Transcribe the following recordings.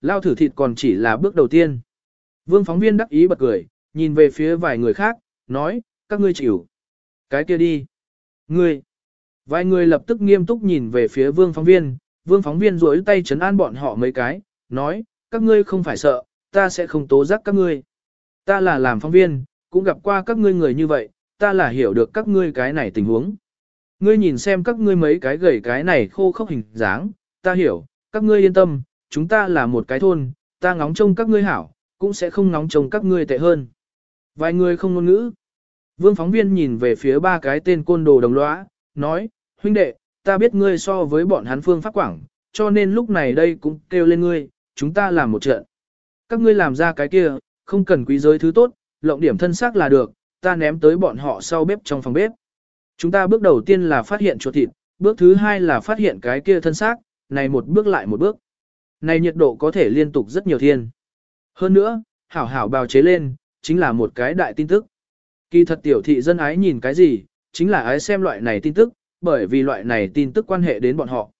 lao thử thịt còn chỉ là bước đầu tiên. Vương phóng viên đắc ý bật cười, nhìn về phía vài người khác, nói, các ngươi chịu. Cái kia đi. Ngươi. Vài người lập tức nghiêm túc nhìn về phía vương phóng viên, vương phóng viên rỗi tay chấn an bọn họ mấy cái, nói, các ngươi không phải sợ, ta sẽ không tố giác các ngươi. Ta là làm phóng viên, cũng gặp qua các ngươi người như vậy, ta là hiểu được các ngươi cái này tình huống. Ngươi nhìn xem các ngươi mấy cái gầy cái này khô khốc hình dáng, ta hiểu, các ngươi yên tâm, chúng ta là một cái thôn, ta ngóng trông các ngươi hảo, cũng sẽ không ngóng trông các ngươi tệ hơn. Vài người không ngôn ngữ. Vương phóng viên nhìn về phía ba cái tên côn đồ đồng lõa, nói, huynh đệ, ta biết ngươi so với bọn hắn phương pháp quảng, cho nên lúc này đây cũng kêu lên ngươi, chúng ta làm một trận. Các ngươi làm ra cái kia, không cần quý giới thứ tốt, lộng điểm thân xác là được, ta ném tới bọn họ sau bếp trong phòng bếp. Chúng ta bước đầu tiên là phát hiện chuột thịt, bước thứ hai là phát hiện cái kia thân xác, này một bước lại một bước này nhiệt độ có thể liên tục rất nhiều thiên. Hơn nữa, hảo hảo bào chế lên, chính là một cái đại tin tức. Kỳ thật tiểu thị dân ái nhìn cái gì, chính là ái xem loại này tin tức, bởi vì loại này tin tức quan hệ đến bọn họ.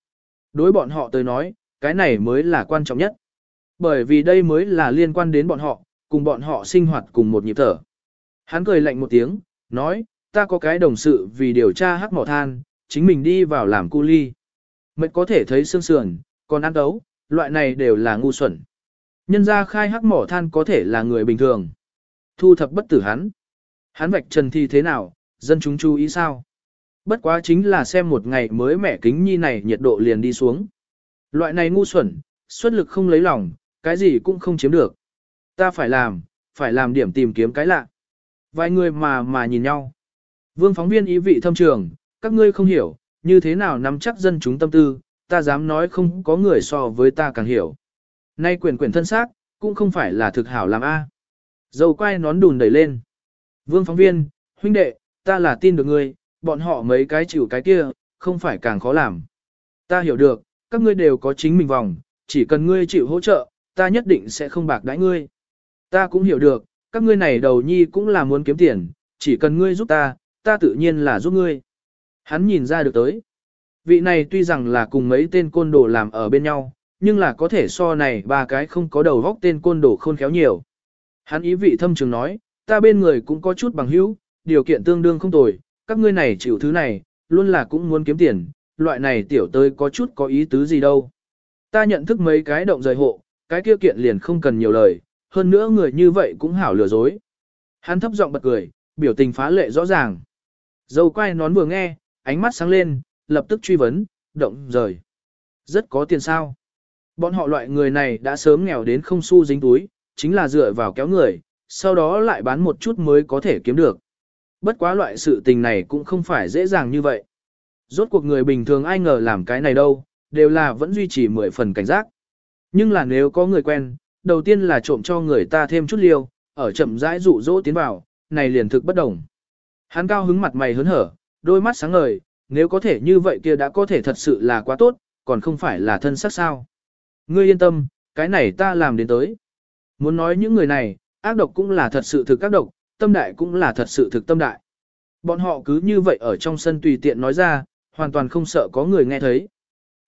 Đối bọn họ tới nói, cái này mới là quan trọng nhất. Bởi vì đây mới là liên quan đến bọn họ, cùng bọn họ sinh hoạt cùng một nhịp thở. Hắn cười lạnh một tiếng, nói, ta có cái đồng sự vì điều tra hắc mỏ than, chính mình đi vào làm cu ly. Mệnh có thể thấy xương sườn, còn ăn đấu loại này đều là ngu xuẩn. Nhân ra khai hắc mỏ than có thể là người bình thường. Thu thập bất tử hắn. Hắn vạch trần thi thế nào, dân chúng chú ý sao? Bất quá chính là xem một ngày mới mẻ kính nhi này nhiệt độ liền đi xuống. Loại này ngu xuẩn, xuất lực không lấy lòng, cái gì cũng không chiếm được. Ta phải làm, phải làm điểm tìm kiếm cái lạ. Vài người mà mà nhìn nhau. Vương phóng viên ý vị thâm trường, các ngươi không hiểu, như thế nào nắm chắc dân chúng tâm tư, ta dám nói không có người so với ta càng hiểu. Nay quyền quyền thân xác, cũng không phải là thực hảo làm A. Dầu quay nón đùn đẩy lên. Vương phóng viên, huynh đệ, ta là tin được ngươi, bọn họ mấy cái chịu cái kia, không phải càng khó làm. Ta hiểu được, các ngươi đều có chính mình vòng, chỉ cần ngươi chịu hỗ trợ, ta nhất định sẽ không bạc đãi ngươi. Ta cũng hiểu được, các ngươi này đầu nhi cũng là muốn kiếm tiền, chỉ cần ngươi giúp ta, ta tự nhiên là giúp ngươi. Hắn nhìn ra được tới. Vị này tuy rằng là cùng mấy tên côn đồ làm ở bên nhau, nhưng là có thể so này ba cái không có đầu vóc tên côn đồ khôn khéo nhiều. Hắn ý vị thâm trường nói, ta bên người cũng có chút bằng hữu, điều kiện tương đương không tồi, các ngươi này chịu thứ này, luôn là cũng muốn kiếm tiền, loại này tiểu tới có chút có ý tứ gì đâu. Ta nhận thức mấy cái động rời hộ, cái kia kiện liền không cần nhiều lời, hơn nữa người như vậy cũng hảo lừa dối. Hắn thấp giọng bật cười, biểu tình phá lệ rõ ràng. Dâu quay nón vừa nghe, ánh mắt sáng lên, lập tức truy vấn, động rời. Rất có tiền sao. Bọn họ loại người này đã sớm nghèo đến không xu dính túi, chính là dựa vào kéo người, sau đó lại bán một chút mới có thể kiếm được. Bất quá loại sự tình này cũng không phải dễ dàng như vậy. Rốt cuộc người bình thường ai ngờ làm cái này đâu, đều là vẫn duy trì mười phần cảnh giác. Nhưng là nếu có người quen, đầu tiên là trộm cho người ta thêm chút liều, ở chậm rãi dụ dỗ tiến vào, này liền thực bất đồng. Hắn cao hứng mặt mày hớn hở, đôi mắt sáng ngời, nếu có thể như vậy kia đã có thể thật sự là quá tốt, còn không phải là thân sắc sao. Ngươi yên tâm, cái này ta làm đến tới. Muốn nói những người này, ác độc cũng là thật sự thực ác độc, tâm đại cũng là thật sự thực tâm đại. Bọn họ cứ như vậy ở trong sân tùy tiện nói ra, hoàn toàn không sợ có người nghe thấy.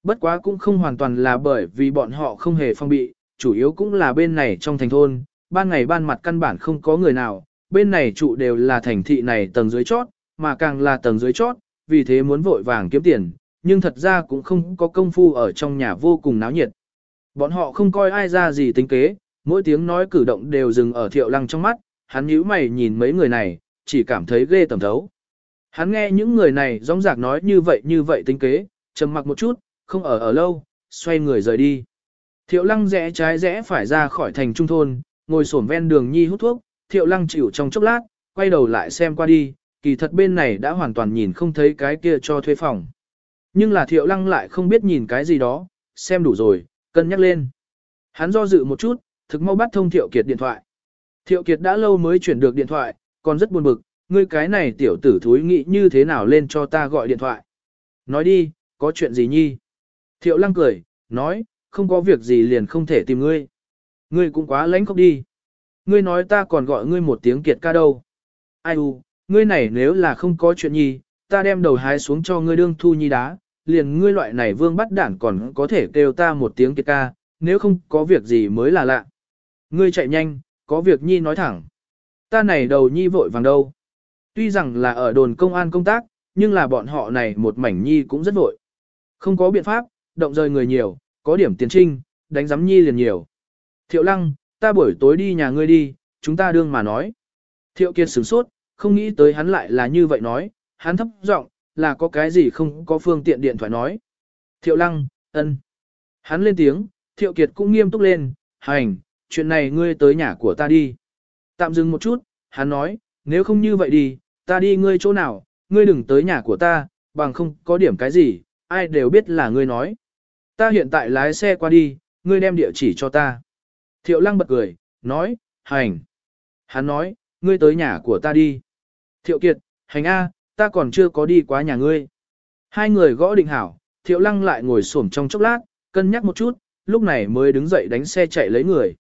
Bất quá cũng không hoàn toàn là bởi vì bọn họ không hề phong bị, chủ yếu cũng là bên này trong thành thôn, ban ngày ban mặt căn bản không có người nào, bên này trụ đều là thành thị này tầng dưới chót, mà càng là tầng dưới chót, vì thế muốn vội vàng kiếm tiền, nhưng thật ra cũng không có công phu ở trong nhà vô cùng náo nhiệt. Bọn họ không coi ai ra gì tính kế, mỗi tiếng nói cử động đều dừng ở thiệu lăng trong mắt, hắn nhíu mày nhìn mấy người này, chỉ cảm thấy ghê tầm thấu. Hắn nghe những người này rong rạc nói như vậy như vậy tính kế, trầm mặc một chút, không ở ở lâu, xoay người rời đi. Thiệu lăng rẽ trái rẽ phải ra khỏi thành trung thôn, ngồi sổm ven đường nhi hút thuốc, thiệu lăng chịu trong chốc lát, quay đầu lại xem qua đi, kỳ thật bên này đã hoàn toàn nhìn không thấy cái kia cho thuê phòng. Nhưng là thiệu lăng lại không biết nhìn cái gì đó, xem đủ rồi, cân nhắc lên. Hắn do dự một chút, thực mau bắt thông thiệu kiệt điện thoại. Thiệu kiệt đã lâu mới chuyển được điện thoại, còn rất buồn bực, ngươi cái này tiểu tử thúi nghĩ như thế nào lên cho ta gọi điện thoại. Nói đi, có chuyện gì nhi? Thiệu lăng cười, nói, không có việc gì liền không thể tìm ngươi. Ngươi cũng quá lãnh khóc đi. Ngươi nói ta còn gọi ngươi một tiếng kiệt ca đâu. Ai u, ngươi này nếu là không có chuyện nhi, ta đem đầu hái xuống cho ngươi đương thu nhi đá, liền ngươi loại này vương bắt đản còn có thể kêu ta một tiếng kiệt ca, nếu không có việc gì mới là lạ. Ngươi chạy nhanh, có việc nhi nói thẳng. Ta này đầu nhi vội vàng đâu. Tuy rằng là ở đồn công an công tác, nhưng là bọn họ này một mảnh nhi cũng rất vội. Không có biện pháp, động rời người nhiều, có điểm tiền trinh, đánh giám nhi liền nhiều. Thiệu lăng, ta buổi tối đi nhà ngươi đi, chúng ta đương mà nói. Thiệu kiệt sửng sốt, không nghĩ tới hắn lại là như vậy nói, hắn thấp giọng, là có cái gì không có phương tiện điện thoại nói. Thiệu lăng, ân. Hắn lên tiếng, thiệu kiệt cũng nghiêm túc lên, hành, chuyện này ngươi tới nhà của ta đi. Tạm dừng một chút, hắn nói, nếu không như vậy đi, ta đi ngươi chỗ nào, ngươi đừng tới nhà của ta, bằng không có điểm cái gì, ai đều biết là ngươi nói. Ta hiện tại lái xe qua đi, ngươi đem địa chỉ cho ta. Thiệu lăng bật cười, nói, hành. Hắn nói, ngươi tới nhà của ta đi. Thiệu Kiệt, hành A, ta còn chưa có đi quá nhà ngươi. Hai người gõ định hảo, Thiệu Lăng lại ngồi xổm trong chốc lát, cân nhắc một chút, lúc này mới đứng dậy đánh xe chạy lấy người.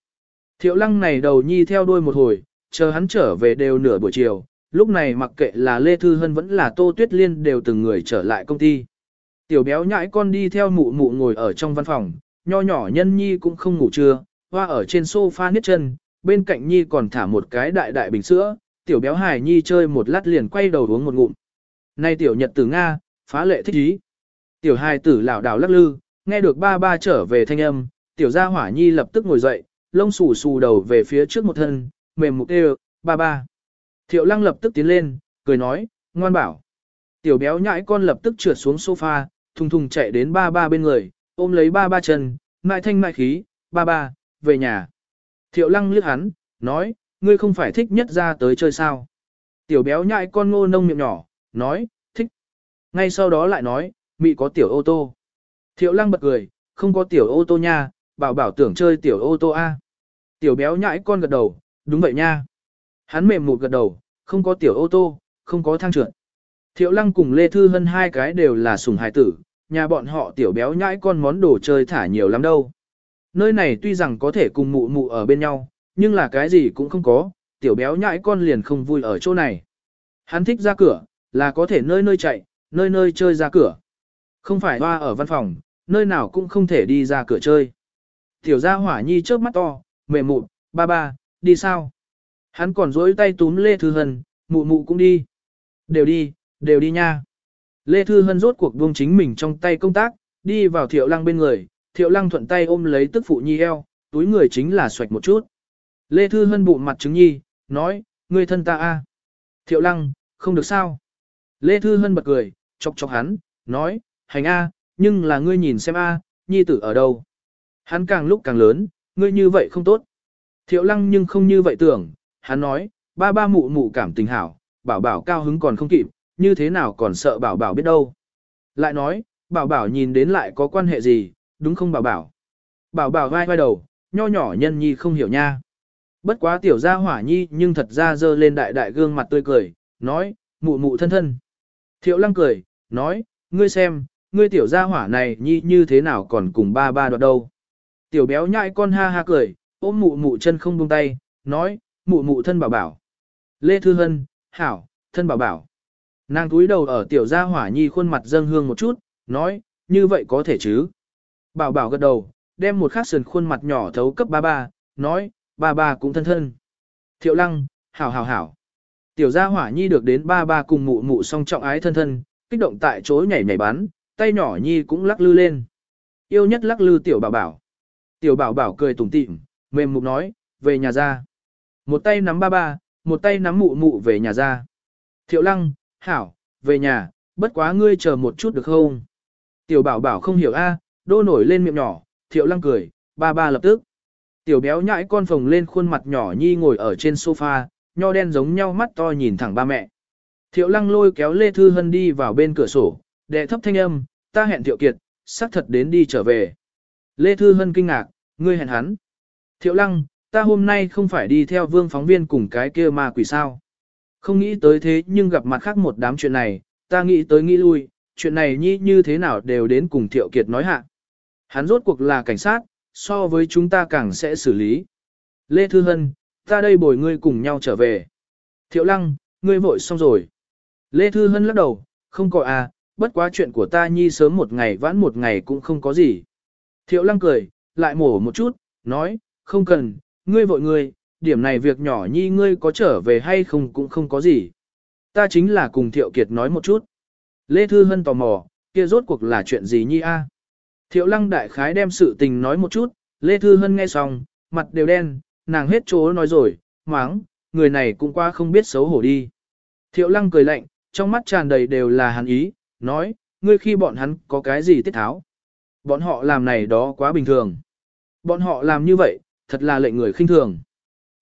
Thiệu Lăng này đầu nhi theo đuôi một hồi, chờ hắn trở về đều nửa buổi chiều, lúc này mặc kệ là Lê Thư Hân vẫn là Tô Tuyết Liên đều từng người trở lại công ty. Tiểu béo nhãi con đi theo mụ mụ ngồi ở trong văn phòng, nho nhỏ nhân nhi cũng không ngủ trưa, hoa ở trên sofa niết chân, bên cạnh nhi còn thả một cái đại đại bình sữa, tiểu béo hải nhi chơi một lát liền quay đầu uống một ngụm. Nay tiểu nhật tử Nga, phá lệ thích ý. Tiểu hài tử lão đảo lắc lư, nghe được ba ba trở về thanh âm, tiểu gia hỏa nhi lập tức ngồi dậy, lông xù xù đầu về phía trước một thân, mềm mục đều, ba ba. Thiệu lăng lập tức tiến lên, cười nói, ngoan bảo. Tiểu béo nhãi con lập tức trượt xuống sofa, thùng thùng chạy đến ba ba bên người, ôm lấy ba ba chân, mại thanh mại khí, ba ba, về nhà. Thiệu lăng liếc hắn, nói, ngươi không phải thích nhất ra tới chơi sao. Tiểu béo nhại con ngô nông miệng nhỏ, nói, thích. Ngay sau đó lại nói, mị có tiểu ô tô. Thiệu lăng bật cười, không có tiểu ô tô nha, bảo bảo tưởng chơi tiểu ô tô a. Tiểu béo nhãi con gật đầu, đúng vậy nha. Hắn mềm mụt gật đầu, không có tiểu ô tô, không có thang trượt. Thiệu lăng cùng Lê Thư Hân hai cái đều là sùng hài tử, nhà bọn họ tiểu béo nhãi con món đồ chơi thả nhiều lắm đâu. Nơi này tuy rằng có thể cùng mụ mụ ở bên nhau, nhưng là cái gì cũng không có, tiểu béo nhãi con liền không vui ở chỗ này. Hắn thích ra cửa, là có thể nơi nơi chạy, nơi nơi chơi ra cửa. Không phải hoa ở văn phòng, nơi nào cũng không thể đi ra cửa chơi. Tiểu gia hỏa nhi chớp mắt to, mềm mụn, ba ba, đi sao? Hắn còn dỗi tay túm Lê Thư Hân, mụ mụ cũng đi. Đều đi, đều đi nha. Lê Thư Hân rốt cuộc buông chính mình trong tay công tác, đi vào thiệu lăng bên người, thiệu lăng thuận tay ôm lấy tức phụ nhi eo, túi người chính là xoạch một chút. Lê Thư Hân bụng mặt chứng nhi, nói, ngươi thân ta a. Thiệu lăng, không được sao. Lê Thư Hân bật cười, chọc chọc hắn, nói, hành a nhưng là ngươi nhìn xem a nhi tử ở đâu. Hắn càng lúc càng lớn, ngươi như vậy không tốt. Thiệu lăng nhưng không như vậy tưởng, hắn nói, ba ba mụ mụ cảm tình hảo, bảo bảo cao hứng còn không kịp, như thế nào còn sợ bảo bảo biết đâu. Lại nói, bảo bảo nhìn đến lại có quan hệ gì, đúng không bảo bảo. Bảo bảo vai vai đầu, nho nhỏ nhân nhi không hiểu nha. Bất quá tiểu gia hỏa nhi nhưng thật ra dơ lên đại đại gương mặt tươi cười, nói, mụ mụ thân thân. Thiệu lăng cười, nói, ngươi xem, ngươi tiểu gia hỏa này nhi như thế nào còn cùng ba ba đoạt đâu. Tiểu béo nhại con ha ha cười, ôm mụ mụ chân không buông tay, nói, mụ mụ thân bảo bảo. Lê Thư Hân, hảo, thân bảo bảo. Nàng túi đầu ở tiểu gia hỏa nhi khuôn mặt dâng hương một chút, nói, như vậy có thể chứ. Bảo bảo gật đầu, đem một khát sườn khuôn mặt nhỏ thấu cấp ba ba, nói, ba ba cũng thân thân. Thiệu lăng, hảo hảo hảo. Tiểu gia hỏa nhi được đến ba ba cùng mụ mụ song trọng ái thân thân, kích động tại chỗ nhảy nhảy bắn, tay nhỏ nhi cũng lắc lư lên. Yêu nhất lắc lư tiểu bảo bảo. Tiểu bảo bảo cười tủm tỉm, mềm mục nói, về nhà ra. Một tay nắm ba ba, một tay nắm mụ mụ về nhà ra. Thiệu lăng, hảo, về nhà, bất quá ngươi chờ một chút được không? Tiểu bảo bảo không hiểu a, đô nổi lên miệng nhỏ, thiệu lăng cười, ba ba lập tức. Tiểu béo nhãi con phồng lên khuôn mặt nhỏ nhi ngồi ở trên sofa, nho đen giống nhau mắt to nhìn thẳng ba mẹ. Thiệu lăng lôi kéo Lê Thư Hân đi vào bên cửa sổ, đệ thấp thanh âm, ta hẹn Thiệu Kiệt, xác thật đến đi trở về. Lê Thư Hân kinh ngạc, ngươi hẹn hắn. Thiệu lăng, ta hôm nay không phải đi theo vương phóng viên cùng cái kia ma quỷ sao. Không nghĩ tới thế nhưng gặp mặt khác một đám chuyện này, ta nghĩ tới nghĩ lui, chuyện này nhi như thế nào đều đến cùng Thiệu Kiệt nói hạ. Hắn rốt cuộc là cảnh sát, so với chúng ta càng sẽ xử lý. Lê Thư Hân, ta đây bồi ngươi cùng nhau trở về. Thiệu Lăng, ngươi vội xong rồi. Lê Thư Hân lắc đầu, không có à, bất quá chuyện của ta nhi sớm một ngày vãn một ngày cũng không có gì. Thiệu Lăng cười, lại mổ một chút, nói, không cần, ngươi vội ngươi, điểm này việc nhỏ nhi ngươi có trở về hay không cũng không có gì. Ta chính là cùng Thiệu Kiệt nói một chút. Lê Thư Hân tò mò, kia rốt cuộc là chuyện gì nhi a? À? Thiệu lăng đại khái đem sự tình nói một chút, Lê Thư Hân nghe xong, mặt đều đen, nàng hết chỗ nói rồi, máng, người này cũng qua không biết xấu hổ đi. Thiệu lăng cười lạnh, trong mắt tràn đầy đều là hắn ý, nói, ngươi khi bọn hắn có cái gì tiết tháo. Bọn họ làm này đó quá bình thường. Bọn họ làm như vậy, thật là lệnh người khinh thường.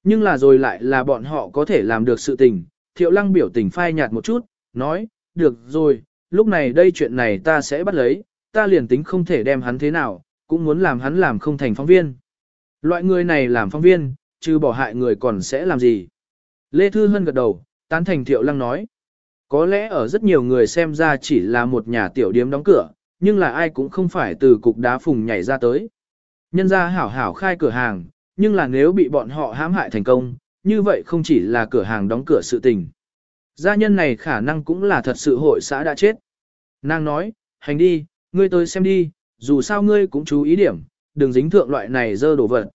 Nhưng là rồi lại là bọn họ có thể làm được sự tình, thiệu lăng biểu tình phai nhạt một chút, nói, được rồi, lúc này đây chuyện này ta sẽ bắt lấy, ta liền tính không thể đem hắn thế nào, cũng muốn làm hắn làm không thành phóng viên. Loại người này làm phóng viên, trừ bỏ hại người còn sẽ làm gì. Lê Thư Hân gật đầu, tán thành Thiệu Lăng nói. Có lẽ ở rất nhiều người xem ra chỉ là một nhà tiểu điếm đóng cửa, nhưng là ai cũng không phải từ cục đá phùng nhảy ra tới. Nhân ra hảo hảo khai cửa hàng, nhưng là nếu bị bọn họ hãm hại thành công, như vậy không chỉ là cửa hàng đóng cửa sự tình. Gia nhân này khả năng cũng là thật sự hội xã đã chết. Nàng nói, hành đi, Ngươi tới xem đi, dù sao ngươi cũng chú ý điểm, đừng dính thượng loại này dơ đổ vật.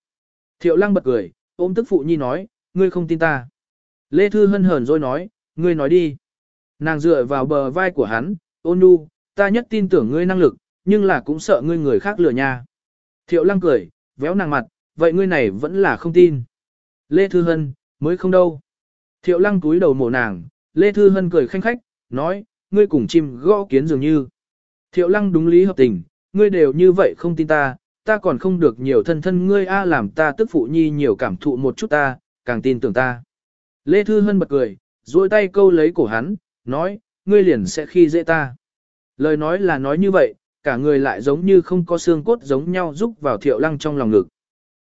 Thiệu lăng bật cười, ôm tức phụ nhi nói, ngươi không tin ta. Lê Thư hân hờn rồi nói, ngươi nói đi. Nàng dựa vào bờ vai của hắn, ôn nu, ta nhất tin tưởng ngươi năng lực, nhưng là cũng sợ ngươi người khác lừa nha. Thiệu lăng cười, véo nàng mặt, vậy ngươi này vẫn là không tin. Lê Thư Hân, mới không đâu. Thiệu lăng cúi đầu mổ nàng, Lê Thư Hân cười khanh khách, nói, ngươi cùng chim gõ kiến dường như. Thiệu lăng đúng lý hợp tình, ngươi đều như vậy không tin ta, ta còn không được nhiều thân thân ngươi a làm ta tức phụ nhi nhiều cảm thụ một chút ta, càng tin tưởng ta. Lê Thư Hân bật cười, duỗi tay câu lấy cổ hắn, nói, ngươi liền sẽ khi dễ ta. Lời nói là nói như vậy, cả người lại giống như không có xương cốt giống nhau rúc vào thiệu lăng trong lòng ngực.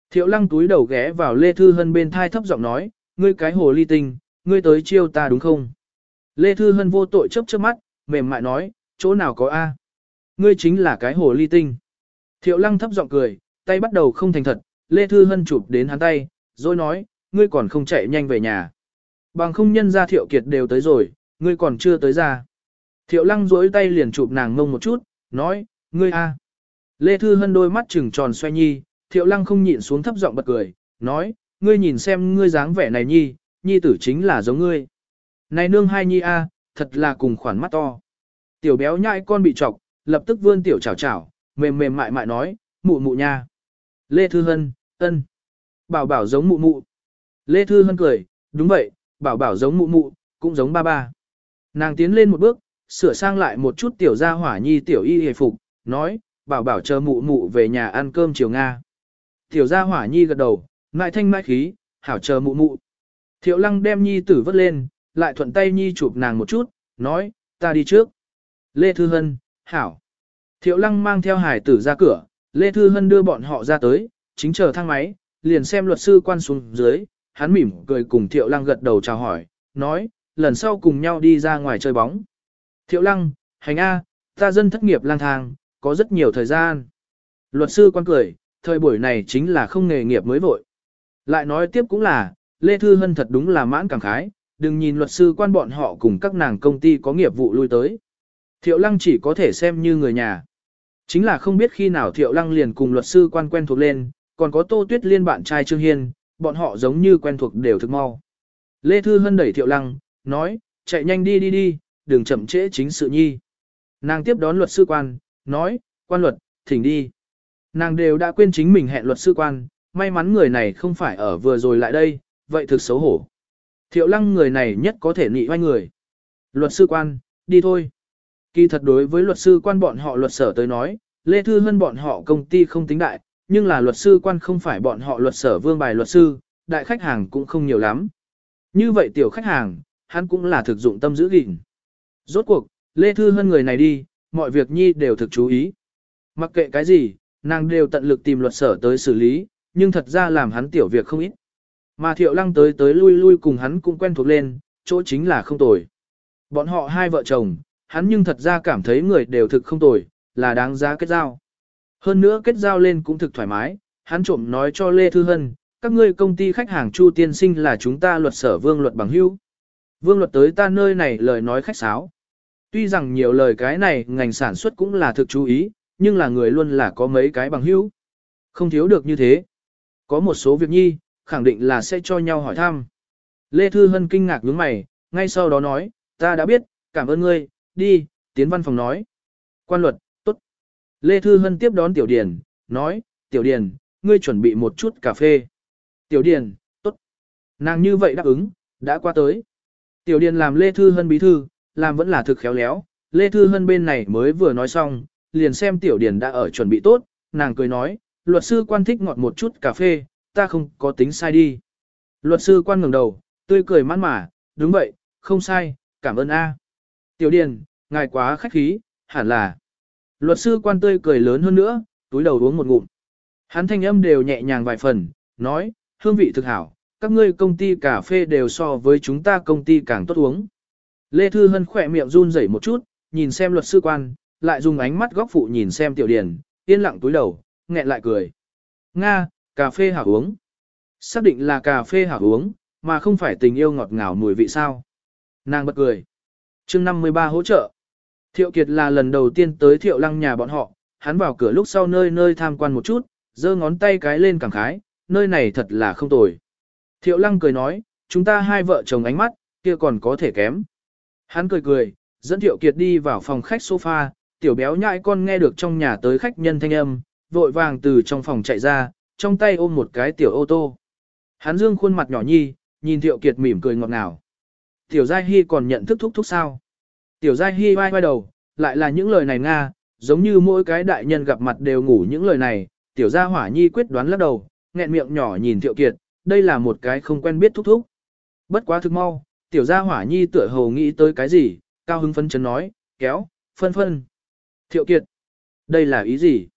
Thiệu lăng túi đầu ghé vào Lê Thư Hân bên thai thấp giọng nói, ngươi cái hồ ly tinh, ngươi tới chiêu ta đúng không? Lê Thư Hân vô tội chấp trước mắt, mềm mại nói, chỗ nào có A. Ngươi chính là cái hồ ly tinh. Thiệu lăng thấp giọng cười, tay bắt đầu không thành thật, Lê Thư Hân chụp đến hắn tay, rồi nói, ngươi còn không chạy nhanh về nhà. Bằng không nhân ra thiệu kiệt đều tới rồi, ngươi còn chưa tới ra. Thiệu lăng dối tay liền chụp nàng ngông một chút, nói, ngươi a. Lê Thư Hân đôi mắt trừng tròn xoay nhi, thiệu lăng không nhịn xuống thấp giọng bật cười, nói, ngươi nhìn xem ngươi dáng vẻ này nhi, nhi tử chính là giống ngươi. Này nương hai nhi a thật là cùng khoản mắt to. Tiểu béo nhãi con bị chọc lập tức vươn tiểu chảo chảo, mềm mềm mại mại nói, mụ mụ nha. Lê Thư Hân, ân. Bảo bảo giống mụ mụ. Lê Thư Hân cười, đúng vậy, bảo bảo giống mụ mụ, cũng giống ba ba. Nàng tiến lên một bước, sửa sang lại một chút tiểu gia hỏa nhi tiểu y hề phục, nói, bảo bảo chờ mụ mụ về nhà ăn cơm chiều Nga. Tiểu gia hỏa nhi gật đầu, ngại thanh mai khí, hảo chờ mụ mụ. Thiệu lăng đem nhi tử vất lên, lại thuận tay nhi chụp nàng một chút, nói, ta đi trước. Lê Thư Hân, hảo. Thiệu lăng mang theo hải tử ra cửa, Lê Thư Hân đưa bọn họ ra tới, chính chờ thang máy, liền xem luật sư quan xuống dưới, hắn mỉm cười cùng Thiệu lăng gật đầu chào hỏi, nói, lần sau cùng nhau đi ra ngoài chơi bóng. Thiệu lăng, hành A, ta dân thất nghiệp lang thang, có rất nhiều thời gian. Luật sư quan cười, thời buổi này chính là không nghề nghiệp mới vội. Lại nói tiếp cũng là, Lê Thư Hân thật đúng là mãn cảm khái, đừng nhìn luật sư quan bọn họ cùng các nàng công ty có nghiệp vụ lui tới. Thiệu Lăng chỉ có thể xem như người nhà. Chính là không biết khi nào Thiệu Lăng liền cùng luật sư quan quen thuộc lên, còn có Tô Tuyết Liên bạn trai Trương Hiên, bọn họ giống như quen thuộc đều thực mau. Lê Thư Hân đẩy Thiệu Lăng, nói, chạy nhanh đi đi đi, đừng chậm trễ chính sự nhi. Nàng tiếp đón luật sư quan, nói, quan luật, thỉnh đi. Nàng đều đã quên chính mình hẹn luật sư quan, may mắn người này không phải ở vừa rồi lại đây, vậy thực xấu hổ. Thiệu lăng người này nhất có thể nị oai người. Luật sư quan, đi thôi. Kỳ thật đối với luật sư quan bọn họ luật sở tới nói, Lê Thư Hân bọn họ công ty không tính đại, nhưng là luật sư quan không phải bọn họ luật sở vương bài luật sư, đại khách hàng cũng không nhiều lắm. Như vậy tiểu khách hàng, hắn cũng là thực dụng tâm giữ gìn. Rốt cuộc, Lê Thư Hân người này đi, mọi việc nhi đều thực chú ý. Mặc kệ cái gì, nàng đều tận lực tìm luật sở tới xử lý, nhưng thật ra làm hắn tiểu việc không ít. Mà thiệu lăng tới tới lui lui cùng hắn cũng quen thuộc lên, chỗ chính là không tồi. Bọn họ hai vợ chồng, hắn nhưng thật ra cảm thấy người đều thực không tồi, là đáng giá kết giao. Hơn nữa kết giao lên cũng thực thoải mái, hắn trộm nói cho Lê Thư Hân, các ngươi công ty khách hàng Chu Tiên Sinh là chúng ta luật sở vương luật bằng hữu. Vương luật tới ta nơi này lời nói khách sáo. Tuy rằng nhiều lời cái này ngành sản xuất cũng là thực chú ý, nhưng là người luôn là có mấy cái bằng hữu. Không thiếu được như thế. Có một số việc nhi, khẳng định là sẽ cho nhau hỏi thăm. Lê Thư Hân kinh ngạc nhướng mày, ngay sau đó nói, ta đã biết, cảm ơn ngươi, đi, tiến văn phòng nói. Quan luật, tốt. Lê Thư Hân tiếp đón Tiểu Điền, nói, Tiểu Điền, ngươi chuẩn bị một chút cà phê. Tiểu Điền, tốt. Nàng như vậy đáp ứng, đã qua tới. Tiểu Điền làm Lê Thư Hân bí thư, làm vẫn là thực khéo léo. Lê Thư Hân bên này mới vừa nói xong, liền xem Tiểu Điền đã ở chuẩn bị tốt, nàng cười nói, luật sư quan thích ngọt một chút cà phê, ta không có tính sai đi. Luật sư quan ngẩng đầu, tươi cười mãn mà, đúng vậy, không sai, cảm ơn A. Tiểu Điền, ngài quá khách khí, hẳn là. Luật sư quan tươi cười lớn hơn nữa, túi đầu uống một ngụm. Hắn thanh âm đều nhẹ nhàng vài phần, nói, hương vị thực hảo, các ngươi công ty cà phê đều so với chúng ta công ty càng tốt uống. Lê Thư Hân khỏe miệng run rẩy một chút, nhìn xem luật sư quan, lại dùng ánh mắt góc phụ nhìn xem tiểu Điền, yên lặng túi đầu, nghẹn lại cười. Nga, cà phê hảo uống. Xác định là cà phê hảo uống, mà không phải tình yêu ngọt ngào mùi vị sao. Nàng bật cười chương 53 hỗ trợ. Thiệu Kiệt là lần đầu tiên tới Thiệu Lăng nhà bọn họ, hắn vào cửa lúc sau nơi nơi tham quan một chút, giơ ngón tay cái lên cảm khái, nơi này thật là không tồi. Thiệu Lăng cười nói, chúng ta hai vợ chồng ánh mắt, kia còn có thể kém. Hắn cười cười, dẫn Thiệu Kiệt đi vào phòng khách sofa, tiểu béo nhãi con nghe được trong nhà tới khách nhân thanh âm, vội vàng từ trong phòng chạy ra, trong tay ôm một cái tiểu ô tô. Hắn dương khuôn mặt nhỏ nhi, nhìn Thiệu Kiệt mỉm cười ngọt ngào. Tiểu Giai Hy còn nhận thức thúc thúc sao? Tiểu Giai Hy vai vai đầu, lại là những lời này Nga, giống như mỗi cái đại nhân gặp mặt đều ngủ những lời này, Tiểu Gia Hỏa Nhi quyết đoán lắc đầu, nghẹn miệng nhỏ nhìn Thiệu Kiệt, đây là một cái không quen biết thúc thúc. Bất quá thực mau, Tiểu Gia Hỏa Nhi tựa hồ nghĩ tới cái gì, cao hứng phấn chấn nói, kéo, phân phân. Thiệu Kiệt, đây là ý gì?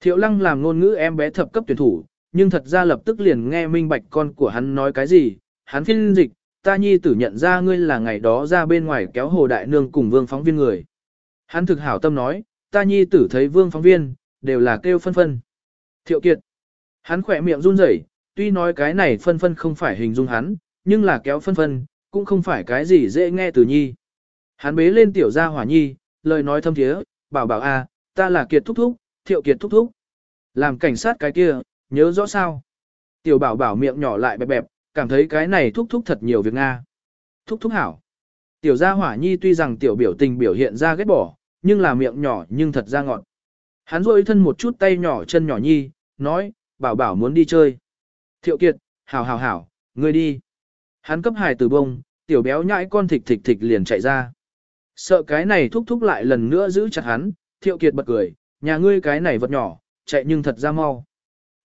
Thiệu Lăng làm ngôn ngữ em bé thập cấp tuyển thủ, nhưng thật ra lập tức liền nghe minh bạch con của hắn nói cái gì, hắn phiên dịch, ta nhi tử nhận ra ngươi là ngày đó ra bên ngoài kéo hồ đại nương cùng vương phóng viên người. Hắn thực hảo tâm nói, ta nhi tử thấy vương phóng viên, đều là kêu phân phân. Thiệu kiệt, hắn khỏe miệng run rẩy, tuy nói cái này phân phân không phải hình dung hắn, nhưng là kéo phân phân, cũng không phải cái gì dễ nghe từ nhi. Hắn bế lên tiểu gia hỏa nhi, lời nói thâm thiế, bảo bảo a, à, ta là kiệt thúc thúc, thiệu kiệt thúc thúc. Làm cảnh sát cái kia, nhớ rõ sao? Tiểu bảo bảo miệng nhỏ lại bẹp bẹp, cảm thấy cái này thúc thúc thật nhiều việc Nga. Thúc thúc hảo. Tiểu gia hỏa nhi tuy rằng tiểu biểu tình biểu hiện ra ghét bỏ, nhưng là miệng nhỏ nhưng thật ra ngọt. Hắn rôi thân một chút tay nhỏ chân nhỏ nhi, nói, bảo bảo muốn đi chơi. Thiệu kiệt, hảo hảo hảo, ngươi đi. Hắn cấp hài từ bông, tiểu béo nhãi con thịt thịt thịt liền chạy ra. Sợ cái này thúc thúc lại lần nữa giữ chặt hắn, thiệu kiệt bật cười, nhà ngươi cái này vật nhỏ, chạy nhưng thật ra mau.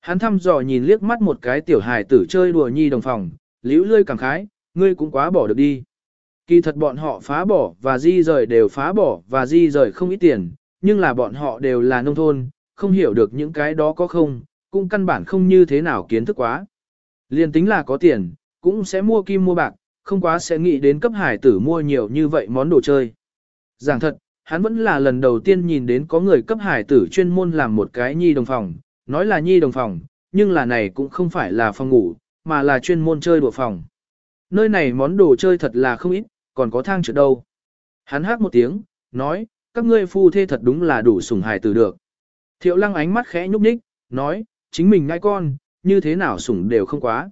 Hắn thăm dò nhìn liếc mắt một cái tiểu hài tử chơi đùa nhi đồng phòng, liễu lươi cảm khái, ngươi cũng quá bỏ được đi. Kỳ thật bọn họ phá bỏ và di rời đều phá bỏ và di rời không ít tiền, nhưng là bọn họ đều là nông thôn, không hiểu được những cái đó có không, cũng căn bản không như thế nào kiến thức quá. Liên tính là có tiền, cũng sẽ mua kim mua bạc, không quá sẽ nghĩ đến cấp hải tử mua nhiều như vậy món đồ chơi. Giảng thật, hắn vẫn là lần đầu tiên nhìn đến có người cấp hải tử chuyên môn làm một cái nhi đồng phòng, Nói là nhi đồng phòng, nhưng là này cũng không phải là phòng ngủ, mà là chuyên môn chơi đùa phòng. Nơi này món đồ chơi thật là không ít, còn có thang trượt đâu. Hắn hát một tiếng, nói, các ngươi phu thê thật đúng là đủ sủng hài tử được. Thiệu lăng ánh mắt khẽ nhúc nhích, nói, chính mình ngai con, như thế nào sủng đều không quá.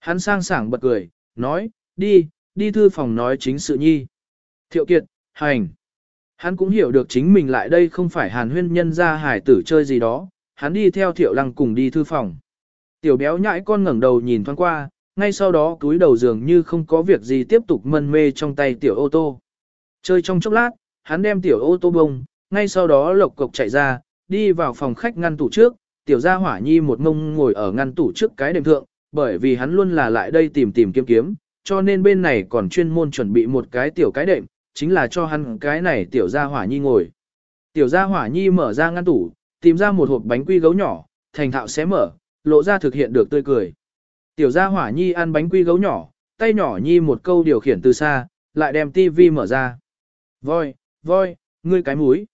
Hắn sang sảng bật cười, nói, đi, đi thư phòng nói chính sự nhi. Thiệu kiệt, hành. Hắn cũng hiểu được chính mình lại đây không phải hàn huyên nhân ra hải tử chơi gì đó, hắn đi theo Tiểu lăng cùng đi thư phòng. Tiểu béo nhãi con ngẩng đầu nhìn thoáng qua, ngay sau đó túi đầu dường như không có việc gì tiếp tục mân mê trong tay tiểu ô tô. Chơi trong chốc lát, hắn đem tiểu ô tô bông, ngay sau đó lộc cộc chạy ra, đi vào phòng khách ngăn tủ trước, tiểu gia hỏa nhi một ngông ngồi ở ngăn tủ trước cái đệm thượng, bởi vì hắn luôn là lại đây tìm tìm kiếm kiếm, cho nên bên này còn chuyên môn chuẩn bị một cái tiểu cái đệm, chính là cho hắn cái này tiểu gia hỏa nhi ngồi. Tiểu gia hỏa nhi mở ra ngăn tủ, tìm ra một hộp bánh quy gấu nhỏ, thành thạo xé mở, lộ ra thực hiện được tươi cười. Tiểu gia hỏa nhi ăn bánh quy gấu nhỏ, tay nhỏ nhi một câu điều khiển từ xa, lại đem tivi mở ra. Voi, voi, ngươi cái múi.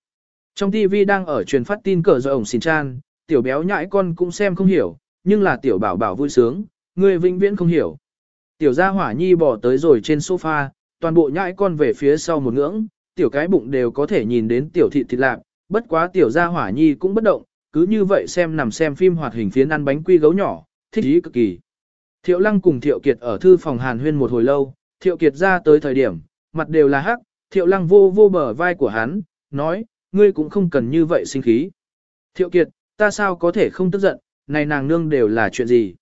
Trong tivi đang ở truyền phát tin cờ rồi ổng xin chan, tiểu béo nhãi con cũng xem không hiểu, nhưng là tiểu bảo bảo vui sướng, ngươi vĩnh viễn không hiểu. Tiểu gia hỏa nhi bỏ tới rồi trên sofa, toàn bộ nhãi con về phía sau một ngưỡng, tiểu cái bụng đều có thể nhìn đến tiểu thị thịt lạc, Bất quá tiểu gia hỏa nhi cũng bất động, cứ như vậy xem nằm xem phim hoạt hình phiến ăn bánh quy gấu nhỏ, thích ý cực kỳ. Thiệu Lăng cùng Thiệu Kiệt ở thư phòng Hàn Huyên một hồi lâu, Thiệu Kiệt ra tới thời điểm, mặt đều là hắc, Thiệu Lăng vô vô bờ vai của hắn, nói, ngươi cũng không cần như vậy sinh khí. Thiệu Kiệt, ta sao có thể không tức giận, này nàng nương đều là chuyện gì.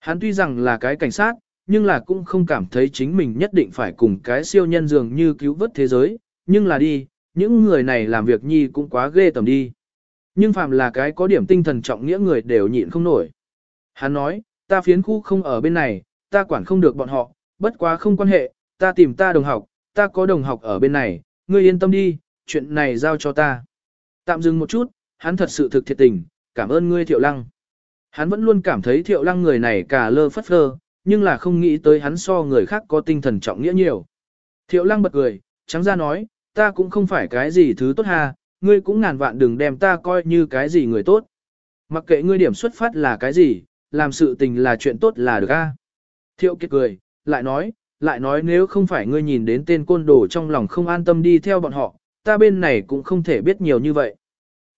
Hắn tuy rằng là cái cảnh sát, nhưng là cũng không cảm thấy chính mình nhất định phải cùng cái siêu nhân dường như cứu vớt thế giới, nhưng là đi, những người này làm việc nhi cũng quá ghê tầm đi. Nhưng phàm là cái có điểm tinh thần trọng nghĩa người đều nhịn không nổi. Hắn nói, ta phiến khu không ở bên này, ta quản không được bọn họ, bất quá không quan hệ, ta tìm ta đồng học, ta có đồng học ở bên này, ngươi yên tâm đi, chuyện này giao cho ta. Tạm dừng một chút, hắn thật sự thực thiệt tình, cảm ơn ngươi thiệu lăng. Hắn vẫn luôn cảm thấy thiệu lăng người này cả lơ phất lơ, nhưng là không nghĩ tới hắn so người khác có tinh thần trọng nghĩa nhiều. Thiệu lăng bật cười, trắng ra nói, ta cũng không phải cái gì thứ tốt ha, ngươi cũng ngàn vạn đừng đem ta coi như cái gì người tốt. Mặc kệ ngươi điểm xuất phát là cái gì, làm sự tình là chuyện tốt là được a. Thiệu kiệt cười, lại nói, lại nói nếu không phải ngươi nhìn đến tên côn đồ trong lòng không an tâm đi theo bọn họ, ta bên này cũng không thể biết nhiều như vậy.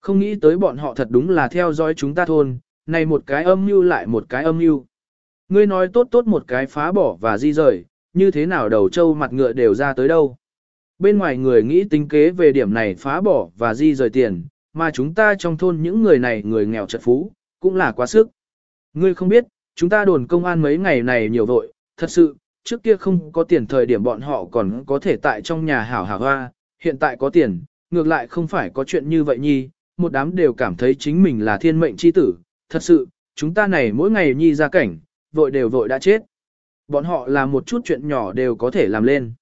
Không nghĩ tới bọn họ thật đúng là theo dõi chúng ta thôn, này một cái âm mưu lại một cái âm mưu. Ngươi nói tốt tốt một cái phá bỏ và di rời, như thế nào đầu trâu mặt ngựa đều ra tới đâu bên ngoài người nghĩ tính kế về điểm này phá bỏ và di rời tiền, mà chúng ta trong thôn những người này người nghèo chật phú, cũng là quá sức. Ngươi không biết, chúng ta đồn công an mấy ngày này nhiều vội, thật sự, trước kia không có tiền thời điểm bọn họ còn có thể tại trong nhà hảo hảo hoa, hiện tại có tiền, ngược lại không phải có chuyện như vậy nhi, một đám đều cảm thấy chính mình là thiên mệnh chi tử, thật sự, chúng ta này mỗi ngày nhi ra cảnh, vội đều vội đã chết. Bọn họ là một chút chuyện nhỏ đều có thể làm lên.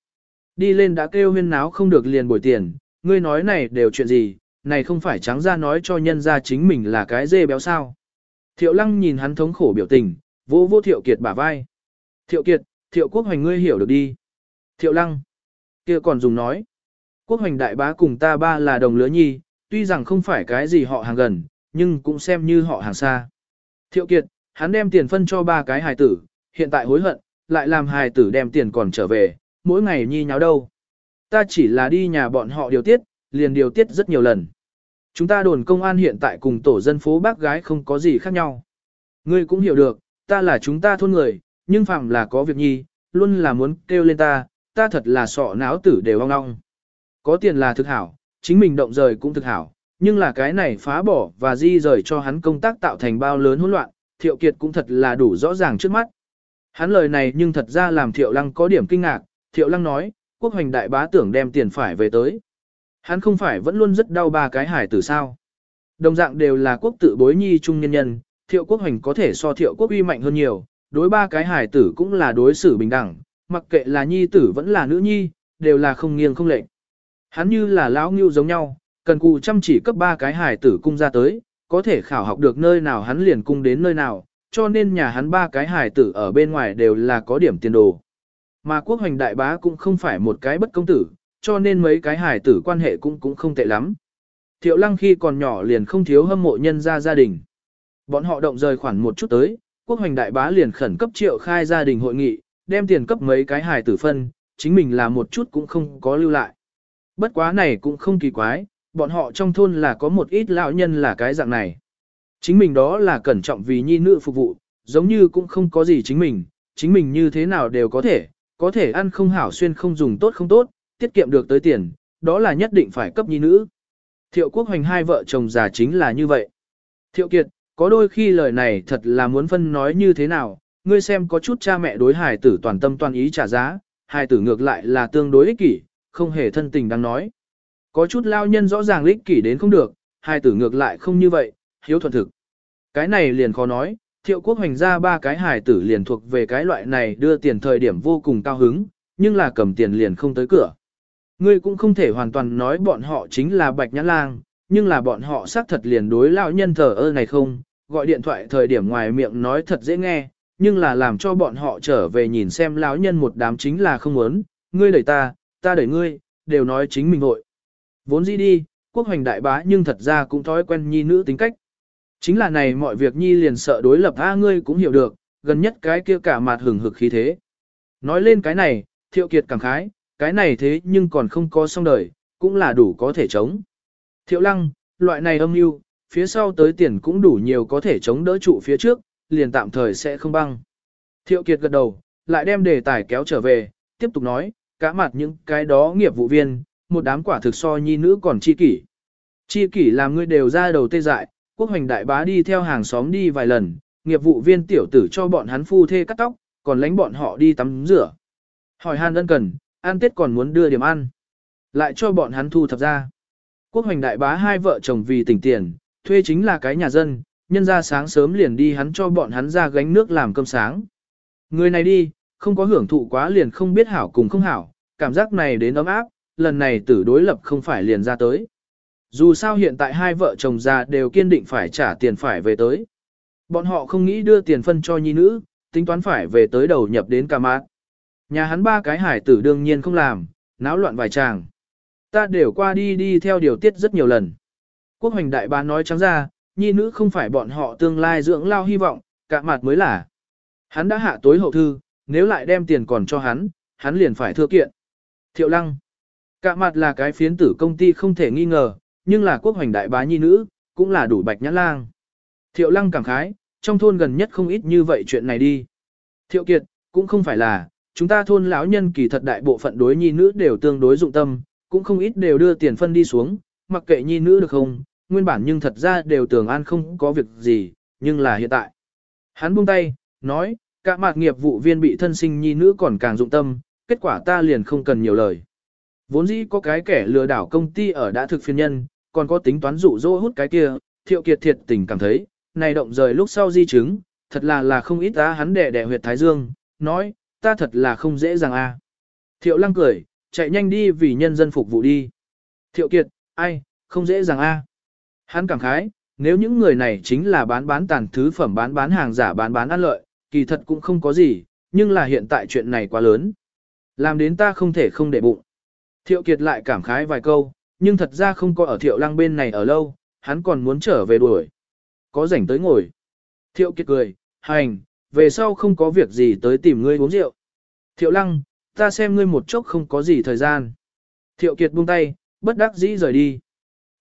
Đi lên đã kêu huyên náo không được liền bồi tiền, ngươi nói này đều chuyện gì, này không phải trắng ra nói cho nhân ra chính mình là cái dê béo sao. Thiệu lăng nhìn hắn thống khổ biểu tình, vô vô thiệu kiệt bả vai. Thiệu kiệt, thiệu quốc hoành ngươi hiểu được đi. Thiệu lăng, kia còn dùng nói. Quốc hoành đại bá cùng ta ba là đồng lứa nhi, tuy rằng không phải cái gì họ hàng gần, nhưng cũng xem như họ hàng xa. Thiệu kiệt, hắn đem tiền phân cho ba cái hài tử, hiện tại hối hận, lại làm hài tử đem tiền còn trở về, mỗi ngày nhi nháo đâu. Ta chỉ là đi nhà bọn họ điều tiết, liền điều tiết rất nhiều lần. Chúng ta đồn công an hiện tại cùng tổ dân phố bác gái không có gì khác nhau. Ngươi cũng hiểu được, ta là chúng ta thôn người, nhưng phạm là có việc nhi, luôn là muốn kêu lên ta, ta thật là sọ náo tử đều ong ong. Có tiền là thực hảo, chính mình động rời cũng thực hảo, nhưng là cái này phá bỏ và di rời cho hắn công tác tạo thành bao lớn hỗn loạn, Thiệu Kiệt cũng thật là đủ rõ ràng trước mắt. Hắn lời này nhưng thật ra làm Thiệu Lăng có điểm kinh ngạc, Thiệu Lăng nói, quốc hoành đại bá tưởng đem tiền phải về tới. Hắn không phải vẫn luôn rất đau ba cái hải tử sao. Đồng dạng đều là quốc tự bối nhi trung nhân nhân, thiệu quốc hoành có thể so thiệu quốc uy mạnh hơn nhiều, đối ba cái hải tử cũng là đối xử bình đẳng, mặc kệ là nhi tử vẫn là nữ nhi, đều là không nghiêng không lệnh. Hắn như là lão ngưu giống nhau, cần cù chăm chỉ cấp ba cái hải tử cung ra tới, có thể khảo học được nơi nào hắn liền cung đến nơi nào, cho nên nhà hắn ba cái hải tử ở bên ngoài đều là có điểm tiền đồ mà quốc hoành đại bá cũng không phải một cái bất công tử, cho nên mấy cái hải tử quan hệ cũng cũng không tệ lắm. Thiệu lăng khi còn nhỏ liền không thiếu hâm mộ nhân gia gia đình. Bọn họ động rời khoản một chút tới, quốc hoành đại bá liền khẩn cấp triệu khai gia đình hội nghị, đem tiền cấp mấy cái hải tử phân, chính mình là một chút cũng không có lưu lại. Bất quá này cũng không kỳ quái, bọn họ trong thôn là có một ít lão nhân là cái dạng này. Chính mình đó là cẩn trọng vì nhi nữ phục vụ, giống như cũng không có gì chính mình, chính mình như thế nào đều có thể, có thể ăn không hảo xuyên không dùng tốt không tốt, tiết kiệm được tới tiền, đó là nhất định phải cấp nhi nữ. Thiệu quốc hoành hai vợ chồng già chính là như vậy. Thiệu kiệt, có đôi khi lời này thật là muốn phân nói như thế nào, ngươi xem có chút cha mẹ đối hài tử toàn tâm toàn ý trả giá, hài tử ngược lại là tương đối ích kỷ, không hề thân tình đang nói. Có chút lao nhân rõ ràng ích kỷ đến không được, hài tử ngược lại không như vậy, hiếu thuận thực. Cái này liền khó nói, thiệu quốc hoành ra ba cái hài tử liền thuộc về cái loại này đưa tiền thời điểm vô cùng cao hứng, nhưng là cầm tiền liền không tới cửa. Ngươi cũng không thể hoàn toàn nói bọn họ chính là bạch nhã lang, nhưng là bọn họ xác thật liền đối lão nhân thờ ơ này không, gọi điện thoại thời điểm ngoài miệng nói thật dễ nghe, nhưng là làm cho bọn họ trở về nhìn xem lão nhân một đám chính là không muốn, ngươi đẩy ta, ta đẩy ngươi, đều nói chính mình vội. Vốn gì đi, quốc hoành đại bá nhưng thật ra cũng thói quen nhi nữ tính cách. Chính là này mọi việc nhi liền sợ đối lập A ngươi cũng hiểu được, gần nhất cái kia cả mặt hừng hực khí thế. Nói lên cái này, thiệu kiệt cảm khái, cái này thế nhưng còn không có xong đời, cũng là đủ có thể chống. Thiệu lăng, loại này âm mưu phía sau tới tiền cũng đủ nhiều có thể chống đỡ trụ phía trước, liền tạm thời sẽ không băng. Thiệu kiệt gật đầu, lại đem đề tài kéo trở về, tiếp tục nói, cả mặt những cái đó nghiệp vụ viên, một đám quả thực so nhi nữ còn chi kỷ. Chi kỷ làm ngươi đều ra đầu tê dại, quốc hoành đại bá đi theo hàng xóm đi vài lần, nghiệp vụ viên tiểu tử cho bọn hắn phu thê cắt tóc, còn lánh bọn họ đi tắm rửa. Hỏi han ân cần, ăn tết còn muốn đưa điểm ăn. Lại cho bọn hắn thu thập ra. Quốc hoành đại bá hai vợ chồng vì tỉnh tiền, thuê chính là cái nhà dân, nhân ra sáng sớm liền đi hắn cho bọn hắn ra gánh nước làm cơm sáng. Người này đi, không có hưởng thụ quá liền không biết hảo cùng không hảo, cảm giác này đến ấm áp, lần này tử đối lập không phải liền ra tới. Dù sao hiện tại hai vợ chồng già đều kiên định phải trả tiền phải về tới. Bọn họ không nghĩ đưa tiền phân cho nhi nữ, tính toán phải về tới đầu nhập đến cả mát. Nhà hắn ba cái hải tử đương nhiên không làm, náo loạn vài chàng. Ta đều qua đi đi theo điều tiết rất nhiều lần. Quốc hoành đại bá nói trắng ra, nhi nữ không phải bọn họ tương lai dưỡng lao hy vọng, cả mặt mới là. Hắn đã hạ tối hậu thư, nếu lại đem tiền còn cho hắn, hắn liền phải thưa kiện. Thiệu lăng. Cả mặt là cái phiến tử công ty không thể nghi ngờ, nhưng là quốc hoành đại bá nhi nữ, cũng là đủ bạch nhãn lang. Thiệu lăng cảm khái, trong thôn gần nhất không ít như vậy chuyện này đi. Thiệu kiệt, cũng không phải là, chúng ta thôn lão nhân kỳ thật đại bộ phận đối nhi nữ đều tương đối dụng tâm, cũng không ít đều đưa tiền phân đi xuống, mặc kệ nhi nữ được không, nguyên bản nhưng thật ra đều tưởng an không có việc gì, nhưng là hiện tại. Hắn buông tay, nói, cả mạc nghiệp vụ viên bị thân sinh nhi nữ còn càng dụng tâm, kết quả ta liền không cần nhiều lời. Vốn dĩ có cái kẻ lừa đảo công ty ở đã thực phiên nhân, còn có tính toán dụ dỗ hút cái kia, thiệu kiệt thiệt tình cảm thấy, này động rời lúc sau di chứng, thật là là không ít ta hắn đẻ đẻ huyệt thái dương, nói, ta thật là không dễ dàng a. Thiệu lăng cười, chạy nhanh đi vì nhân dân phục vụ đi. Thiệu kiệt, ai, không dễ dàng a. Hắn cảm khái, nếu những người này chính là bán bán tàn thứ phẩm bán bán hàng giả bán bán ăn lợi, kỳ thật cũng không có gì, nhưng là hiện tại chuyện này quá lớn. Làm đến ta không thể không để bụng. Thiệu kiệt lại cảm khái vài câu, nhưng thật ra không có ở thiệu lăng bên này ở lâu, hắn còn muốn trở về đuổi. Có rảnh tới ngồi. Thiệu kiệt cười, hành, về sau không có việc gì tới tìm ngươi uống rượu. Thiệu lăng, ta xem ngươi một chốc không có gì thời gian. Thiệu kiệt buông tay, bất đắc dĩ rời đi.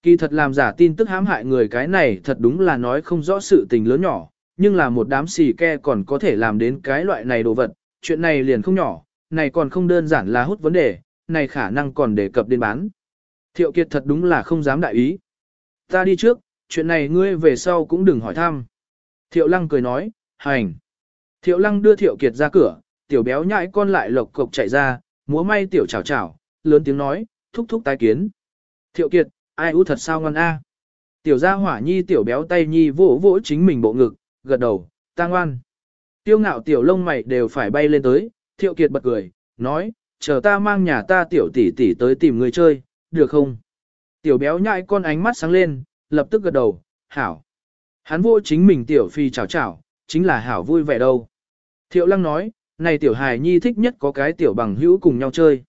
Kỳ thật làm giả tin tức hãm hại người cái này thật đúng là nói không rõ sự tình lớn nhỏ, nhưng là một đám xì ke còn có thể làm đến cái loại này đồ vật, chuyện này liền không nhỏ, này còn không đơn giản là hút vấn đề, này khả năng còn đề cập đến bán. Thiệu Kiệt thật đúng là không dám đại ý. Ta đi trước, chuyện này ngươi về sau cũng đừng hỏi thăm. Thiệu Lăng cười nói, hành. Thiệu Lăng đưa Thiệu Kiệt ra cửa, tiểu béo nhãi con lại lộc cộc chạy ra, múa may tiểu chào chào, lớn tiếng nói, thúc thúc tái kiến. Thiệu Kiệt, ai ú thật sao ngon a? Tiểu gia hỏa nhi tiểu béo tay nhi vỗ vỗ chính mình bộ ngực, gật đầu, ta ngoan. Tiêu ngạo tiểu lông mày đều phải bay lên tới, Thiệu Kiệt bật cười, nói, chờ ta mang nhà ta tiểu tỷ tỷ tới tìm người chơi, được không? Tiểu béo nhại con ánh mắt sáng lên, lập tức gật đầu, hảo. Hắn vô chính mình tiểu phi chào chào, chính là hảo vui vẻ đâu. Thiệu lăng nói, này tiểu hài nhi thích nhất có cái tiểu bằng hữu cùng nhau chơi.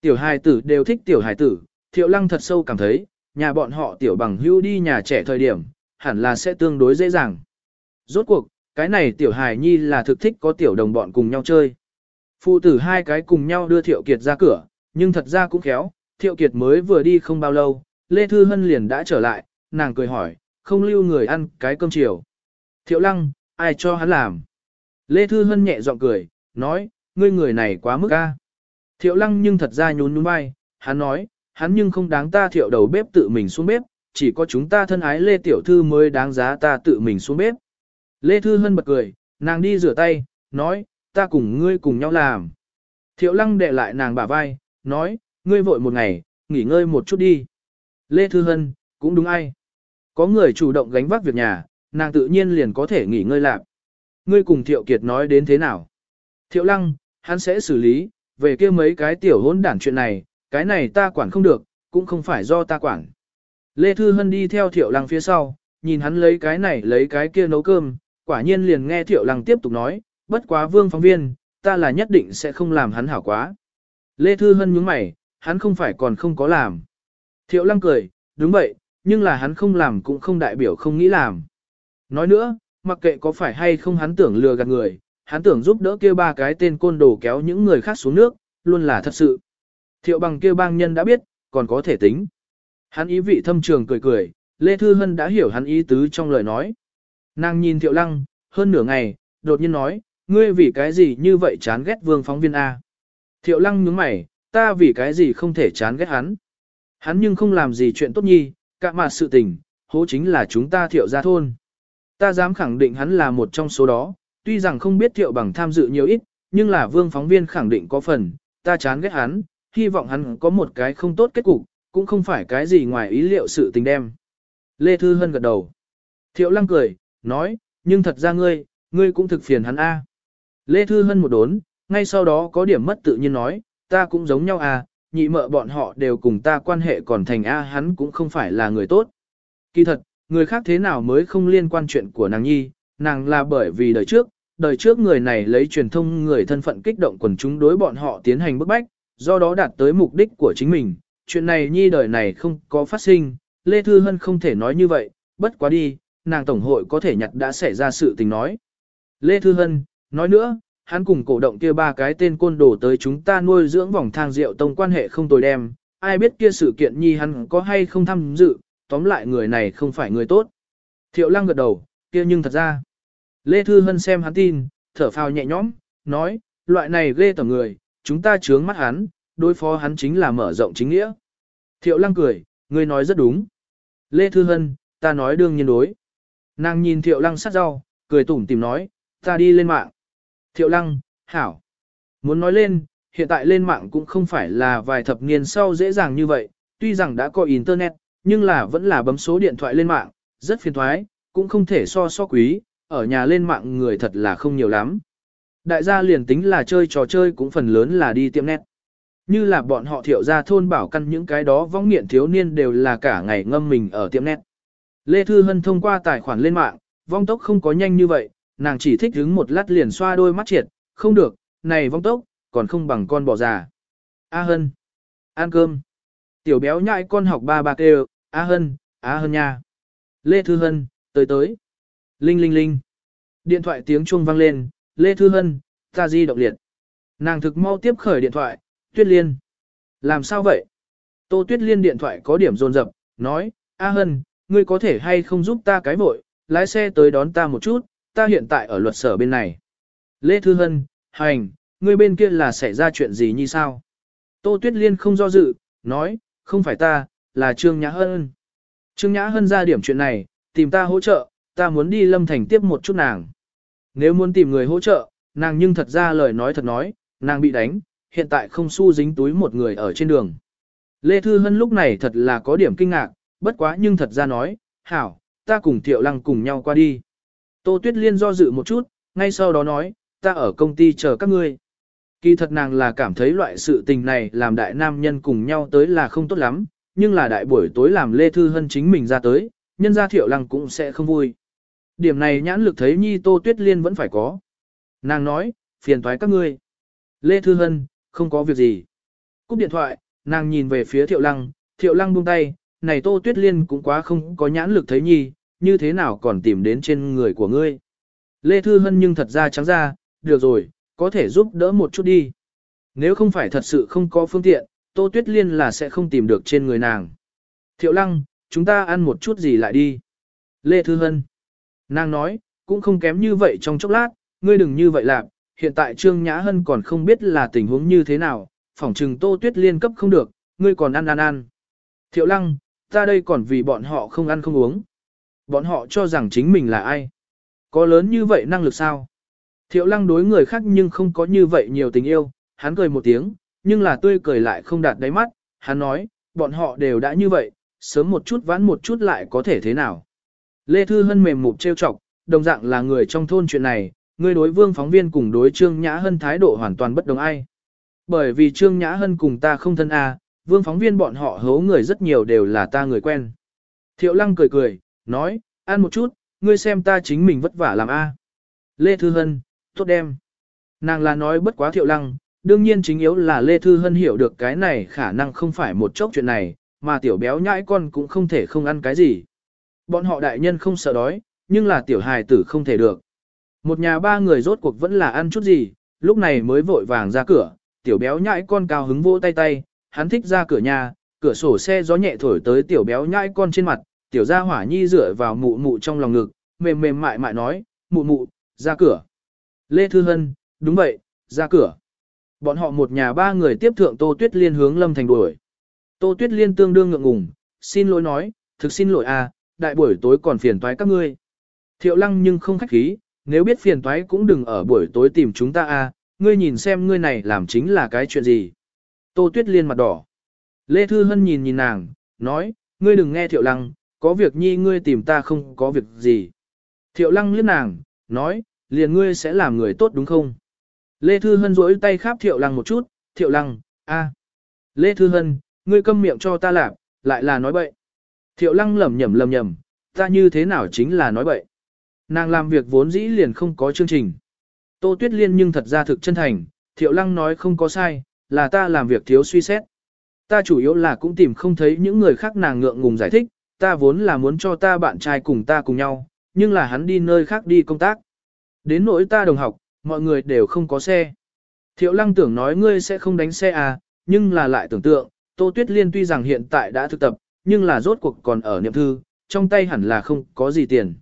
Tiểu hài tử đều thích tiểu hài tử, thiệu lăng thật sâu cảm thấy, nhà bọn họ tiểu bằng hữu đi nhà trẻ thời điểm, hẳn là sẽ tương đối dễ dàng. Rốt cuộc, cái này tiểu hài nhi là thực thích có tiểu đồng bọn cùng nhau chơi. Phụ tử hai cái cùng nhau đưa thiệu kiệt ra cửa, nhưng thật ra cũng khéo, Thiệu Kiệt mới vừa đi không bao lâu, Lê Thư Hân liền đã trở lại, nàng cười hỏi, không lưu người ăn cái cơm chiều. Thiệu Lăng, ai cho hắn làm? Lê Thư Hân nhẹ giọng cười, nói, ngươi người này quá mức a. Thiệu Lăng nhưng thật ra nhún nhún vai, hắn nói, hắn nhưng không đáng ta thiệu đầu bếp tự mình xuống bếp, chỉ có chúng ta thân ái Lê Tiểu Thư mới đáng giá ta tự mình xuống bếp. Lê Thư Hân bật cười, nàng đi rửa tay, nói, ta cùng ngươi cùng nhau làm. Thiệu Lăng đệ lại nàng bả vai, nói, ngươi vội một ngày, nghỉ ngơi một chút đi. Lê Thư Hân, cũng đúng ai. Có người chủ động gánh vác việc nhà, nàng tự nhiên liền có thể nghỉ ngơi lạc. Ngươi cùng Thiệu Kiệt nói đến thế nào? Thiệu Lăng, hắn sẽ xử lý, về kia mấy cái tiểu hỗn đản chuyện này, cái này ta quản không được, cũng không phải do ta quản. Lê Thư Hân đi theo Thiệu Lăng phía sau, nhìn hắn lấy cái này lấy cái kia nấu cơm, quả nhiên liền nghe Thiệu Lăng tiếp tục nói, bất quá vương phóng viên, ta là nhất định sẽ không làm hắn hảo quá. Lê Thư Hân nhướng mày, hắn không phải còn không có làm. Thiệu lăng cười, đúng vậy, nhưng là hắn không làm cũng không đại biểu không nghĩ làm. Nói nữa, mặc kệ có phải hay không hắn tưởng lừa gạt người, hắn tưởng giúp đỡ kia ba cái tên côn đồ kéo những người khác xuống nước, luôn là thật sự. Thiệu bằng kia bang nhân đã biết, còn có thể tính. Hắn ý vị thâm trường cười cười, Lê Thư Hân đã hiểu hắn ý tứ trong lời nói. Nàng nhìn Thiệu Lăng, hơn nửa ngày, đột nhiên nói, ngươi vì cái gì như vậy chán ghét vương phóng viên A. Thiệu Lăng nhướng mẩy ta vì cái gì không thể chán ghét hắn. Hắn nhưng không làm gì chuyện tốt nhi, cả mà sự tình, hố chính là chúng ta thiệu gia thôn. Ta dám khẳng định hắn là một trong số đó, tuy rằng không biết thiệu bằng tham dự nhiều ít, nhưng là vương phóng viên khẳng định có phần, ta chán ghét hắn, hy vọng hắn có một cái không tốt kết cục, cũng không phải cái gì ngoài ý liệu sự tình đem. Lê Thư Hân gật đầu. Thiệu lăng cười, nói, nhưng thật ra ngươi, ngươi cũng thực phiền hắn a. Lê Thư Hân một đốn, ngay sau đó có điểm mất tự nhiên nói, ta cũng giống nhau à, nhị mợ bọn họ đều cùng ta quan hệ còn thành A à hắn cũng không phải là người tốt. Kỳ thật, người khác thế nào mới không liên quan chuyện của nàng nhi, nàng là bởi vì đời trước, đời trước người này lấy truyền thông người thân phận kích động quần chúng đối bọn họ tiến hành bức bách, do đó đạt tới mục đích của chính mình, chuyện này nhi đời này không có phát sinh, Lê Thư Hân không thể nói như vậy, bất quá đi, nàng Tổng hội có thể nhặt đã xảy ra sự tình nói. Lê Thư Hân, nói nữa, hắn cùng cổ động kia ba cái tên côn đồ tới chúng ta nuôi dưỡng vòng thang rượu tông quan hệ không tồi đem, ai biết kia sự kiện nhi hắn có hay không tham dự, tóm lại người này không phải người tốt. Thiệu lăng gật đầu, kia nhưng thật ra. Lê Thư Hân xem hắn tin, thở phào nhẹ nhõm, nói, loại này ghê tầm người, chúng ta chướng mắt hắn, đối phó hắn chính là mở rộng chính nghĩa. Thiệu lăng cười, người nói rất đúng. Lê Thư Hân, ta nói đương nhiên đối. Nàng nhìn thiệu lăng sát rau, cười tủm tìm nói, ta đi lên mạng. Thiệu Lăng, Hảo. Muốn nói lên, hiện tại lên mạng cũng không phải là vài thập niên sau dễ dàng như vậy, tuy rằng đã có Internet, nhưng là vẫn là bấm số điện thoại lên mạng, rất phiền thoái, cũng không thể so so quý, ở nhà lên mạng người thật là không nhiều lắm. Đại gia liền tính là chơi trò chơi cũng phần lớn là đi tiệm net. Như là bọn họ thiệu ra thôn bảo căn những cái đó vong nghiện thiếu niên đều là cả ngày ngâm mình ở tiệm net. Lê Thư Hân thông qua tài khoản lên mạng, vong tốc không có nhanh như vậy, nàng chỉ thích đứng một lát liền xoa đôi mắt triệt, không được, này vong tốc, còn không bằng con bò già. A Hân, ăn cơm. Tiểu béo nhại con học ba bạc đều. A Hân, A Hân nha. Lê Thư Hân, tới tới. Linh linh linh. Điện thoại tiếng chuông vang lên, Lê Thư Hân, ta di động liệt. Nàng thực mau tiếp khởi điện thoại, Tuyết Liên. Làm sao vậy? Tô Tuyết Liên điện thoại có điểm dồn rập, nói, A Hân, ngươi có thể hay không giúp ta cái vội, lái xe tới đón ta một chút, ta hiện tại ở luật sở bên này. Lê Thư Hân, hành, người bên kia là xảy ra chuyện gì như sao? Tô Tuyết Liên không do dự, nói, không phải ta, là Trương Nhã Hân. Trương Nhã Hân ra điểm chuyện này, tìm ta hỗ trợ, ta muốn đi lâm thành tiếp một chút nàng. Nếu muốn tìm người hỗ trợ, nàng nhưng thật ra lời nói thật nói, nàng bị đánh, hiện tại không xu dính túi một người ở trên đường. Lê Thư Hân lúc này thật là có điểm kinh ngạc, bất quá nhưng thật ra nói, hảo, ta cùng Thiệu Lăng cùng nhau qua đi. Tô Tuyết Liên do dự một chút, ngay sau đó nói, ta ở công ty chờ các ngươi. Kỳ thật nàng là cảm thấy loại sự tình này làm đại nam nhân cùng nhau tới là không tốt lắm, nhưng là đại buổi tối làm Lê Thư Hân chính mình ra tới, nhân gia thiệu lăng cũng sẽ không vui. Điểm này nhãn lực thấy Nhi Tô Tuyết Liên vẫn phải có. Nàng nói, phiền thoái các ngươi. Lê Thư Hân, không có việc gì. Cúp điện thoại, nàng nhìn về phía thiệu lăng, thiệu lăng buông tay, này Tô Tuyết Liên cũng quá không có nhãn lực thấy Nhi, như thế nào còn tìm đến trên người của ngươi. Lê Thư Hân nhưng thật ra trắng ra, được rồi, có thể giúp đỡ một chút đi. Nếu không phải thật sự không có phương tiện, Tô Tuyết Liên là sẽ không tìm được trên người nàng. Thiệu Lăng, chúng ta ăn một chút gì lại đi. Lê Thư Hân. Nàng nói, cũng không kém như vậy trong chốc lát, ngươi đừng như vậy làm, hiện tại Trương Nhã Hân còn không biết là tình huống như thế nào, phỏng trừng Tô Tuyết Liên cấp không được, ngươi còn ăn ăn ăn. Thiệu Lăng, ta đây còn vì bọn họ không ăn không uống. Bọn họ cho rằng chính mình là ai? Có lớn như vậy năng lực sao? Thiệu lăng đối người khác nhưng không có như vậy nhiều tình yêu, hắn cười một tiếng, nhưng là tươi cười lại không đạt đáy mắt, hắn nói, bọn họ đều đã như vậy, sớm một chút vãn một chút lại có thể thế nào. Lê Thư Hân mềm mụp trêu chọc, đồng dạng là người trong thôn chuyện này, người đối vương phóng viên cùng đối Trương Nhã Hân thái độ hoàn toàn bất đồng ai. Bởi vì Trương Nhã Hân cùng ta không thân a à, vương phóng viên bọn họ hấu người rất nhiều đều là ta người quen. Thiệu Lăng cười cười, nói, ăn một chút, ngươi xem ta chính mình vất vả làm a. Lê Thư Hân, tốt đem. Nàng là nói bất quá thiệu lăng, đương nhiên chính yếu là Lê Thư Hân hiểu được cái này khả năng không phải một chốc chuyện này, mà tiểu béo nhãi con cũng không thể không ăn cái gì. Bọn họ đại nhân không sợ đói, nhưng là tiểu hài tử không thể được. Một nhà ba người rốt cuộc vẫn là ăn chút gì, lúc này mới vội vàng ra cửa, tiểu béo nhãi con cao hứng vỗ tay tay, hắn thích ra cửa nhà, cửa sổ xe gió nhẹ thổi tới tiểu béo nhãi con trên mặt, tiểu gia hỏa nhi dựa vào mụ mụ trong lòng ngực, mềm mềm mại mại nói, mụ mụ, ra cửa. Lê Thư Hân, đúng vậy, ra cửa. Bọn họ một nhà ba người tiếp thượng Tô Tuyết Liên hướng Lâm Thành đuổi. Tô Tuyết Liên tương đương ngượng ngùng, xin lỗi nói, thực xin lỗi à, đại buổi tối còn phiền toái các ngươi. Thiệu lăng nhưng không khách khí, nếu biết phiền toái cũng đừng ở buổi tối tìm chúng ta à, ngươi nhìn xem ngươi này làm chính là cái chuyện gì. Tô Tuyết Liên mặt đỏ. Lê Thư Hân nhìn nhìn nàng, nói, ngươi đừng nghe thiệu lăng, có việc nhi ngươi tìm ta không có việc gì. Thiệu lăng liếc nàng, nói, liền ngươi sẽ làm người tốt đúng không? Lê Thư Hân rỗi tay khắp thiệu lăng một chút, thiệu lăng, a. Lê Thư Hân, ngươi câm miệng cho ta lạp, lại là nói bậy. Thiệu lăng lầm nhầm lầm nhầm, ta như thế nào chính là nói bậy. Nàng làm việc vốn dĩ liền không có chương trình. Tô Tuyết Liên nhưng thật ra thực chân thành, Thiệu Lăng nói không có sai, là ta làm việc thiếu suy xét. Ta chủ yếu là cũng tìm không thấy những người khác nàng ngượng ngùng giải thích, ta vốn là muốn cho ta bạn trai cùng ta cùng nhau, nhưng là hắn đi nơi khác đi công tác. Đến nỗi ta đồng học, mọi người đều không có xe. Thiệu lăng tưởng nói ngươi sẽ không đánh xe à, nhưng là lại tưởng tượng, Tô Tuyết Liên tuy rằng hiện tại đã thực tập, nhưng là rốt cuộc còn ở niệm thư, trong tay hẳn là không có gì tiền.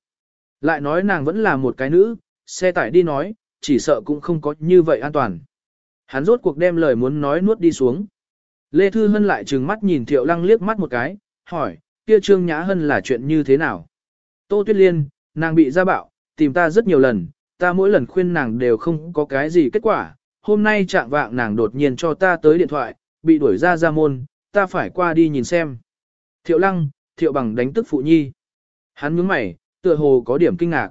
Lại nói nàng vẫn là một cái nữ, xe tải đi nói, chỉ sợ cũng không có như vậy an toàn. Hắn rốt cuộc đem lời muốn nói nuốt đi xuống. Lê Thư Hân lại trừng mắt nhìn Thiệu Lăng liếc mắt một cái, hỏi, kia Trương Nhã Hân là chuyện như thế nào. Tô Tuyết Liên, nàng bị gia bạo, tìm ta rất nhiều lần, ta mỗi lần khuyên nàng đều không có cái gì kết quả, hôm nay trạng vạng nàng đột nhiên cho ta tới điện thoại, bị đuổi ra ra môn, ta phải qua đi nhìn xem. Thiệu Lăng, Thiệu Bằng đánh tức phụ nhi. Hắn nhướng mày, tựa hồ có điểm kinh ngạc.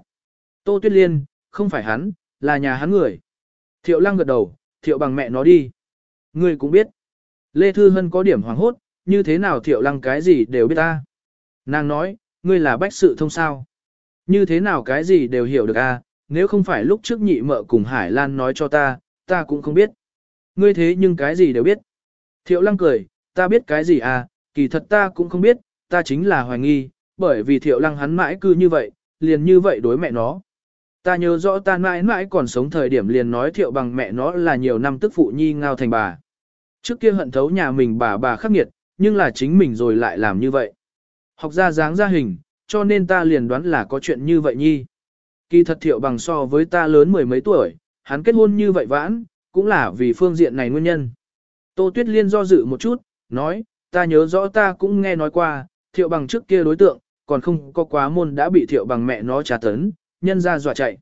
Tô Tuyết Liên, không phải hắn, là nhà hắn người. Thiệu Lăng gật đầu, Thiệu Bằng mẹ nó đi. người cũng biết. Lê Thư Hân có điểm hoàng hốt, như thế nào thiệu lăng cái gì đều biết ta. Nàng nói, ngươi là bách sự thông sao. Như thế nào cái gì đều hiểu được a nếu không phải lúc trước nhị mợ cùng Hải Lan nói cho ta, ta cũng không biết. Ngươi thế nhưng cái gì đều biết. Thiệu lăng cười, ta biết cái gì à, kỳ thật ta cũng không biết, ta chính là hoài nghi, bởi vì thiệu lăng hắn mãi cứ như vậy, liền như vậy đối mẹ nó. Ta nhớ rõ ta mãi mãi còn sống thời điểm liền nói thiệu bằng mẹ nó là nhiều năm tức phụ nhi ngao thành bà. Trước kia hận thấu nhà mình bà bà khắc nghiệt, nhưng là chính mình rồi lại làm như vậy. Học ra dáng ra hình, cho nên ta liền đoán là có chuyện như vậy nhi. Kỳ thật thiệu bằng so với ta lớn mười mấy tuổi, hắn kết hôn như vậy vãn, cũng là vì phương diện này nguyên nhân. Tô Tuyết Liên do dự một chút, nói, ta nhớ rõ ta cũng nghe nói qua, thiệu bằng trước kia đối tượng, còn không có quá môn đã bị thiệu bằng mẹ nó trả tấn, nhân ra dọa chạy.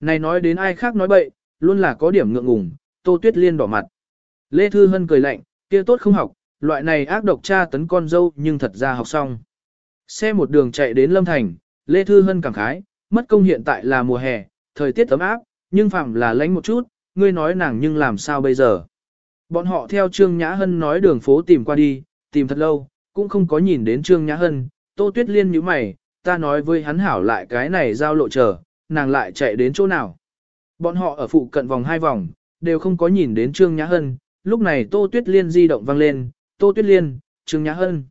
Này nói đến ai khác nói bậy, luôn là có điểm ngượng ngùng, Tô Tuyết Liên đỏ mặt. Lê Thư Hân cười lạnh, kia tốt không học, loại này ác độc cha tấn con dâu nhưng thật ra học xong. Xe một đường chạy đến Lâm Thành, Lê Thư Hân cảm khái, mất công hiện tại là mùa hè, thời tiết ấm áp, nhưng phạm là lánh một chút, ngươi nói nàng nhưng làm sao bây giờ. Bọn họ theo Trương Nhã Hân nói đường phố tìm qua đi, tìm thật lâu, cũng không có nhìn đến Trương Nhã Hân, Tô Tuyết Liên như mày, ta nói với hắn hảo lại cái này giao lộ chờ, nàng lại chạy đến chỗ nào. Bọn họ ở phụ cận vòng hai vòng, đều không có nhìn đến Trương Nhã Hân, lúc này Tô Tuyết Liên di động vang lên, Tô Tuyết Liên, Trương Nhã Hân.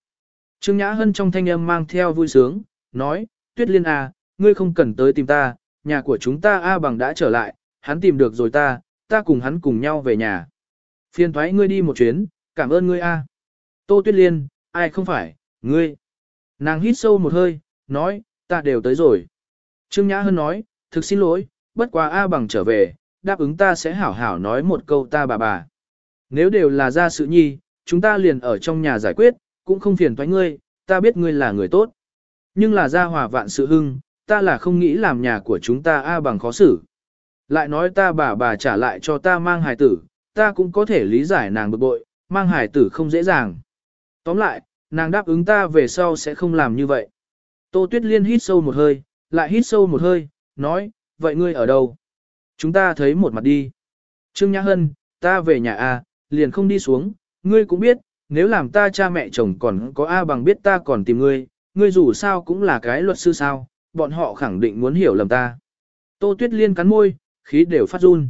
Trương Nhã Hân trong thanh âm mang theo vui sướng, nói, Tuyết Liên à, ngươi không cần tới tìm ta, nhà của chúng ta A bằng đã trở lại, hắn tìm được rồi ta, ta cùng hắn cùng nhau về nhà. Phiên thoái ngươi đi một chuyến, cảm ơn ngươi A. À. Tô Tuyết Liên, ai không phải, ngươi. Nàng hít sâu một hơi, nói, ta đều tới rồi. Trương Nhã Hân nói, thực xin lỗi, bất quá A bằng trở về, đáp ứng ta sẽ hảo hảo nói một câu ta bà bà. Nếu đều là ra sự nhi, chúng ta liền ở trong nhà giải quyết, cũng không phiền toái ngươi, ta biết ngươi là người tốt. Nhưng là gia hòa vạn sự hưng, ta là không nghĩ làm nhà của chúng ta a bằng khó xử. Lại nói ta bà bà trả lại cho ta mang hài tử, ta cũng có thể lý giải nàng bực bội, mang hài tử không dễ dàng. Tóm lại, nàng đáp ứng ta về sau sẽ không làm như vậy. Tô Tuyết Liên hít sâu một hơi, lại hít sâu một hơi, nói, vậy ngươi ở đâu? Chúng ta thấy một mặt đi. Trương Nhã Hân, ta về nhà a, liền không đi xuống, ngươi cũng biết, nếu làm ta cha mẹ chồng còn có A bằng biết ta còn tìm ngươi, ngươi dù sao cũng là cái luật sư sao, bọn họ khẳng định muốn hiểu lầm ta. Tô Tuyết Liên cắn môi, khí đều phát run.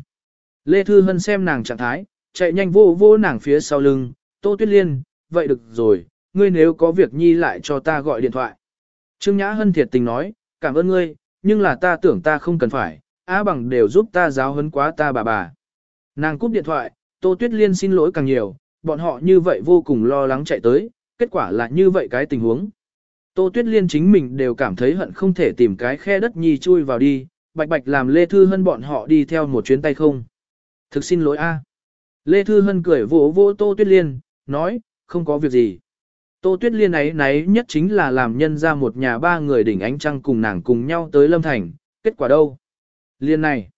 Lê Thư Hân xem nàng trạng thái, chạy nhanh vô vô nàng phía sau lưng, Tô Tuyết Liên, vậy được rồi, ngươi nếu có việc nhi lại cho ta gọi điện thoại. Trương Nhã Hân thiệt tình nói, cảm ơn ngươi, nhưng là ta tưởng ta không cần phải, A bằng đều giúp ta giáo hấn quá ta bà bà. Nàng cúp điện thoại, Tô Tuyết Liên xin lỗi càng nhiều, bọn họ như vậy vô cùng lo lắng chạy tới, kết quả là như vậy cái tình huống. Tô Tuyết Liên chính mình đều cảm thấy hận không thể tìm cái khe đất nhì chui vào đi, bạch bạch làm Lê Thư Hân bọn họ đi theo một chuyến tay không. Thực xin lỗi a. Lê Thư Hân cười vỗ vỗ Tô Tuyết Liên, nói, không có việc gì. Tô Tuyết Liên ấy náy nhất chính là làm nhân ra một nhà ba người đỉnh ánh trăng cùng nàng cùng nhau tới Lâm Thành, kết quả đâu? Liên này,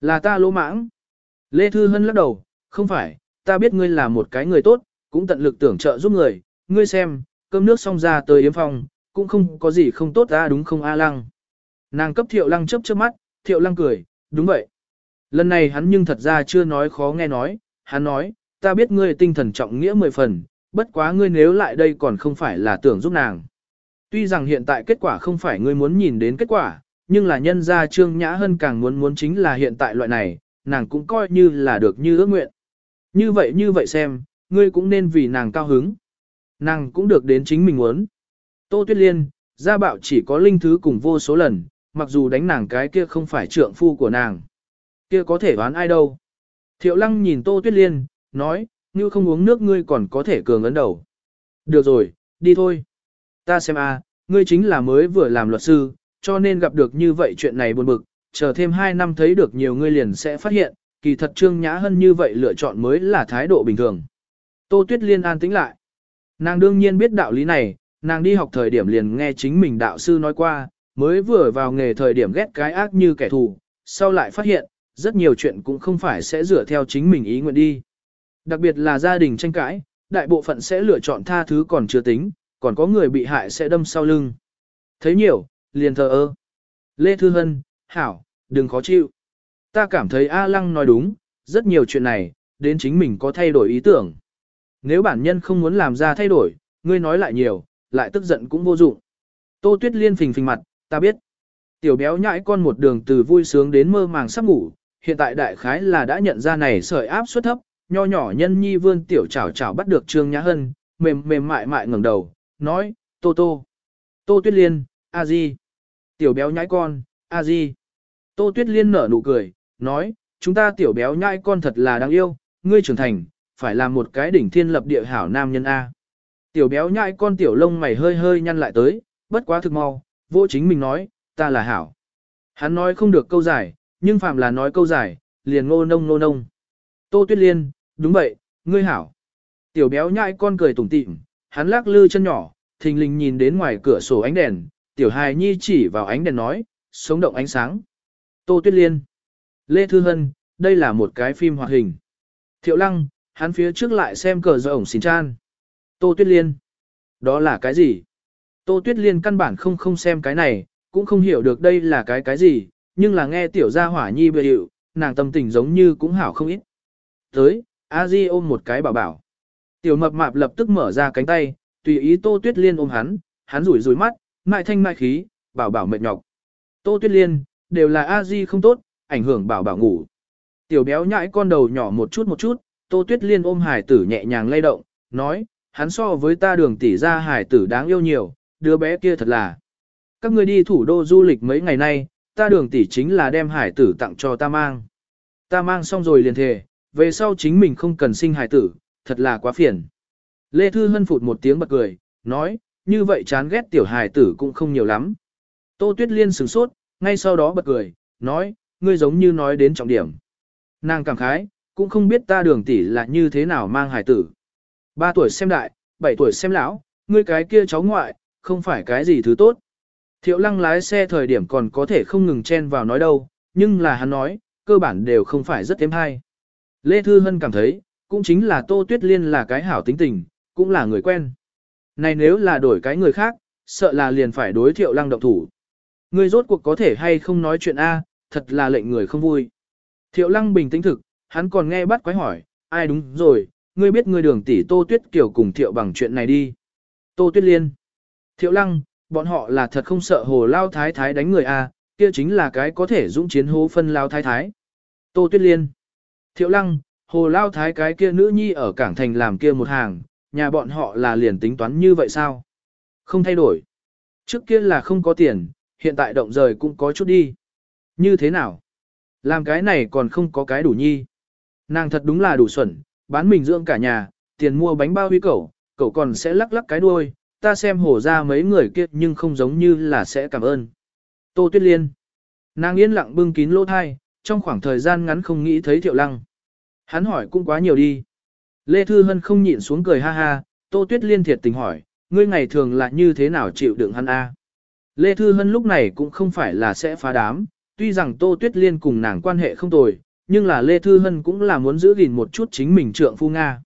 là ta lỗ mãng. Lê Thư Hân lắc đầu, không phải, ta biết ngươi là một cái người tốt, cũng tận lực tưởng trợ giúp người, ngươi xem, cơm nước xong ra tới yếm phòng, cũng không có gì không tốt ra đúng không A Lăng. Nàng cấp Thiệu Lăng chớp chớp mắt, Thiệu Lăng cười, đúng vậy. Lần này hắn nhưng thật ra chưa nói khó nghe nói, hắn nói, ta biết ngươi tinh thần trọng nghĩa mười phần, bất quá ngươi nếu lại đây còn không phải là tưởng giúp nàng. Tuy rằng hiện tại kết quả không phải ngươi muốn nhìn đến kết quả, nhưng là nhân gia Trương Nhã hơn càng muốn muốn chính là hiện tại loại này, nàng cũng coi như là được như ước nguyện. Như vậy như vậy xem, ngươi cũng nên vì nàng cao hứng. Nàng cũng được đến chính mình muốn. Tô Tuyết Liên, gia bạo chỉ có linh thứ cùng vô số lần, mặc dù đánh nàng cái kia không phải trượng phu của nàng. Kia có thể đoán ai đâu. Thiệu Lăng nhìn Tô Tuyết Liên, nói, như không uống nước ngươi còn có thể cường ấn đầu. Được rồi, đi thôi. Ta xem a, ngươi chính là mới vừa làm luật sư, cho nên gặp được như vậy chuyện này buồn bực, chờ thêm 2 năm thấy được nhiều ngươi liền sẽ phát hiện, kỳ thật Trương Nhã Hân như vậy lựa chọn mới là thái độ bình thường. Tô Tuyết Liên an tĩnh lại. Nàng đương nhiên biết đạo lý này, nàng đi học thời điểm liền nghe chính mình đạo sư nói qua, mới vừa vào nghề thời điểm ghét cái ác như kẻ thù, sau lại phát hiện, rất nhiều chuyện cũng không phải sẽ dựa theo chính mình ý nguyện đi. Đặc biệt là gia đình tranh cãi, đại bộ phận sẽ lựa chọn tha thứ còn chưa tính, còn có người bị hại sẽ đâm sau lưng. Thấy nhiều, liền thờ ơ. Lê Thư Hân, Hảo, đừng khó chịu. Ta cảm thấy A Lăng nói đúng, rất nhiều chuyện này, đến chính mình có thay đổi ý tưởng. Nếu bản nhân không muốn làm ra thay đổi, ngươi nói lại nhiều, lại tức giận cũng vô dụng. Tô Tuyết Liên phình phình mặt, ta biết. Tiểu béo nhãi con một đường từ vui sướng đến mơ màng sắp ngủ, hiện tại đại khái là đã nhận ra này sợi áp suất thấp, nho nhỏ nhân nhi vươn tiểu chảo chảo bắt được Trương Nhã Hân, mềm mềm mại mại ngẩng đầu, nói, Tô Tô. Tô Tuyết Liên, a di. Tiểu béo nhãi con, a di. Tô Tuyết Liên nở nụ cười, nói, chúng ta tiểu béo nhãi con thật là đáng yêu, ngươi trưởng thành, phải làm một cái đỉnh thiên lập địa hảo nam nhân A. Tiểu béo nhãi con tiểu lông mày hơi hơi nhăn lại tới, bất quá thực mau, vô chính mình nói, ta là hảo. Hắn nói không được câu giải, nhưng phạm là nói câu giải, liền ngô nông ngô nông. Tô Tuyết Liên, đúng vậy, ngươi hảo. Tiểu béo nhãi con cười tủm tỉm, hắn lắc lư chân nhỏ, thình lình nhìn đến ngoài cửa sổ ánh đèn, tiểu hài nhi chỉ vào ánh đèn nói, sống động ánh sáng. Tô Tuyết Liên. Lê Thư Hân, đây là một cái phim hoạt hình. Thiệu Lăng, hắn phía trước lại xem cờ giờ ổng xin chan. Tô Tuyết Liên. Đó là cái gì? Tô Tuyết Liên căn bản không không xem cái này, cũng không hiểu được đây là cái cái gì, nhưng là nghe tiểu gia hỏa nhi bệ hiệu, nàng tâm tình giống như cũng hảo không ít. Tới, a di ôm một cái bảo bảo. Tiểu mập mạp lập tức mở ra cánh tay, tùy ý Tô Tuyết Liên ôm hắn, hắn rủi rủi mắt, mại thanh mại khí, bảo bảo mệt nhọc. Tô Tuyết Liên, đều là a di không tốt, ảnh hưởng bảo bảo ngủ. Tiểu béo nhãi con đầu nhỏ một chút một chút, Tô Tuyết Liên ôm hải tử nhẹ nhàng lay động, nói, hắn so với ta đường tỷ ra hải tử đáng yêu nhiều, đứa bé kia thật là. Các người đi thủ đô du lịch mấy ngày nay, ta đường tỷ chính là đem hải tử tặng cho ta mang. Ta mang xong rồi liền thề, về sau chính mình không cần sinh hải tử, thật là quá phiền. Lê Thư Hân phụt một tiếng bật cười, nói, như vậy chán ghét tiểu hải tử cũng không nhiều lắm. Tô Tuyết Liên sửng sốt, ngay sau đó bật cười, nói, ngươi giống như nói đến trọng điểm. Nàng cảm khái, cũng không biết ta đường tỷ là như thế nào mang hài tử. Ba tuổi xem đại, bảy tuổi xem lão, ngươi cái kia cháu ngoại, không phải cái gì thứ tốt. Thiệu lăng lái xe thời điểm còn có thể không ngừng chen vào nói đâu, nhưng là hắn nói, cơ bản đều không phải rất thêm hay. Lê Thư Hân cảm thấy, cũng chính là Tô Tuyết Liên là cái hảo tính tình, cũng là người quen. Này nếu là đổi cái người khác, sợ là liền phải đối thiệu lăng động thủ. Ngươi rốt cuộc có thể hay không nói chuyện A, thật là lệnh người không vui. Thiệu lăng bình tĩnh thực, hắn còn nghe bắt quái hỏi, ai đúng rồi, ngươi biết ngươi đường tỷ Tô Tuyết Kiều cùng Thiệu bằng chuyện này đi. Tô Tuyết Liên. Thiệu lăng, bọn họ là thật không sợ hồ lao thái thái đánh người à, kia chính là cái có thể dũng chiến hố phân lao thái thái. Tô Tuyết Liên. Thiệu lăng, hồ lao thái cái kia nữ nhi ở cảng thành làm kia một hàng, nhà bọn họ là liền tính toán như vậy sao? Không thay đổi. Trước kia là không có tiền, hiện tại động rời cũng có chút đi. Như thế nào? Làm cái này còn không có cái đủ nhi. Nàng thật đúng là đủ xuẩn, bán mình dưỡng cả nhà, tiền mua bánh bao huy cậu, cậu còn sẽ lắc lắc cái đuôi, ta xem hổ ra mấy người kia nhưng không giống như là sẽ cảm ơn. Tô Tuyết Liên. Nàng yên lặng bưng kín lỗ thai, trong khoảng thời gian ngắn không nghĩ thấy Thiệu Lăng. Hắn hỏi cũng quá nhiều đi. Lê Thư Hân không nhịn xuống cười ha ha, Tô Tuyết Liên thiệt tình hỏi, ngươi ngày thường là như thế nào chịu đựng hắn a? Lê Thư Hân lúc này cũng không phải là sẽ phá đám, tuy rằng Tô Tuyết Liên cùng nàng quan hệ không tồi, nhưng là Lê Thư Hân cũng là muốn giữ gìn một chút chính mình trượng phu Nga.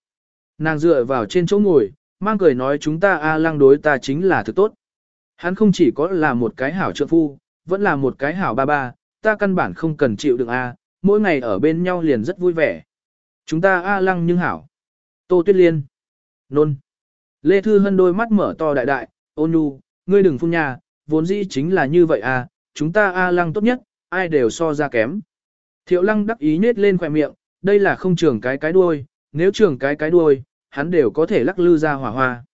Nàng dựa vào trên chỗ ngồi, mang cười nói chúng ta A lăng đối ta chính là thực tốt. Hắn không chỉ có là một cái hảo trượng phu, vẫn là một cái hảo ba ba, ta căn bản không cần chịu được A, mỗi ngày ở bên nhau liền rất vui vẻ. Chúng ta A lăng nhưng hảo. Tô Tuyết Liên. Nôn. Lê Thư Hân đôi mắt mở to đại đại, ôn nhu, ngươi đừng phun nhà, vốn dĩ chính là như vậy à, chúng ta A lăng tốt nhất, ai đều so ra kém. Thiệu lăng đắc ý nết lên khỏe miệng, đây là không trường cái cái đuôi, nếu trường cái cái đuôi, hắn đều có thể lắc lư ra hỏa hoa.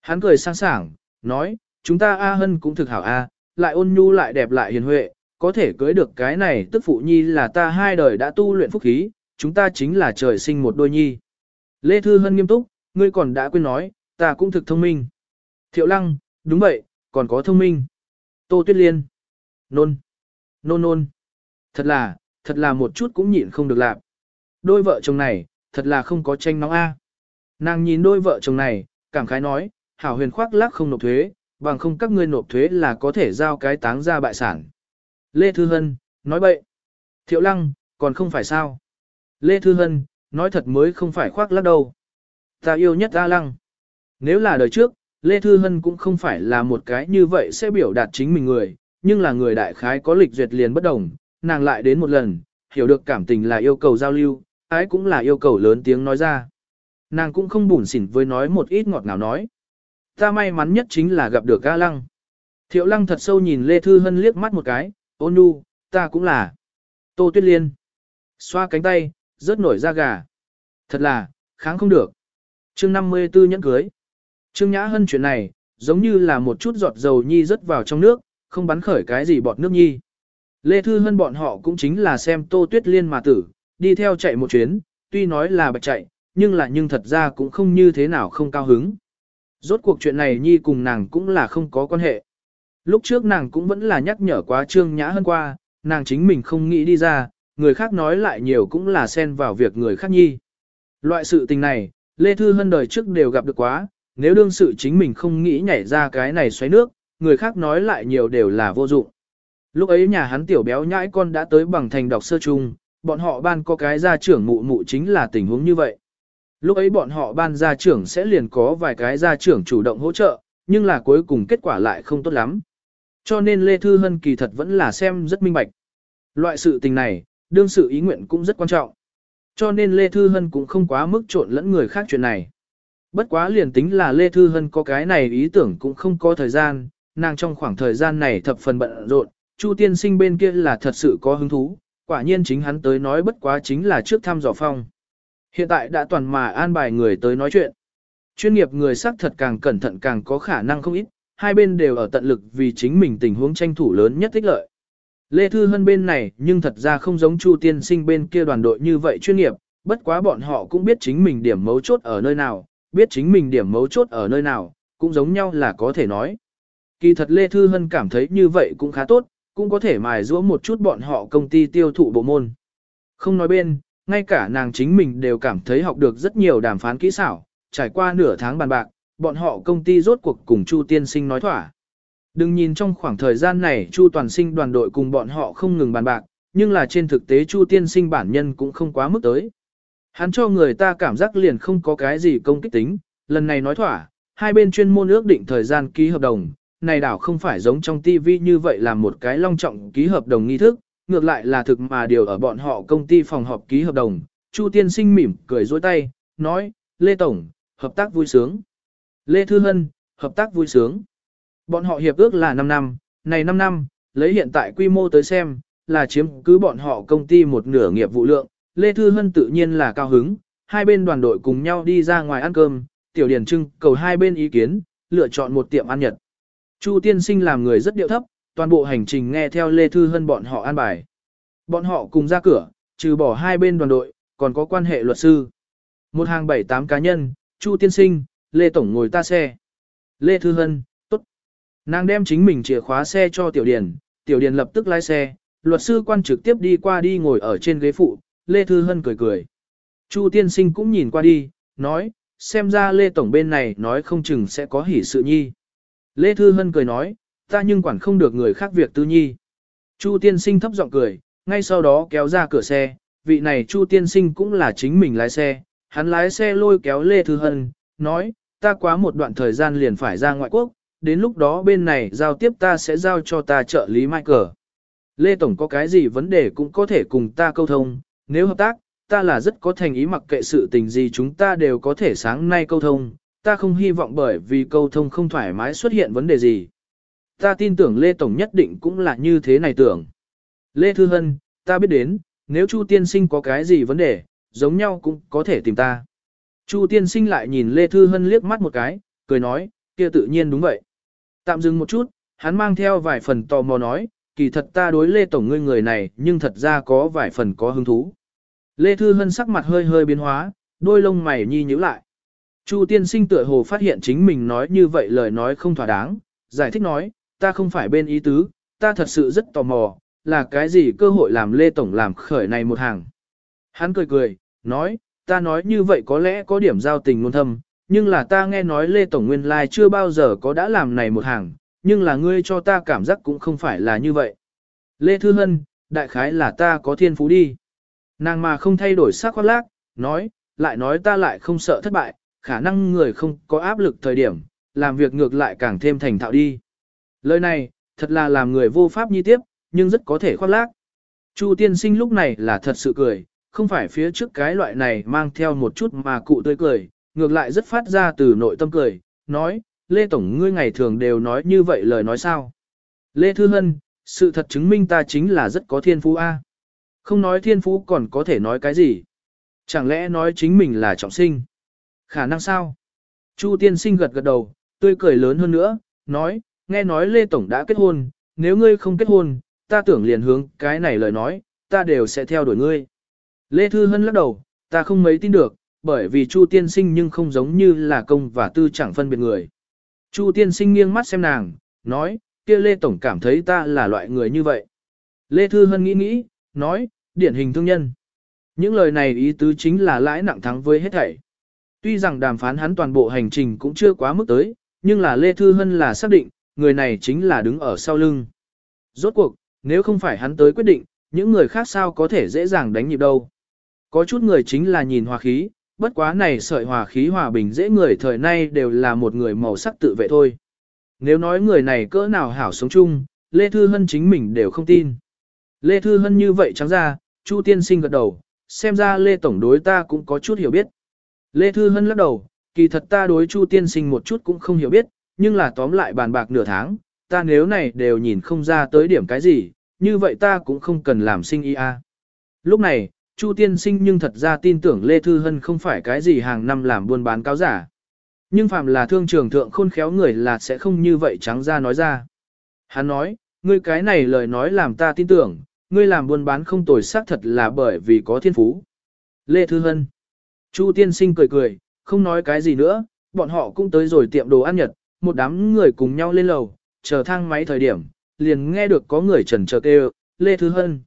Hắn cười sang sảng, nói, chúng ta A Hân cũng thực hảo A, lại ôn nhu lại đẹp lại hiền huệ, có thể cưới được cái này tức phụ nhi là ta hai đời đã tu luyện phúc khí, chúng ta chính là trời sinh một đôi nhi. Lê Thư Hân nghiêm túc, ngươi còn đã quên nói, ta cũng thực thông minh. Thiệu Lăng, đúng vậy, còn có thông minh. Tô Tuyết Liên. Nôn nôn nôn. Thật là, thật là một chút cũng nhịn không được lạc. Đôi vợ chồng này, thật là không có tranh nóng a. Nàng nhìn đôi vợ chồng này, cảm khái nói, hảo huyền khoác lác không nộp thuế, bằng không các ngươi nộp thuế là có thể giao cái táng ra bại sản. Lê Thư Hân, nói bậy. Thiệu Lăng, còn không phải sao. Lê Thư Hân, nói thật mới không phải khoác lác đâu. Ta yêu nhất A Lăng. Nếu là đời trước, Lê Thư Hân cũng không phải là một cái như vậy sẽ biểu đạt chính mình người, nhưng là người đại khái có lịch duyệt liền bất đồng, nàng lại đến một lần, hiểu được cảm tình là yêu cầu giao lưu, ái cũng là yêu cầu lớn tiếng nói ra. Nàng cũng không bủn xỉn với nói một ít ngọt ngào nói. Ta may mắn nhất chính là gặp được A Lăng. Thiệu Lăng thật sâu nhìn Lê Thư Hân liếc mắt một cái, ôn nu, ta cũng là. Tô Tuyết Liên. Xoa cánh tay, rớt nổi da gà. Thật là, kháng không được. chương 54 nhẫn cưới. Trương Nhã Hân chuyện này, giống như là một chút giọt dầu nhi rớt vào trong nước, không bắn khởi cái gì bọt nước nhi. Lê Thư Hân bọn họ cũng chính là xem Tô Tuyết Liên mà tử, đi theo chạy một chuyến, tuy nói là bạch chạy, nhưng là nhưng thật ra cũng không như thế nào không cao hứng. Rốt cuộc chuyện này nhi cùng nàng cũng là không có quan hệ. Lúc trước nàng cũng vẫn là nhắc nhở quá Trương Nhã hơn qua, nàng chính mình không nghĩ đi ra, người khác nói lại nhiều cũng là xen vào việc người khác nhi. Loại sự tình này, Lê Thư Hân đời trước đều gặp được quá, nếu đương sự chính mình không nghĩ nhảy ra cái này xoáy nước, người khác nói lại nhiều đều là vô dụng. Lúc ấy nhà hắn tiểu béo nhãi con đã tới bằng thành đọc sơ chung, bọn họ ban có cái gia trưởng mụ mụ chính là tình huống như vậy. Lúc ấy bọn họ ban gia trưởng sẽ liền có vài cái gia trưởng chủ động hỗ trợ, nhưng là cuối cùng kết quả lại không tốt lắm. Cho nên Lê Thư Hân kỳ thật vẫn là xem rất minh bạch. Loại sự tình này, đương sự ý nguyện cũng rất quan trọng. Cho nên Lê Thư Hân cũng không quá mức trộn lẫn người khác chuyện này. Bất quá liền tính là Lê Thư Hân có cái này ý tưởng cũng không có thời gian, nàng trong khoảng thời gian này thập phần bận rộn, Chu tiên sinh bên kia là thật sự có hứng thú, quả nhiên chính hắn tới nói bất quá chính là trước thăm dò phong. Hiện tại đã toàn mà an bài người tới nói chuyện. Chuyên nghiệp người xác thật càng cẩn thận càng có khả năng không ít, hai bên đều ở tận lực vì chính mình tình huống tranh thủ lớn nhất tích lợi. Lê Thư Hân bên này nhưng thật ra không giống Chu Tiên Sinh bên kia đoàn đội như vậy chuyên nghiệp, bất quá bọn họ cũng biết chính mình điểm mấu chốt ở nơi nào, biết chính mình điểm mấu chốt ở nơi nào, cũng giống nhau là có thể nói. Kỳ thật Lê Thư Hân cảm thấy như vậy cũng khá tốt, cũng có thể mài giũa một chút bọn họ công ty tiêu thụ bộ môn. Không nói bên, ngay cả nàng chính mình đều cảm thấy học được rất nhiều đàm phán kỹ xảo, trải qua nửa tháng bàn bạc, bọn họ công ty rốt cuộc cùng Chu Tiên Sinh nói thỏa. Đừng nhìn trong khoảng thời gian này Chu Toàn Sinh đoàn đội cùng bọn họ không ngừng bàn bạc, nhưng là trên thực tế Chu Tiên Sinh bản nhân cũng không quá mức tới. Hắn cho người ta cảm giác liền không có cái gì công kích tính, lần này nói thỏa, hai bên chuyên môn ước định thời gian ký hợp đồng, này đảo không phải giống trong TV như vậy là một cái long trọng ký hợp đồng nghi thức, ngược lại là thực mà điều ở bọn họ công ty phòng họp ký hợp đồng. Chu tiên sinh mỉm cười dối tay, nói, Lê Tổng, hợp tác vui sướng. Lê Thư Hân, hợp tác vui sướng. Bọn họ hiệp ước là 5 năm, này 5 năm, lấy hiện tại quy mô tới xem, là chiếm cứ bọn họ công ty một nửa nghiệp vụ lượng. Lê Thư Hân tự nhiên là cao hứng, hai bên đoàn đội cùng nhau đi ra ngoài ăn cơm, tiểu điển trưng cầu hai bên ý kiến, lựa chọn một tiệm ăn nhật. Chu tiên sinh làm người rất điệu thấp, toàn bộ hành trình nghe theo Lê Thư Hân bọn họ an bài. Bọn họ cùng ra cửa, trừ bỏ hai bên đoàn đội, còn có quan hệ luật sư. Một hàng bảy tám cá nhân, Chu tiên sinh, Lê Tổng ngồi ta xe. Lê Thư Hân, tốt. Nàng đem chính mình chìa khóa xe cho Tiểu Điền, Tiểu Điền lập tức lái xe, luật sư quan trực tiếp đi qua đi ngồi ở trên ghế phụ, Lê Thư Hân cười cười. Chu tiên sinh cũng nhìn qua đi, nói, xem ra Lê Tổng bên này nói không chừng sẽ có hỉ sự nhi. Lê Thư Hân cười nói, ta nhưng quản không được người khác việc tư nhi. Chu tiên sinh thấp giọng cười, ngay sau đó kéo ra cửa xe, vị này Chu tiên sinh cũng là chính mình lái xe, hắn lái xe lôi kéo Lê Thư Hân, nói, ta quá một đoạn thời gian liền phải ra ngoại quốc, đến lúc đó bên này giao tiếp ta sẽ giao cho ta trợ lý Michael. Lê Tổng có cái gì vấn đề cũng có thể cùng ta câu thông, nếu hợp tác, ta là rất có thành ý mặc kệ sự tình gì chúng ta đều có thể sáng nay câu thông, ta không hy vọng bởi vì câu thông không thoải mái xuất hiện vấn đề gì. Ta tin tưởng Lê Tổng nhất định cũng là như thế này tưởng. Lê Thư Hân, ta biết đến, nếu Chu Tiên Sinh có cái gì vấn đề, giống nhau cũng có thể tìm ta. Chu Tiên Sinh lại nhìn Lê Thư Hân liếc mắt một cái, cười nói, kia tự nhiên đúng vậy. Tạm dừng một chút, hắn mang theo vài phần tò mò nói, kỳ thật ta đối Lê Tổng ngươi người này nhưng thật ra có vài phần có hứng thú. Lê Thư Hân sắc mặt hơi hơi biến hóa, đôi lông mày nhi nhíu lại. Chu tiên sinh tựa hồ phát hiện chính mình nói như vậy lời nói không thỏa đáng, giải thích nói, ta không phải bên ý tứ, ta thật sự rất tò mò, là cái gì cơ hội làm Lê Tổng làm khởi này một hàng. Hắn cười cười, nói, ta nói như vậy có lẽ có điểm giao tình ngôn thâm, nhưng là ta nghe nói Lê Tổng nguyên lai chưa bao giờ có đã làm này một hàng, nhưng là ngươi cho ta cảm giác cũng không phải là như vậy. Lê Thư Hân, đại khái là ta có thiên phú đi. Nàng mà không thay đổi sắc khoác lác, nói, lại nói ta lại không sợ thất bại, khả năng người không có áp lực thời điểm, làm việc ngược lại càng thêm thành thạo đi. Lời này, thật là làm người vô pháp nhi tiếp, nhưng rất có thể khoác lác. Chu tiên sinh lúc này là thật sự cười, không phải phía trước cái loại này mang theo một chút mà cụ tươi cười, ngược lại rất phát ra từ nội tâm cười, nói, Lê Tổng ngươi ngày thường đều nói như vậy lời nói sao. Lê Thư Hân, sự thật chứng minh ta chính là rất có thiên phú A. Không nói thiên phú còn có thể nói cái gì. Chẳng lẽ nói chính mình là trọng sinh. Khả năng sao? Chu tiên sinh gật gật đầu, tươi cười lớn hơn nữa, nói, nghe nói Lê Tổng đã kết hôn, nếu ngươi không kết hôn, ta tưởng liền hướng cái này lời nói, ta đều sẽ theo đuổi ngươi. Lê Thư Hân lắc đầu, ta không mấy tin được, bởi vì Chu tiên sinh nhưng không giống như là công và tư chẳng phân biệt người. Chu tiên sinh nghiêng mắt xem nàng, nói, kia Lê Tổng cảm thấy ta là loại người như vậy. Lê Thư Hân nghĩ nghĩ, nói, điển hình thương nhân. Những lời này ý tứ chính là lãi nặng thắng với hết thảy. Tuy rằng đàm phán hắn toàn bộ hành trình cũng chưa quá mức tới, nhưng là Lê Thư Hân là xác định, người này chính là đứng ở sau lưng. Rốt cuộc, nếu không phải hắn tới quyết định, những người khác sao có thể dễ dàng đánh nhịp đâu. Có chút người chính là nhìn hòa khí, bất quá này sợi hòa khí hòa bình dễ người thời nay đều là một người màu sắc tự vệ thôi. Nếu nói người này cỡ nào hảo sống chung, Lê Thư Hân chính mình đều không tin. Lê Thư Hân như vậy trắng ra, Chu Tiên Sinh gật đầu, xem ra Lê Tổng đối ta cũng có chút hiểu biết. Lê Thư Hân lắc đầu, kỳ thật ta đối Chu tiên sinh một chút cũng không hiểu biết, nhưng là tóm lại bàn bạc nửa tháng, ta nếu này đều nhìn không ra tới điểm cái gì, như vậy ta cũng không cần làm sinh y. À. Lúc này, Chu tiên sinh nhưng thật ra tin tưởng Lê Thư Hân không phải cái gì hàng năm làm buôn bán cáo giả. Nhưng phạm là thương trường thượng khôn khéo người là sẽ không như vậy trắng ra nói ra. Hắn nói, ngươi cái này lời nói làm ta tin tưởng, ngươi làm buôn bán không tồi xác thật là bởi vì có thiên phú. Lê Thư Hân Chu tiên sinh cười cười, không nói cái gì nữa, bọn họ cũng tới rồi tiệm đồ ăn nhật, một đám người cùng nhau lên lầu, chờ thang máy thời điểm, liền nghe được có người trần chờ kêu, Lê Thư Hân.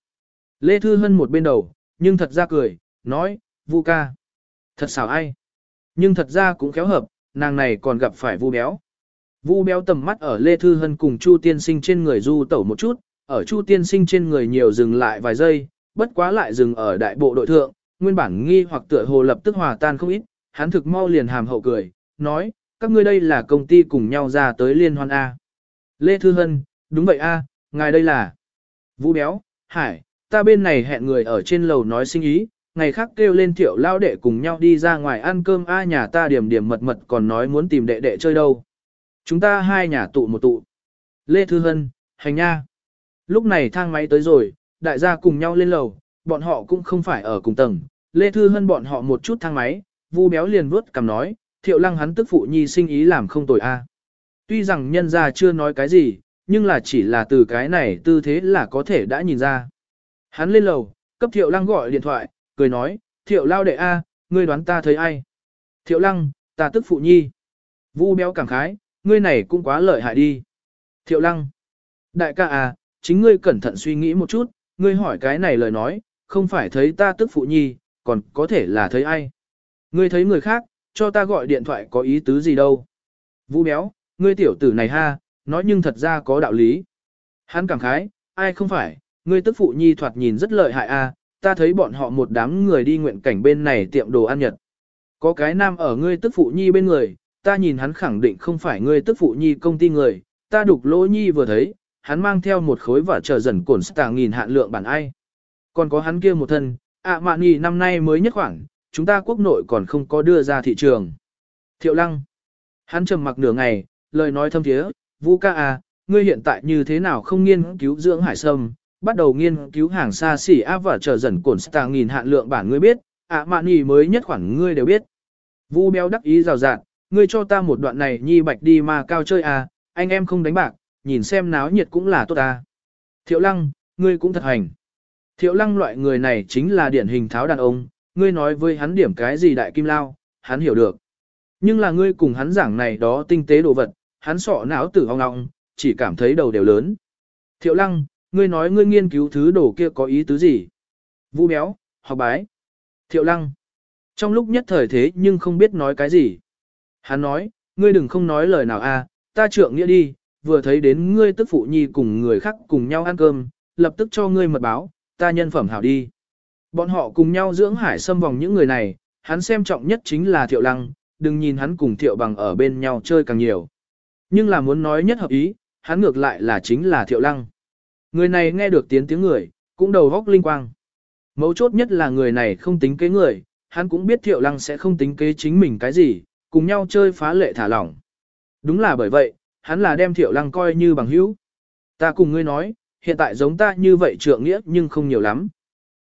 Lê Thư Hân một bên đầu, nhưng thật ra cười, nói, Vu ca. Thật xảo ai. Nhưng thật ra cũng khéo hợp, nàng này còn gặp phải Vu béo. Vu béo tầm mắt ở Lê Thư Hân cùng Chu tiên sinh trên người du tẩu một chút, ở Chu tiên sinh trên người nhiều dừng lại vài giây, bất quá lại dừng ở đại bộ đội thượng, nguyên bản nghi hoặc tựa hồ lập tức hòa tan không ít, hắn thực mau liền hàm hậu cười, nói, các ngươi đây là công ty cùng nhau ra tới liên hoan A. Lê Thư Hân, đúng vậy A, ngài đây là Vũ Béo, Hải, ta bên này hẹn người ở trên lầu nói sinh ý, ngày khác kêu lên thiệu lao đệ cùng nhau đi ra ngoài ăn cơm A nhà ta điểm điểm mật mật còn nói muốn tìm đệ đệ chơi đâu. Chúng ta hai nhà tụ một tụ. Lê Thư Hân, hành nha. Lúc này thang máy tới rồi, đại gia cùng nhau lên lầu, bọn họ cũng không phải ở cùng tầng, Lê Thư Hân bọn họ một chút thang máy, Vu Béo liền vớt cầm nói, Thiệu Lăng hắn tức phụ nhi sinh ý làm không tồi a. Tuy rằng nhân gia chưa nói cái gì, nhưng là chỉ là từ cái này tư thế là có thể đã nhìn ra. Hắn lên lầu, cấp Thiệu Lăng gọi điện thoại, cười nói, Thiệu Lao đệ a, ngươi đoán ta thấy ai? Thiệu Lăng, ta tức phụ nhi. Vu Béo cảm khái, ngươi này cũng quá lợi hại đi. Thiệu Lăng, đại ca à, chính ngươi cẩn thận suy nghĩ một chút, ngươi hỏi cái này lời nói, không phải thấy ta tức phụ nhi, còn có thể là thấy ai. Ngươi thấy người khác, cho ta gọi điện thoại có ý tứ gì đâu. Vũ béo, ngươi tiểu tử này ha, nói nhưng thật ra có đạo lý. Hắn cảm khái, ai không phải, ngươi tức phụ nhi thoạt nhìn rất lợi hại a, ta thấy bọn họ một đám người đi nguyện cảnh bên này tiệm đồ ăn nhật. Có cái nam ở ngươi tức phụ nhi bên người, ta nhìn hắn khẳng định không phải ngươi tức phụ nhi công ty người, ta đục lỗ nhi vừa thấy, hắn mang theo một khối vả trở dần cổn tàng nghìn hạn lượng bản ai. Còn có hắn kia một thân, ạ mạn nhì năm nay mới nhất khoảng, chúng ta quốc nội còn không có đưa ra thị trường. Thiệu lăng. Hắn trầm mặc nửa ngày, lời nói thâm thiế, Vũ ca à, ngươi hiện tại như thế nào không nghiên cứu dưỡng hải sâm, bắt đầu nghiên cứu hàng xa xỉ áp và trở dần cổn stà nghìn hạn lượng bản ngươi biết, ạ mạn nhì mới nhất khoảng ngươi đều biết. Vũ béo đắc ý rào rạt, ngươi cho ta một đoạn này nhi bạch đi mà cao chơi à, anh em không đánh bạc, nhìn xem náo nhiệt cũng là tốt à. Thiệu lăng, ngươi cũng thật hành. Thiệu lăng loại người này chính là điển hình tháo đàn ông, ngươi nói với hắn điểm cái gì đại kim lao, hắn hiểu được. Nhưng là ngươi cùng hắn giảng này đó tinh tế đồ vật, hắn sọ não tử hong ngọng, chỉ cảm thấy đầu đều lớn. Thiệu lăng, ngươi nói ngươi nghiên cứu thứ đồ kia có ý tứ gì? Vũ béo, học bái. Thiệu lăng. Trong lúc nhất thời thế nhưng không biết nói cái gì. Hắn nói, ngươi đừng không nói lời nào a, ta trượng nghĩa đi, vừa thấy đến ngươi tức phụ nhi cùng người khác cùng nhau ăn cơm, lập tức cho ngươi mật báo, ta nhân phẩm hảo đi. Bọn họ cùng nhau dưỡng hải xâm vòng những người này, hắn xem trọng nhất chính là thiệu lăng, đừng nhìn hắn cùng thiệu bằng ở bên nhau chơi càng nhiều. Nhưng là muốn nói nhất hợp ý, hắn ngược lại là chính là thiệu lăng. Người này nghe được tiếng tiếng người, cũng đầu góc linh quang. Mấu chốt nhất là người này không tính kế người, hắn cũng biết thiệu lăng sẽ không tính kế chính mình cái gì, cùng nhau chơi phá lệ thả lỏng. Đúng là bởi vậy, hắn là đem thiệu lăng coi như bằng hữu. Ta cùng ngươi nói, hiện tại giống ta như vậy trượng nghĩa nhưng không nhiều lắm.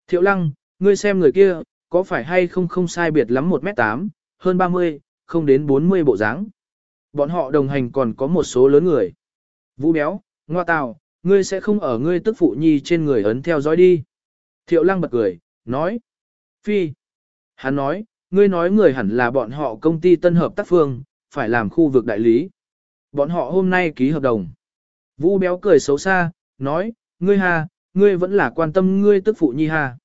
Thiệu lăng, ngươi xem người kia, có phải hay không không sai biệt lắm 1m8, hơn 30, không đến 40 bộ dáng. Bọn họ đồng hành còn có một số lớn người. Vũ béo, ngoa tào, ngươi sẽ không ở ngươi tức phụ nhi trên người ấn theo dõi đi. Thiệu lăng bật cười, nói. Phi. Hắn nói, ngươi nói người hẳn là bọn họ công ty tân hợp tác phương, phải làm khu vực đại lý. Bọn họ hôm nay ký hợp đồng. Vũ béo cười xấu xa, nói, ngươi hà ngươi vẫn là quan tâm ngươi tức phụ nhi hà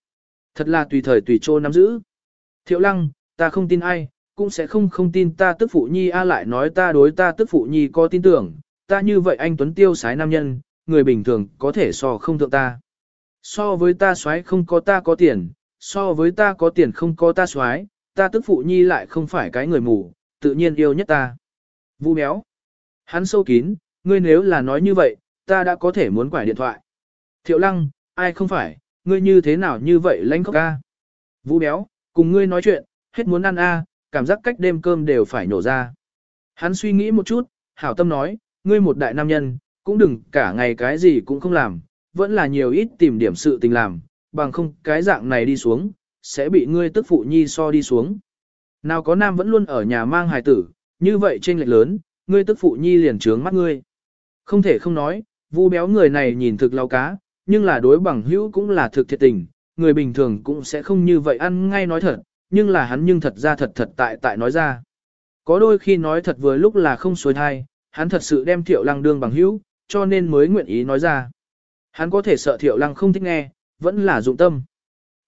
Thật là tùy thời tùy chỗ nắm giữ. Thiệu lăng, ta không tin ai, cũng sẽ không không tin ta tức phụ nhi a lại nói ta đối ta tức phụ nhi có tin tưởng, ta như vậy anh Tuấn Tiêu sái nam nhân, người bình thường có thể so không thượng ta. So với ta xoái không có ta có tiền, so với ta có tiền không có ta xoái, ta tức phụ nhi lại không phải cái người mù, tự nhiên yêu nhất ta. Vũ béo. Hắn sâu kín, ngươi nếu là nói như vậy, ta đã có thể muốn quải điện thoại. Thiệu lăng, ai không phải, ngươi như thế nào như vậy lãnh khóc ca. Vũ béo, cùng ngươi nói chuyện, hết muốn ăn a, cảm giác cách đêm cơm đều phải nổ ra. Hắn suy nghĩ một chút, hảo tâm nói, ngươi một đại nam nhân, cũng đừng cả ngày cái gì cũng không làm, vẫn là nhiều ít tìm điểm sự tình làm, bằng không cái dạng này đi xuống, sẽ bị ngươi tức phụ nhi so đi xuống. Nào có nam vẫn luôn ở nhà mang hài tử, như vậy trên lệch lớn, ngươi tức phụ nhi liền trướng mắt ngươi. Không thể không nói, vu béo người này nhìn thực lao cá, nhưng là đối bằng hữu cũng là thực thiệt tình, người bình thường cũng sẽ không như vậy ăn ngay nói thật, nhưng là hắn nhưng thật ra thật thật tại tại nói ra. Có đôi khi nói thật vừa lúc là không xuôi thai, hắn thật sự đem thiệu lăng đương bằng hữu, cho nên mới nguyện ý nói ra. Hắn có thể sợ thiệu lăng không thích nghe, vẫn là dụng tâm.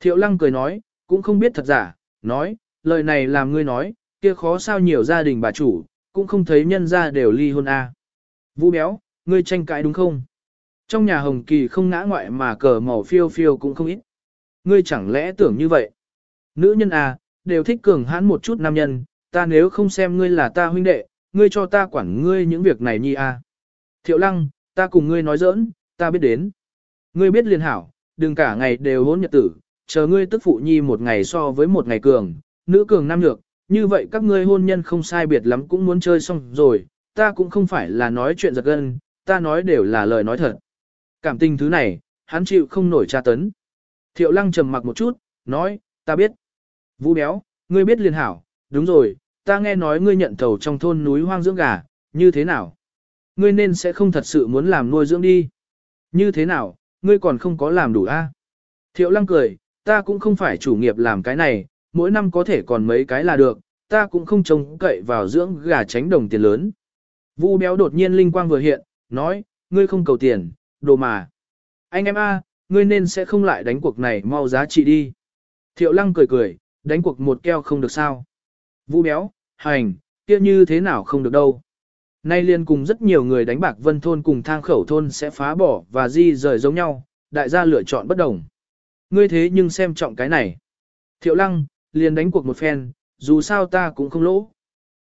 Thiệu lăng cười nói, cũng không biết thật giả, nói, lời này làm ngươi nói, kia khó sao nhiều gia đình bà chủ, cũng không thấy nhân ra đều ly hôn a. À. Vũ béo, ngươi tranh cãi đúng không? Trong nhà hồng kỳ không ngã ngoại mà cờ màu phiêu phiêu cũng không ít. Ngươi chẳng lẽ tưởng như vậy? Nữ nhân à, đều thích cường hãn một chút nam nhân, ta nếu không xem ngươi là ta huynh đệ, ngươi cho ta quản ngươi những việc này nhi à. Thiệu lăng, ta cùng ngươi nói giỡn, ta biết đến. Ngươi biết liền hảo, đừng cả ngày đều hôn nhật tử, chờ ngươi tức phụ nhi một ngày so với một ngày cường, nữ cường nam nhược, như vậy các ngươi hôn nhân không sai biệt lắm cũng muốn chơi xong rồi, ta cũng không phải là nói chuyện giật gân, ta nói đều là lời nói thật. Cảm tình thứ này, hắn chịu không nổi tra tấn. Thiệu lăng trầm mặc một chút, nói, ta biết. Vũ béo, ngươi biết liền hảo, đúng rồi, ta nghe nói ngươi nhận thầu trong thôn núi hoang dưỡng gà, như thế nào? Ngươi nên sẽ không thật sự muốn làm nuôi dưỡng đi. Như thế nào, ngươi còn không có làm đủ a? À? Thiệu lăng cười, ta cũng không phải chủ nghiệp làm cái này, mỗi năm có thể còn mấy cái là được, ta cũng không trông cậy vào dưỡng gà tránh đồng tiền lớn. Vu béo đột nhiên linh quang vừa hiện, nói, ngươi không cầu tiền, đồ mà. Anh em a, ngươi nên sẽ không lại đánh cuộc này mau giá trị đi. Thiệu lăng cười cười, đánh cuộc một keo không được sao. Vũ béo, hành, kia như thế nào không được đâu. Nay liên cùng rất nhiều người đánh bạc vân thôn cùng thang khẩu thôn sẽ phá bỏ và di rời giống nhau, đại gia lựa chọn bất đồng. Ngươi thế nhưng xem trọng cái này. Thiệu lăng, liền đánh cuộc một phen, dù sao ta cũng không lỗ.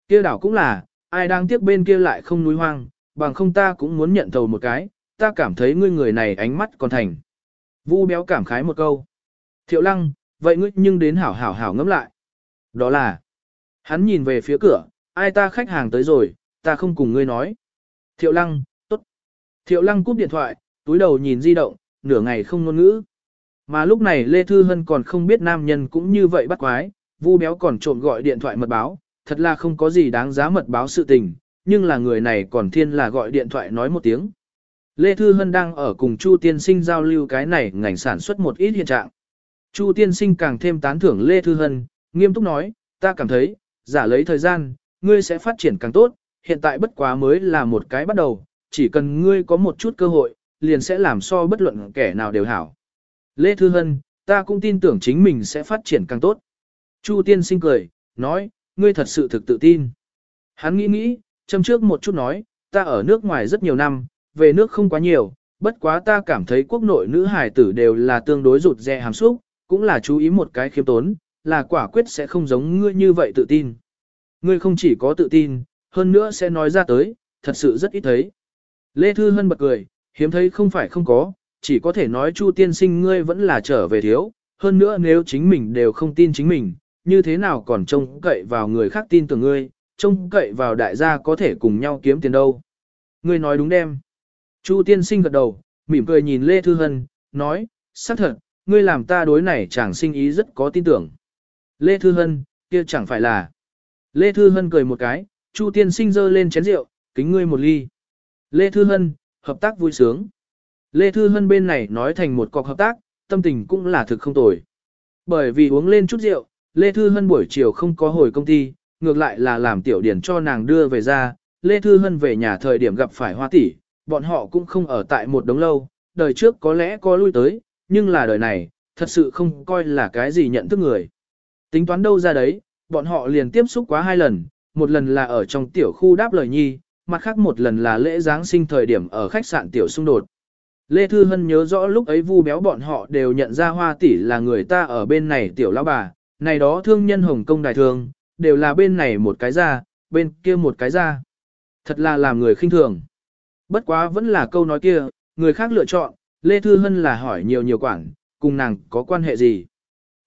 Kia đảo cũng là, ai đang tiếc bên kia lại không núi hoang, bằng không ta cũng muốn nhận thầu một cái, ta cảm thấy ngươi người này ánh mắt còn thành. Vu béo cảm khái một câu. Thiệu lăng, vậy ngươi nhưng đến hảo hảo hảo ngẫm lại. Đó là, hắn nhìn về phía cửa, ai ta khách hàng tới rồi, ta không cùng ngươi nói. Thiệu lăng, tốt. Thiệu lăng cúp điện thoại, túi đầu nhìn di động, nửa ngày không ngôn ngữ. Mà lúc này Lê Thư Hân còn không biết nam nhân cũng như vậy bắt quái, vu béo còn trộm gọi điện thoại mật báo, thật là không có gì đáng giá mật báo sự tình, nhưng là người này còn thiên là gọi điện thoại nói một tiếng. Lê Thư Hân đang ở cùng Chu Tiên Sinh giao lưu cái này ngành sản xuất một ít hiện trạng. Chu Tiên Sinh càng thêm tán thưởng Lê Thư Hân, nghiêm túc nói, ta cảm thấy, giả lấy thời gian, ngươi sẽ phát triển càng tốt, hiện tại bất quá mới là một cái bắt đầu, chỉ cần ngươi có một chút cơ hội, liền sẽ làm so bất luận kẻ nào đều hảo. Lê Thư Hân, ta cũng tin tưởng chính mình sẽ phát triển càng tốt. Chu Tiên Sinh cười, nói, ngươi thật sự thực tự tin. Hắn nghĩ nghĩ, châm trước một chút nói, ta ở nước ngoài rất nhiều năm, về nước không quá nhiều, bất quá ta cảm thấy quốc nội nữ hải tử đều là tương đối rụt rè hàm xúc, cũng là chú ý một cái khiêm tốn, là quả quyết sẽ không giống ngươi như vậy tự tin. Ngươi không chỉ có tự tin, hơn nữa sẽ nói ra tới, thật sự rất ít thấy. Lê Thư Hân bật cười, hiếm thấy không phải không có, chỉ có thể nói Chu tiên sinh ngươi vẫn là trở về thiếu, hơn nữa nếu chính mình đều không tin chính mình, như thế nào còn trông cậy vào người khác tin tưởng ngươi, trông cậy vào đại gia có thể cùng nhau kiếm tiền đâu. Ngươi nói đúng đem. Chu tiên sinh gật đầu, mỉm cười nhìn Lê Thư Hân, nói, xác thật, ngươi làm ta đối này chẳng sinh ý rất có tin tưởng. Lê Thư Hân, kia chẳng phải là. Lê Thư Hân cười một cái, Chu tiên sinh dơ lên chén rượu, kính ngươi một ly. Lê Thư Hân, hợp tác vui sướng. Lê Thư Hân bên này nói thành một cọc hợp tác, tâm tình cũng là thực không tồi. Bởi vì uống lên chút rượu, Lê Thư Hân buổi chiều không có hồi công ty, ngược lại là làm tiểu điển cho nàng đưa về ra, Lê Thư Hân về nhà thời điểm gặp phải hoa tỷ, bọn họ cũng không ở tại một đống lâu, đời trước có lẽ có lui tới, nhưng là đời này, thật sự không coi là cái gì nhận thức người. Tính toán đâu ra đấy, bọn họ liền tiếp xúc quá hai lần, một lần là ở trong tiểu khu đáp lời nhi, mặt khác một lần là lễ Giáng sinh thời điểm ở khách sạn tiểu xung đột. Lê Thư Hân nhớ rõ lúc ấy vu béo bọn họ đều nhận ra hoa tỷ là người ta ở bên này tiểu lão bà, này đó thương nhân Hồng Kông đại thương, đều là bên này một cái ra, bên kia một cái ra. Thật là làm người khinh thường. Bất quá vẫn là câu nói kia, người khác lựa chọn, Lê Thư Hân là hỏi nhiều nhiều quản, cùng nàng có quan hệ gì.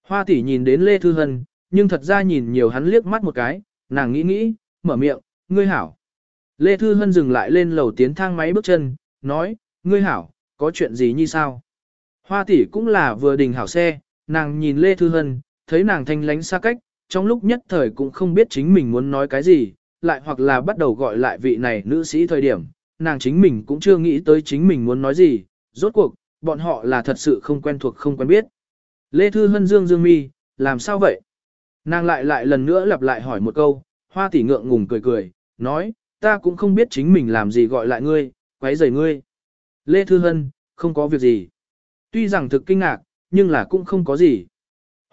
Hoa tỷ nhìn đến Lê Thư Hân, nhưng thật ra nhìn nhiều hắn liếc mắt một cái, nàng nghĩ nghĩ, mở miệng, ngươi hảo. Lê Thư Hân dừng lại lên lầu tiến thang máy bước chân, nói, ngươi hảo, có chuyện gì như sao? Hoa tỷ cũng là vừa đình hảo xe, nàng nhìn Lê Thư Hân, thấy nàng thanh lánh xa cách, trong lúc nhất thời cũng không biết chính mình muốn nói cái gì, lại hoặc là bắt đầu gọi lại vị này nữ sĩ thời điểm, nàng chính mình cũng chưa nghĩ tới chính mình muốn nói gì, rốt cuộc, bọn họ là thật sự không quen thuộc không quen biết. Lê Thư Hân Dương Dương Mi, làm sao vậy? Nàng lại lại lần nữa lặp lại hỏi một câu, hoa tỷ ngượng ngùng cười cười, nói, ta cũng không biết chính mình làm gì gọi lại ngươi, quấy rầy ngươi. Lê Thư Hân, không có việc gì. Tuy rằng thực kinh ngạc, nhưng là cũng không có gì.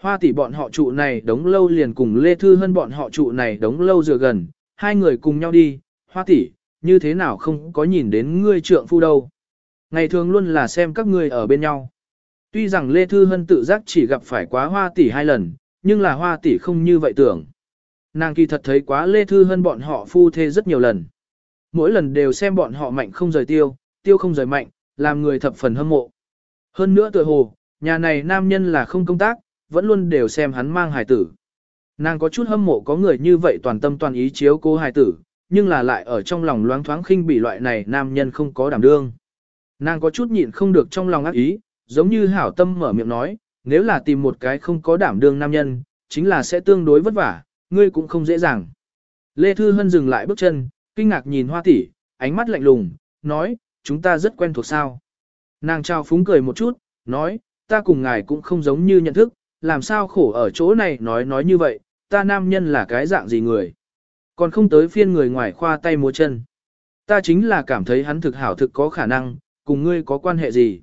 Hoa tỷ bọn họ trụ này đống lâu liền cùng Lê Thư Hân bọn họ trụ này đống lâu dựa gần, hai người cùng nhau đi, hoa tỷ như thế nào không có nhìn đến ngươi trượng phu đâu. Ngày thường luôn là xem các ngươi ở bên nhau. Tuy rằng Lê Thư Hân tự giác chỉ gặp phải quá hoa tỷ hai lần, nhưng là hoa tỷ không như vậy tưởng. Nàng kỳ thật thấy quá Lê Thư Hân bọn họ phu thê rất nhiều lần. Mỗi lần đều xem bọn họ mạnh không rời tiêu, tiêu không rời mạnh, làm người thập phần hâm mộ. Hơn nữa tự hồ, nhà này nam nhân là không công tác, vẫn luôn đều xem hắn mang hài tử. Nàng có chút hâm mộ có người như vậy toàn tâm toàn ý chiếu cô hài tử, nhưng là lại ở trong lòng loáng thoáng khinh bị loại này nam nhân không có đảm đương. Nàng có chút nhịn không được trong lòng ác ý, giống như hảo tâm mở miệng nói, nếu là tìm một cái không có đảm đương nam nhân, chính là sẽ tương đối vất vả, ngươi cũng không dễ dàng. Lê Thư Hân dừng lại bước chân, kinh ngạc nhìn hoa Tỉ, ánh mắt lạnh lùng, nói, chúng ta rất quen thuộc sao. Nàng trao phúng cười một chút, nói, ta cùng ngài cũng không giống như nhận thức, làm sao khổ ở chỗ này nói nói như vậy, ta nam nhân là cái dạng gì người. Còn không tới phiên người ngoài khoa tay múa chân. Ta chính là cảm thấy hắn thực hảo thực có khả năng, cùng ngươi có quan hệ gì.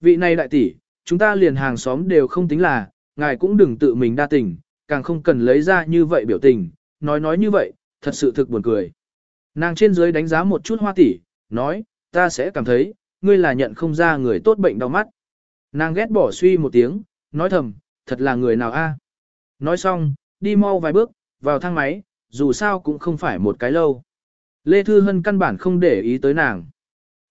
Vị này đại tỷ, chúng ta liền hàng xóm đều không tính là, ngài cũng đừng tự mình đa tình, càng không cần lấy ra như vậy biểu tình, nói nói như vậy, thật sự thực buồn cười. Nàng trên dưới đánh giá một chút hoa tỷ, nói, ta sẽ cảm thấy, ngươi là nhận không ra người tốt bệnh đau mắt. Nàng ghét bỏ suy một tiếng, nói thầm, thật là người nào a? Nói xong, đi mau vài bước, vào thang máy, dù sao cũng không phải một cái lâu. Lê Thư Hân căn bản không để ý tới nàng.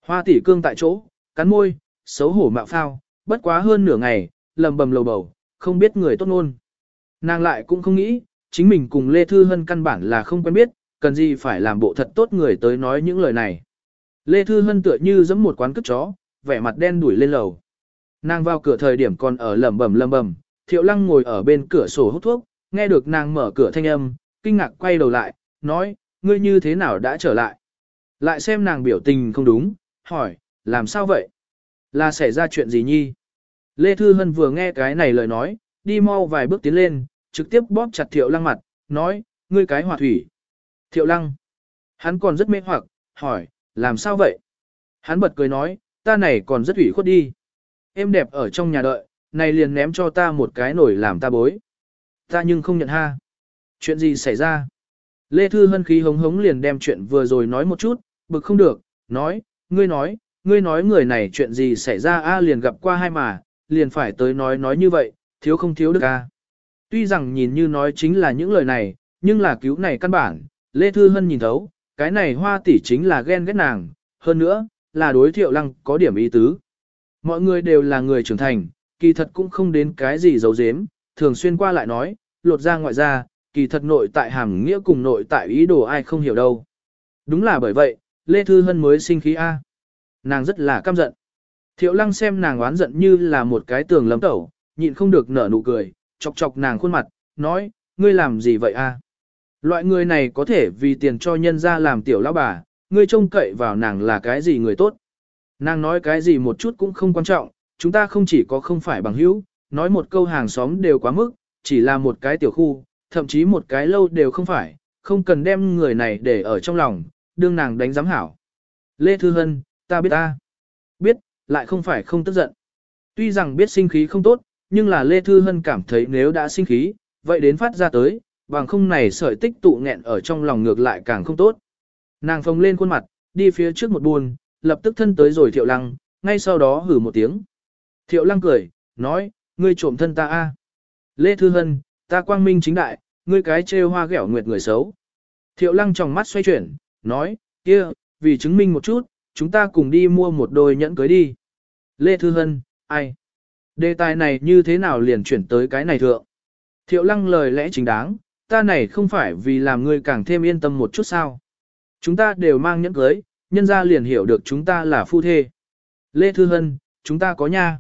Hoa tỷ cương tại chỗ, cắn môi, xấu hổ mạo phao, bất quá hơn nửa ngày, lầm bầm lầu bầu, không biết người tốt luôn Nàng lại cũng không nghĩ, chính mình cùng Lê Thư Hân căn bản là không quen biết, cần gì phải làm bộ thật tốt người tới nói những lời này. Lê Thư Hân tựa như giống một quán cướp chó, vẻ mặt đen đuổi lên lầu. Nàng vào cửa thời điểm còn ở lầm bầm lầm bầm, thiệu lăng ngồi ở bên cửa sổ hút thuốc, nghe được nàng mở cửa thanh âm, kinh ngạc quay đầu lại, nói, ngươi như thế nào đã trở lại? Lại xem nàng biểu tình không đúng, hỏi, làm sao vậy? Là xảy ra chuyện gì nhi? Lê Thư Hân vừa nghe cái này lời nói, đi mau vài bước tiến lên, trực tiếp bóp chặt thiệu lăng mặt, nói, ngươi cái hòa thủy. Thiệu lăng. Hắn còn rất mê hoặc, hỏi, làm sao vậy? Hắn bật cười nói, ta này còn rất ủy khuất đi. Em đẹp ở trong nhà đợi, này liền ném cho ta một cái nổi làm ta bối. Ta nhưng không nhận ha. Chuyện gì xảy ra? Lê Thư Hân khí hống hống liền đem chuyện vừa rồi nói một chút, bực không được, nói, ngươi nói, ngươi nói người này chuyện gì xảy ra a liền gặp qua hai mà, liền phải tới nói nói như vậy, thiếu không thiếu được a. Tuy rằng nhìn như nói chính là những lời này, nhưng là cứu này căn bản, Lê Thư Hân nhìn thấu, cái này hoa tỷ chính là ghen ghét nàng, hơn nữa, là đối thiệu lăng có điểm ý tứ. Mọi người đều là người trưởng thành, kỳ thật cũng không đến cái gì giấu giếm, thường xuyên qua lại nói, lột ra ngoại ra, kỳ thật nội tại hàm nghĩa cùng nội tại ý đồ ai không hiểu đâu. Đúng là bởi vậy, Lê Thư Hân mới sinh khí A. Nàng rất là căm giận. Thiệu lăng xem nàng oán giận như là một cái tường lấm tẩu, nhịn không được nở nụ cười, chọc chọc nàng khuôn mặt, nói, ngươi làm gì vậy a? Loại người này có thể vì tiền cho nhân ra làm tiểu lão bà, ngươi trông cậy vào nàng là cái gì người tốt. Nàng nói cái gì một chút cũng không quan trọng, chúng ta không chỉ có không phải bằng hữu, nói một câu hàng xóm đều quá mức, chỉ là một cái tiểu khu, thậm chí một cái lâu đều không phải, không cần đem người này để ở trong lòng, đương nàng đánh giám hảo. Lê Thư Hân, ta biết ta, biết, lại không phải không tức giận. Tuy rằng biết sinh khí không tốt, nhưng là Lê Thư Hân cảm thấy nếu đã sinh khí, vậy đến phát ra tới, bằng không này sợi tích tụ nghẹn ở trong lòng ngược lại càng không tốt. Nàng phồng lên khuôn mặt, đi phía trước một buồn, lập tức thân tới rồi thiệu lăng, ngay sau đó hử một tiếng. Thiệu lăng cười, nói, ngươi trộm thân ta a. Lê Thư Hân, ta quang minh chính đại, ngươi cái trêu hoa ghẻo nguyệt người xấu. Thiệu lăng trong mắt xoay chuyển, nói, kia, vì chứng minh một chút, chúng ta cùng đi mua một đôi nhẫn cưới đi. Lê Thư Hân, ai? Đề tài này như thế nào liền chuyển tới cái này thượng? Thiệu lăng lời lẽ chính đáng, ta này không phải vì làm ngươi càng thêm yên tâm một chút sao. Chúng ta đều mang nhẫn cưới, nhân ra liền hiểu được chúng ta là phu thê. Lê Thư Hân, chúng ta có nha.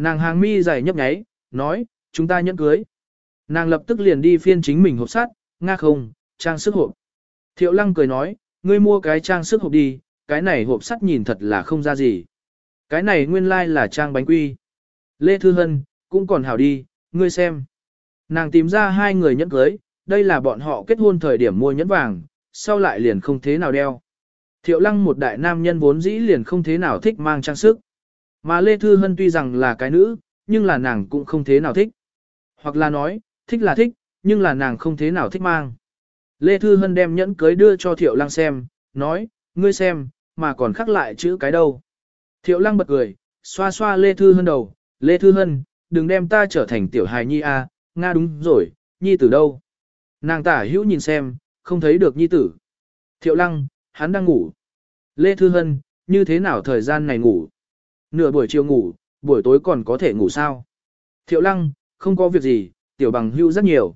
Nàng hàng mi dài nhấp nháy, nói, chúng ta nhẫn cưới. Nàng lập tức liền đi phiên chính mình hộp sắt, nga không, trang sức hộp. Thiệu lăng cười nói, ngươi mua cái trang sức hộp đi, cái này hộp sắt nhìn thật là không ra gì. Cái này nguyên lai like là trang bánh quy. Lê Thư Hân, cũng còn hảo đi, ngươi xem. Nàng tìm ra hai người nhẫn cưới, đây là bọn họ kết hôn thời điểm mua nhẫn vàng, sau lại liền không thế nào đeo. Thiệu lăng một đại nam nhân vốn dĩ liền không thế nào thích mang trang sức. Mà Lê Thư Hân tuy rằng là cái nữ, nhưng là nàng cũng không thế nào thích. Hoặc là nói, thích là thích, nhưng là nàng không thế nào thích mang. Lê Thư Hân đem nhẫn cưới đưa cho Thiệu Lăng xem, nói, ngươi xem, mà còn khắc lại chữ cái đâu. Thiệu Lăng bật cười, xoa xoa Lê Thư Hân đầu, Lê Thư Hân, đừng đem ta trở thành tiểu hài nhi a Nga đúng rồi, nhi tử đâu. Nàng tả hữu nhìn xem, không thấy được nhi tử. Thiệu Lăng, hắn đang ngủ. Lê Thư Hân, như thế nào thời gian này ngủ? Nửa buổi chiều ngủ, buổi tối còn có thể ngủ sao? Thiệu lăng, không có việc gì, tiểu bằng hưu rất nhiều.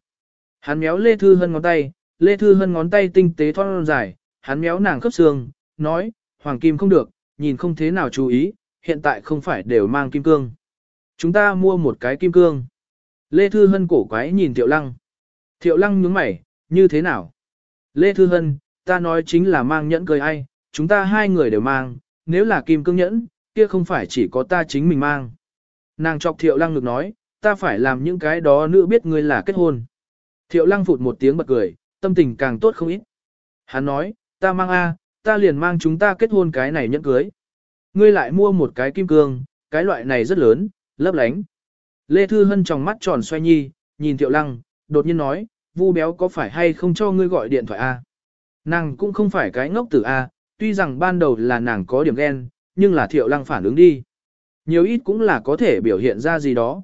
Hắn méo Lê Thư Hân ngón tay, Lê Thư Hân ngón tay tinh tế thon dài, hắn méo nàng khớp xương, nói, hoàng kim không được, nhìn không thế nào chú ý, hiện tại không phải đều mang kim cương. Chúng ta mua một cái kim cương. Lê Thư Hân cổ quái nhìn Thiệu Lăng. Thiệu Lăng nhướng mày, như thế nào? Lê Thư Hân, ta nói chính là mang nhẫn cười ai, chúng ta hai người đều mang, nếu là kim cương nhẫn, kia không phải chỉ có ta chính mình mang. Nàng chọc thiệu lăng ngực nói, ta phải làm những cái đó nữ biết ngươi là kết hôn. Thiệu lăng phụt một tiếng bật cười, tâm tình càng tốt không ít. Hắn nói, ta mang A, ta liền mang chúng ta kết hôn cái này nhẫn cưới. Ngươi lại mua một cái kim cương, cái loại này rất lớn, lấp lánh. Lê Thư Hân trong mắt tròn xoay nhi, nhìn Thiệu Lăng, đột nhiên nói, vu béo có phải hay không cho ngươi gọi điện thoại A. Nàng cũng không phải cái ngốc tử A, tuy rằng ban đầu là nàng có điểm ghen, nhưng là thiệu lăng phản ứng đi. Nhiều ít cũng là có thể biểu hiện ra gì đó.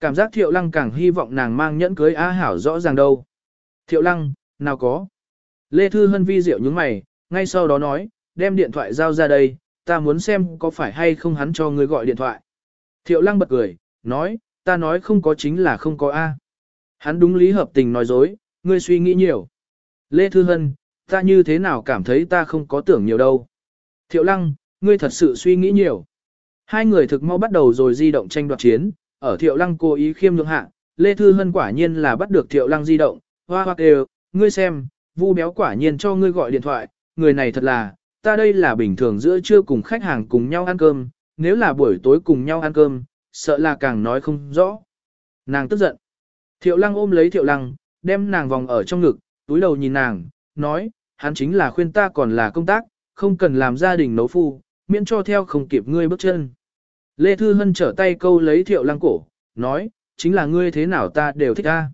Cảm giác thiệu lăng càng hy vọng nàng mang nhẫn cưới a hảo rõ ràng đâu. Thiệu lăng, nào có. Lê Thư Hân vi diệu những mày, ngay sau đó nói, đem điện thoại giao ra đây, ta muốn xem có phải hay không hắn cho người gọi điện thoại. Thiệu lăng bật cười, nói, ta nói không có chính là không có A. Hắn đúng lý hợp tình nói dối, ngươi suy nghĩ nhiều. Lê Thư Hân, ta như thế nào cảm thấy ta không có tưởng nhiều đâu. Thiệu lăng, ngươi thật sự suy nghĩ nhiều. Hai người thực mau bắt đầu rồi di động tranh đoạt chiến, ở Thiệu Lăng cố ý khiêm nhượng hạ, Lê Thư Hân quả nhiên là bắt được Thiệu Lăng di động, hoa hoa kêu, ngươi xem, vu béo quả nhiên cho ngươi gọi điện thoại, người này thật là, ta đây là bình thường giữa trưa cùng khách hàng cùng nhau ăn cơm, nếu là buổi tối cùng nhau ăn cơm, sợ là càng nói không rõ. Nàng tức giận. Thiệu Lăng ôm lấy Thiệu Lăng, đem nàng vòng ở trong ngực, túi đầu nhìn nàng, nói, hắn chính là khuyên ta còn là công tác, không cần làm gia đình nấu phu, miễn cho theo không kịp ngươi bước chân. Lê Thư Hân trở tay câu lấy thiệu lăng cổ, nói, chính là ngươi thế nào ta đều thích ta.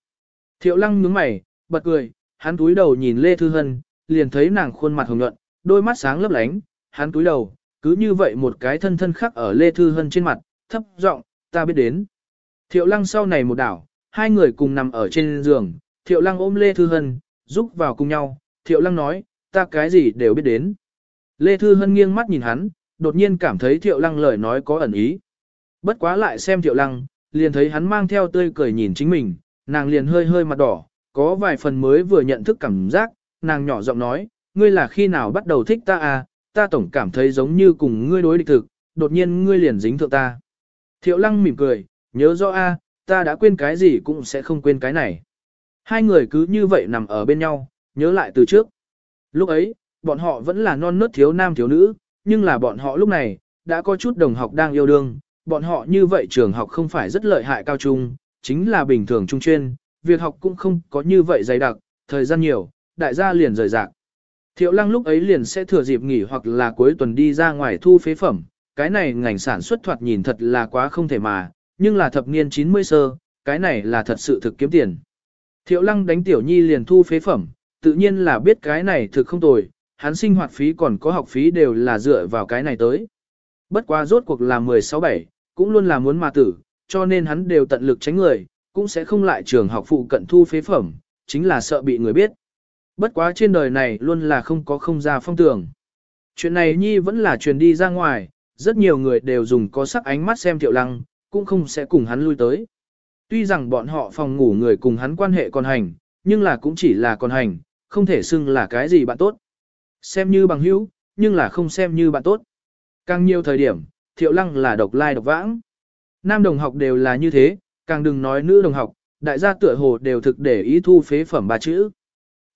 Thiệu lăng nhướng mày, bật cười, hắn túi đầu nhìn Lê Thư Hân, liền thấy nàng khuôn mặt hồng nhuận, đôi mắt sáng lấp lánh, hắn túi đầu, cứ như vậy một cái thân thân khắc ở Lê Thư Hân trên mặt, thấp giọng ta biết đến. Thiệu lăng sau này một đảo, hai người cùng nằm ở trên giường, thiệu lăng ôm Lê Thư Hân, giúp vào cùng nhau, thiệu lăng nói, ta cái gì đều biết đến. Lê Thư Hân nghiêng mắt nhìn hắn, đột nhiên cảm thấy thiệu lăng lời nói có ẩn ý. Bất quá lại xem thiệu lăng, liền thấy hắn mang theo tươi cười nhìn chính mình, nàng liền hơi hơi mặt đỏ, có vài phần mới vừa nhận thức cảm giác, nàng nhỏ giọng nói, ngươi là khi nào bắt đầu thích ta à, ta tổng cảm thấy giống như cùng ngươi đối địch thực, đột nhiên ngươi liền dính thượng ta. Thiệu lăng mỉm cười, nhớ rõ a ta đã quên cái gì cũng sẽ không quên cái này. Hai người cứ như vậy nằm ở bên nhau, nhớ lại từ trước. Lúc ấy, bọn họ vẫn là non nớt thiếu nam thiếu nữ, nhưng là bọn họ lúc này, đã có chút đồng học đang yêu đương, bọn họ như vậy trường học không phải rất lợi hại cao trung, chính là bình thường trung chuyên, việc học cũng không có như vậy dày đặc, thời gian nhiều, đại gia liền rời rạc. Thiệu lăng lúc ấy liền sẽ thừa dịp nghỉ hoặc là cuối tuần đi ra ngoài thu phế phẩm, cái này ngành sản xuất thoạt nhìn thật là quá không thể mà, nhưng là thập niên 90 sơ, cái này là thật sự thực kiếm tiền. Thiệu lăng đánh tiểu nhi liền thu phế phẩm, tự nhiên là biết cái này thực không tồi, hắn sinh hoạt phí còn có học phí đều là dựa vào cái này tới. Bất quá rốt cuộc là 16-7, cũng luôn là muốn mà tử, cho nên hắn đều tận lực tránh người, cũng sẽ không lại trường học phụ cận thu phế phẩm, chính là sợ bị người biết. Bất quá trên đời này luôn là không có không ra phong tường. Chuyện này Nhi vẫn là truyền đi ra ngoài, rất nhiều người đều dùng có sắc ánh mắt xem Thiệu Lăng, cũng không sẽ cùng hắn lui tới. Tuy rằng bọn họ phòng ngủ người cùng hắn quan hệ còn hành, nhưng là cũng chỉ là còn hành, không thể xưng là cái gì bạn tốt xem như bằng hữu, nhưng là không xem như bạn tốt. Càng nhiều thời điểm, thiệu lăng là độc lai like độc vãng. Nam đồng học đều là như thế, càng đừng nói nữ đồng học, đại gia tựa hồ đều thực để ý thu phế phẩm ba chữ.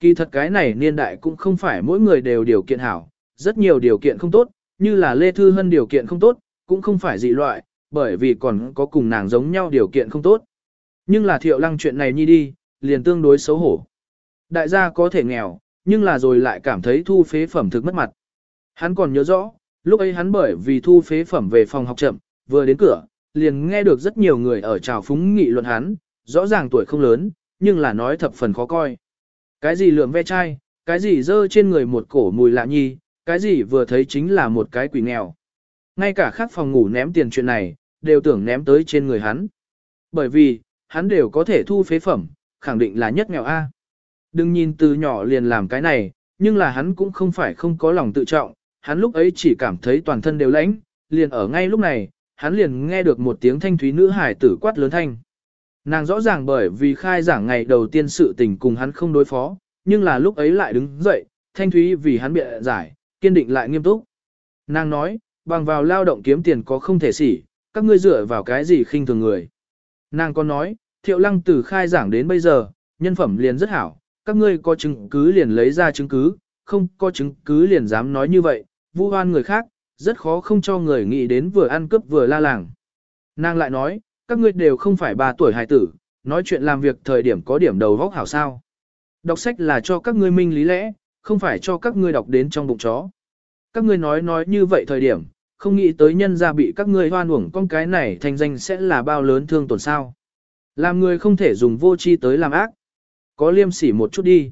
Kỳ thật cái này niên đại cũng không phải mỗi người đều điều kiện hảo, rất nhiều điều kiện không tốt, như là Lê Thư Hân điều kiện không tốt, cũng không phải dị loại, bởi vì còn có cùng nàng giống nhau điều kiện không tốt. Nhưng là thiệu lăng chuyện này nhi đi, liền tương đối xấu hổ. Đại gia có thể nghèo, nhưng là rồi lại cảm thấy thu phế phẩm thực mất mặt. Hắn còn nhớ rõ, lúc ấy hắn bởi vì thu phế phẩm về phòng học chậm, vừa đến cửa, liền nghe được rất nhiều người ở trào phúng nghị luận hắn, rõ ràng tuổi không lớn, nhưng là nói thập phần khó coi. Cái gì lượm ve chai, cái gì dơ trên người một cổ mùi lạ nhi, cái gì vừa thấy chính là một cái quỷ nghèo. Ngay cả khác phòng ngủ ném tiền chuyện này, đều tưởng ném tới trên người hắn. Bởi vì, hắn đều có thể thu phế phẩm, khẳng định là nhất nghèo A. Đừng nhìn từ nhỏ liền làm cái này, nhưng là hắn cũng không phải không có lòng tự trọng, hắn lúc ấy chỉ cảm thấy toàn thân đều lãnh, liền ở ngay lúc này, hắn liền nghe được một tiếng thanh thúy nữ hải tử quát lớn thanh. Nàng rõ ràng bởi vì khai giảng ngày đầu tiên sự tình cùng hắn không đối phó, nhưng là lúc ấy lại đứng dậy, thanh thúy vì hắn bịa giải, kiên định lại nghiêm túc. Nàng nói, bằng vào lao động kiếm tiền có không thể xỉ, các ngươi dựa vào cái gì khinh thường người. Nàng còn nói, thiệu lăng từ khai giảng đến bây giờ, nhân phẩm liền rất hảo, các ngươi có chứng cứ liền lấy ra chứng cứ, không có chứng cứ liền dám nói như vậy, vu hoan người khác, rất khó không cho người nghĩ đến vừa ăn cướp vừa la làng. Nàng lại nói, các ngươi đều không phải ba tuổi hài tử, nói chuyện làm việc thời điểm có điểm đầu vóc hảo sao. Đọc sách là cho các ngươi minh lý lẽ, không phải cho các ngươi đọc đến trong bụng chó. Các ngươi nói nói như vậy thời điểm, không nghĩ tới nhân ra bị các ngươi hoan uổng con cái này thành danh sẽ là bao lớn thương tổn sao. Làm người không thể dùng vô tri tới làm ác, có liêm sỉ một chút đi.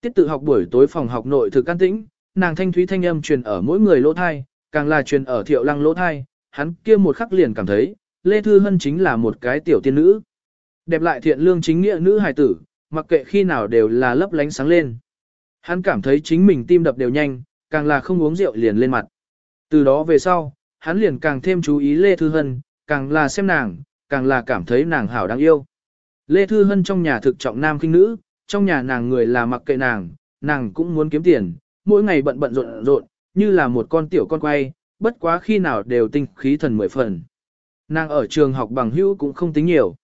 Tiết tự học buổi tối phòng học nội thực an tĩnh, nàng thanh thúy thanh âm truyền ở mỗi người lỗ thai, càng là truyền ở thiệu lăng lỗ thai, hắn kia một khắc liền cảm thấy, Lê Thư Hân chính là một cái tiểu tiên nữ. Đẹp lại thiện lương chính nghĩa nữ hài tử, mặc kệ khi nào đều là lấp lánh sáng lên. Hắn cảm thấy chính mình tim đập đều nhanh, càng là không uống rượu liền lên mặt. Từ đó về sau, hắn liền càng thêm chú ý Lê Thư Hân, càng là xem nàng, càng là cảm thấy nàng hảo đáng yêu. Lê Thư Hân trong nhà thực trọng nam khinh nữ, trong nhà nàng người là mặc kệ nàng, nàng cũng muốn kiếm tiền, mỗi ngày bận bận rộn rộn, như là một con tiểu con quay, bất quá khi nào đều tinh khí thần mười phần. Nàng ở trường học bằng hữu cũng không tính nhiều.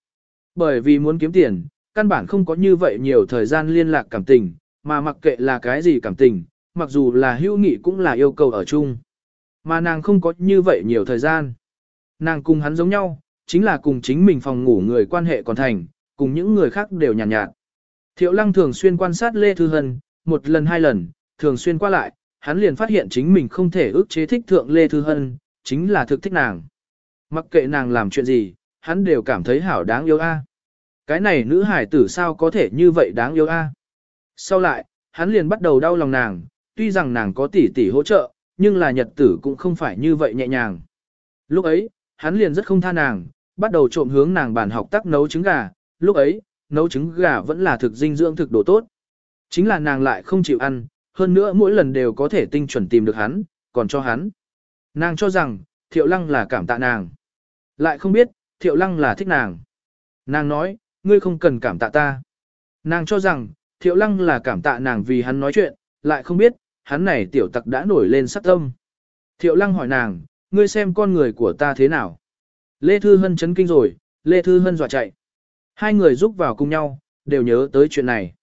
Bởi vì muốn kiếm tiền, căn bản không có như vậy nhiều thời gian liên lạc cảm tình, mà mặc kệ là cái gì cảm tình, mặc dù là hữu nghị cũng là yêu cầu ở chung. Mà nàng không có như vậy nhiều thời gian. Nàng cùng hắn giống nhau, chính là cùng chính mình phòng ngủ người quan hệ còn thành, cùng những người khác đều nhàn nhạt, nhạt. Thiệu lăng thường xuyên quan sát Lê Thư Hân, một lần hai lần, thường xuyên qua lại, hắn liền phát hiện chính mình không thể ước chế thích thượng Lê Thư Hân, chính là thực thích nàng. Mặc kệ nàng làm chuyện gì, hắn đều cảm thấy hảo đáng yêu a. Cái này nữ hải tử sao có thể như vậy đáng yêu a? Sau lại, hắn liền bắt đầu đau lòng nàng, tuy rằng nàng có tỷ tỷ hỗ trợ, nhưng là nhật tử cũng không phải như vậy nhẹ nhàng. Lúc ấy, hắn liền rất không tha nàng, bắt đầu trộm hướng nàng bàn học tác nấu trứng gà, lúc ấy, nấu trứng gà vẫn là thực dinh dưỡng thực đồ tốt. Chính là nàng lại không chịu ăn, hơn nữa mỗi lần đều có thể tinh chuẩn tìm được hắn, còn cho hắn. Nàng cho rằng, thiệu lăng là cảm tạ nàng. Lại không biết, thiệu lăng là thích nàng. Nàng nói, ngươi không cần cảm tạ ta. Nàng cho rằng, thiệu lăng là cảm tạ nàng vì hắn nói chuyện, lại không biết, hắn này tiểu tặc đã nổi lên sát tâm. Thiệu lăng hỏi nàng, ngươi xem con người của ta thế nào? Lê Thư Hân chấn kinh rồi, Lê Thư Hân dọa chạy. Hai người giúp vào cùng nhau, đều nhớ tới chuyện này.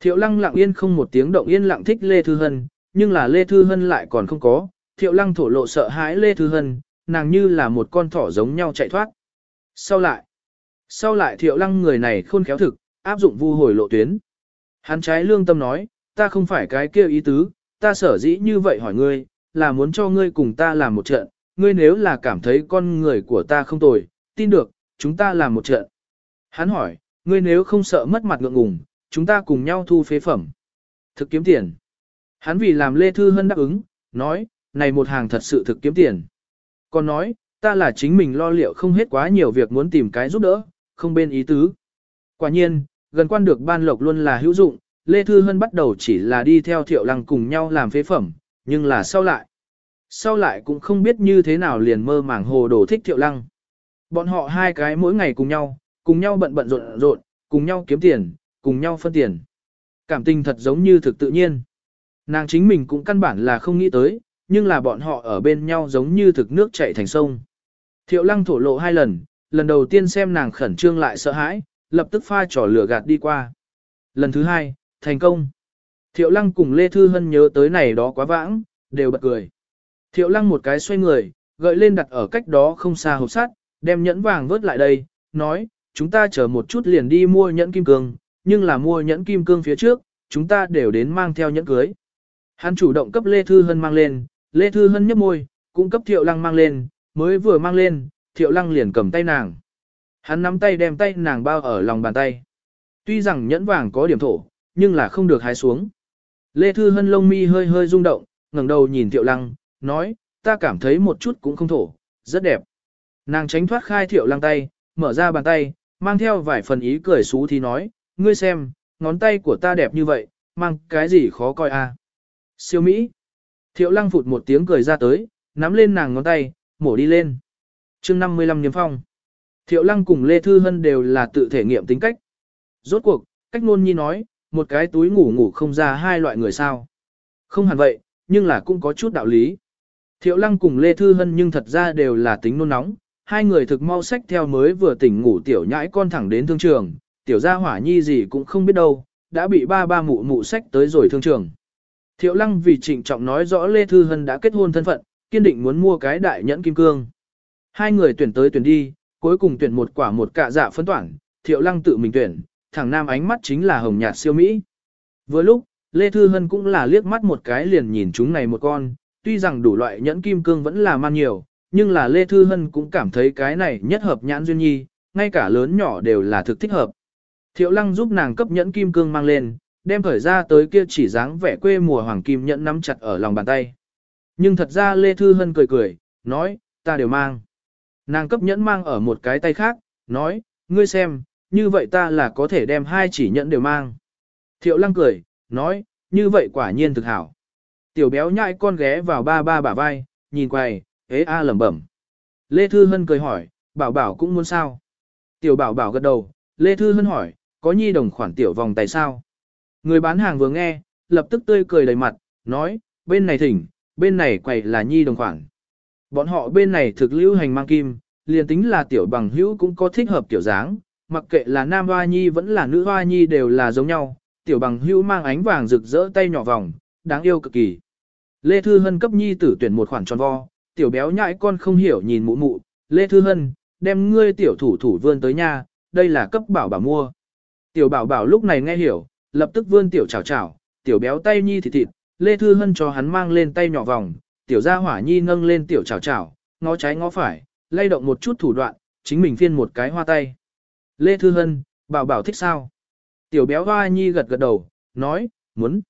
Thiệu lăng lặng yên không một tiếng động yên lặng thích Lê Thư Hân, nhưng là Lê Thư Hân lại còn không có. Thiệu lăng thổ lộ sợ hãi Lê Thư Hân, nàng như là một con thỏ giống nhau chạy thoát. Sau lại, sau lại thiệu lăng người này khôn khéo thực, áp dụng vu hồi lộ tuyến. Hắn trái lương tâm nói, ta không phải cái kêu ý tứ, ta sở dĩ như vậy hỏi ngươi, là muốn cho ngươi cùng ta làm một trận, ngươi nếu là cảm thấy con người của ta không tồi, tin được, chúng ta làm một trận. Hắn hỏi, ngươi nếu không sợ mất mặt ngượng ngùng, chúng ta cùng nhau thu phế phẩm. Thực kiếm tiền. Hắn vì làm Lê Thư Hân đáp ứng, nói, này một hàng thật sự thực kiếm tiền. Còn nói, ta là chính mình lo liệu không hết quá nhiều việc muốn tìm cái giúp đỡ, không bên ý tứ. Quả nhiên, gần quan được ban lộc luôn là hữu dụng, Lê Thư Hân bắt đầu chỉ là đi theo thiệu lăng cùng nhau làm phế phẩm, nhưng là sau lại. Sau lại cũng không biết như thế nào liền mơ màng hồ đồ thích thiệu lăng. Bọn họ hai cái mỗi ngày cùng nhau, cùng nhau bận bận rộn rộn, cùng nhau kiếm tiền, cùng nhau phân tiền. Cảm tình thật giống như thực tự nhiên. Nàng chính mình cũng căn bản là không nghĩ tới, nhưng là bọn họ ở bên nhau giống như thực nước chảy thành sông. Thiệu lăng thổ lộ hai lần, lần đầu tiên xem nàng khẩn trương lại sợ hãi, lập tức pha trò lửa gạt đi qua. Lần thứ hai, thành công. Thiệu lăng cùng Lê Thư Hân nhớ tới này đó quá vãng, đều bật cười. Thiệu lăng một cái xoay người, gợi lên đặt ở cách đó không xa hộp sắt, đem nhẫn vàng vớt lại đây, nói, chúng ta chờ một chút liền đi mua nhẫn kim cương, nhưng là mua nhẫn kim cương phía trước, chúng ta đều đến mang theo nhẫn cưới. Hắn chủ động cấp Lê Thư Hân mang lên, Lê Thư Hân nhấp môi, cũng cấp Thiệu Lăng mang lên, mới vừa mang lên, Thiệu Lăng liền cầm tay nàng. Hắn nắm tay đem tay nàng bao ở lòng bàn tay. Tuy rằng nhẫn vàng có điểm thổ, nhưng là không được hái xuống. Lê Thư Hân lông mi hơi hơi rung động, ngẩng đầu nhìn Thiệu Lăng, nói, ta cảm thấy một chút cũng không thổ, rất đẹp. Nàng tránh thoát khai Thiệu Lăng tay, mở ra bàn tay, mang theo vài phần ý cười xú thì nói, ngươi xem, ngón tay của ta đẹp như vậy, mang cái gì khó coi? À? Siêu Mỹ. Thiệu lăng phụt một tiếng cười ra tới, nắm lên nàng ngón tay, mổ đi lên. chương 55 niêm phong. Thiệu lăng cùng Lê Thư Hân đều là tự thể nghiệm tính cách. Rốt cuộc, cách nôn nhi nói, một cái túi ngủ ngủ không ra hai loại người sao. Không hẳn vậy, nhưng là cũng có chút đạo lý. Thiệu lăng cùng Lê Thư Hân nhưng thật ra đều là tính nôn nóng, hai người thực mau sách theo mới vừa tỉnh ngủ tiểu nhãi con thẳng đến thương trường, tiểu gia hỏa nhi gì cũng không biết đâu, đã bị ba ba mụ mụ sách tới rồi thương trường. Thiệu lăng vì trịnh trọng nói rõ Lê Thư Hân đã kết hôn thân phận, kiên định muốn mua cái đại nhẫn kim cương. Hai người tuyển tới tuyển đi, cuối cùng tuyển một quả một cạ dạ phấn toản, thiệu lăng tự mình tuyển, thằng nam ánh mắt chính là hồng nhạt siêu Mỹ. Vừa lúc, Lê Thư Hân cũng là liếc mắt một cái liền nhìn chúng này một con, tuy rằng đủ loại nhẫn kim cương vẫn là man nhiều, nhưng là Lê Thư Hân cũng cảm thấy cái này nhất hợp nhãn duyên nhi, ngay cả lớn nhỏ đều là thực thích hợp. Thiệu lăng giúp nàng cấp nhẫn kim cương mang lên, đem khởi ra tới kia chỉ dáng vẻ quê mùa hoàng kim nhẫn nắm chặt ở lòng bàn tay. Nhưng thật ra Lê Thư Hân cười cười, nói, ta đều mang. Nàng cấp nhẫn mang ở một cái tay khác, nói, ngươi xem, như vậy ta là có thể đem hai chỉ nhẫn đều mang. Thiệu lăng cười, nói, như vậy quả nhiên thực hảo. Tiểu béo nhại con ghé vào ba ba bả vai, nhìn quầy, ế a à lẩm bẩm. Lê Thư Hân cười hỏi, bảo bảo cũng muốn sao? Tiểu bảo bảo gật đầu, Lê Thư Hân hỏi, có nhi đồng khoản tiểu vòng tại sao? Người bán hàng vừa nghe, lập tức tươi cười đầy mặt, nói, bên này thỉnh, bên này quầy là nhi đồng khoản. Bọn họ bên này thực lưu hành mang kim, liền tính là tiểu bằng hữu cũng có thích hợp tiểu dáng, mặc kệ là nam hoa nhi vẫn là nữ hoa nhi đều là giống nhau, tiểu bằng hữu mang ánh vàng rực rỡ tay nhỏ vòng, đáng yêu cực kỳ. Lê Thư Hân cấp nhi tử tuyển một khoản tròn vo, tiểu béo nhãi con không hiểu nhìn mụ mụ, Lê Thư Hân, đem ngươi tiểu thủ thủ vươn tới nhà, đây là cấp bảo bảo mua. Tiểu bảo bảo lúc này nghe hiểu, lập tức vươn tiểu chảo chảo, tiểu béo tay nhi thịt thịt, Lê Thư Hân cho hắn mang lên tay nhỏ vòng, tiểu gia hỏa nhi nâng lên tiểu chảo chảo, ngó trái ngó phải, lay động một chút thủ đoạn, chính mình phiên một cái hoa tay. Lê Thư Hân, bảo bảo thích sao? Tiểu béo hoa nhi gật gật đầu, nói, muốn.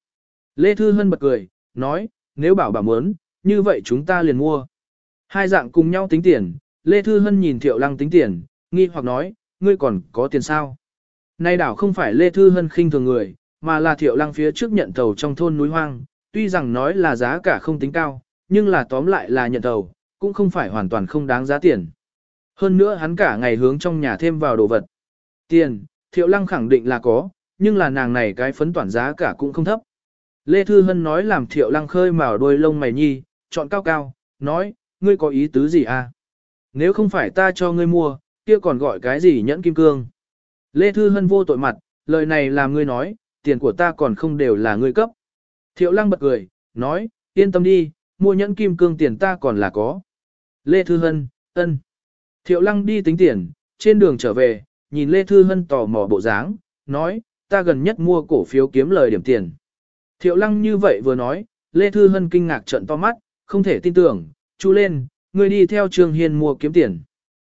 Lê Thư Hân bật cười, nói, nếu bảo bảo muốn, như vậy chúng ta liền mua. Hai dạng cùng nhau tính tiền, Lê Thư Hân nhìn Thiệu Lăng tính tiền, nghi hoặc nói, ngươi còn có tiền sao? Nay đảo không phải Lê Thư Hân khinh thường người, mà là Thiệu Lăng phía trước nhận tàu trong thôn núi hoang, tuy rằng nói là giá cả không tính cao, nhưng là tóm lại là nhận tàu, cũng không phải hoàn toàn không đáng giá tiền. Hơn nữa hắn cả ngày hướng trong nhà thêm vào đồ vật. Tiền, Thiệu Lăng khẳng định là có, nhưng là nàng này cái phấn toàn giá cả cũng không thấp. Lê Thư Hân nói làm Thiệu Lăng khơi màu đôi lông mày nhi, chọn cao cao, nói, ngươi có ý tứ gì à? Nếu không phải ta cho ngươi mua, kia còn gọi cái gì nhẫn kim cương? Lê Thư Hân vô tội mặt, lời này làm ngươi nói, tiền của ta còn không đều là ngươi cấp. Thiệu lăng bật cười, nói, yên tâm đi, mua nhẫn kim cương tiền ta còn là có. Lê Thư Hân, ân. Thiệu lăng đi tính tiền, trên đường trở về, nhìn Lê Thư Hân tò mò bộ dáng, nói, ta gần nhất mua cổ phiếu kiếm lời điểm tiền. Thiệu lăng như vậy vừa nói, Lê Thư Hân kinh ngạc trận to mắt, không thể tin tưởng, chú lên, ngươi đi theo Trương Hiên mua kiếm tiền.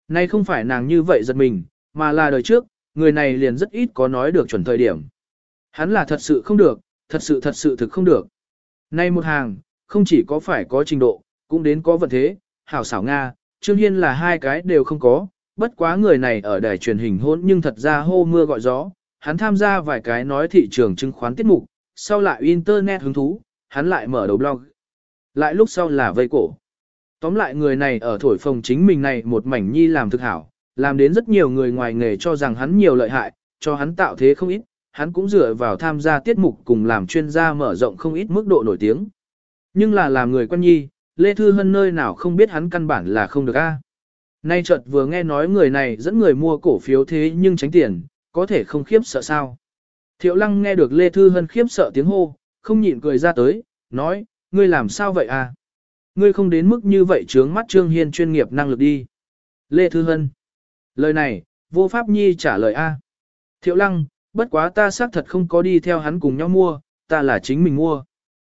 Nay không phải nàng như vậy giật mình, mà là đời trước, người này liền rất ít có nói được chuẩn thời điểm. Hắn là thật sự không được, thật sự thật sự thực không được. Nay một hàng, không chỉ có phải có trình độ, cũng đến có vận thế, hảo xảo Nga, Trương Hiên là hai cái đều không có, bất quá người này ở đài truyền hình hôn nhưng thật ra hô mưa gọi gió, hắn tham gia vài cái nói thị trường chứng khoán tiết mục, sau lại internet hứng thú, hắn lại mở đầu blog. Lại lúc sau là vây cổ. Tóm lại người này ở thổi phồng chính mình này một mảnh nhi làm thực hảo, làm đến rất nhiều người ngoài nghề cho rằng hắn nhiều lợi hại, cho hắn tạo thế không ít, hắn cũng dựa vào tham gia tiết mục cùng làm chuyên gia mở rộng không ít mức độ nổi tiếng. Nhưng là làm người quan nhi, Lê Thư Hân nơi nào không biết hắn căn bản là không được a. Nay chợt vừa nghe nói người này dẫn người mua cổ phiếu thế nhưng tránh tiền, có thể không khiếp sợ sao. Thiệu lăng nghe được Lê Thư Hân khiếp sợ tiếng hô, không nhịn cười ra tới, nói, ngươi làm sao vậy à? ngươi không đến mức như vậy trướng mắt Trương Hiên chuyên nghiệp năng lực đi. Lê Thư Hân. Lời này, vô pháp nhi trả lời A. Thiệu lăng, bất quá ta xác thật không có đi theo hắn cùng nhau mua, ta là chính mình mua.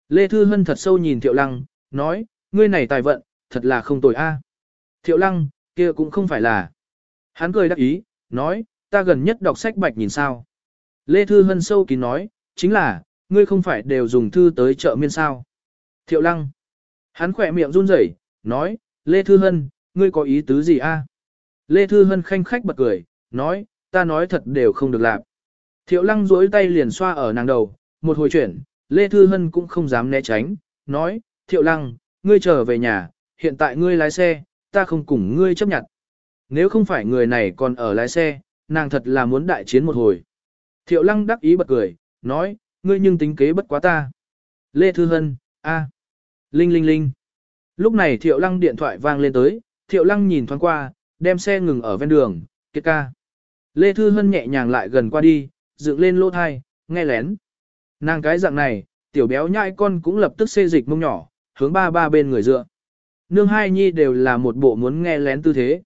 Lê Thư Hân thật sâu nhìn Thiệu lăng, nói, ngươi này tài vận, thật là không tồi A. Thiệu lăng, kia cũng không phải là. Hắn cười đắc ý, nói, ta gần nhất đọc sách bạch nhìn sao. Lê Thư Hân sâu kín nói, chính là, ngươi không phải đều dùng thư tới chợ miên sao. Thiệu lăng. Hắn khỏe miệng run rẩy, nói, Lê Thư Hân, ngươi có ý tứ gì a? Lê Thư Hân khanh khách bật cười, nói, ta nói thật đều không được làm. Thiệu lăng duỗi tay liền xoa ở nàng đầu, một hồi chuyển, Lê Thư Hân cũng không dám né tránh, nói, Thiệu lăng, ngươi trở về nhà, hiện tại ngươi lái xe, ta không cùng ngươi chấp nhận. Nếu không phải người này còn ở lái xe, nàng thật là muốn đại chiến một hồi. Thiệu lăng đắc ý bật cười, nói, ngươi nhưng tính kế bất quá ta. Lê Thư Hân, a. Linh linh linh. Lúc này Thiệu Lăng điện thoại vang lên tới, Thiệu Lăng nhìn thoáng qua, đem xe ngừng ở ven đường, kiệt ca. Lê Thư Hân nhẹ nhàng lại gần qua đi, dựng lên lỗ thai, nghe lén. Nàng cái dạng này, tiểu béo nhãi con cũng lập tức xê dịch mông nhỏ, hướng ba ba bên người dựa. Nương hai nhi đều là một bộ muốn nghe lén tư thế.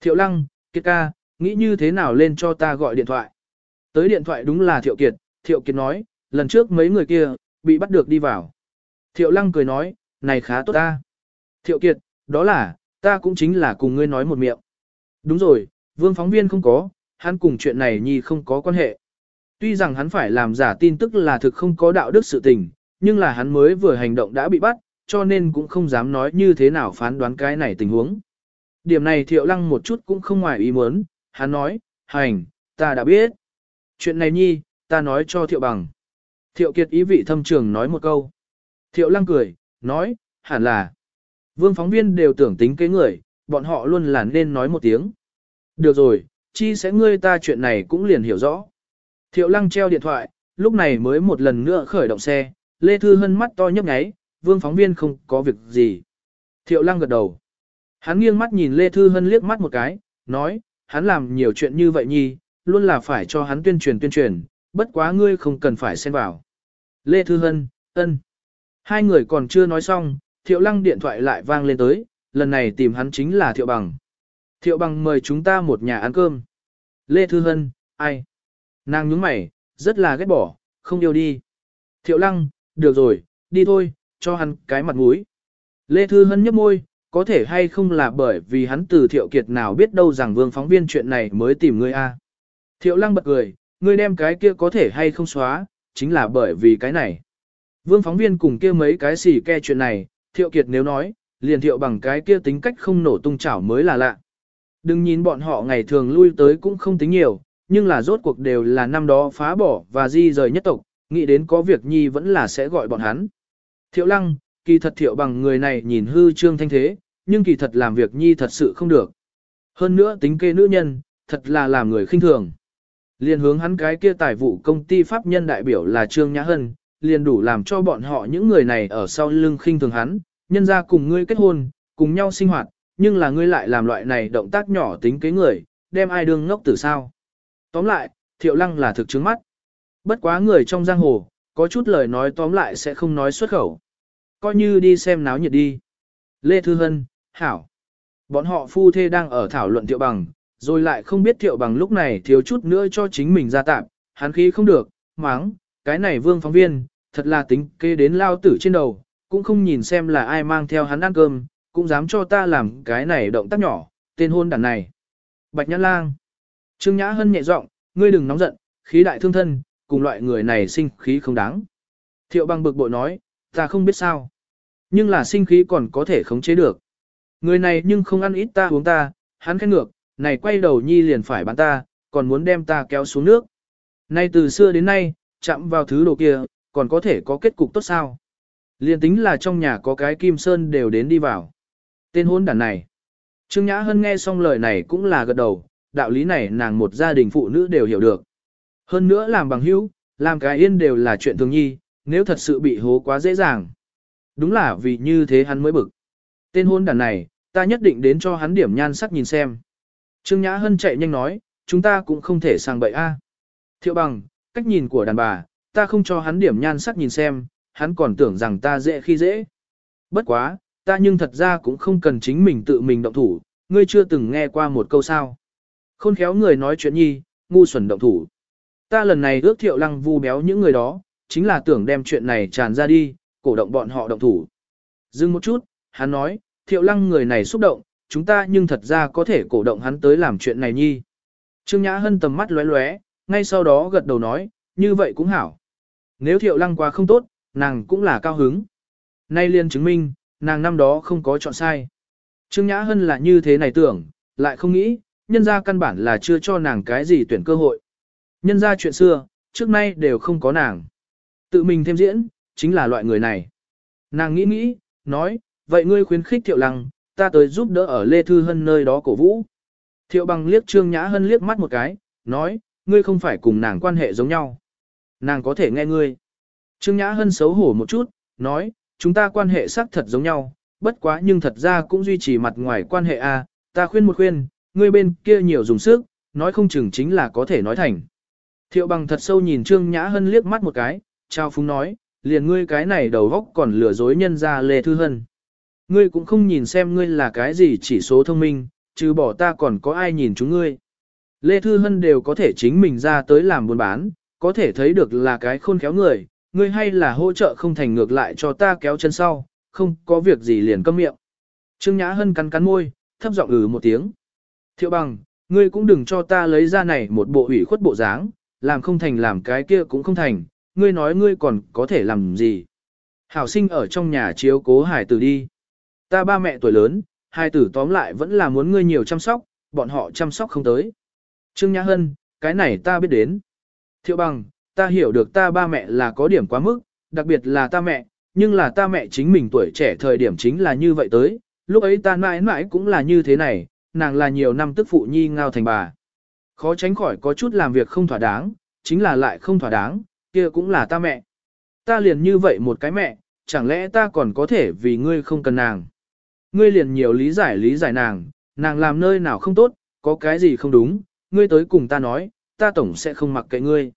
Thiệu Lăng, Kiệt ca, nghĩ như thế nào lên cho ta gọi điện thoại. Tới điện thoại đúng là Thiệu Kiệt, Thiệu Kiệt nói, lần trước mấy người kia, bị bắt được đi vào. Thiệu lăng cười nói, này khá tốt ta. Thiệu kiệt, đó là, ta cũng chính là cùng ngươi nói một miệng. Đúng rồi, vương phóng viên không có, hắn cùng chuyện này nhi không có quan hệ. Tuy rằng hắn phải làm giả tin tức là thực không có đạo đức sự tình, nhưng là hắn mới vừa hành động đã bị bắt, cho nên cũng không dám nói như thế nào phán đoán cái này tình huống. Điểm này thiệu lăng một chút cũng không ngoài ý muốn, hắn nói, hành, ta đã biết. Chuyện này nhi, ta nói cho thiệu bằng. Thiệu kiệt ý vị thâm trường nói một câu. Thiệu lăng cười, nói, hẳn là. Vương phóng viên đều tưởng tính cái người, bọn họ luôn là nên nói một tiếng. Được rồi, chi sẽ ngươi ta chuyện này cũng liền hiểu rõ. Thiệu lăng treo điện thoại, lúc này mới một lần nữa khởi động xe, Lê Thư Hân mắt to nhấp nháy, vương phóng viên không có việc gì. Thiệu lăng gật đầu. Hắn nghiêng mắt nhìn Lê Thư Hân liếc mắt một cái, nói, hắn làm nhiều chuyện như vậy nhi, luôn là phải cho hắn tuyên truyền tuyên truyền, bất quá ngươi không cần phải xen vào. Lê Thư Hân, ân. Hai người còn chưa nói xong, Thiệu Lăng điện thoại lại vang lên tới, lần này tìm hắn chính là Thiệu Bằng. Thiệu Bằng mời chúng ta một nhà ăn cơm. Lê Thư Hân, ai? Nàng nhúng mày, rất là ghét bỏ, không yêu đi. Thiệu Lăng, được rồi, đi thôi, cho hắn cái mặt mũi. Lê Thư Hân nhấp môi, có thể hay không là bởi vì hắn từ Thiệu Kiệt nào biết đâu rằng vương phóng viên chuyện này mới tìm ngươi a. Thiệu Lăng bật cười, ngươi đem cái kia có thể hay không xóa, chính là bởi vì cái này. Vương phóng viên cùng kia mấy cái xỉ ke chuyện này, thiệu kiệt nếu nói, liền thiệu bằng cái kia tính cách không nổ tung chảo mới là lạ. Đừng nhìn bọn họ ngày thường lui tới cũng không tính nhiều, nhưng là rốt cuộc đều là năm đó phá bỏ và di rời nhất tộc, nghĩ đến có việc nhi vẫn là sẽ gọi bọn hắn. Thiệu lăng, kỳ thật thiệu bằng người này nhìn hư trương thanh thế, nhưng kỳ thật làm việc nhi thật sự không được. Hơn nữa tính kê nữ nhân, thật là làm người khinh thường. Liên hướng hắn cái kia tài vụ công ty pháp nhân đại biểu là Trương Nhã Hân, liền đủ làm cho bọn họ những người này ở sau lưng khinh thường hắn, nhân ra cùng ngươi kết hôn, cùng nhau sinh hoạt, nhưng là ngươi lại làm loại này động tác nhỏ tính kế người, đem ai đương ngốc tử sao. Tóm lại, thiệu lăng là thực chứng mắt. Bất quá người trong giang hồ, có chút lời nói tóm lại sẽ không nói xuất khẩu. Coi như đi xem náo nhiệt đi. Lê Thư Hân, Hảo. Bọn họ phu thê đang ở thảo luận thiệu bằng, rồi lại không biết thiệu bằng lúc này thiếu chút nữa cho chính mình ra tạm, hắn khí không được, máng, cái này vương phóng viên, thật là tính kê đến lao tử trên đầu, cũng không nhìn xem là ai mang theo hắn ăn cơm, cũng dám cho ta làm cái này động tác nhỏ, tên hôn đàn này. Bạch Nhã Lang. Trương Nhã Hân nhẹ giọng, ngươi đừng nóng giận, khí đại thương thân, cùng loại người này sinh khí không đáng. Thiệu bằng bực bội nói, ta không biết sao. Nhưng là sinh khí còn có thể khống chế được. Người này nhưng không ăn ít ta uống ta, hắn khẽ ngược, này quay đầu nhi liền phải bán ta, còn muốn đem ta kéo xuống nước. Nay từ xưa đến nay, chạm vào thứ đồ kia, còn có thể có kết cục tốt sao. Liên tính là trong nhà có cái kim sơn đều đến đi vào. Tên hôn đàn này. Trương Nhã Hân nghe xong lời này cũng là gật đầu, đạo lý này nàng một gia đình phụ nữ đều hiểu được. Hơn nữa làm bằng hữu, làm cái yên đều là chuyện thường nhi, nếu thật sự bị hố quá dễ dàng. Đúng là vì như thế hắn mới bực. Tên hôn đàn này, ta nhất định đến cho hắn điểm nhan sắc nhìn xem. Trương Nhã Hân chạy nhanh nói, chúng ta cũng không thể sang bậy a. Thiệu bằng, cách nhìn của đàn bà, ta không cho hắn điểm nhan sắc nhìn xem, hắn còn tưởng rằng ta dễ khi dễ. Bất quá, ta nhưng thật ra cũng không cần chính mình tự mình động thủ, ngươi chưa từng nghe qua một câu sao. Khôn khéo người nói chuyện nhi, ngu xuẩn động thủ. Ta lần này ước thiệu lăng vu béo những người đó, chính là tưởng đem chuyện này tràn ra đi, cổ động bọn họ động thủ. Dừng một chút, hắn nói, thiệu lăng người này xúc động, chúng ta nhưng thật ra có thể cổ động hắn tới làm chuyện này nhi. Trương Nhã Hân tầm mắt lóe lóe, ngay sau đó gật đầu nói, như vậy cũng hảo. Nếu thiệu lăng quá không tốt, nàng cũng là cao hứng. Nay liền chứng minh, nàng năm đó không có chọn sai. Trương Nhã Hân là như thế này tưởng, lại không nghĩ, nhân ra căn bản là chưa cho nàng cái gì tuyển cơ hội. Nhân ra chuyện xưa, trước nay đều không có nàng. Tự mình thêm diễn, chính là loại người này. Nàng nghĩ nghĩ, nói, vậy ngươi khuyến khích Thiệu Lăng, ta tới giúp đỡ ở Lê Thư Hân nơi đó cổ vũ. Thiệu bằng liếc Trương Nhã Hân liếc mắt một cái, nói, ngươi không phải cùng nàng quan hệ giống nhau nàng có thể nghe ngươi. Trương Nhã Hân xấu hổ một chút, nói, chúng ta quan hệ xác thật giống nhau, bất quá nhưng thật ra cũng duy trì mặt ngoài quan hệ a. À, ta khuyên một khuyên, ngươi bên kia nhiều dùng sức, nói không chừng chính là có thể nói thành. Thiệu bằng thật sâu nhìn Trương Nhã Hân liếc mắt một cái, trao phúng nói, liền ngươi cái này đầu góc còn lừa dối nhân ra Lê Thư Hân. Ngươi cũng không nhìn xem ngươi là cái gì chỉ số thông minh, chứ bỏ ta còn có ai nhìn chúng ngươi. Lê Thư Hân đều có thể chính mình ra tới làm buôn bán, có thể thấy được là cái khôn khéo người, ngươi hay là hỗ trợ không thành ngược lại cho ta kéo chân sau, không có việc gì liền câm miệng. Trương Nhã Hân cắn cắn môi, thấp giọng ừ một tiếng. Thiệu bằng, ngươi cũng đừng cho ta lấy ra này một bộ ủy khuất bộ dáng, làm không thành làm cái kia cũng không thành, ngươi nói ngươi còn có thể làm gì. Hảo sinh ở trong nhà chiếu cố hải tử đi. Ta ba mẹ tuổi lớn, hai tử tóm lại vẫn là muốn ngươi nhiều chăm sóc, bọn họ chăm sóc không tới. Trương Nhã Hân, cái này ta biết đến. Thiệu bằng, ta hiểu được ta ba mẹ là có điểm quá mức, đặc biệt là ta mẹ, nhưng là ta mẹ chính mình tuổi trẻ thời điểm chính là như vậy tới, lúc ấy ta mãi mãi cũng là như thế này, nàng là nhiều năm tức phụ nhi ngao thành bà. Khó tránh khỏi có chút làm việc không thỏa đáng, chính là lại không thỏa đáng, kia cũng là ta mẹ. Ta liền như vậy một cái mẹ, chẳng lẽ ta còn có thể vì ngươi không cần nàng. Ngươi liền nhiều lý giải lý giải nàng, nàng làm nơi nào không tốt, có cái gì không đúng, ngươi tới cùng ta nói, ta tổng sẽ không mặc kệ ngươi.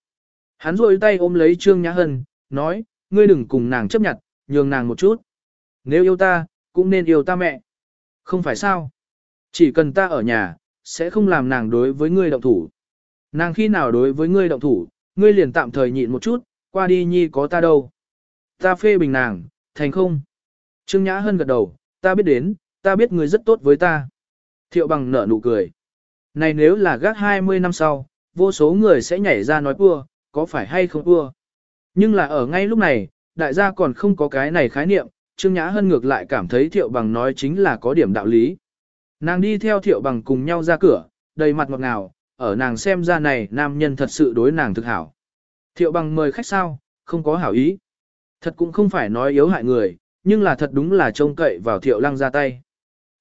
Hắn rôi tay ôm lấy Trương Nhã Hân, nói, ngươi đừng cùng nàng chấp nhận, nhường nàng một chút. Nếu yêu ta, cũng nên yêu ta mẹ. Không phải sao? Chỉ cần ta ở nhà, sẽ không làm nàng đối với ngươi động thủ. Nàng khi nào đối với ngươi động thủ, ngươi liền tạm thời nhịn một chút, qua đi nhi có ta đâu. Ta phê bình nàng, thành không? Trương Nhã Hân gật đầu, ta biết đến, ta biết ngươi rất tốt với ta. Thiệu bằng nở nụ cười. Này nếu là gác 20 năm sau, vô số người sẽ nhảy ra nói cua, có phải hay không cua. Nhưng là ở ngay lúc này, đại gia còn không có cái này khái niệm, Trương Nhã Hân ngược lại cảm thấy Thiệu Bằng nói chính là có điểm đạo lý. Nàng đi theo Thiệu Bằng cùng nhau ra cửa, đầy mặt ngọt ngào, ở nàng xem ra này nam nhân thật sự đối nàng thực hảo. Thiệu Bằng mời khách sao, không có hảo ý. Thật cũng không phải nói yếu hại người, nhưng là thật đúng là trông cậy vào Thiệu Lăng ra tay.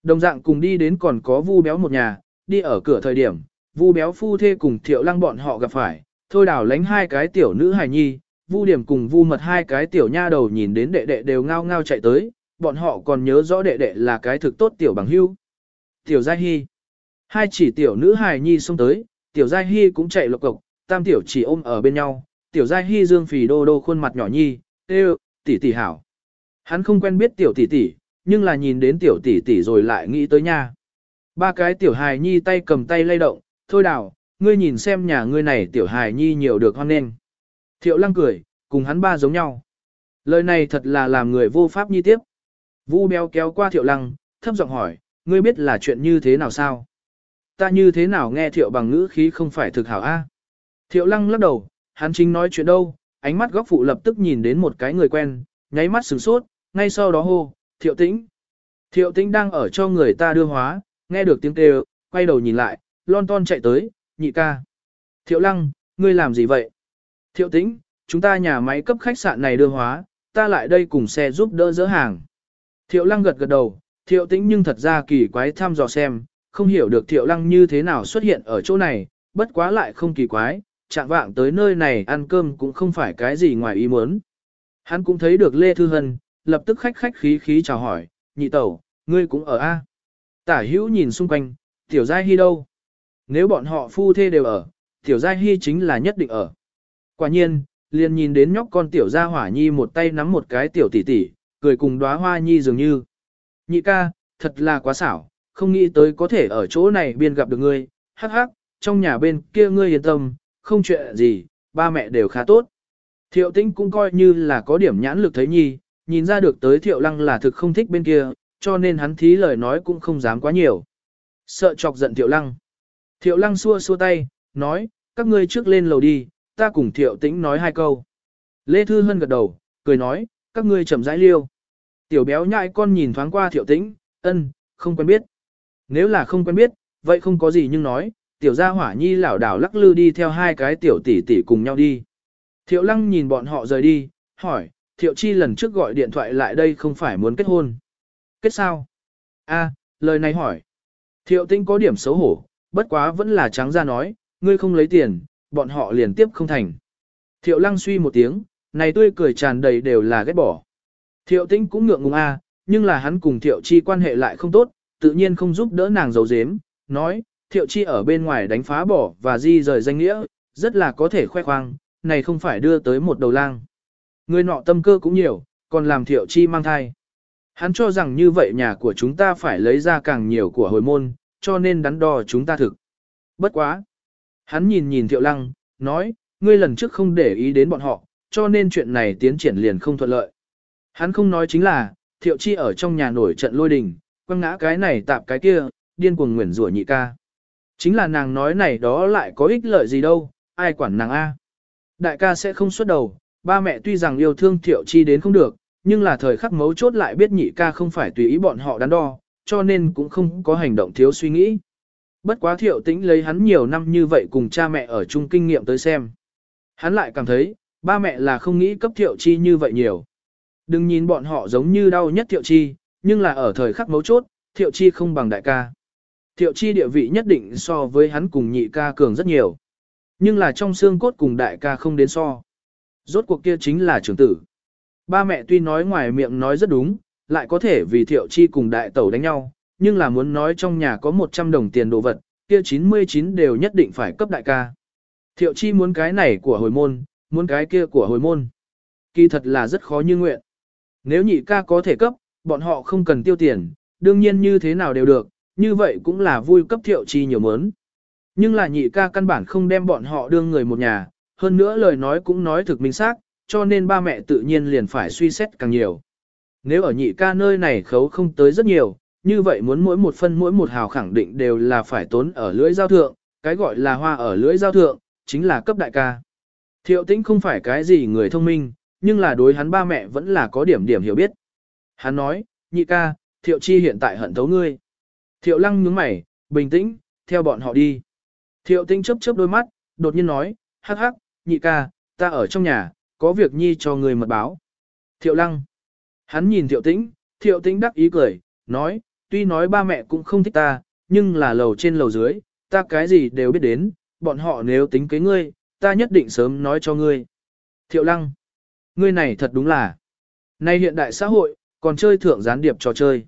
Đồng dạng cùng đi đến còn có vu béo một nhà, đi ở cửa thời điểm, vu béo phu thê cùng thiệu lăng bọn họ gặp phải, thôi đảo lánh hai cái tiểu nữ hài nhi, vu điểm cùng vu mật hai cái tiểu nha đầu nhìn đến đệ đệ đều ngao ngao chạy tới, bọn họ còn nhớ rõ đệ đệ là cái thực tốt tiểu bằng hưu. Tiểu Giai Hi, Hai chỉ tiểu nữ hài nhi xông tới, tiểu Giai Hi cũng chạy lộc cộc, tam tiểu chỉ ôm ở bên nhau, tiểu Giai Hi dương phì đô đô khuôn mặt nhỏ nhi, tê tỷ tỷ hảo. Hắn không quen biết tiểu tỷ tỷ, nhưng là nhìn đến tiểu tỷ tỷ rồi lại nghĩ tới nha. Ba cái tiểu hài nhi tay cầm tay lay động, thôi đào, ngươi nhìn xem nhà ngươi này tiểu hài nhi nhiều được hoan nên. Thiệu lăng cười, cùng hắn ba giống nhau. Lời này thật là làm người vô pháp nhi tiếp. Vu béo kéo qua thiệu lăng, thấp giọng hỏi, ngươi biết là chuyện như thế nào sao? Ta như thế nào nghe thiệu bằng ngữ khí không phải thực hảo a? Thiệu lăng lắc đầu, hắn chính nói chuyện đâu, ánh mắt góc phụ lập tức nhìn đến một cái người quen, nháy mắt sửng sốt, ngay sau đó hô, thiệu tĩnh. Thiệu tĩnh đang ở cho người ta đưa hóa, nghe được tiếng kêu, quay đầu nhìn lại, lon ton chạy tới, nhị ca. Thiệu lăng, ngươi làm gì vậy? Thiệu tĩnh, chúng ta nhà máy cấp khách sạn này đưa hóa, ta lại đây cùng xe giúp đỡ dỡ hàng. Thiệu lăng gật gật đầu, thiệu tĩnh nhưng thật ra kỳ quái thăm dò xem, không hiểu được thiệu lăng như thế nào xuất hiện ở chỗ này, bất quá lại không kỳ quái, chạm vạng tới nơi này ăn cơm cũng không phải cái gì ngoài ý muốn. Hắn cũng thấy được Lê Thư Hân, lập tức khách khách khí khí chào hỏi, nhị tẩu, ngươi cũng ở A. Tả hữu nhìn xung quanh, tiểu giai hy đâu? Nếu bọn họ phu thê đều ở, tiểu gia hy chính là nhất định ở. Quả nhiên, liền nhìn đến nhóc con tiểu gia hỏa nhi một tay nắm một cái tiểu tỷ tỷ, cười cùng đóa hoa nhi dường như. Nhị ca, thật là quá xảo, không nghĩ tới có thể ở chỗ này biên gặp được ngươi, hắc hắc, trong nhà bên kia ngươi yên tâm, không chuyện gì, ba mẹ đều khá tốt. Thiệu tĩnh cũng coi như là có điểm nhãn lực thấy nhi, nhìn ra được tới thiệu lăng là thực không thích bên kia, cho nên hắn thí lời nói cũng không dám quá nhiều. Sợ chọc giận thiệu lăng. Thiệu lăng xua xua tay, nói, các ngươi trước lên lầu đi, ta cùng thiệu tĩnh nói hai câu. Lê Thư Hân gật đầu, cười nói, các ngươi chậm rãi liêu. Tiểu béo nhại con nhìn thoáng qua thiệu tĩnh, ân, không quen biết. Nếu là không quen biết, vậy không có gì nhưng nói, tiểu gia hỏa nhi lảo đảo lắc lư đi theo hai cái tiểu tỷ tỷ cùng nhau đi. Thiệu lăng nhìn bọn họ rời đi, hỏi, thiệu chi lần trước gọi điện thoại lại đây không phải muốn kết hôn. Kết sao? a lời này hỏi. Thiệu Tĩnh có điểm xấu hổ, bất quá vẫn là trắng ra nói, ngươi không lấy tiền, bọn họ liền tiếp không thành. Thiệu lăng suy một tiếng, này tươi cười tràn đầy đều là ghét bỏ. Thiệu tĩnh cũng ngượng ngùng a, nhưng là hắn cùng thiệu chi quan hệ lại không tốt, tự nhiên không giúp đỡ nàng giấu giếm, nói, thiệu chi ở bên ngoài đánh phá bỏ và di rời danh nghĩa, rất là có thể khoe khoang, này không phải đưa tới một đầu lang. Người nọ tâm cơ cũng nhiều, còn làm thiệu chi mang thai. Hắn cho rằng như vậy nhà của chúng ta phải lấy ra càng nhiều của hồi môn, cho nên đắn đo chúng ta thực. Bất quá. Hắn nhìn nhìn Thiệu Lăng, nói, ngươi lần trước không để ý đến bọn họ, cho nên chuyện này tiến triển liền không thuận lợi. Hắn không nói chính là, Thiệu Chi ở trong nhà nổi trận lôi đình, quăng ngã cái này tạp cái kia, điên cuồng nguyền rủa nhị ca. Chính là nàng nói này đó lại có ích lợi gì đâu, ai quản nàng A. Đại ca sẽ không xuất đầu, ba mẹ tuy rằng yêu thương Thiệu Chi đến không được, nhưng là thời khắc mấu chốt lại biết nhị ca không phải tùy ý bọn họ đắn đo, cho nên cũng không có hành động thiếu suy nghĩ. Bất quá thiệu tĩnh lấy hắn nhiều năm như vậy cùng cha mẹ ở chung kinh nghiệm tới xem. Hắn lại cảm thấy, ba mẹ là không nghĩ cấp thiệu chi như vậy nhiều. Đừng nhìn bọn họ giống như đau nhất thiệu chi, nhưng là ở thời khắc mấu chốt, thiệu chi không bằng đại ca. Thiệu chi địa vị nhất định so với hắn cùng nhị ca cường rất nhiều. Nhưng là trong xương cốt cùng đại ca không đến so. Rốt cuộc kia chính là trưởng tử. Ba mẹ tuy nói ngoài miệng nói rất đúng, lại có thể vì thiệu chi cùng đại tẩu đánh nhau, nhưng là muốn nói trong nhà có 100 đồng tiền đồ vật, kia 99 đều nhất định phải cấp đại ca. Thiệu chi muốn cái này của hồi môn, muốn cái kia của hồi môn. Kỳ thật là rất khó như nguyện. Nếu nhị ca có thể cấp, bọn họ không cần tiêu tiền, đương nhiên như thế nào đều được, như vậy cũng là vui cấp thiệu chi nhiều mớn. Nhưng là nhị ca căn bản không đem bọn họ đương người một nhà, hơn nữa lời nói cũng nói thực minh xác, cho nên ba mẹ tự nhiên liền phải suy xét càng nhiều nếu ở nhị ca nơi này khấu không tới rất nhiều, như vậy muốn mỗi một phân mỗi một hào khẳng định đều là phải tốn ở lưỡi giao thượng, cái gọi là hoa ở lưỡi giao thượng, chính là cấp đại ca. Thiệu tĩnh không phải cái gì người thông minh, nhưng là đối hắn ba mẹ vẫn là có điểm điểm hiểu biết. Hắn nói, nhị ca, thiệu chi hiện tại hận thấu ngươi. Thiệu lăng nhướng mày, bình tĩnh, theo bọn họ đi. Thiệu tĩnh chớp chớp đôi mắt, đột nhiên nói, hắc hắc, nhị ca, ta ở trong nhà, có việc nhi cho người mật báo. Thiệu lăng. Hắn nhìn thiệu tĩnh, thiệu tĩnh đắc ý cười, nói, tuy nói ba mẹ cũng không thích ta, nhưng là lầu trên lầu dưới, ta cái gì đều biết đến, bọn họ nếu tính kế ngươi, ta nhất định sớm nói cho ngươi. Thiệu lăng, ngươi này thật đúng là, nay hiện đại xã hội, còn chơi thượng gián điệp trò chơi.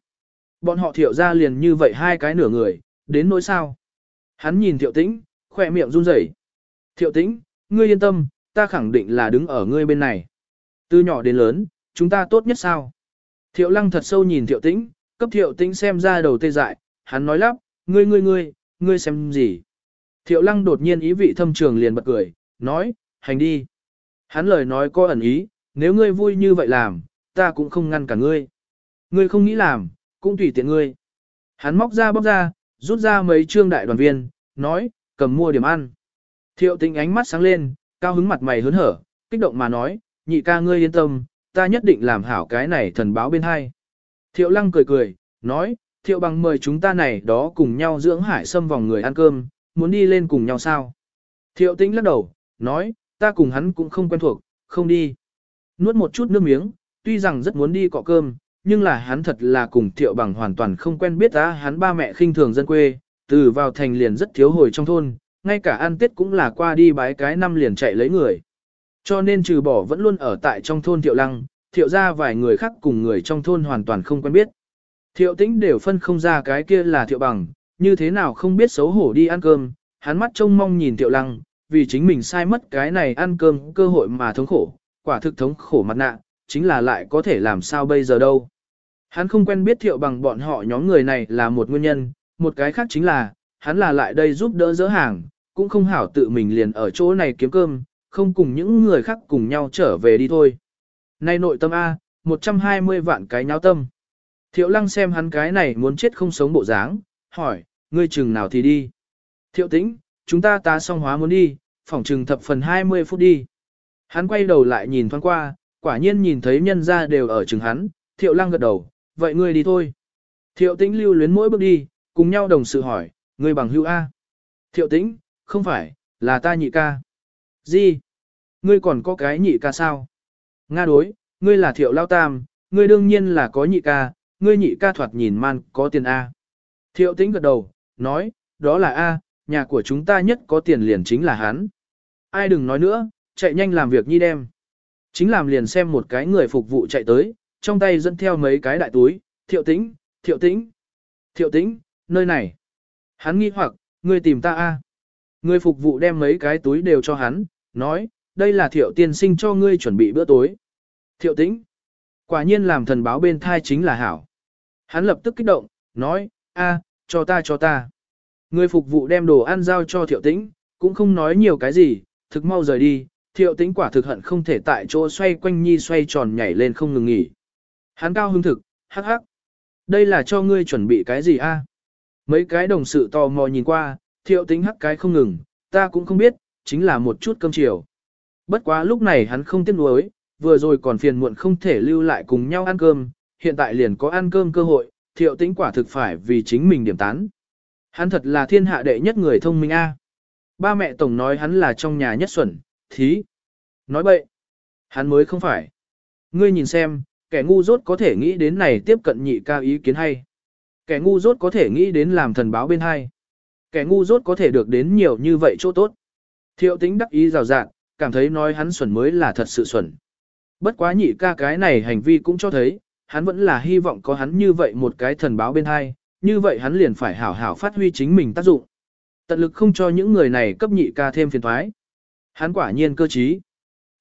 Bọn họ thiệu ra liền như vậy hai cái nửa người, đến nỗi sao. Hắn nhìn thiệu tĩnh, khỏe miệng run rẩy. Thiệu tĩnh, ngươi yên tâm, ta khẳng định là đứng ở ngươi bên này. Từ nhỏ đến lớn, chúng ta tốt nhất sao? Thiệu lăng thật sâu nhìn thiệu tĩnh, cấp thiệu tĩnh xem ra đầu tê dại, hắn nói lắp, ngươi ngươi ngươi, ngươi xem gì? Thiệu lăng đột nhiên ý vị thâm trường liền bật cười, nói, hành đi. Hắn lời nói có ẩn ý, nếu ngươi vui như vậy làm, ta cũng không ngăn cả ngươi. Ngươi không nghĩ làm, cũng tùy tiện ngươi. Hắn móc ra bóc ra, rút ra mấy trương đại đoàn viên, nói, cầm mua điểm ăn. Thiệu tĩnh ánh mắt sáng lên, cao hứng mặt mày hớn hở, kích động mà nói, nhị ca ngươi yên tâm, ta nhất định làm hảo cái này thần báo bên hai. Thiệu lăng cười cười, nói, thiệu bằng mời chúng ta này đó cùng nhau dưỡng hải xâm vòng người ăn cơm, muốn đi lên cùng nhau sao? Thiệu tĩnh lắc đầu, nói, ta cùng hắn cũng không quen thuộc, không đi. Nuốt một chút nước miếng, tuy rằng rất muốn đi cọ cơm, nhưng là hắn thật là cùng thiệu bằng hoàn toàn không quen biết ta hắn ba mẹ khinh thường dân quê, từ vào thành liền rất thiếu hồi trong thôn, ngay cả ăn tết cũng là qua đi bái cái năm liền chạy lấy người. Cho nên trừ bỏ vẫn luôn ở tại trong thôn Thiệu Lăng, Thiệu ra vài người khác cùng người trong thôn hoàn toàn không quen biết. Thiệu tĩnh đều phân không ra cái kia là Thiệu bằng, như thế nào không biết xấu hổ đi ăn cơm, hắn mắt trông mong nhìn Thiệu Lăng, vì chính mình sai mất cái này ăn cơm cơ hội mà thống khổ, quả thực thống khổ mặt nạ, chính là lại có thể làm sao bây giờ đâu. Hắn không quen biết thiệu bằng bọn họ nhóm người này là một nguyên nhân, một cái khác chính là, hắn là lại đây giúp đỡ dỡ hàng, cũng không hảo tự mình liền ở chỗ này kiếm cơm, không cùng những người khác cùng nhau trở về đi thôi. Nay nội tâm A, 120 vạn cái nháo tâm. Thiệu lăng xem hắn cái này muốn chết không sống bộ dáng, hỏi, ngươi chừng nào thì đi. Thiệu tĩnh, chúng ta ta song hóa muốn đi, phỏng chừng thập phần 20 phút đi. Hắn quay đầu lại nhìn thoáng qua, quả nhiên nhìn thấy nhân ra đều ở chừng hắn, thiệu lăng gật đầu, vậy ngươi đi thôi. Thiệu tĩnh lưu luyến mỗi bước đi, cùng nhau đồng sự hỏi, ngươi bằng hữu A. Thiệu tĩnh, không phải, là ta nhị ca. Gì? Ngươi còn có cái nhị ca sao? Nga đối, ngươi là thiệu lao tam, ngươi đương nhiên là có nhị ca, ngươi nhị ca thoạt nhìn man có tiền A. Thiệu tĩnh gật đầu, nói, đó là A, nhà của chúng ta nhất có tiền liền chính là hắn. Ai đừng nói nữa, chạy nhanh làm việc nhi đem. Chính làm liền xem một cái người phục vụ chạy tới, trong tay dẫn theo mấy cái đại túi, thiệu tĩnh, thiệu tĩnh, thiệu tĩnh, nơi này. Hắn nghi hoặc, ngươi tìm ta A. Người phục vụ đem mấy cái túi đều cho hắn, nói, đây là thiệu tiên sinh cho ngươi chuẩn bị bữa tối. Thiệu tĩnh, quả nhiên làm thần báo bên thai chính là hảo. Hắn lập tức kích động, nói, a, cho ta cho ta. Người phục vụ đem đồ ăn giao cho thiệu tĩnh, cũng không nói nhiều cái gì, thực mau rời đi, thiệu tĩnh quả thực hận không thể tại chỗ xoay quanh nhi xoay tròn nhảy lên không ngừng nghỉ. Hắn cao hứng thực, hắc hắc. Đây là cho ngươi chuẩn bị cái gì a? Mấy cái đồng sự tò mò nhìn qua, thiệu tĩnh hắc cái không ngừng, ta cũng không biết, chính là một chút cơm chiều. Bất quá lúc này hắn không tiếc nuối, vừa rồi còn phiền muộn không thể lưu lại cùng nhau ăn cơm, hiện tại liền có ăn cơm cơ hội, thiệu tĩnh quả thực phải vì chính mình điểm tán. Hắn thật là thiên hạ đệ nhất người thông minh a. Ba mẹ tổng nói hắn là trong nhà nhất xuẩn, thí. Nói bậy. Hắn mới không phải. Ngươi nhìn xem, kẻ ngu dốt có thể nghĩ đến này tiếp cận nhị ca ý kiến hay. Kẻ ngu dốt có thể nghĩ đến làm thần báo bên hai. Kẻ ngu dốt có thể được đến nhiều như vậy chỗ tốt. Thiệu tính đắc ý rào rạt, cảm thấy nói hắn xuẩn mới là thật sự xuẩn. Bất quá nhị ca cái này hành vi cũng cho thấy, hắn vẫn là hy vọng có hắn như vậy một cái thần báo bên hai, như vậy hắn liền phải hảo hảo phát huy chính mình tác dụng. Tận lực không cho những người này cấp nhị ca thêm phiền thoái. Hắn quả nhiên cơ trí.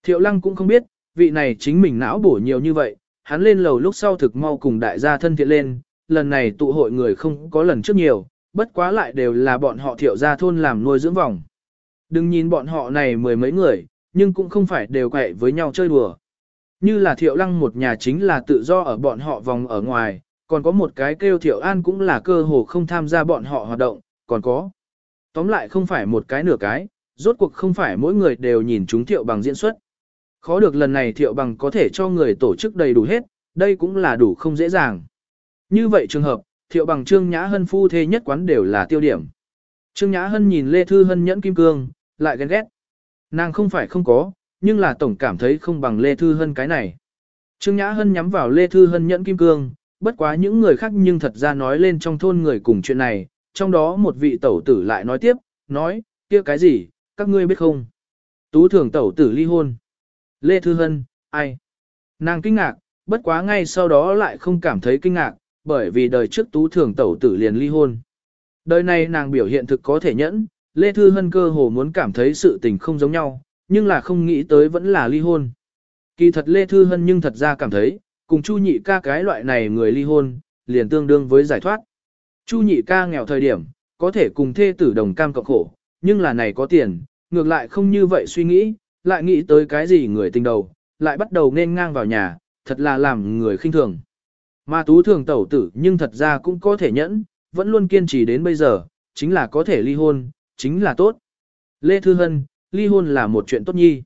Thiệu lăng cũng không biết, vị này chính mình não bổ nhiều như vậy, hắn lên lầu lúc sau thực mau cùng đại gia thân thiện lên, lần này tụ hội người không có lần trước nhiều, bất quá lại đều là bọn họ thiệu gia thôn làm nuôi dưỡng vòng. Đừng nhìn bọn họ này mười mấy người, nhưng cũng không phải đều quậy với nhau chơi đùa. Như là thiệu lăng một nhà chính là tự do ở bọn họ vòng ở ngoài, còn có một cái kêu thiệu an cũng là cơ hồ không tham gia bọn họ hoạt động, còn có. Tóm lại không phải một cái nửa cái, rốt cuộc không phải mỗi người đều nhìn chúng thiệu bằng diễn xuất. Khó được lần này thiệu bằng có thể cho người tổ chức đầy đủ hết, đây cũng là đủ không dễ dàng. Như vậy trường hợp, thiệu bằng Trương Nhã Hân phu thê nhất quán đều là tiêu điểm. Trương Nhã Hân nhìn Lê Thư Hân nhẫn kim cương, lại ghen ghét. Nàng không phải không có, nhưng là tổng cảm thấy không bằng Lê Thư Hân cái này. Trương Nhã Hân nhắm vào Lê Thư Hân nhẫn kim cương, bất quá những người khác nhưng thật ra nói lên trong thôn người cùng chuyện này, trong đó một vị tẩu tử lại nói tiếp, nói, kia cái gì, các ngươi biết không? Tú thường tẩu tử ly hôn. Lê Thư Hân, ai? Nàng kinh ngạc, bất quá ngay sau đó lại không cảm thấy kinh ngạc, bởi vì đời trước tú thường tẩu tử liền ly hôn. Đời này nàng biểu hiện thực có thể nhẫn, Lê Thư Hân cơ hồ muốn cảm thấy sự tình không giống nhau, nhưng là không nghĩ tới vẫn là ly hôn. Kỳ thật Lê Thư Hân nhưng thật ra cảm thấy, cùng Chu Nhị ca cái loại này người ly hôn, liền tương đương với giải thoát. Chu Nhị ca nghèo thời điểm, có thể cùng thê tử đồng cam cộng khổ, nhưng là này có tiền, ngược lại không như vậy suy nghĩ, lại nghĩ tới cái gì người tình đầu, lại bắt đầu nên ngang vào nhà, thật là làm người khinh thường. Mà tú thường tẩu tử nhưng thật ra cũng có thể nhẫn, vẫn luôn kiên trì đến bây giờ, chính là có thể ly hôn, chính là tốt. Lê Thư Hân, ly hôn là một chuyện tốt nhi.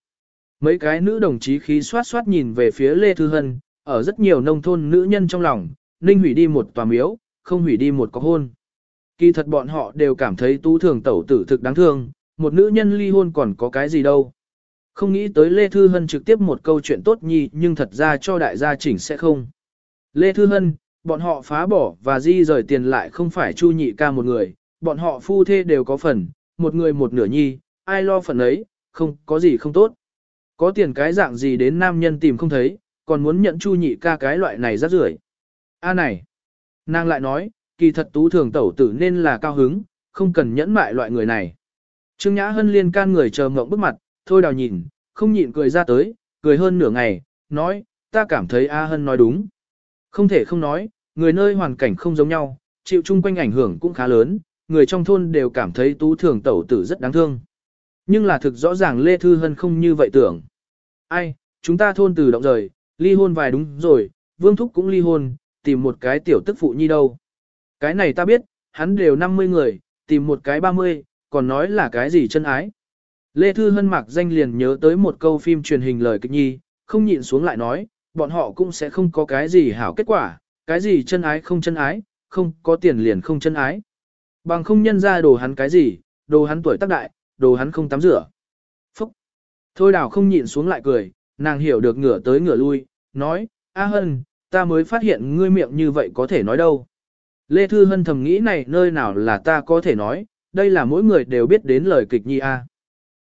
Mấy cái nữ đồng chí khí xoát xoát nhìn về phía Lê Thư Hân, ở rất nhiều nông thôn nữ nhân trong lòng, Ninh hủy đi một tòa miếu, không hủy đi một có hôn. Kỳ thật bọn họ đều cảm thấy tú thường tẩu tử thực đáng thương, một nữ nhân ly hôn còn có cái gì đâu. Không nghĩ tới Lê Thư Hân trực tiếp một câu chuyện tốt nhi nhưng thật ra cho đại gia chỉnh sẽ không. Lê Thư Hân, bọn họ phá bỏ và di rời tiền lại không phải chu nhị ca một người, bọn họ phu thê đều có phần, một người một nửa nhi, ai lo phần ấy, không có gì không tốt. Có tiền cái dạng gì đến nam nhân tìm không thấy, còn muốn nhận chu nhị ca cái loại này rắc rưởi. A à này, nàng lại nói, kỳ thật tú thường tẩu tử nên là cao hứng, không cần nhẫn mại loại người này. Trương Nhã Hân liên can người chờ ngộng bức mặt, thôi đào nhìn, không nhịn cười ra tới, cười hơn nửa ngày, nói, ta cảm thấy A Hân nói đúng. Không thể không nói, người nơi hoàn cảnh không giống nhau, chịu chung quanh ảnh hưởng cũng khá lớn, người trong thôn đều cảm thấy tú thường tẩu tử rất đáng thương. Nhưng là thực rõ ràng Lê Thư Hân không như vậy tưởng. Ai, chúng ta thôn từ động rời, ly hôn vài đúng rồi, Vương Thúc cũng ly hôn, tìm một cái tiểu tức phụ nhi đâu. Cái này ta biết, hắn đều 50 người, tìm một cái 30, còn nói là cái gì chân ái. Lê Thư Hân mặc danh liền nhớ tới một câu phim truyền hình lời kịch nhi, không nhịn xuống lại nói, bọn họ cũng sẽ không có cái gì hảo kết quả, cái gì chân ái không chân ái, không có tiền liền không chân ái. Bằng không nhân ra đồ hắn cái gì, đồ hắn tuổi tác đại, đồ hắn không tắm rửa. Phúc! Thôi đào không nhịn xuống lại cười, nàng hiểu được ngửa tới ngửa lui, nói, A Hân, ta mới phát hiện ngươi miệng như vậy có thể nói đâu. Lê Thư Hân thầm nghĩ này nơi nào là ta có thể nói, đây là mỗi người đều biết đến lời kịch nhi A.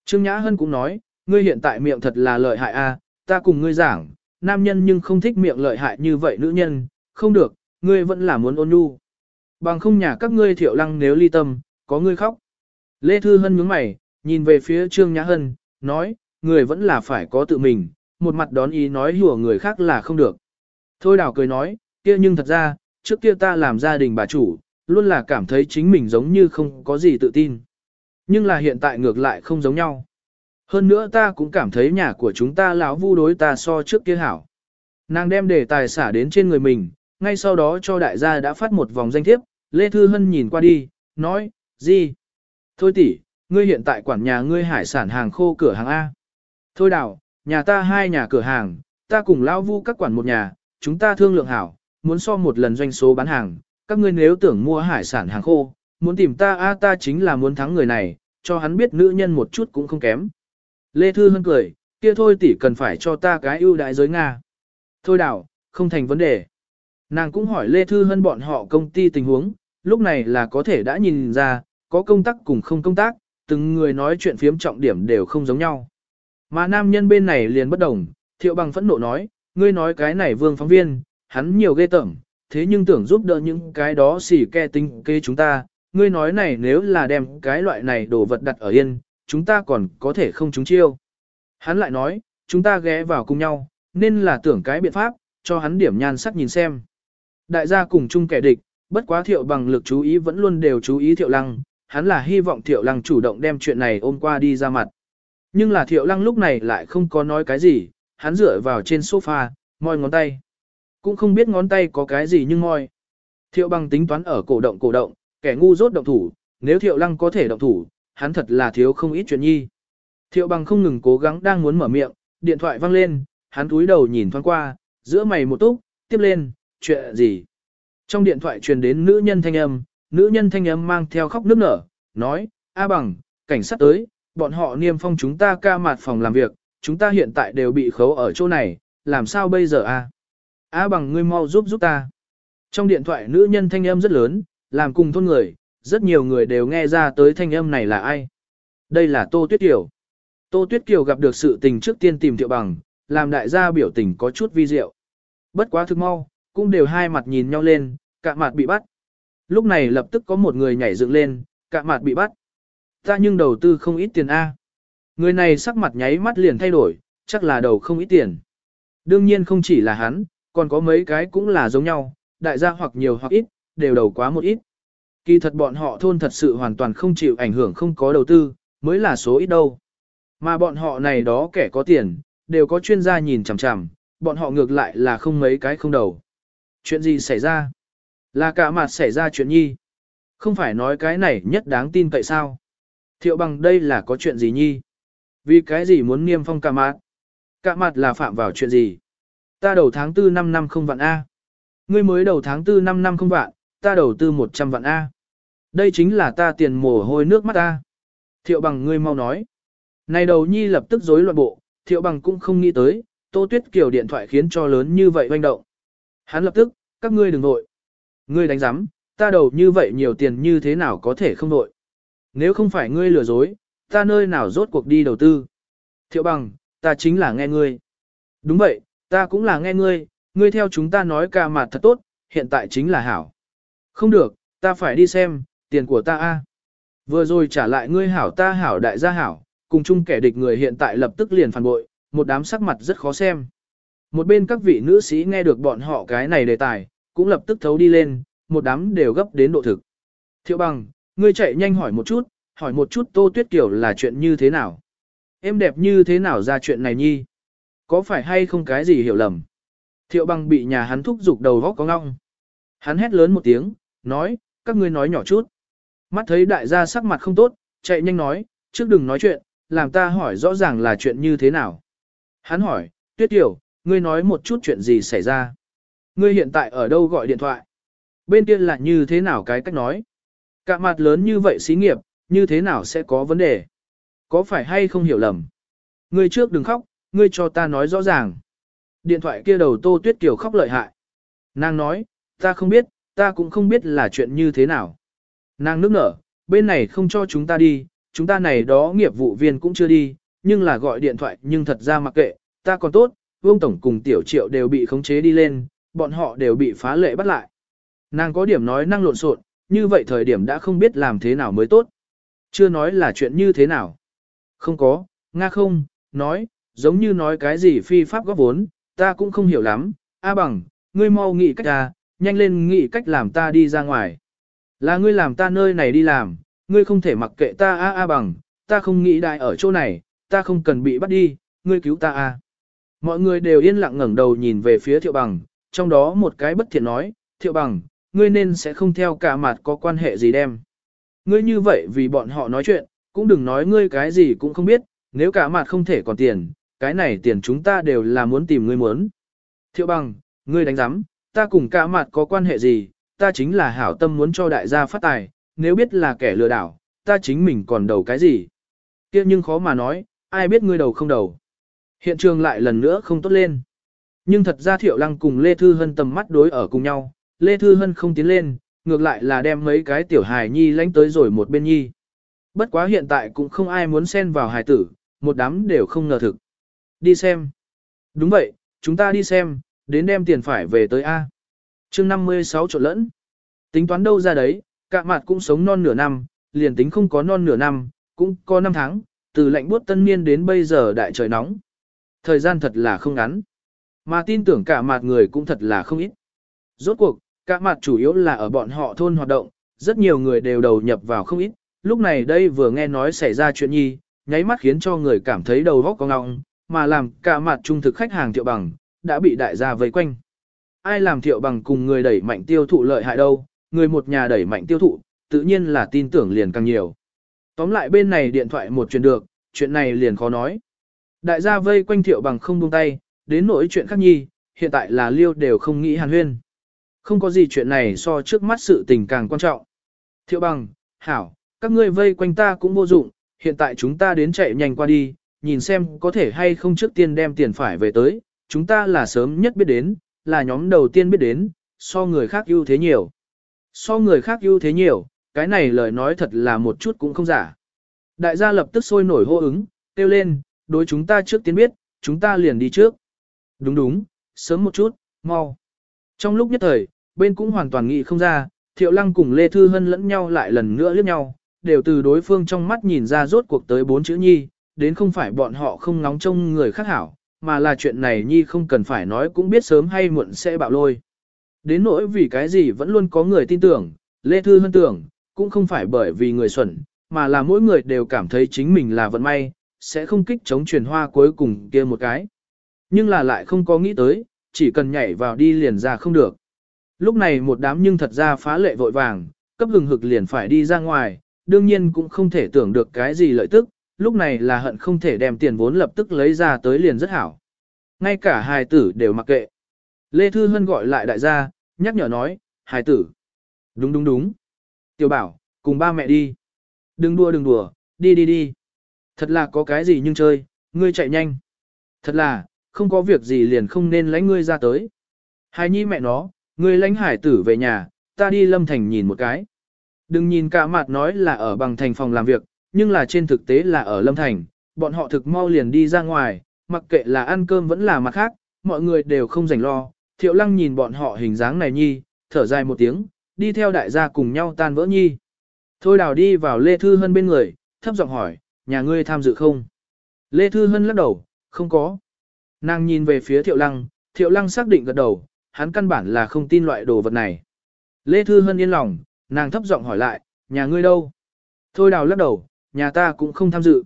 Trương Nhã Hân cũng nói, ngươi hiện tại miệng thật là lợi hại A, ta cùng ngươi giảng, nam nhân nhưng không thích miệng lợi hại như vậy nữ nhân, không được, ngươi vẫn là muốn ôn nhu. Bằng không nhà các ngươi thiệu lăng nếu ly tâm, có ngươi khóc. Lê Thư Hân nhướng mày, nhìn về phía Trương Nhã Hân, nói, người vẫn là phải có tự mình, một mặt đón ý nói hùa người khác là không được. Thôi đào cười nói, kia nhưng thật ra, trước kia ta làm gia đình bà chủ, luôn là cảm thấy chính mình giống như không có gì tự tin. Nhưng là hiện tại ngược lại không giống nhau. Hơn nữa ta cũng cảm thấy nhà của chúng ta lão vu đối ta so trước kia hảo. Nàng đem đề tài xả đến trên người mình, ngay sau đó cho đại gia đã phát một vòng danh thiếp, Lê Thư Hân nhìn qua đi, nói, gì? Thôi tỷ, ngươi hiện tại quản nhà ngươi hải sản hàng khô cửa hàng A. Thôi đảo, nhà ta hai nhà cửa hàng, ta cùng lao vu các quản một nhà, chúng ta thương lượng hảo, muốn so một lần doanh số bán hàng, các ngươi nếu tưởng mua hải sản hàng khô, muốn tìm ta A ta chính là muốn thắng người này, cho hắn biết nữ nhân một chút cũng không kém. Lê Thư Hân cười, kia thôi tỷ cần phải cho ta cái ưu đại giới Nga. Thôi đảo, không thành vấn đề. Nàng cũng hỏi Lê Thư Hân bọn họ công ty tình huống, lúc này là có thể đã nhìn ra, có công tác cùng không công tác, từng người nói chuyện phiếm trọng điểm đều không giống nhau. Mà nam nhân bên này liền bất đồng, thiệu bằng phẫn nộ nói, ngươi nói cái này vương phóng viên, hắn nhiều ghê tởm, thế nhưng tưởng giúp đỡ những cái đó xỉ ke tinh kê chúng ta, ngươi nói này nếu là đem cái loại này đồ vật đặt ở yên, chúng ta còn có thể không chúng chiêu. Hắn lại nói, chúng ta ghé vào cùng nhau, nên là tưởng cái biện pháp, cho hắn điểm nhan sắc nhìn xem. Đại gia cùng chung kẻ địch, bất quá thiệu bằng lực chú ý vẫn luôn đều chú ý thiệu lăng, hắn là hy vọng thiệu lăng chủ động đem chuyện này ôm qua đi ra mặt. Nhưng là thiệu lăng lúc này lại không có nói cái gì, hắn dựa vào trên sofa, moi ngón tay. Cũng không biết ngón tay có cái gì nhưng moi. Thiệu bằng tính toán ở cổ động cổ động, kẻ ngu rốt động thủ, nếu thiệu lăng có thể động thủ, hắn thật là thiếu không ít chuyện nhi. Thiệu bằng không ngừng cố gắng đang muốn mở miệng, điện thoại vang lên, hắn cúi đầu nhìn thoáng qua, giữa mày một túc, tiếp lên, chuyện gì? Trong điện thoại truyền đến nữ nhân thanh âm, nữ nhân thanh âm mang theo khóc nức nở, nói, A bằng, cảnh sát tới, bọn họ niêm phong chúng ta ca mặt phòng làm việc, chúng ta hiện tại đều bị khấu ở chỗ này, làm sao bây giờ a? A bằng ngươi mau giúp giúp ta. Trong điện thoại nữ nhân thanh âm rất lớn, làm cùng thôn người, rất nhiều người đều nghe ra tới thanh âm này là ai. Đây là Tô Tuyết Kiều. Tô Tuyết Kiều gặp được sự tình trước tiên tìm Thiệu Bằng, làm đại gia biểu tình có chút vi diệu. Bất quá thức mau, cũng đều hai mặt nhìn nhau lên, cạ mặt bị bắt. Lúc này lập tức có một người nhảy dựng lên, cạ mặt bị bắt. Ta nhưng đầu tư không ít tiền A. Người này sắc mặt nháy mắt liền thay đổi, chắc là đầu không ít tiền. Đương nhiên không chỉ là hắn, còn có mấy cái cũng là giống nhau, đại gia hoặc nhiều hoặc ít, đều đầu quá một ít. Kỳ thật bọn họ thôn thật sự hoàn toàn không chịu ảnh hưởng không có đầu tư, mới là số ít đâu. Mà bọn họ này đó kẻ có tiền, đều có chuyên gia nhìn chằm chằm, bọn họ ngược lại là không mấy cái không đầu. Chuyện gì xảy ra? Là cả mặt xảy ra chuyện nhi. Không phải nói cái này nhất đáng tin tại sao? Thiệu bằng đây là có chuyện gì nhi? Vì cái gì muốn niêm phong cả mặt? Cả mặt là phạm vào chuyện gì? Ta đầu tháng 4 năm năm không vạn A. Ngươi mới đầu tháng 4 năm năm không vạn, ta đầu tư 100 vạn A. Đây chính là ta tiền mồ hôi nước mắt ta. Thiệu bằng ngươi mau nói. Này đầu nhi lập tức rối loạn bộ, thiệu bằng cũng không nghĩ tới, Tô Tuyết Kiều điện thoại khiến cho lớn như vậy hoành động. Hắn lập tức, các ngươi đừng nội. Ngươi đánh giám, ta đầu như vậy nhiều tiền như thế nào có thể không nội. Nếu không phải ngươi lừa dối, ta nơi nào rốt cuộc đi đầu tư. Thiệu bằng, ta chính là nghe ngươi. Đúng vậy, ta cũng là nghe ngươi, ngươi theo chúng ta nói ca mặt thật tốt, hiện tại chính là hảo. Không được, ta phải đi xem, tiền của ta a. Vừa rồi trả lại ngươi hảo ta hảo đại gia hảo, cùng chung kẻ địch người hiện tại lập tức liền phản bội, một đám sắc mặt rất khó xem. Một bên các vị nữ sĩ nghe được bọn họ cái này đề tài, cũng lập tức thấu đi lên, một đám đều gấp đến độ thực. Thiệu bằng, ngươi chạy nhanh hỏi một chút, hỏi một chút Tô Tuyết Kiều là chuyện như thế nào? Em đẹp như thế nào ra chuyện này nhi? Có phải hay không cái gì hiểu lầm? Thiệu bằng bị nhà hắn thúc giục đầu vóc có ngọng, Hắn hét lớn một tiếng, nói, các ngươi nói nhỏ chút. Mắt thấy đại gia sắc mặt không tốt, chạy nhanh nói, trước đừng nói chuyện, làm ta hỏi rõ ràng là chuyện như thế nào. Hắn hỏi, Tuyết Kiều, ngươi nói một chút chuyện gì xảy ra. Ngươi hiện tại ở đâu gọi điện thoại? Bên kia là như thế nào cái cách nói? Cả mặt lớn như vậy xí nghiệp, như thế nào sẽ có vấn đề? Có phải hay không hiểu lầm? Ngươi trước đừng khóc, ngươi cho ta nói rõ ràng. Điện thoại kia đầu Tô Tuyết Kiều khóc lợi hại. Nàng nói, ta không biết, ta cũng không biết là chuyện như thế nào. Nàng nước nở, bên này không cho chúng ta đi, chúng ta này đó nghiệp vụ viên cũng chưa đi, nhưng là gọi điện thoại nhưng thật ra mặc kệ, ta còn tốt, Vương Tổng cùng Tiểu Triệu đều bị khống chế đi lên, bọn họ đều bị phá lệ bắt lại. Nàng có điểm nói năng lộn xộn, như vậy thời điểm đã không biết làm thế nào mới tốt. Chưa nói là chuyện như thế nào. Không có, Nga không, nói, giống như nói cái gì phi pháp góp vốn, ta cũng không hiểu lắm. A bằng, ngươi mau nghĩ cách ta, nhanh lên nghĩ cách làm ta đi ra ngoài. Là ngươi làm ta nơi này đi làm, ngươi không thể mặc kệ ta A A bằng, ta không nghĩ đại ở chỗ này, ta không cần bị bắt đi, ngươi cứu ta A. Mọi người đều yên lặng ngẩng đầu nhìn về phía thiệu bằng, trong đó một cái bất thiện nói, thiệu bằng, ngươi nên sẽ không theo cả mặt có quan hệ gì đem. Ngươi như vậy vì bọn họ nói chuyện, cũng đừng nói ngươi cái gì cũng không biết, nếu cả mặt không thể còn tiền, cái này tiền chúng ta đều là muốn tìm ngươi muốn. Thiệu bằng, ngươi đánh giám, ta cùng cả mặt có quan hệ gì, ta chính là hảo tâm muốn cho đại gia phát tài, nếu biết là kẻ lừa đảo, ta chính mình còn đầu cái gì. kia nhưng khó mà nói, ai biết ngươi đầu không đầu. Hiện trường lại lần nữa không tốt lên. Nhưng thật ra Thiệu Lăng cùng Lê Thư Hân tầm mắt đối ở cùng nhau, Lê Thư Hân không tiến lên, ngược lại là đem mấy cái tiểu hài nhi lánh tới rồi một bên nhi. Bất quá hiện tại cũng không ai muốn xen vào hài tử, một đám đều không ngờ thực. Đi xem. Đúng vậy, chúng ta đi xem, đến đem tiền phải về tới A. chương 56 trộn lẫn. Tính toán đâu ra đấy, cạ mặt cũng sống non nửa năm, liền tính không có non nửa năm, cũng có năm tháng, từ lạnh buốt tân niên đến bây giờ đại trời nóng thời gian thật là không ngắn. Mà tin tưởng cả mặt người cũng thật là không ít. Rốt cuộc, cả mặt chủ yếu là ở bọn họ thôn hoạt động, rất nhiều người đều đầu nhập vào không ít. Lúc này đây vừa nghe nói xảy ra chuyện nhi, nháy mắt khiến cho người cảm thấy đầu góc có ngọng, mà làm cả mặt trung thực khách hàng thiệu bằng, đã bị đại gia vây quanh. Ai làm thiệu bằng cùng người đẩy mạnh tiêu thụ lợi hại đâu, người một nhà đẩy mạnh tiêu thụ, tự nhiên là tin tưởng liền càng nhiều. Tóm lại bên này điện thoại một chuyện được, chuyện này liền khó nói. Đại gia vây quanh thiệu bằng không buông tay, đến nỗi chuyện khác nhi, hiện tại là liêu đều không nghĩ hàn huyên. Không có gì chuyện này so trước mắt sự tình càng quan trọng. Thiệu bằng, hảo, các ngươi vây quanh ta cũng vô dụng, hiện tại chúng ta đến chạy nhanh qua đi, nhìn xem có thể hay không trước tiên đem tiền phải về tới, chúng ta là sớm nhất biết đến, là nhóm đầu tiên biết đến, so người khác ưu thế nhiều. So người khác ưu thế nhiều, cái này lời nói thật là một chút cũng không giả. Đại gia lập tức sôi nổi hô ứng, kêu lên, đối chúng ta trước tiên biết, chúng ta liền đi trước. Đúng đúng, sớm một chút, mau. Trong lúc nhất thời, bên cũng hoàn toàn nghĩ không ra, Thiệu Lăng cùng Lê Thư Hân lẫn nhau lại lần nữa liếc nhau, đều từ đối phương trong mắt nhìn ra rốt cuộc tới bốn chữ nhi, đến không phải bọn họ không nóng trông người khác hảo, mà là chuyện này nhi không cần phải nói cũng biết sớm hay muộn sẽ bạo lôi. Đến nỗi vì cái gì vẫn luôn có người tin tưởng, Lê Thư Hân tưởng, cũng không phải bởi vì người xuẩn, mà là mỗi người đều cảm thấy chính mình là vận may, sẽ không kích chống truyền hoa cuối cùng kia một cái. Nhưng là lại không có nghĩ tới, chỉ cần nhảy vào đi liền ra không được. Lúc này một đám nhưng thật ra phá lệ vội vàng, cấp hừng hực liền phải đi ra ngoài, đương nhiên cũng không thể tưởng được cái gì lợi tức, lúc này là hận không thể đem tiền vốn lập tức lấy ra tới liền rất hảo. Ngay cả hài tử đều mặc kệ. Lê Thư Hân gọi lại đại gia, nhắc nhở nói, hài tử. Đúng đúng đúng. Tiểu bảo, cùng ba mẹ đi. Đừng đùa đừng đùa, đi đi đi. Thật là có cái gì nhưng chơi, ngươi chạy nhanh. Thật là, không có việc gì liền không nên lánh ngươi ra tới. Hải nhi mẹ nó, ngươi lánh hải tử về nhà, ta đi lâm thành nhìn một cái. Đừng nhìn cả mặt nói là ở bằng thành phòng làm việc, nhưng là trên thực tế là ở lâm thành, bọn họ thực mau liền đi ra ngoài, mặc kệ là ăn cơm vẫn là mặt khác, mọi người đều không rảnh lo. Thiệu lăng nhìn bọn họ hình dáng này nhi, thở dài một tiếng, đi theo đại gia cùng nhau tan vỡ nhi. Thôi đào đi vào Lê Thư Hân bên người, thấp giọng hỏi, nhà ngươi tham dự không? Lê Thư Hân lắc đầu, không có. Nàng nhìn về phía Thiệu Lăng, Thiệu Lăng xác định gật đầu, hắn căn bản là không tin loại đồ vật này. Lê Thư Hân yên lòng, nàng thấp giọng hỏi lại, nhà ngươi đâu? Thôi đào lắc đầu, nhà ta cũng không tham dự.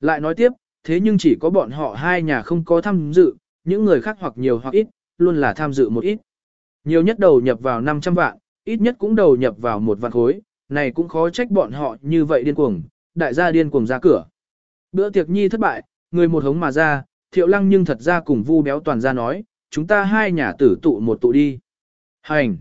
Lại nói tiếp, thế nhưng chỉ có bọn họ hai nhà không có tham dự, những người khác hoặc nhiều hoặc ít, luôn là tham dự một ít. Nhiều nhất đầu nhập vào 500 vạn, ít nhất cũng đầu nhập vào một vạn khối, này cũng khó trách bọn họ như vậy điên cuồng, đại gia điên cuồng ra cửa. Bữa tiệc nhi thất bại, người một hống mà ra, thiệu lăng nhưng thật ra cùng vu béo toàn ra nói, chúng ta hai nhà tử tụ một tụ đi. Hành!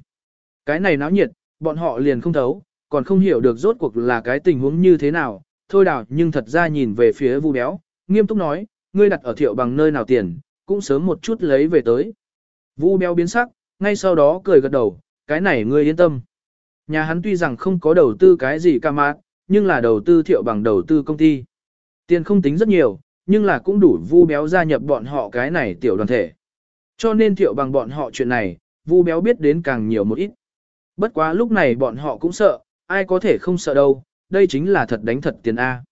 Cái này náo nhiệt, bọn họ liền không thấu, còn không hiểu được rốt cuộc là cái tình huống như thế nào, thôi đào nhưng thật ra nhìn về phía vu béo, nghiêm túc nói, ngươi đặt ở thiệu bằng nơi nào tiền, cũng sớm một chút lấy về tới. Vu béo biến sắc, ngay sau đó cười gật đầu, cái này ngươi yên tâm. Nhà hắn tuy rằng không có đầu tư cái gì ca mạc, nhưng là đầu tư thiệu bằng đầu tư công ty. Tiền không tính rất nhiều, nhưng là cũng đủ vu béo gia nhập bọn họ cái này tiểu đoàn thể. Cho nên thiệu bằng bọn họ chuyện này, vu béo biết đến càng nhiều một ít. Bất quá lúc này bọn họ cũng sợ, ai có thể không sợ đâu, đây chính là thật đánh thật tiền A.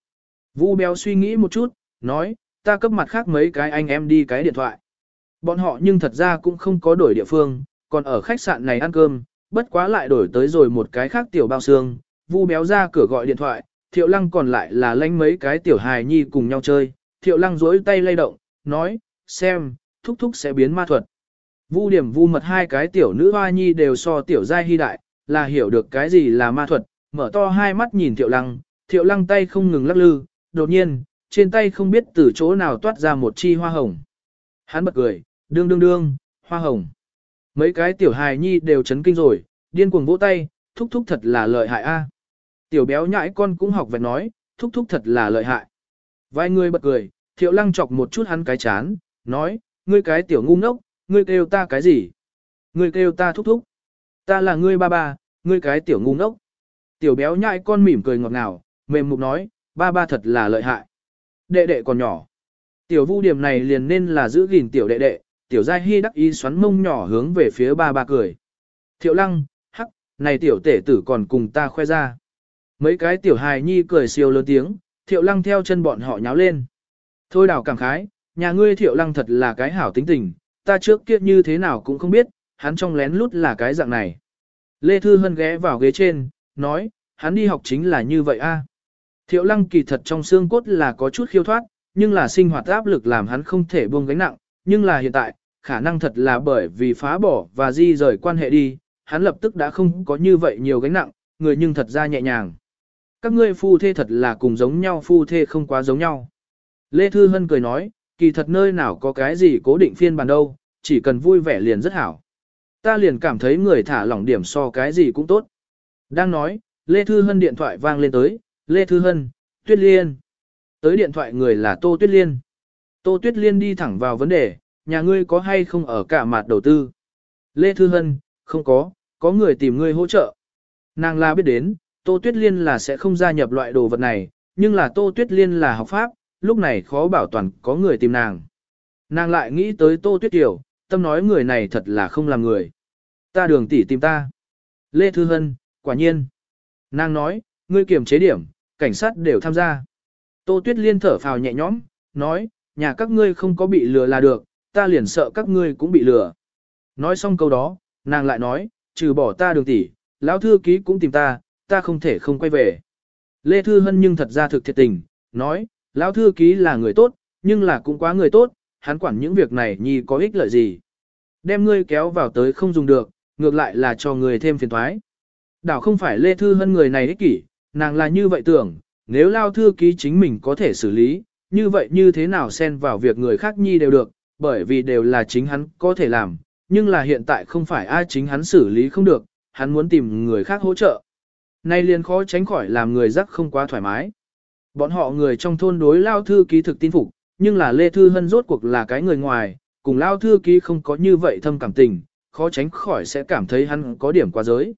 Vu béo suy nghĩ một chút, nói, ta cấp mặt khác mấy cái anh em đi cái điện thoại. Bọn họ nhưng thật ra cũng không có đổi địa phương, còn ở khách sạn này ăn cơm, bất quá lại đổi tới rồi một cái khác tiểu bao xương, vu béo ra cửa gọi điện thoại, thiệu lăng còn lại là lánh mấy cái tiểu hài nhi cùng nhau chơi, thiệu lăng dối tay lay động, nói, xem, thúc thúc sẽ biến ma thuật. Vu điểm vu mật hai cái tiểu nữ hoa nhi đều so tiểu giai hy đại, là hiểu được cái gì là ma thuật, mở to hai mắt nhìn thiệu lăng, thiệu lăng tay không ngừng lắc lư, đột nhiên, trên tay không biết từ chỗ nào toát ra một chi hoa hồng. Hắn bật cười, đương đương đương, hoa hồng. Mấy cái tiểu hài nhi đều chấn kinh rồi, điên cuồng vỗ tay, thúc thúc thật là lợi hại a. Tiểu béo nhãi con cũng học vẹn nói, thúc thúc thật là lợi hại. Vài người bật cười, thiệu lăng chọc một chút hắn cái chán, nói, ngươi cái tiểu ngu ngốc, ngươi kêu ta cái gì? Ngươi kêu ta thúc thúc. Ta là ngươi ba ba, ngươi cái tiểu ngu ngốc. Tiểu béo nhãi con mỉm cười ngọt ngào, mềm mục nói, ba ba thật là lợi hại. Đệ đệ còn nhỏ. Tiểu vu điểm này liền nên là giữ gìn tiểu đệ đệ, tiểu giai hy đắc ý xoắn mông nhỏ hướng về phía ba ba cười. Thiệu lăng, hắc, này tiểu tể tử còn cùng ta khoe ra. Mấy cái tiểu hài nhi cười siêu lớn tiếng, thiệu lăng theo chân bọn họ nháo lên. Thôi đảo cảm khái, nhà ngươi thiệu lăng thật là cái hảo tính tình, ta trước kia như thế nào cũng không biết, hắn trong lén lút là cái dạng này. Lê Thư Hân ghé vào ghế trên, nói, hắn đi học chính là như vậy a. Thiệu lăng kỳ thật trong xương cốt là có chút khiêu thoát, nhưng là sinh hoạt áp lực làm hắn không thể buông gánh nặng, nhưng là hiện tại, khả năng thật là bởi vì phá bỏ và di rời quan hệ đi, hắn lập tức đã không có như vậy nhiều gánh nặng, người nhưng thật ra nhẹ nhàng các ngươi phu thê thật là cùng giống nhau phu thê không quá giống nhau. Lê Thư Hân cười nói, kỳ thật nơi nào có cái gì cố định phiên bản đâu, chỉ cần vui vẻ liền rất hảo. Ta liền cảm thấy người thả lỏng điểm so cái gì cũng tốt. Đang nói, Lê Thư Hân điện thoại vang lên tới, Lê Thư Hân, Tuyết Liên. Tới điện thoại người là Tô Tuyết Liên. Tô Tuyết Liên đi thẳng vào vấn đề, nhà ngươi có hay không ở cả mặt đầu tư. Lê Thư Hân, không có, có người tìm ngươi hỗ trợ. Nàng la biết đến, Tô Tuyết Liên là sẽ không gia nhập loại đồ vật này, nhưng là Tô Tuyết Liên là học pháp, lúc này khó bảo toàn có người tìm nàng. Nàng lại nghĩ tới Tô Tuyết Tiểu, tâm nói người này thật là không làm người. Ta đường tỷ tìm ta. Lê Thư Hân, quả nhiên. Nàng nói, ngươi kiểm chế điểm, cảnh sát đều tham gia. Tô Tuyết Liên thở phào nhẹ nhõm, nói, nhà các ngươi không có bị lừa là được, ta liền sợ các ngươi cũng bị lừa. Nói xong câu đó, nàng lại nói, trừ bỏ ta đường tỷ, lão thư ký cũng tìm ta, ta không thể không quay về. Lê Thư Hân nhưng thật ra thực thiệt tình, nói, lão thư ký là người tốt, nhưng là cũng quá người tốt, hắn quản những việc này nhì có ích lợi gì. Đem ngươi kéo vào tới không dùng được, ngược lại là cho người thêm phiền thoái. Đảo không phải Lê Thư Hân người này ích kỷ, nàng là như vậy tưởng, nếu lão thư ký chính mình có thể xử lý, như vậy như thế nào xen vào việc người khác nhi đều được, bởi vì đều là chính hắn có thể làm, nhưng là hiện tại không phải ai chính hắn xử lý không được, hắn muốn tìm người khác hỗ trợ. Nay liền khó tránh khỏi làm người rắc không quá thoải mái. Bọn họ người trong thôn đối lao thư ký thực tin phục, nhưng là Lê Thư Hân rốt cuộc là cái người ngoài, cùng lao thư ký không có như vậy thâm cảm tình, khó tránh khỏi sẽ cảm thấy hắn có điểm quá giới.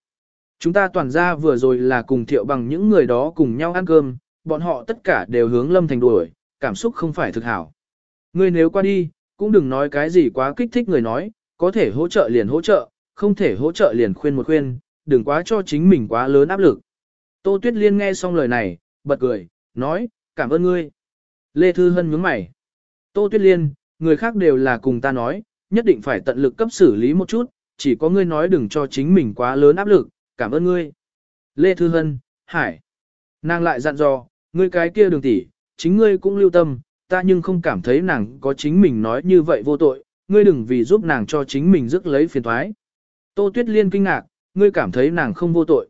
Chúng ta toàn ra vừa rồi là cùng thiệu bằng những người đó cùng nhau ăn cơm, bọn họ tất cả đều hướng Lâm Thành đuổi, cảm xúc không phải thực hảo. người nếu qua đi, cũng đừng nói cái gì quá kích thích người nói, có thể hỗ trợ liền hỗ trợ, không thể hỗ trợ liền khuyên một khuyên, đừng quá cho chính mình quá lớn áp lực. Tô Tuyết Liên nghe xong lời này, bật cười, nói, cảm ơn ngươi. Lê Thư Hân nhướng mày. Tô Tuyết Liên, người khác đều là cùng ta nói, nhất định phải tận lực cấp xử lý một chút, chỉ có ngươi nói đừng cho chính mình quá lớn áp lực, cảm ơn ngươi. Lê Thư Hân, Hải. Nàng lại dặn dò, ngươi cái kia đường tỷ, chính ngươi cũng lưu tâm, ta nhưng không cảm thấy nàng có chính mình nói như vậy vô tội, ngươi đừng vì giúp nàng cho chính mình rước lấy phiền thoái. Tô Tuyết Liên kinh ngạc, ngươi cảm thấy nàng không vô tội.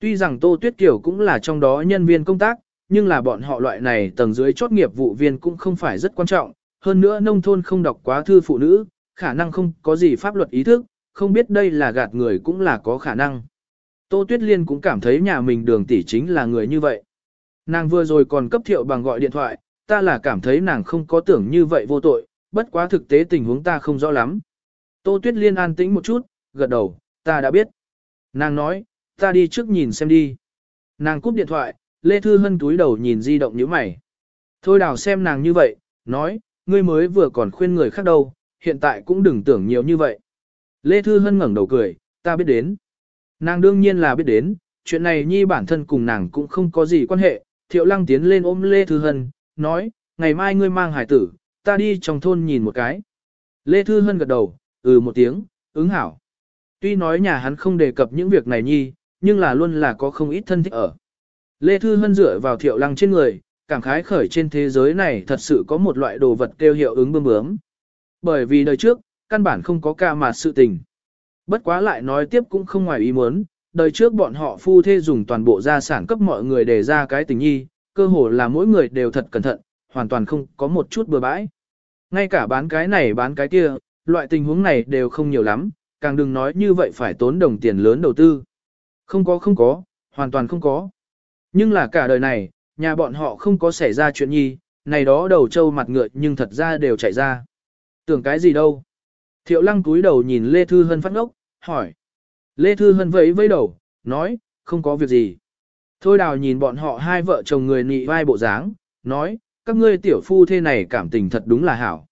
Tuy rằng Tô Tuyết Kiều cũng là trong đó nhân viên công tác, nhưng là bọn họ loại này tầng dưới chốt nghiệp vụ viên cũng không phải rất quan trọng, hơn nữa nông thôn không đọc quá thư phụ nữ, khả năng không có gì pháp luật ý thức, không biết đây là gạt người cũng là có khả năng. Tô Tuyết Liên cũng cảm thấy nhà mình đường tỷ chính là người như vậy. Nàng vừa rồi còn cấp thiệu bằng gọi điện thoại, ta là cảm thấy nàng không có tưởng như vậy vô tội, bất quá thực tế tình huống ta không rõ lắm. Tô Tuyết Liên an tĩnh một chút, gật đầu, ta đã biết. Nàng nói, ta đi trước nhìn xem đi. Nàng cúp điện thoại, Lê Thư Hân túi đầu nhìn di động như mày. Thôi đào xem nàng như vậy, nói, ngươi mới vừa còn khuyên người khác đâu, hiện tại cũng đừng tưởng nhiều như vậy. Lê Thư Hân ngẩng đầu cười, ta biết đến. Nàng đương nhiên là biết đến, chuyện này nhi bản thân cùng nàng cũng không có gì quan hệ. Thiệu lăng tiến lên ôm Lê Thư Hân, nói, ngày mai ngươi mang hải tử, ta đi trong thôn nhìn một cái. Lê Thư Hân gật đầu, ừ một tiếng, ứng hảo. Tuy nói nhà hắn không đề cập những việc này nhi, nhưng là luôn là có không ít thân thích ở. Lê Thư Hân dựa vào thiệu lăng trên người, cảm khái khởi trên thế giới này thật sự có một loại đồ vật kêu hiệu ứng bơm bướm. Bởi vì đời trước, căn bản không có ca mà sự tình. Bất quá lại nói tiếp cũng không ngoài ý muốn, đời trước bọn họ phu thê dùng toàn bộ gia sản cấp mọi người để ra cái tình nhi, cơ hồ là mỗi người đều thật cẩn thận, hoàn toàn không có một chút bừa bãi. Ngay cả bán cái này bán cái kia, loại tình huống này đều không nhiều lắm, càng đừng nói như vậy phải tốn đồng tiền lớn đầu tư. Không có không có, hoàn toàn không có. Nhưng là cả đời này, nhà bọn họ không có xảy ra chuyện gì này đó đầu trâu mặt ngựa nhưng thật ra đều chạy ra. Tưởng cái gì đâu? Thiệu lăng túi đầu nhìn Lê Thư Hân phát ngốc, hỏi. Lê Thư Hân vẫy vẫy đầu, nói, không có việc gì. Thôi đào nhìn bọn họ hai vợ chồng người nị vai bộ dáng, nói, các ngươi tiểu phu thế này cảm tình thật đúng là hảo.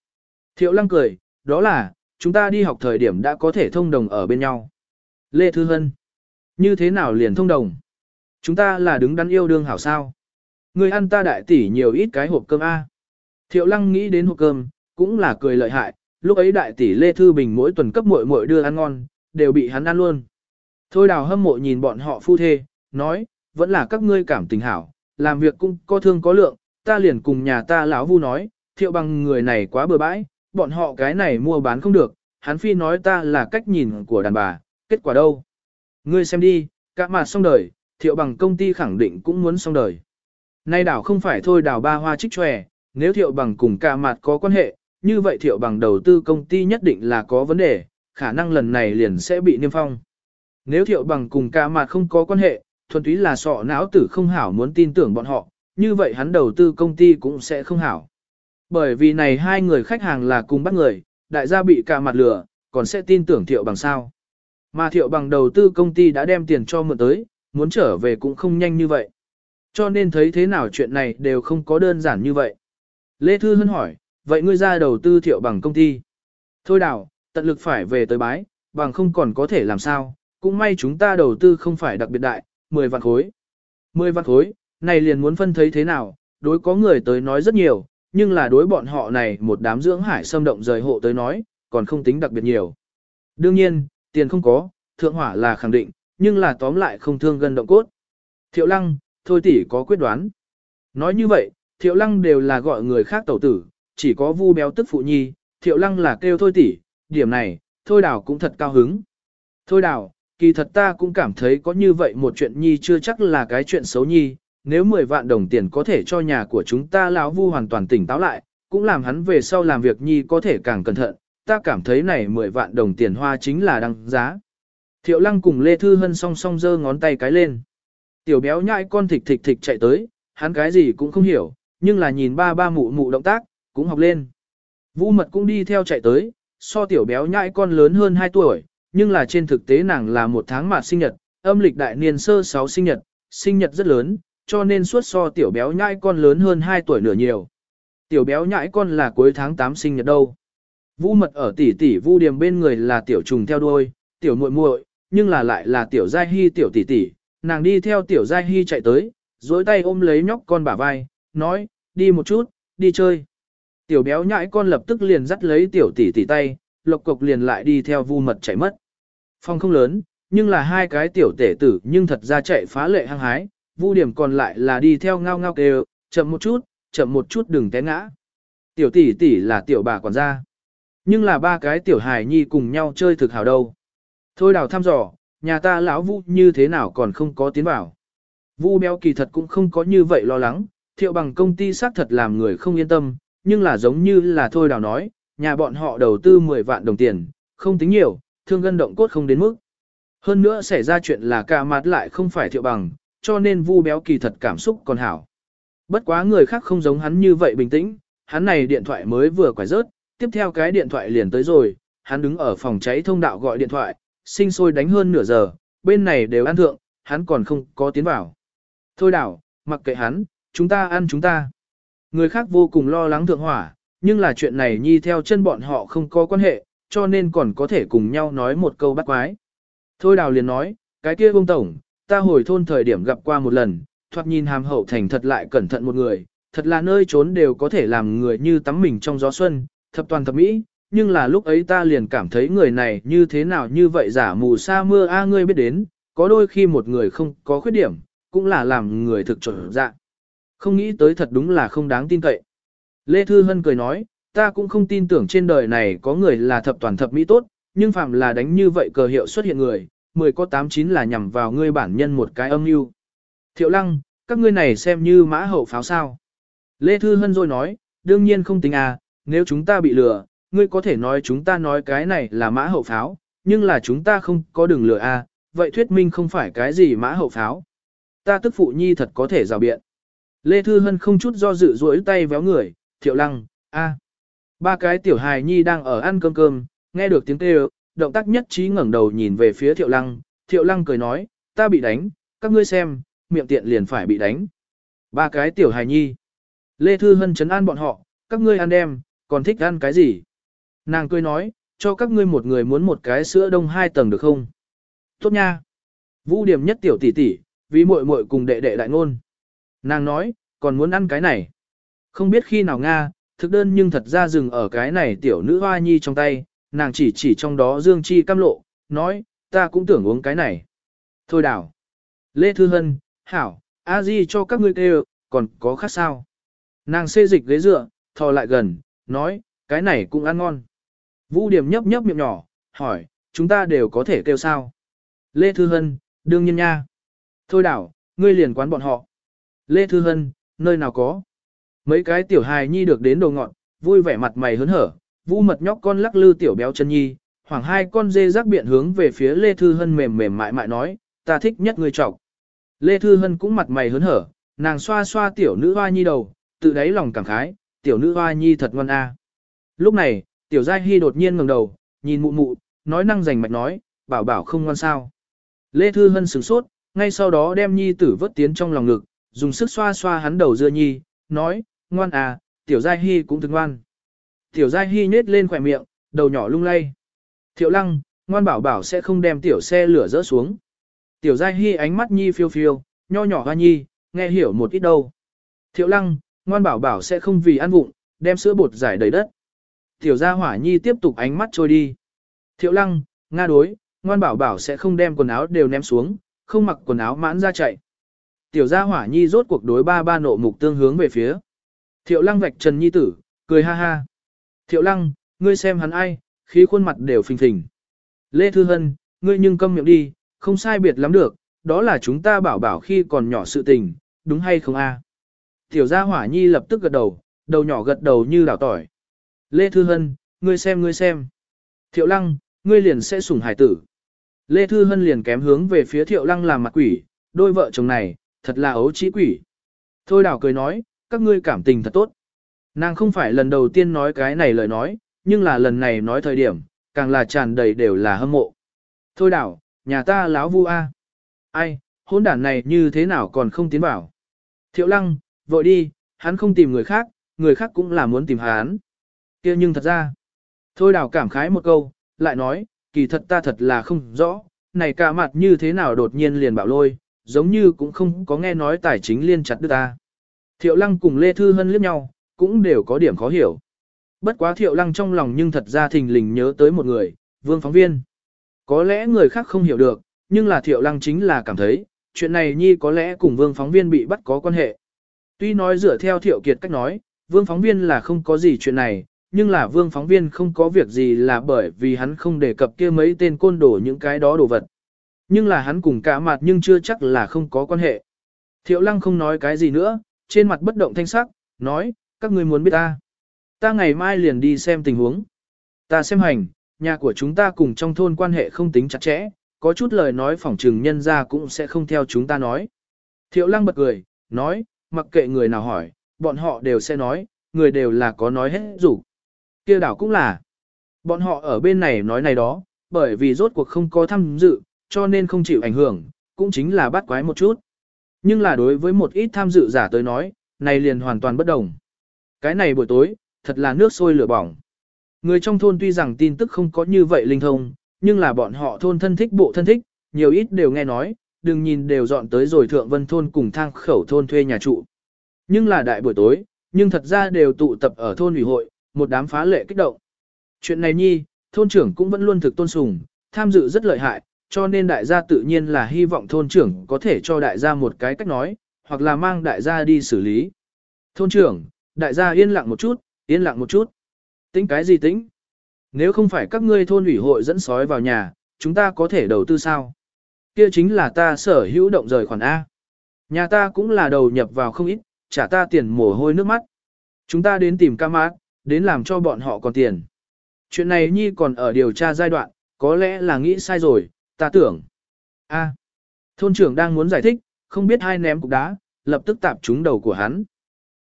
Thiệu lăng cười, đó là, chúng ta đi học thời điểm đã có thể thông đồng ở bên nhau. Lê Thư Hân, như thế nào liền thông đồng? Chúng ta là đứng đắn yêu đương hảo sao? Người ăn ta đại tỷ nhiều ít cái hộp cơm A. Thiệu Lăng nghĩ đến hộp cơm, cũng là cười lợi hại, lúc ấy đại tỷ Lê Thư Bình mỗi tuần cấp muội muội đưa ăn ngon, đều bị hắn ăn luôn. Thôi đào hâm mộ nhìn bọn họ phu thê, nói, vẫn là các ngươi cảm tình hảo, làm việc cũng có thương có lượng, ta liền cùng nhà ta lão vu nói, thiệu bằng người này quá bừa bãi, bọn họ cái này mua bán không được, hắn phi nói ta là cách nhìn của đàn bà, kết quả đâu? Ngươi xem đi, cả mặt xong đời, thiệu bằng công ty khẳng định cũng muốn xong đời. Nay đảo không phải thôi đảo ba hoa trích tròe, nếu thiệu bằng cùng cả mặt có quan hệ, như vậy thiệu bằng đầu tư công ty nhất định là có vấn đề, khả năng lần này liền sẽ bị niêm phong. Nếu thiệu bằng cùng cả mặt không có quan hệ, thuần túy là sọ não tử không hảo muốn tin tưởng bọn họ, như vậy hắn đầu tư công ty cũng sẽ không hảo. Bởi vì này hai người khách hàng là cùng bắt người, đại gia bị cả mặt lửa, còn sẽ tin tưởng thiệu bằng sao. Mà thiệu bằng đầu tư công ty đã đem tiền cho mượn tới, muốn trở về cũng không nhanh như vậy. Cho nên thấy thế nào chuyện này đều không có đơn giản như vậy. Lê Thư Hân hỏi, vậy ngươi ra đầu tư thiệu bằng công ty. Thôi đào, tận lực phải về tới bái, bằng không còn có thể làm sao, cũng may chúng ta đầu tư không phải đặc biệt đại, 10 vạn khối. 10 vạn khối, này liền muốn phân thấy thế nào, đối có người tới nói rất nhiều, nhưng là đối bọn họ này một đám dưỡng hải xâm động rời hộ tới nói, còn không tính đặc biệt nhiều. Đương nhiên, tiền không có, thượng hỏa là khẳng định, nhưng là tóm lại không thương gần động cốt. Thiệu lăng, thôi tỷ có quyết đoán. Nói như vậy, thiệu lăng đều là gọi người khác tẩu tử, chỉ có vu béo tức phụ nhi, thiệu lăng là kêu thôi tỷ, điểm này, thôi đảo cũng thật cao hứng. Thôi đảo, kỳ thật ta cũng cảm thấy có như vậy một chuyện nhi chưa chắc là cái chuyện xấu nhi, nếu 10 vạn đồng tiền có thể cho nhà của chúng ta lão vu hoàn toàn tỉnh táo lại, cũng làm hắn về sau làm việc nhi có thể càng cẩn thận, ta cảm thấy này 10 vạn đồng tiền hoa chính là đăng giá. Thiệu lăng cùng Lê Thư Hân song song giơ ngón tay cái lên. Tiểu béo nhãi con thịt thịt thịt chạy tới, hắn cái gì cũng không hiểu, nhưng là nhìn ba ba mụ mụ động tác, cũng học lên. Vũ mật cũng đi theo chạy tới, so tiểu béo nhãi con lớn hơn 2 tuổi, nhưng là trên thực tế nàng là một tháng mà sinh nhật, âm lịch đại niên sơ 6 sinh nhật, sinh nhật rất lớn, cho nên suốt so tiểu béo nhãi con lớn hơn 2 tuổi nửa nhiều. Tiểu béo nhãi con là cuối tháng 8 sinh nhật đâu. Vũ mật ở tỷ tỷ vu điểm bên người là tiểu trùng theo đuôi, tiểu muội muội, nhưng là lại là tiểu giai hy tiểu tỷ tỷ, nàng đi theo tiểu giai hy chạy tới, dối tay ôm lấy nhóc con bả vai, nói, đi một chút, đi chơi. Tiểu béo nhãi con lập tức liền dắt lấy tiểu tỷ tỷ tay, lộc cục liền lại đi theo vu mật chạy mất. Phong không lớn, nhưng là hai cái tiểu tể tử nhưng thật ra chạy phá lệ hăng hái, vu điểm còn lại là đi theo ngao ngao kêu, chậm một chút, chậm một chút đừng té ngã. Tiểu tỷ tỷ là tiểu bà quản gia. Nhưng là ba cái tiểu hài nhi cùng nhau chơi thực hào đâu. Thôi đào thăm dò, nhà ta lão vu như thế nào còn không có tiến vào. Vu béo kỳ thật cũng không có như vậy lo lắng, thiệu bằng công ty xác thật làm người không yên tâm, nhưng là giống như là thôi đào nói, nhà bọn họ đầu tư 10 vạn đồng tiền, không tính nhiều, thương gân động cốt không đến mức. Hơn nữa xảy ra chuyện là cả mặt lại không phải thiệu bằng, cho nên vu béo kỳ thật cảm xúc còn hảo. Bất quá người khác không giống hắn như vậy bình tĩnh, hắn này điện thoại mới vừa quải rớt, tiếp theo cái điện thoại liền tới rồi, hắn đứng ở phòng cháy thông đạo gọi điện thoại, sinh sôi đánh hơn nửa giờ, bên này đều ăn thượng, hắn còn không có tiến vào. Thôi đảo, mặc kệ hắn, chúng ta ăn chúng ta. Người khác vô cùng lo lắng thượng hỏa, nhưng là chuyện này nhi theo chân bọn họ không có quan hệ, cho nên còn có thể cùng nhau nói một câu bắt quái. Thôi đào liền nói, cái kia vương tổng, ta hồi thôn thời điểm gặp qua một lần, thoạt nhìn hàm hậu thành thật lại cẩn thận một người, thật là nơi trốn đều có thể làm người như tắm mình trong gió xuân, thập toàn thập mỹ, nhưng là lúc ấy ta liền cảm thấy người này như thế nào như vậy giả mù sa mưa a ngươi biết đến, có đôi khi một người không có khuyết điểm, cũng là làm người thực chuẩn dạ. Không nghĩ tới thật đúng là không đáng tin cậy. Lê Thư Hân cười nói, ta cũng không tin tưởng trên đời này có người là thập toàn thập mỹ tốt, nhưng phạm là đánh như vậy cờ hiệu xuất hiện người, 10 có 8 9 là nhằm vào ngươi bản nhân một cái âm mưu. Thiệu lăng, các ngươi này xem như mã hậu pháo sao. Lê Thư Hân rồi nói, đương nhiên không tính à, nếu chúng ta bị lừa, ngươi có thể nói chúng ta nói cái này là mã hậu pháo, nhưng là chúng ta không có đường lừa à, vậy thuyết minh không phải cái gì mã hậu pháo. Ta tức phụ nhi thật có thể rào biện. Lê Thư Hân không chút do dự duỗi tay véo người, thiệu lăng, a. Ba cái tiểu hài nhi đang ở ăn cơm cơm, nghe được tiếng kêu, động tác nhất trí ngẩng đầu nhìn về phía thiệu lăng, thiệu lăng cười nói, ta bị đánh, các ngươi xem, miệng tiện liền phải bị đánh. Ba cái tiểu hài nhi. Lê Thư Hân chấn an bọn họ, các ngươi ăn đem, còn thích ăn cái gì? Nàng cười nói, cho các ngươi một người muốn một cái sữa đông hai tầng được không? Tốt nha. Vũ điểm nhất tiểu tỷ tỷ, vì muội muội cùng đệ đệ đại ngôn. Nàng nói, còn muốn ăn cái này. Không biết khi nào Nga, thực đơn nhưng thật ra dừng ở cái này tiểu nữ hoa nhi trong tay, nàng chỉ chỉ trong đó Dương Chi cam lộ, nói, ta cũng tưởng uống cái này. Thôi đảo. Lê Thư Hân, Hảo, a di cho các ngươi kêu, còn có khác sao? Nàng xê dịch ghế dựa, thò lại gần, nói, cái này cũng ăn ngon. Vũ điểm nhấp nhấp miệng nhỏ, hỏi, chúng ta đều có thể kêu sao? Lê Thư Hân, đương nhiên nha. Thôi đảo, ngươi liền quán bọn họ. Lê Thư Hân, nơi nào có? Mấy cái tiểu hài nhi được đến đồ ngọn, vui vẻ mặt mày hớn hở, vu mật nhóc con lắc lư tiểu béo chân nhi, hoảng hai con dê rác biện hướng về phía Lê Thư Hân mềm mềm mại mại nói, ta thích nhất người trọc. Lê Thư Hân cũng mặt mày hớn hở, nàng xoa xoa tiểu nữ hoa nhi đầu, tự đáy lòng cảm khái, tiểu nữ hoa nhi thật ngoan a. Lúc này, tiểu giai hy đột nhiên ngẩng đầu, nhìn mụ mụ, nói năng rành mạch nói, bảo bảo không ngoan sao. Lê Thư Hân sửng sốt, ngay sau đó đem nhi tử vớt tiến trong lòng ngực, dùng sức xoa xoa hắn đầu dưa nhi, nói, ngoan à, tiểu giai hy cũng thức ngoan. Tiểu Giai Hy nết lên khỏe miệng, đầu nhỏ lung lay. Thiệu lăng, ngoan bảo bảo sẽ không đem tiểu xe lửa rỡ xuống. Tiểu Giai Hy ánh mắt nhi phiêu phiêu, nho nhỏ hoa nhi, nghe hiểu một ít đâu. Thiệu lăng, ngoan bảo bảo sẽ không vì ăn vụng, đem sữa bột giải đầy đất. Tiểu gia hỏa nhi tiếp tục ánh mắt trôi đi. Thiệu lăng, nga đối, ngoan bảo bảo sẽ không đem quần áo đều ném xuống, không mặc quần áo mãn ra chạy. Tiểu gia hỏa nhi rốt cuộc đối ba ba nộ mục tương hướng về phía. Thiệu lăng vạch trần nhi tử, cười ha ha. Thiệu lăng, ngươi xem hắn ai, khí khuôn mặt đều phình phình. Lê Thư Hân, ngươi nhưng câm miệng đi, không sai biệt lắm được, đó là chúng ta bảo bảo khi còn nhỏ sự tình, đúng hay không a? À? Tiểu gia hỏa nhi lập tức gật đầu, đầu nhỏ gật đầu như đảo tỏi. Lê Thư Hân, ngươi xem ngươi xem. Thiệu lăng, ngươi liền sẽ sủng hải tử. Lê Thư Hân liền kém hướng về phía thiệu lăng làm mặt quỷ, đôi vợ chồng này, thật là ấu trí quỷ. Thôi đảo cười nói, các ngươi cảm tình thật tốt. Nàng không phải lần đầu tiên nói cái này lời nói, nhưng là lần này nói thời điểm, càng là tràn đầy đều là hâm mộ. Thôi đảo, nhà ta láo vu a. Ai, hỗn đản này như thế nào còn không tiến vào. Thiệu lăng, vội đi, hắn không tìm người khác, người khác cũng là muốn tìm hắn. kia nhưng thật ra, thôi đảo cảm khái một câu, lại nói, kỳ thật ta thật là không rõ, này cả mặt như thế nào đột nhiên liền bảo lôi, giống như cũng không có nghe nói tài chính liên chặt đưa ta. Thiệu lăng cùng Lê Thư Hân liếc nhau, cũng đều có điểm khó hiểu. Bất quá thiệu lăng trong lòng nhưng thật ra thình lình nhớ tới một người, vương phóng viên. Có lẽ người khác không hiểu được, nhưng là thiệu lăng chính là cảm thấy, chuyện này nhi có lẽ cùng vương phóng viên bị bắt có quan hệ. Tuy nói dựa theo thiệu kiệt cách nói, vương phóng viên là không có gì chuyện này, nhưng là vương phóng viên không có việc gì là bởi vì hắn không đề cập kia mấy tên côn đồ những cái đó đồ vật. Nhưng là hắn cùng cả mặt nhưng chưa chắc là không có quan hệ. Thiệu lăng không nói cái gì nữa, trên mặt bất động thanh sắc, nói, các ngươi muốn biết ta. Ta ngày mai liền đi xem tình huống. Ta xem hành, nhà của chúng ta cùng trong thôn quan hệ không tính chặt chẽ, có chút lời nói phỏng trừng nhân ra cũng sẽ không theo chúng ta nói. Thiệu lăng bật cười, nói, mặc kệ người nào hỏi, bọn họ đều sẽ nói, người đều là có nói hết rủ. kia đảo cũng là, bọn họ ở bên này nói này đó, bởi vì rốt cuộc không có tham dự, cho nên không chịu ảnh hưởng, cũng chính là bắt quái một chút. Nhưng là đối với một ít tham dự giả tới nói, này liền hoàn toàn bất đồng. Cái này buổi tối, thật là nước sôi lửa bỏng. Người trong thôn tuy rằng tin tức không có như vậy linh thông, nhưng là bọn họ thôn thân thích bộ thân thích, nhiều ít đều nghe nói, đừng nhìn đều dọn tới rồi thượng vân thôn cùng thang khẩu thôn thuê nhà trụ. Nhưng là đại buổi tối, nhưng thật ra đều tụ tập ở thôn ủy hội, một đám phá lệ kích động. Chuyện này nhi, thôn trưởng cũng vẫn luôn thực tôn sùng, tham dự rất lợi hại, cho nên đại gia tự nhiên là hy vọng thôn trưởng có thể cho đại gia một cái cách nói, hoặc là mang đại gia đi xử lý. Thôn trưởng, đại gia yên lặng một chút, yên lặng một chút. Tính cái gì tính? Nếu không phải các ngươi thôn ủy hội dẫn sói vào nhà, chúng ta có thể đầu tư sao? Kia chính là ta sở hữu động rời khoản A. Nhà ta cũng là đầu nhập vào không ít, trả ta tiền mồ hôi nước mắt. Chúng ta đến tìm ca mát, đến làm cho bọn họ còn tiền. Chuyện này Nhi còn ở điều tra giai đoạn, có lẽ là nghĩ sai rồi, ta tưởng. A. Thôn trưởng đang muốn giải thích, không biết hai ném cục đá, lập tức tạp trúng đầu của hắn.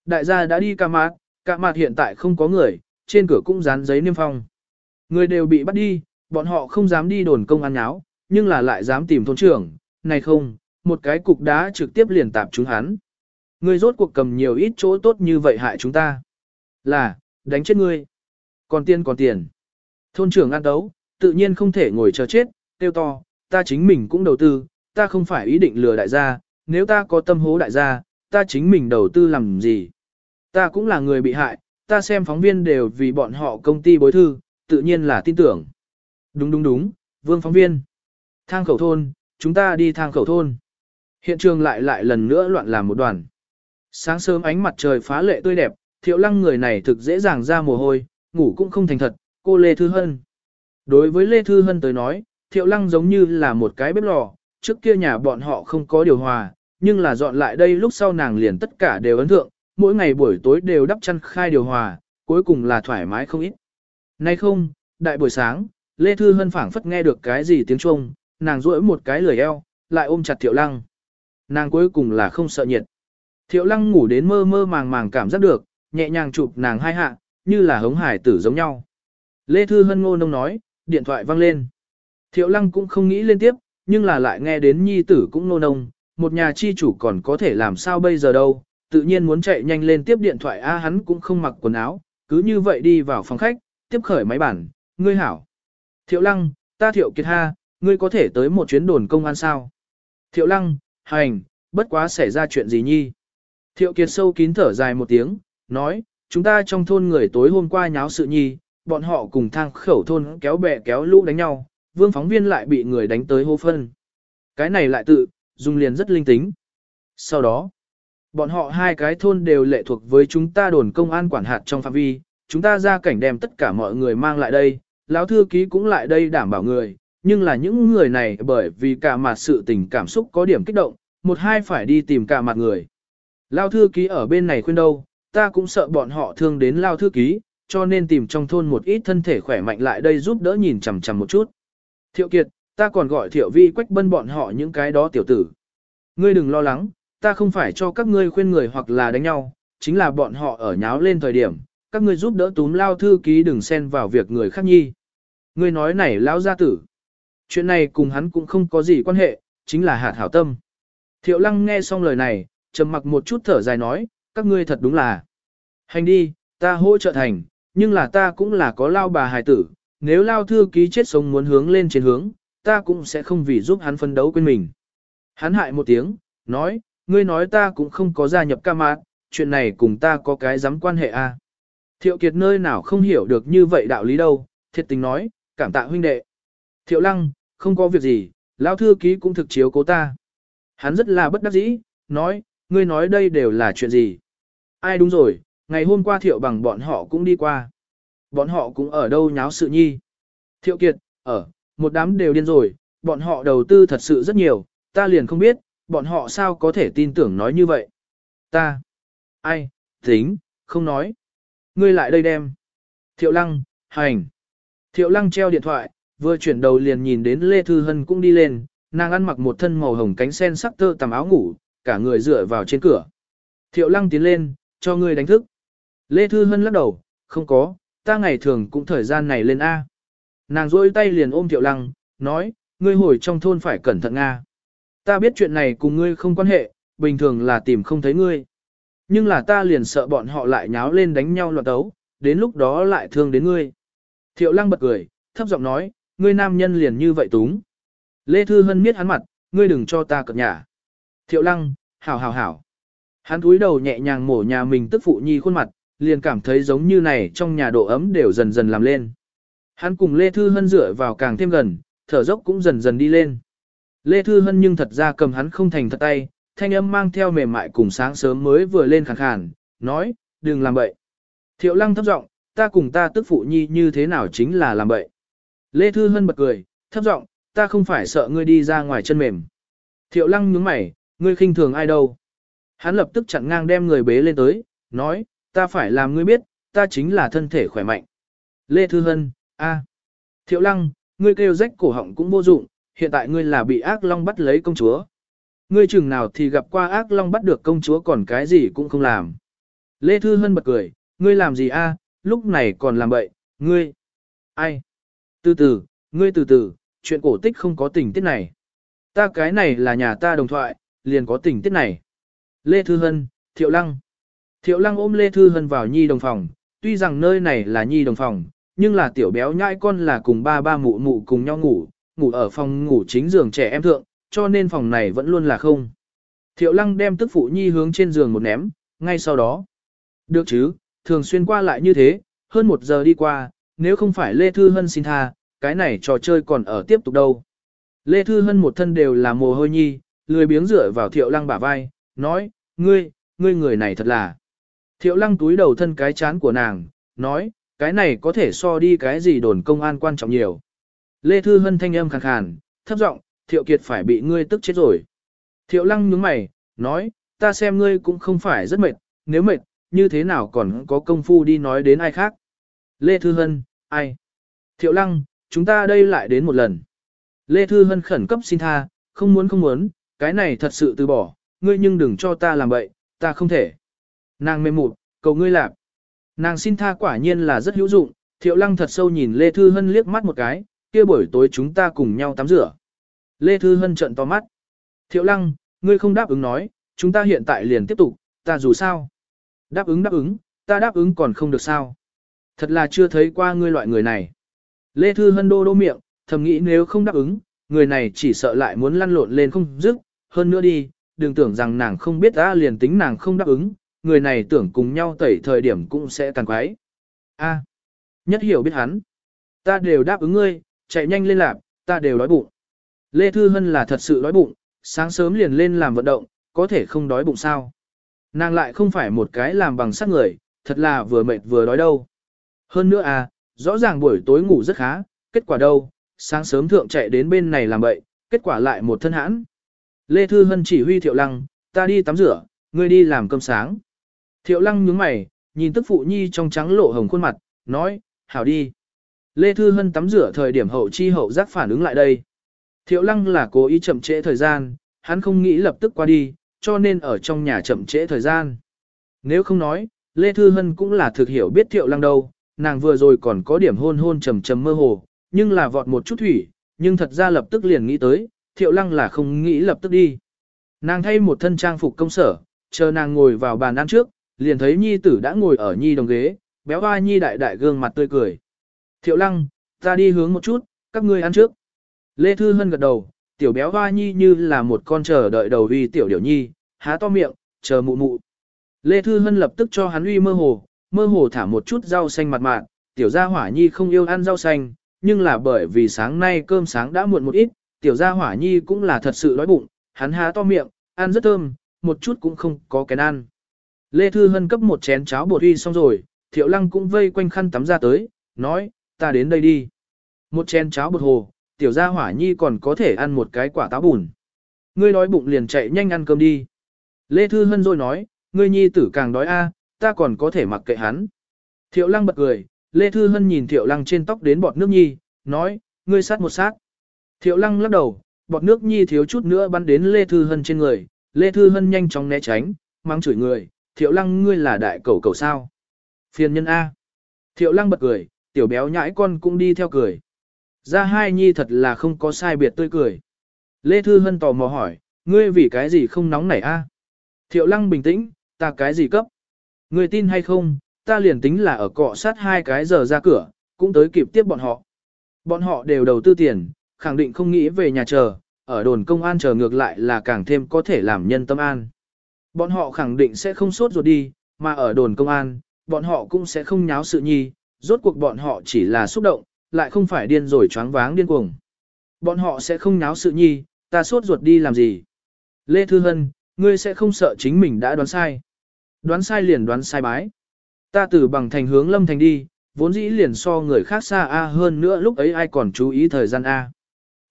Đại gia đã đi ca mạc, ca mạc hiện tại không có người, trên cửa cũng dán giấy niêm phong. Người đều bị bắt đi, bọn họ không dám đi đồn công ăn nháo, nhưng là lại dám tìm thôn trưởng, này không, một cái cục đá trực tiếp liền tạp chúng hắn. Người rốt cuộc cầm nhiều ít chỗ tốt như vậy hại chúng ta. Là, đánh chết ngươi. Còn tiền còn tiền. Thôn trưởng ăn đấu, tự nhiên không thể ngồi chờ chết, tiêu to, ta chính mình cũng đầu tư, ta không phải ý định lừa đại gia, nếu ta có tâm hố đại gia, ta chính mình đầu tư làm gì. Ta cũng là người bị hại, ta xem phóng viên đều vì bọn họ công ty bối thư, tự nhiên là tin tưởng. Đúng đúng đúng, vương phóng viên. Thang khẩu thôn, chúng ta đi thang khẩu thôn. Hiện trường lại lại lần nữa loạn làm một đoàn. Sáng sớm ánh mặt trời phá lệ tươi đẹp, thiệu lăng người này thực dễ dàng ra mồ hôi, ngủ cũng không thành thật, cô Lê Thư Hân. Đối với Lê Thư Hân tới nói, thiệu lăng giống như là một cái bếp lò, trước kia nhà bọn họ không có điều hòa, nhưng là dọn lại đây lúc sau nàng liền tất cả đều ấn tượng mỗi ngày buổi tối đều đắp chăn khai điều hòa, cuối cùng là thoải mái không ít. Nay không, đại buổi sáng, Lê Thư Hân phảng phất nghe được cái gì tiếng chuông, nàng rũi một cái lười eo, lại ôm chặt Thiệu Lăng. Nàng cuối cùng là không sợ nhiệt. Thiệu Lăng ngủ đến mơ mơ màng màng cảm giác được, nhẹ nhàng chụp nàng hai hạ, như là hống hải tử giống nhau. Lê Thư Hân ngô nông nói, điện thoại văng lên. Thiệu Lăng cũng không nghĩ lên tiếp, nhưng là lại nghe đến nhi tử cũng nô nông, một nhà chi chủ còn có thể làm sao bây giờ đâu, tự nhiên muốn chạy nhanh lên tiếp điện thoại a hắn cũng không mặc quần áo, cứ như vậy đi vào phòng khách, tiếp khởi máy bản, ngươi hảo. Thiệu lăng, ta thiệu kiệt ha, ngươi có thể tới một chuyến đồn công an sao? Thiệu lăng, hành, bất quá xảy ra chuyện gì nhi? Thiệu kiệt sâu kín thở dài một tiếng, nói, chúng ta trong thôn người tối hôm qua nháo sự nhi, bọn họ cùng thang khẩu thôn kéo bè kéo lũ đánh nhau, vương phóng viên lại bị người đánh tới hô phân. Cái này lại tự, dùng liền rất linh tính. Sau đó, Bọn họ hai cái thôn đều lệ thuộc với chúng ta đồn công an quản hạt trong phạm vi, chúng ta ra cảnh đem tất cả mọi người mang lại đây, lão thư ký cũng lại đây đảm bảo người, nhưng là những người này bởi vì cả mặt sự tình cảm xúc có điểm kích động, một hai phải đi tìm cả mặt người. Lão thư ký ở bên này khuyên đâu, ta cũng sợ bọn họ thương đến lão thư ký, cho nên tìm trong thôn một ít thân thể khỏe mạnh lại đây giúp đỡ nhìn chằm chằm một chút. Thiệu Kiệt, ta còn gọi Thiệu Vi quách bân bọn họ những cái đó tiểu tử. Ngươi đừng lo lắng, ta không phải cho các ngươi khuyên người hoặc là đánh nhau, chính là bọn họ ở nháo lên thời điểm, các ngươi giúp đỡ túm lao thư ký đừng xen vào việc người khác nhi. Ngươi nói này lão gia tử. Chuyện này cùng hắn cũng không có gì quan hệ, chính là hạt hảo tâm. Thiệu lăng nghe xong lời này, trầm mặc một chút thở dài nói, các ngươi thật đúng là. Hành đi, ta hỗ trợ thành, nhưng là ta cũng là có lao bà hài tử, nếu lao thư ký chết sống muốn hướng lên trên hướng, ta cũng sẽ không vì giúp hắn phân đấu quên mình. Hắn hại một tiếng, nói, ngươi nói ta cũng không có gia nhập ca mạc, chuyện này cùng ta có cái dám quan hệ a à? Thiệu Kiệt nơi nào không hiểu được như vậy đạo lý đâu, thiệt tình nói, cảm tạ huynh đệ. Thiệu Lăng, không có việc gì, lão thư ký cũng thực chiếu cố ta. Hắn rất là bất đắc dĩ, nói, ngươi nói đây đều là chuyện gì. Ai đúng rồi, ngày hôm qua Thiệu bằng bọn họ cũng đi qua. Bọn họ cũng ở đâu nháo sự nhi. Thiệu Kiệt, ở, một đám đều điên rồi, bọn họ đầu tư thật sự rất nhiều, ta liền không biết, bọn họ sao có thể tin tưởng nói như vậy? Ta, ai, tính, không nói. Ngươi lại đây đem. Thiệu lăng, hành. Thiệu lăng treo điện thoại, vừa chuyển đầu liền nhìn đến Lê Thư Hân cũng đi lên, nàng ăn mặc một thân màu hồng cánh sen sắc tơ tằm áo ngủ, cả người dựa vào trên cửa. Thiệu lăng tiến lên, cho ngươi đánh thức. Lê Thư Hân lắc đầu, không có, ta ngày thường cũng thời gian này lên A. Nàng rôi tay liền ôm Thiệu lăng, nói, ngươi hồi trong thôn phải cẩn thận Nga. Ta biết chuyện này cùng ngươi không quan hệ, bình thường là tìm không thấy ngươi. Nhưng là ta liền sợ bọn họ lại nháo lên đánh nhau loạn tấu, đến lúc đó lại thương đến ngươi. Thiệu lăng bật cười, thấp giọng nói, ngươi nam nhân liền như vậy túng. Lê Thư Hân miết hắn mặt, ngươi đừng cho ta cập nhà. Thiệu lăng, hảo hảo hảo. Hắn túi đầu nhẹ nhàng mổ nhà mình tức phụ nhi khuôn mặt, liền cảm thấy giống như này trong nhà độ ấm đều dần dần làm lên. Hắn cùng Lê Thư Hân dựa vào càng thêm gần, thở dốc cũng dần dần đi lên. Lê Thư Hân nhưng thật ra cầm hắn không thành thật tay, thanh âm mang theo mềm mại cùng sáng sớm mới vừa lên khàn khàn, nói, đừng làm bậy. Thiệu lăng thấp giọng ta cùng ta tức phụ nhi như thế nào chính là làm bậy. Lê Thư Hân bật cười, thấp giọng ta không phải sợ ngươi đi ra ngoài chân mềm. Thiệu lăng nhướng mày, ngươi khinh thường ai đâu. Hắn lập tức chặn ngang đem người bế lên tới, nói, ta phải làm ngươi biết, ta chính là thân thể khỏe mạnh. Lê Thư Hân, a. Thiệu lăng, ngươi kêu rách cổ họng cũng vô dụng, hiện tại ngươi là bị ác long bắt lấy công chúa. Ngươi chừng nào thì gặp qua ác long bắt được công chúa còn cái gì cũng không làm. Lê Thư Hân bật cười, ngươi làm gì a à, lúc này còn làm bậy, ngươi. Ai? Từ từ, ngươi từ từ, chuyện cổ tích không có tình tiết này. Ta cái này là nhà ta đồng thoại, liền có tình tiết này. Lê Thư Hân, Thiệu Lăng. Thiệu Lăng ôm Lê Thư Hân vào nhi đồng phòng, tuy rằng nơi này là nhi đồng phòng, nhưng là tiểu béo nhãi con là cùng ba ba mụ mụ cùng nhau ngủ, ngủ ở phòng ngủ chính giường trẻ em thượng, cho nên phòng này vẫn luôn là không. Thiệu lăng đem tức phụ nhi hướng trên giường một ném, ngay sau đó. Được chứ, thường xuyên qua lại như thế, hơn một giờ đi qua, nếu không phải Lê Thư Hân xin tha, cái này trò chơi còn ở tiếp tục đâu. Lê Thư Hân một thân đều là mồ hôi nhi, lười biếng dựa vào thiệu lăng bả vai, nói, ngươi, ngươi người này thật là. Thiệu lăng túi đầu thân cái chán của nàng, nói, cái này có thể so đi cái gì đồn công an quan trọng nhiều. Lê Thư Hân thanh âm khàn khàn, thấp giọng, Thiệu Kiệt phải bị ngươi tức chết rồi. Thiệu Lăng nhướng mày, nói, ta xem ngươi cũng không phải rất mệt, nếu mệt, như thế nào còn có công phu đi nói đến ai khác. Lê Thư Hân, ai? Thiệu Lăng, chúng ta đây lại đến một lần. Lê Thư Hân khẩn cấp xin tha, không muốn không muốn, cái này thật sự từ bỏ, ngươi nhưng đừng cho ta làm bậy, ta không thể. Nàng mềm mụt, cầu ngươi làm. Nàng xin tha quả nhiên là rất hữu dụng, Thiệu Lăng thật sâu nhìn Lê Thư Hân liếc mắt một cái, kia buổi tối chúng ta cùng nhau tắm rửa. Lê Thư Hân trận to mắt. Thiệu lăng, ngươi không đáp ứng nói, chúng ta hiện tại liền tiếp tục, ta dù sao. Đáp ứng đáp ứng, ta đáp ứng còn không được sao. Thật là chưa thấy qua ngươi loại người này. Lê Thư Hân đô đô miệng, thầm nghĩ nếu không đáp ứng, người này chỉ sợ lại muốn lăn lộn lên không dứt, hơn nữa đi, đừng tưởng rằng nàng không biết ta liền tính nàng không đáp ứng, người này tưởng cùng nhau tẩy thời điểm cũng sẽ tàn quái. A, nhất hiểu biết hắn, ta đều đáp ứng ngươi, chạy nhanh lên lạp, ta đều đói bụng. Lê Thư Hân là thật sự đói bụng, sáng sớm liền lên làm vận động, có thể không đói bụng sao. Nàng lại không phải một cái làm bằng sắc người, thật là vừa mệt vừa đói đâu. Hơn nữa à, rõ ràng buổi tối ngủ rất khá, kết quả đâu, sáng sớm thượng chạy đến bên này làm bậy, kết quả lại một thân hãn. Lê Thư Hân chỉ huy Thiệu Lăng, ta đi tắm rửa, ngươi đi làm cơm sáng. Thiệu Lăng nhướng mày, nhìn tức phụ nhi trong trắng lộ hồng khuôn mặt, nói, hảo đi. Lê Thư Hân tắm rửa thời điểm hậu chi hậu giác phản ứng lại đây. Thiệu lăng là cố ý chậm trễ thời gian, hắn không nghĩ lập tức qua đi, cho nên ở trong nhà chậm trễ thời gian. Nếu không nói, Lê Thư Hân cũng là thực hiểu biết thiệu lăng đâu, nàng vừa rồi còn có điểm hôn hôn trầm trầm mơ hồ, nhưng là vọt một chút thủy, nhưng thật ra lập tức liền nghĩ tới, thiệu lăng là không nghĩ lập tức đi. Nàng thay một thân trang phục công sở, chờ nàng ngồi vào bàn ăn trước, liền thấy nhi tử đã ngồi ở nhi đồng ghế, béo hoa nhi đại đại gương mặt tươi cười. Thiệu lăng, ta đi hướng một chút, các ngươi ăn trước. Lê Thư Hân gật đầu, tiểu béo hoa nhi như là một con chờ đợi đầu uy tiểu điểu nhi, há to miệng, chờ mụ mụ. Lê Thư Hân lập tức cho hắn uy mơ hồ, mơ hồ thả một chút rau xanh mặt mạn, tiểu gia hỏa nhi không yêu ăn rau xanh, nhưng là bởi vì sáng nay cơm sáng đã muộn một ít, tiểu gia hỏa nhi cũng là thật sự đói bụng, hắn há to miệng, ăn rất thơm, một chút cũng không có cái ăn. Lê Thư Hân cấp một chén cháo bột uy xong rồi, Thiệu Lăng cũng vây quanh khăn tắm ra tới, nói, ta đến đây đi. Một chén cháo bột hồ, tiểu gia hỏa nhi còn có thể ăn một cái quả táo bùn. Ngươi đói bụng liền chạy nhanh ăn cơm đi. Lê Thư Hân rồi nói, ngươi nhi tử càng đói a, ta còn có thể mặc kệ hắn. Thiệu lăng bật cười, Lê Thư Hân nhìn Thiệu lăng trên tóc đến bọt nước nhi, nói, ngươi sát một sát. Thiệu lăng lắc đầu, bọt nước nhi thiếu chút nữa bắn đến Lê Thư Hân trên người, Lê Thư Hân nhanh chóng né tránh, mang chửi người, Thiệu lăng ngươi là đại cầu cầu sao. Phiền nhân A. Thiệu lăng bật cười, tiểu béo nhãi con cũng đi theo cười. Ra hai nhi thật là không có sai biệt tươi cười. Lê Thư Hân tò mò hỏi, ngươi vì cái gì không nóng nảy a? Thiệu lăng bình tĩnh, ta cái gì cấp? Ngươi tin hay không, ta liền tính là ở cọ sát hai cái giờ ra cửa, cũng tới kịp tiếp bọn họ. Bọn họ đều đầu tư tiền, khẳng định không nghĩ về nhà chờ, ở đồn công an chờ ngược lại là càng thêm có thể làm nhân tâm an. Bọn họ khẳng định sẽ không sốt ruột đi, mà ở đồn công an, bọn họ cũng sẽ không nháo sự nhi, rốt cuộc bọn họ chỉ là xúc động, lại không phải điên rồi choáng váng điên cuồng. Bọn họ sẽ không náo sự nhi, ta sốt ruột đi làm gì. Lê Thư Hân, ngươi sẽ không sợ chính mình đã đoán sai. Đoán sai liền đoán sai bái. Ta từ bằng thành hướng lâm thành đi, vốn dĩ liền so người khác xa A hơn nữa lúc ấy ai còn chú ý thời gian A.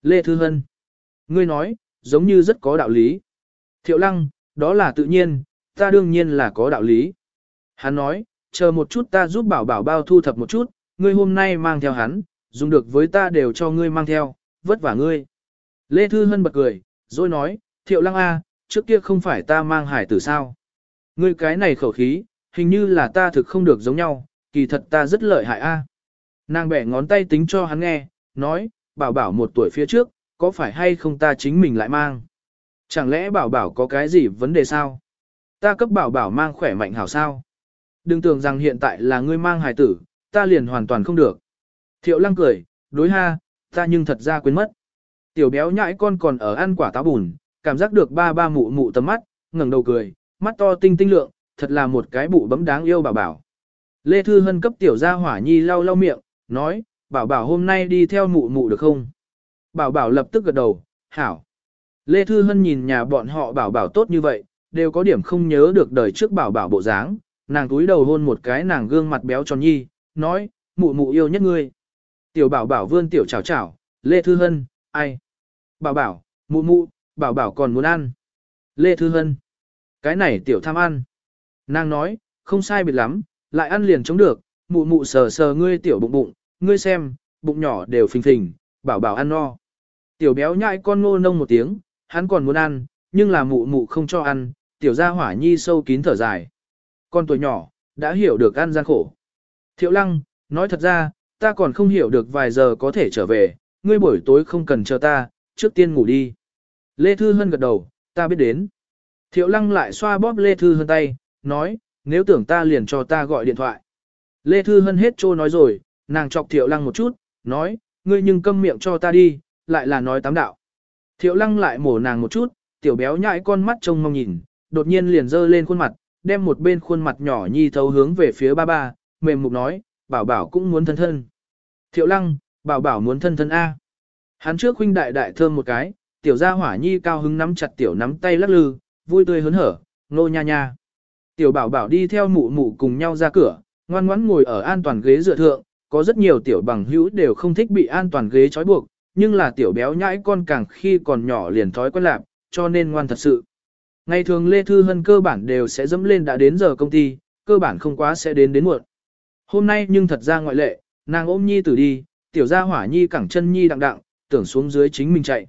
Lê Thư Hân, ngươi nói, giống như rất có đạo lý. Thiệu Lăng, đó là tự nhiên, ta đương nhiên là có đạo lý. Hắn nói, chờ một chút ta giúp bảo bảo bao thu thập một chút, ngươi hôm nay mang theo hắn, dùng được với ta đều cho ngươi mang theo, vất vả ngươi. Lê Thư Hân bật cười, rồi nói, thiệu lăng A, trước kia không phải ta mang hải tử sao. Ngươi cái này khẩu khí, hình như là ta thực không được giống nhau, kỳ thật ta rất lợi hại A. Nàng bẻ ngón tay tính cho hắn nghe, nói, bảo bảo một tuổi phía trước, có phải hay không ta chính mình lại mang. Chẳng lẽ bảo bảo có cái gì vấn đề sao? Ta cấp bảo bảo mang khỏe mạnh hảo sao? Đừng tưởng rằng hiện tại là ngươi mang hài tử, ta liền hoàn toàn không được. Thiệu lăng cười, đối ha, ta nhưng thật ra quên mất. Tiểu béo nhãi con còn ở ăn quả táo bùn, cảm giác được ba ba mụ mụ tầm mắt, ngẩng đầu cười, mắt to tinh tinh lượng, thật là một cái bụ bấm đáng yêu bảo bảo. Lê Thư Hân cấp tiểu gia hỏa nhi lau lau miệng, nói, bảo bảo hôm nay đi theo mụ mụ được không? Bảo bảo lập tức gật đầu, hảo. Lê Thư Hân nhìn nhà bọn họ bảo bảo tốt như vậy, đều có điểm không nhớ được đời trước bảo bảo bộ dáng, nàng túi đầu hôn một cái nàng gương mặt béo tròn nhi, nói, mụ mụ yêu nhất ngươi. Tiểu bảo bảo vươn tiểu chào chào Lê Thư Hân, ai? Bảo bảo, mụ mụ, bảo bảo còn muốn ăn. Lê Thư Hân, cái này tiểu tham ăn. Nàng nói, không sai biệt lắm, lại ăn liền chống được, mụ mụ sờ sờ ngươi tiểu bụng bụng, ngươi xem, bụng nhỏ đều phình phình, bảo bảo ăn no. Tiểu béo nhại con ngô nông một tiếng, hắn còn muốn ăn, nhưng là mụ mụ không cho ăn, tiểu gia hỏa nhi sâu kín thở dài. Con tuổi nhỏ, đã hiểu được ăn gian khổ. Thiệu lăng, nói thật ra, ta còn không hiểu được vài giờ có thể trở về, ngươi buổi tối không cần chờ ta, trước tiên ngủ đi. Lê Thư Hân gật đầu, ta biết đến. Thiệu lăng lại xoa bóp Lê Thư Hân tay, nói, nếu tưởng ta liền cho ta gọi điện thoại. Lê Thư Hân hết trô nói rồi, nàng chọc Thiệu lăng một chút, nói, ngươi nhưng câm miệng cho ta đi, lại là nói tám đạo. Thiệu lăng lại mổ nàng một chút, tiểu béo nhãi con mắt trông mong nhìn, đột nhiên liền dơ lên khuôn mặt, đem một bên khuôn mặt nhỏ nhi thấu hướng về phía ba ba, mềm mục nói, bảo bảo cũng muốn thân thân. Thiệu lăng, bảo bảo muốn thân thân A. Hắn trước huynh đại đại thơm một cái, tiểu gia hỏa nhi cao hứng nắm chặt tiểu nắm tay lắc lư, vui tươi hớn hở, nô nha nha. Tiểu bảo bảo đi theo mụ mụ cùng nhau ra cửa, ngoan ngoãn ngồi ở an toàn ghế dựa thượng, có rất nhiều tiểu bằng hữu đều không thích bị an toàn ghế trói buộc, nhưng là tiểu béo nhãi con càng khi còn nhỏ liền thói quen lạp, cho nên ngoan thật sự. Ngày thường Lê Thư Hân cơ bản đều sẽ dẫm lên đã đến giờ công ty, cơ bản không quá sẽ đến đến muộn. Hôm nay nhưng thật ra ngoại lệ, nàng ôm Nhi tử đi, tiểu gia hỏa Nhi cẳng chân Nhi đặng đặng, tưởng xuống dưới chính mình chạy.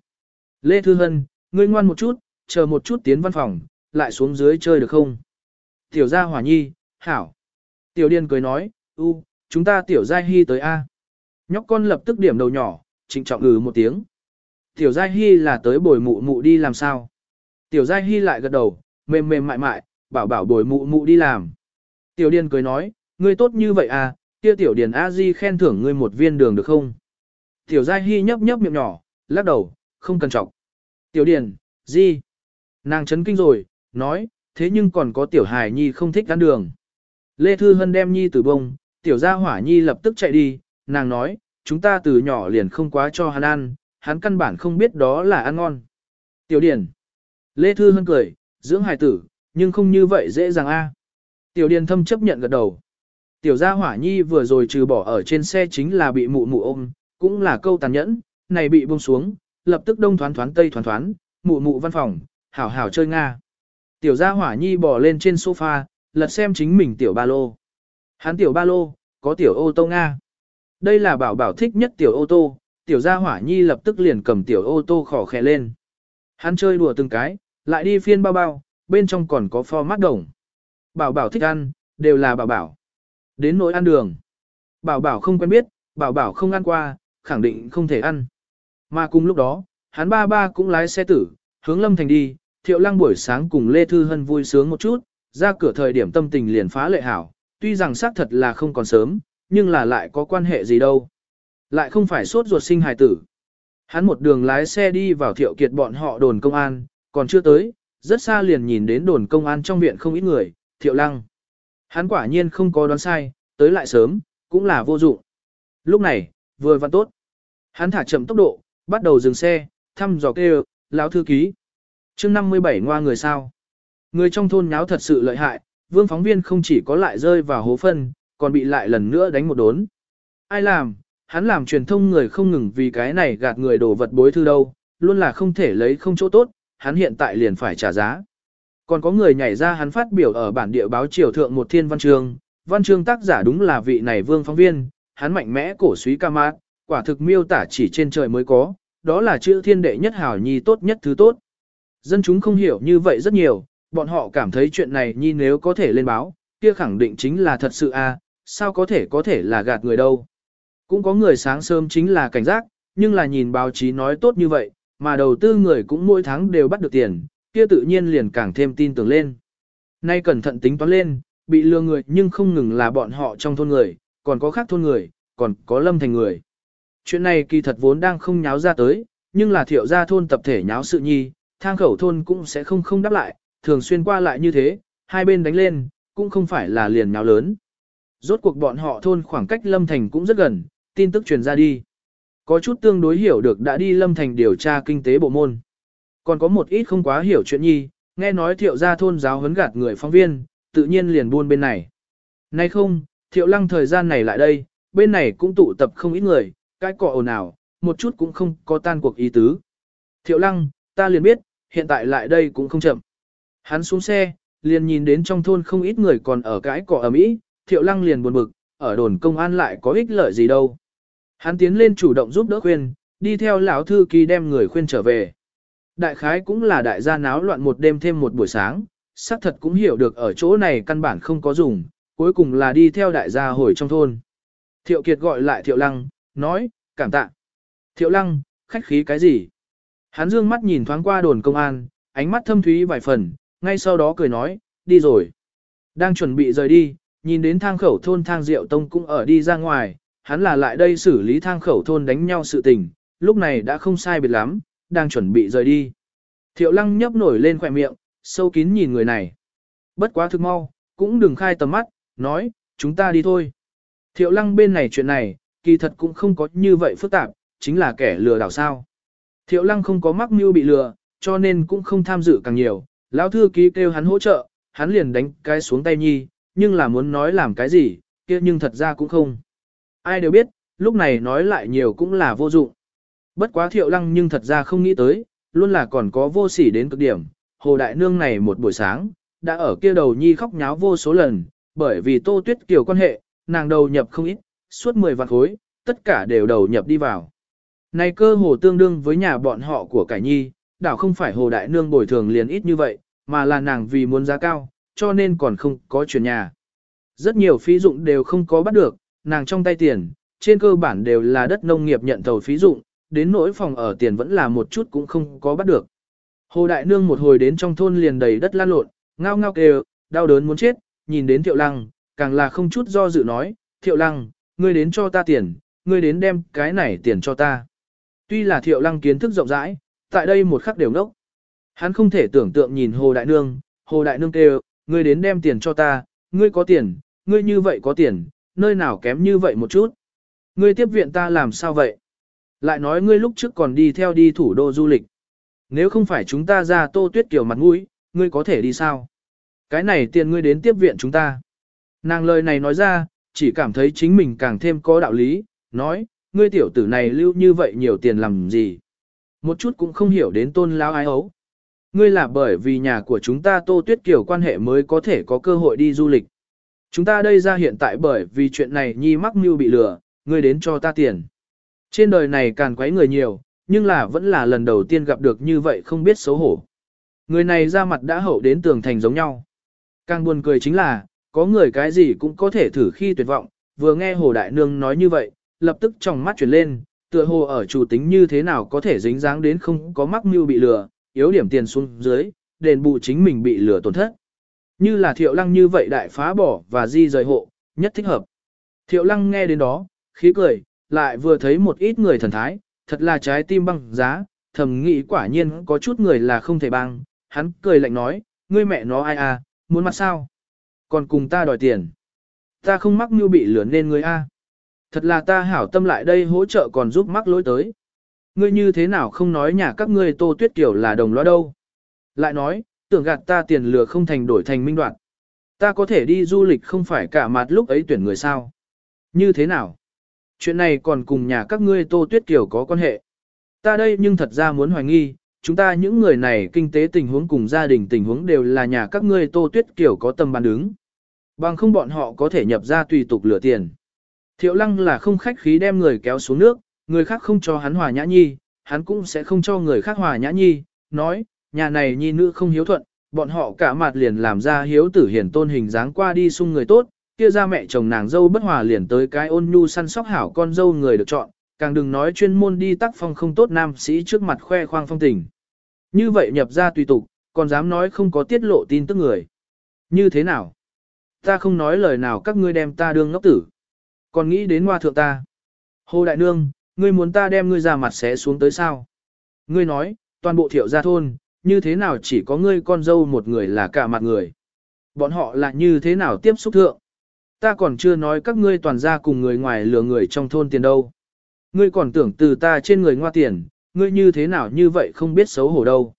Lê Thư Hân, ngươi ngoan một chút, chờ một chút tiến văn phòng, lại xuống dưới chơi được không? Tiểu gia hỏa Nhi, hảo. Tiểu điên cười nói, u, chúng ta tiểu gia hy tới A. Nhóc con lập tức điểm đầu nhỏ, trịnh trọng ừ một tiếng. Tiểu gia hy là tới bồi mụ mụ đi làm sao? Tiểu Giai Hy lại gật đầu, mềm mềm mại mại, bảo bảo bồi mụ mụ đi làm. Tiểu Điền cười nói, ngươi tốt như vậy à, kia Tiểu Điền A Di khen thưởng ngươi một viên đường được không? Tiểu Giai Hy nhấp nhấp miệng nhỏ, lắc đầu, không cần trọng. Tiểu Điền, Di. Nàng chấn kinh rồi, nói, thế nhưng còn có Tiểu Hải Nhi không thích ăn đường. Lê Thư Hân đem Nhi từ bông, Tiểu Gia Hỏa Nhi lập tức chạy đi, nàng nói, chúng ta từ nhỏ liền không quá cho hắn ăn, hắn căn bản không biết đó là ăn ngon. Tiểu Điền. Lê Thư Hân cười, dưỡng hài tử, nhưng không như vậy dễ dàng a. Tiểu Điền Thâm chấp nhận gật đầu. Tiểu Gia Hỏa Nhi vừa rồi trừ bỏ ở trên xe chính là bị mụ mụ ôm, cũng là câu tàn nhẫn, này bị buông xuống, lập tức đông thoáng thoáng tây thoáng thoáng, mụ mụ văn phòng, hảo hảo chơi Nga. Tiểu Gia Hỏa Nhi bỏ lên trên sofa, lật xem chính mình tiểu ba lô. Hắn tiểu ba lô, có tiểu ô tô Nga. Đây là bảo bảo thích nhất tiểu ô tô, tiểu Gia Hỏa Nhi lập tức liền cầm tiểu ô tô khỏ khè lên. Hắn chơi đùa từng cái, lại đi phiên bao bao, bên trong còn có pho mát đồng. Bảo bảo thích ăn, đều là bảo bảo. Đến nỗi ăn đường. Bảo bảo không quen biết, bảo bảo không ăn qua, khẳng định không thể ăn. Mà cùng lúc đó, hắn ba ba cũng lái xe tử, hướng Lâm Thành đi, Thiệu Lăng buổi sáng cùng Lê Thư Hân vui sướng một chút, ra cửa thời điểm tâm tình liền phá lệ hảo, tuy rằng xác thật là không còn sớm, nhưng là lại có quan hệ gì đâu. Lại không phải suốt ruột sinh hài tử. Hắn một đường lái xe đi vào Thiệu Kiệt bọn họ đồn công an, còn chưa tới, rất xa liền nhìn đến đồn công an trong viện không ít người, thiệu lăng. Hắn quả nhiên không có đoán sai, tới lại sớm, cũng là vô dụng. Lúc này, vừa vặn tốt. Hắn thả chậm tốc độ, bắt đầu dừng xe, thăm dò kêu, lão thư ký. chương 57 ngoa người sao. Người trong thôn nháo thật sự lợi hại, vương phóng viên không chỉ có lại rơi vào hố phân, còn bị lại lần nữa đánh một đốn. Ai làm, hắn làm truyền thông người không ngừng vì cái này gạt người đổ vật bối thư đâu, luôn là không thể lấy không chỗ tốt, hắn hiện tại liền phải trả giá. Còn có người nhảy ra hắn phát biểu ở bản địa báo triều thượng một thiên văn chương, văn chương tác giả đúng là vị này vương phóng viên, hắn mạnh mẽ cổ suý ca mát, quả thực miêu tả chỉ trên trời mới có, đó là chữ thiên đệ nhất hảo nhi tốt nhất thứ tốt. Dân chúng không hiểu như vậy rất nhiều, bọn họ cảm thấy chuyện này nhi nếu có thể lên báo, kia khẳng định chính là thật sự a, sao có thể có thể là gạt người đâu. Cũng có người sáng sớm chính là cảnh giác, nhưng là nhìn báo chí nói tốt như vậy, mà đầu tư người cũng mỗi tháng đều bắt được tiền, kia tự nhiên liền càng thêm tin tưởng lên. Nay cẩn thận tính toán lên, bị lừa người nhưng không ngừng là bọn họ trong thôn người, còn có khác thôn người, còn có lâm thành người. Chuyện này kỳ thật vốn đang không nháo ra tới, nhưng là thiệu gia thôn tập thể nháo sự nhi, thang khẩu thôn cũng sẽ không không đáp lại, thường xuyên qua lại như thế, hai bên đánh lên, cũng không phải là liền nháo lớn. Rốt cuộc bọn họ thôn khoảng cách lâm thành cũng rất gần, tin tức truyền ra đi. Có chút tương đối hiểu được đã đi lâm thành điều tra kinh tế bộ môn. Còn có một ít không quá hiểu chuyện nhi, nghe nói thiệu gia thôn giáo huấn gạt người phóng viên, tự nhiên liền buôn bên này. Nay không, thiệu lăng thời gian này lại đây, bên này cũng tụ tập không ít người, cái cọ ồn ào, một chút cũng không có tan cuộc ý tứ. Thiệu lăng, ta liền biết, hiện tại lại đây cũng không chậm. Hắn xuống xe, liền nhìn đến trong thôn không ít người còn ở cái cọ ầm ĩ, Thiệu Lăng liền buồn bực, ở đồn công an lại có ích lợi gì đâu. Hắn tiến lên chủ động giúp đỡ khuyên, đi theo lão thư ký đem người khuyên trở về. Đại khái cũng là đại gia náo loạn một đêm thêm một buổi sáng, xác thật cũng hiểu được ở chỗ này căn bản không có dùng, cuối cùng là đi theo đại gia hồi trong thôn. Thiệu Kiệt gọi lại Thiệu Lăng, nói, cảm tạ. Thiệu Lăng, khách khí cái gì? Hắn dương mắt nhìn thoáng qua đồn công an, ánh mắt thâm thúy vài phần, ngay sau đó cười nói, đi rồi. Đang chuẩn bị rời đi, nhìn đến thang khẩu thôn thang rượu tông cũng ở đi ra ngoài, hắn là lại đây xử lý thang khẩu thôn đánh nhau sự tình, lúc này đã không sai biệt lắm, đang chuẩn bị rời đi. Thiệu lăng nhấp nổi lên khỏe miệng, sâu kín nhìn người này. Bất quá thực mau, cũng đừng khai tầm mắt, nói, chúng ta đi thôi. Thiệu lăng bên này chuyện này, kỳ thật cũng không có như vậy phức tạp, chính là kẻ lừa đảo sao. Thiệu lăng không có mắc mưu bị lừa, cho nên cũng không tham dự càng nhiều. Lão thư ký kêu hắn hỗ trợ, hắn liền đánh cái xuống tay nhi, nhưng là muốn nói làm cái gì, kia nhưng thật ra cũng không ai đều biết, lúc này nói lại nhiều cũng là vô dụng. Bất quá thiệu lăng nhưng thật ra không nghĩ tới, luôn là còn có vô sỉ đến cực điểm, hồ đại nương này một buổi sáng, đã ở kia đầu nhi khóc nháo vô số lần, bởi vì tô tuyết kiểu quan hệ, nàng đầu nhập không ít, suốt 10 vạn khối, tất cả đều đầu nhập đi vào. Này cơ hồ tương đương với nhà bọn họ của cải nhi, đảo không phải hồ đại nương bồi thường liền ít như vậy, mà là nàng vì muốn giá cao, cho nên còn không có chuyển nhà. Rất nhiều phí dụng đều không có bắt được, nàng trong tay tiền, trên cơ bản đều là đất nông nghiệp nhận thầu phí dụng, đến nỗi phòng ở tiền vẫn là một chút cũng không có bắt được. Hồ Đại Nương một hồi đến trong thôn liền đầy đất lan lộn, ngao ngao kêu, đau đớn muốn chết, nhìn đến Thiệu Lăng, càng là không chút do dự nói, Thiệu Lăng, ngươi đến cho ta tiền, ngươi đến đem cái này tiền cho ta. Tuy là Thiệu Lăng kiến thức rộng rãi, tại đây một khắc đều nốc, Hắn không thể tưởng tượng nhìn Hồ Đại Nương, Hồ Đại Nương kêu, ngươi đến đem tiền cho ta, ngươi có tiền, ngươi như vậy có tiền, nơi nào kém như vậy một chút. Ngươi tiếp viện ta làm sao vậy? Lại nói ngươi lúc trước còn đi theo đi thủ đô du lịch. Nếu không phải chúng ta ra tô tuyết kiểu mặt mũi, ngươi có thể đi sao? Cái này tiền ngươi đến tiếp viện chúng ta. Nàng lời này nói ra, chỉ cảm thấy chính mình càng thêm có đạo lý, nói, ngươi tiểu tử này lưu như vậy nhiều tiền làm gì? Một chút cũng không hiểu đến tôn lão ái ấu. Ngươi là bởi vì nhà của chúng ta tô tuyết kiểu quan hệ mới có thể có cơ hội đi du lịch. Chúng ta đây ra hiện tại bởi vì chuyện này nhi mắc mưu bị lừa, ngươi đến cho ta tiền. Trên đời này càng quấy người nhiều, nhưng là vẫn là lần đầu tiên gặp được như vậy không biết xấu hổ. Người này ra mặt đã hậu đến tường thành giống nhau. Càng buồn cười chính là, có người cái gì cũng có thể thử khi tuyệt vọng, vừa nghe Hồ Đại Nương nói như vậy, lập tức trong mắt chuyển lên, tựa hồ ở chủ tính như thế nào có thể dính dáng đến không có mắc mưu bị lừa, yếu điểm tiền xuống dưới, đền bù chính mình bị lừa tổn thất. Như là thiệu lăng như vậy đại phá bỏ và di rời hộ, nhất thích hợp. Thiệu lăng nghe đến đó, khí cười, lại vừa thấy một ít người thần thái, thật là trái tim băng giá, thầm nghĩ quả nhiên có chút người là không thể băng. Hắn cười lạnh nói, ngươi mẹ nó ai à, muốn mặt sao? Còn cùng ta đòi tiền. Ta không mắc mưu bị lửa nên ngươi a. Thật là ta hảo tâm lại đây hỗ trợ còn giúp mắc lỗi tới. Ngươi như thế nào không nói nhà các ngươi tô tuyết kiểu là đồng loa đâu. Lại nói, tưởng gạt ta tiền lừa không thành đổi thành minh đoạt. Ta có thể đi du lịch không phải cả mặt lúc ấy tuyển người sao. Như thế nào? Chuyện này còn cùng nhà các ngươi Tô Tuyết Kiều có quan hệ. Ta đây nhưng thật ra muốn hoài nghi, chúng ta những người này kinh tế tình huống cùng gia đình tình huống đều là nhà các ngươi Tô Tuyết Kiều có tâm bàn ứng Bằng không bọn họ có thể nhập ra tùy tục lửa tiền. Thiệu lăng là không khách khí đem người kéo xuống nước, người khác không cho hắn hòa nhã nhi, hắn cũng sẽ không cho người khác hòa nhã nhi, nói, nhà này nhi nữ không hiếu thuận, bọn họ cả mặt liền làm ra hiếu tử hiển tôn hình dáng qua đi sung người tốt, kia ra mẹ chồng nàng dâu bất hòa liền tới cái ôn nhu săn sóc hảo con dâu người được chọn, càng đừng nói chuyên môn đi tác phong không tốt nam sĩ trước mặt khoe khoang phong tình. Như vậy nhập ra tùy tục, còn dám nói không có tiết lộ tin tức người. Như thế nào? Ta không nói lời nào các ngươi đem ta đương ngốc tử. Còn nghĩ đến hoa thượng ta. Hồ Đại Nương, ngươi muốn ta đem ngươi ra mặt xé xuống tới sao? Ngươi nói, toàn bộ thiệu gia thôn, như thế nào chỉ có ngươi con dâu một người là cả mặt người. Bọn họ là như thế nào tiếp xúc thượng. Ta còn chưa nói các ngươi toàn ra cùng người ngoài lừa người trong thôn tiền đâu. Ngươi còn tưởng từ ta trên người ngoa tiền, ngươi như thế nào như vậy không biết xấu hổ đâu.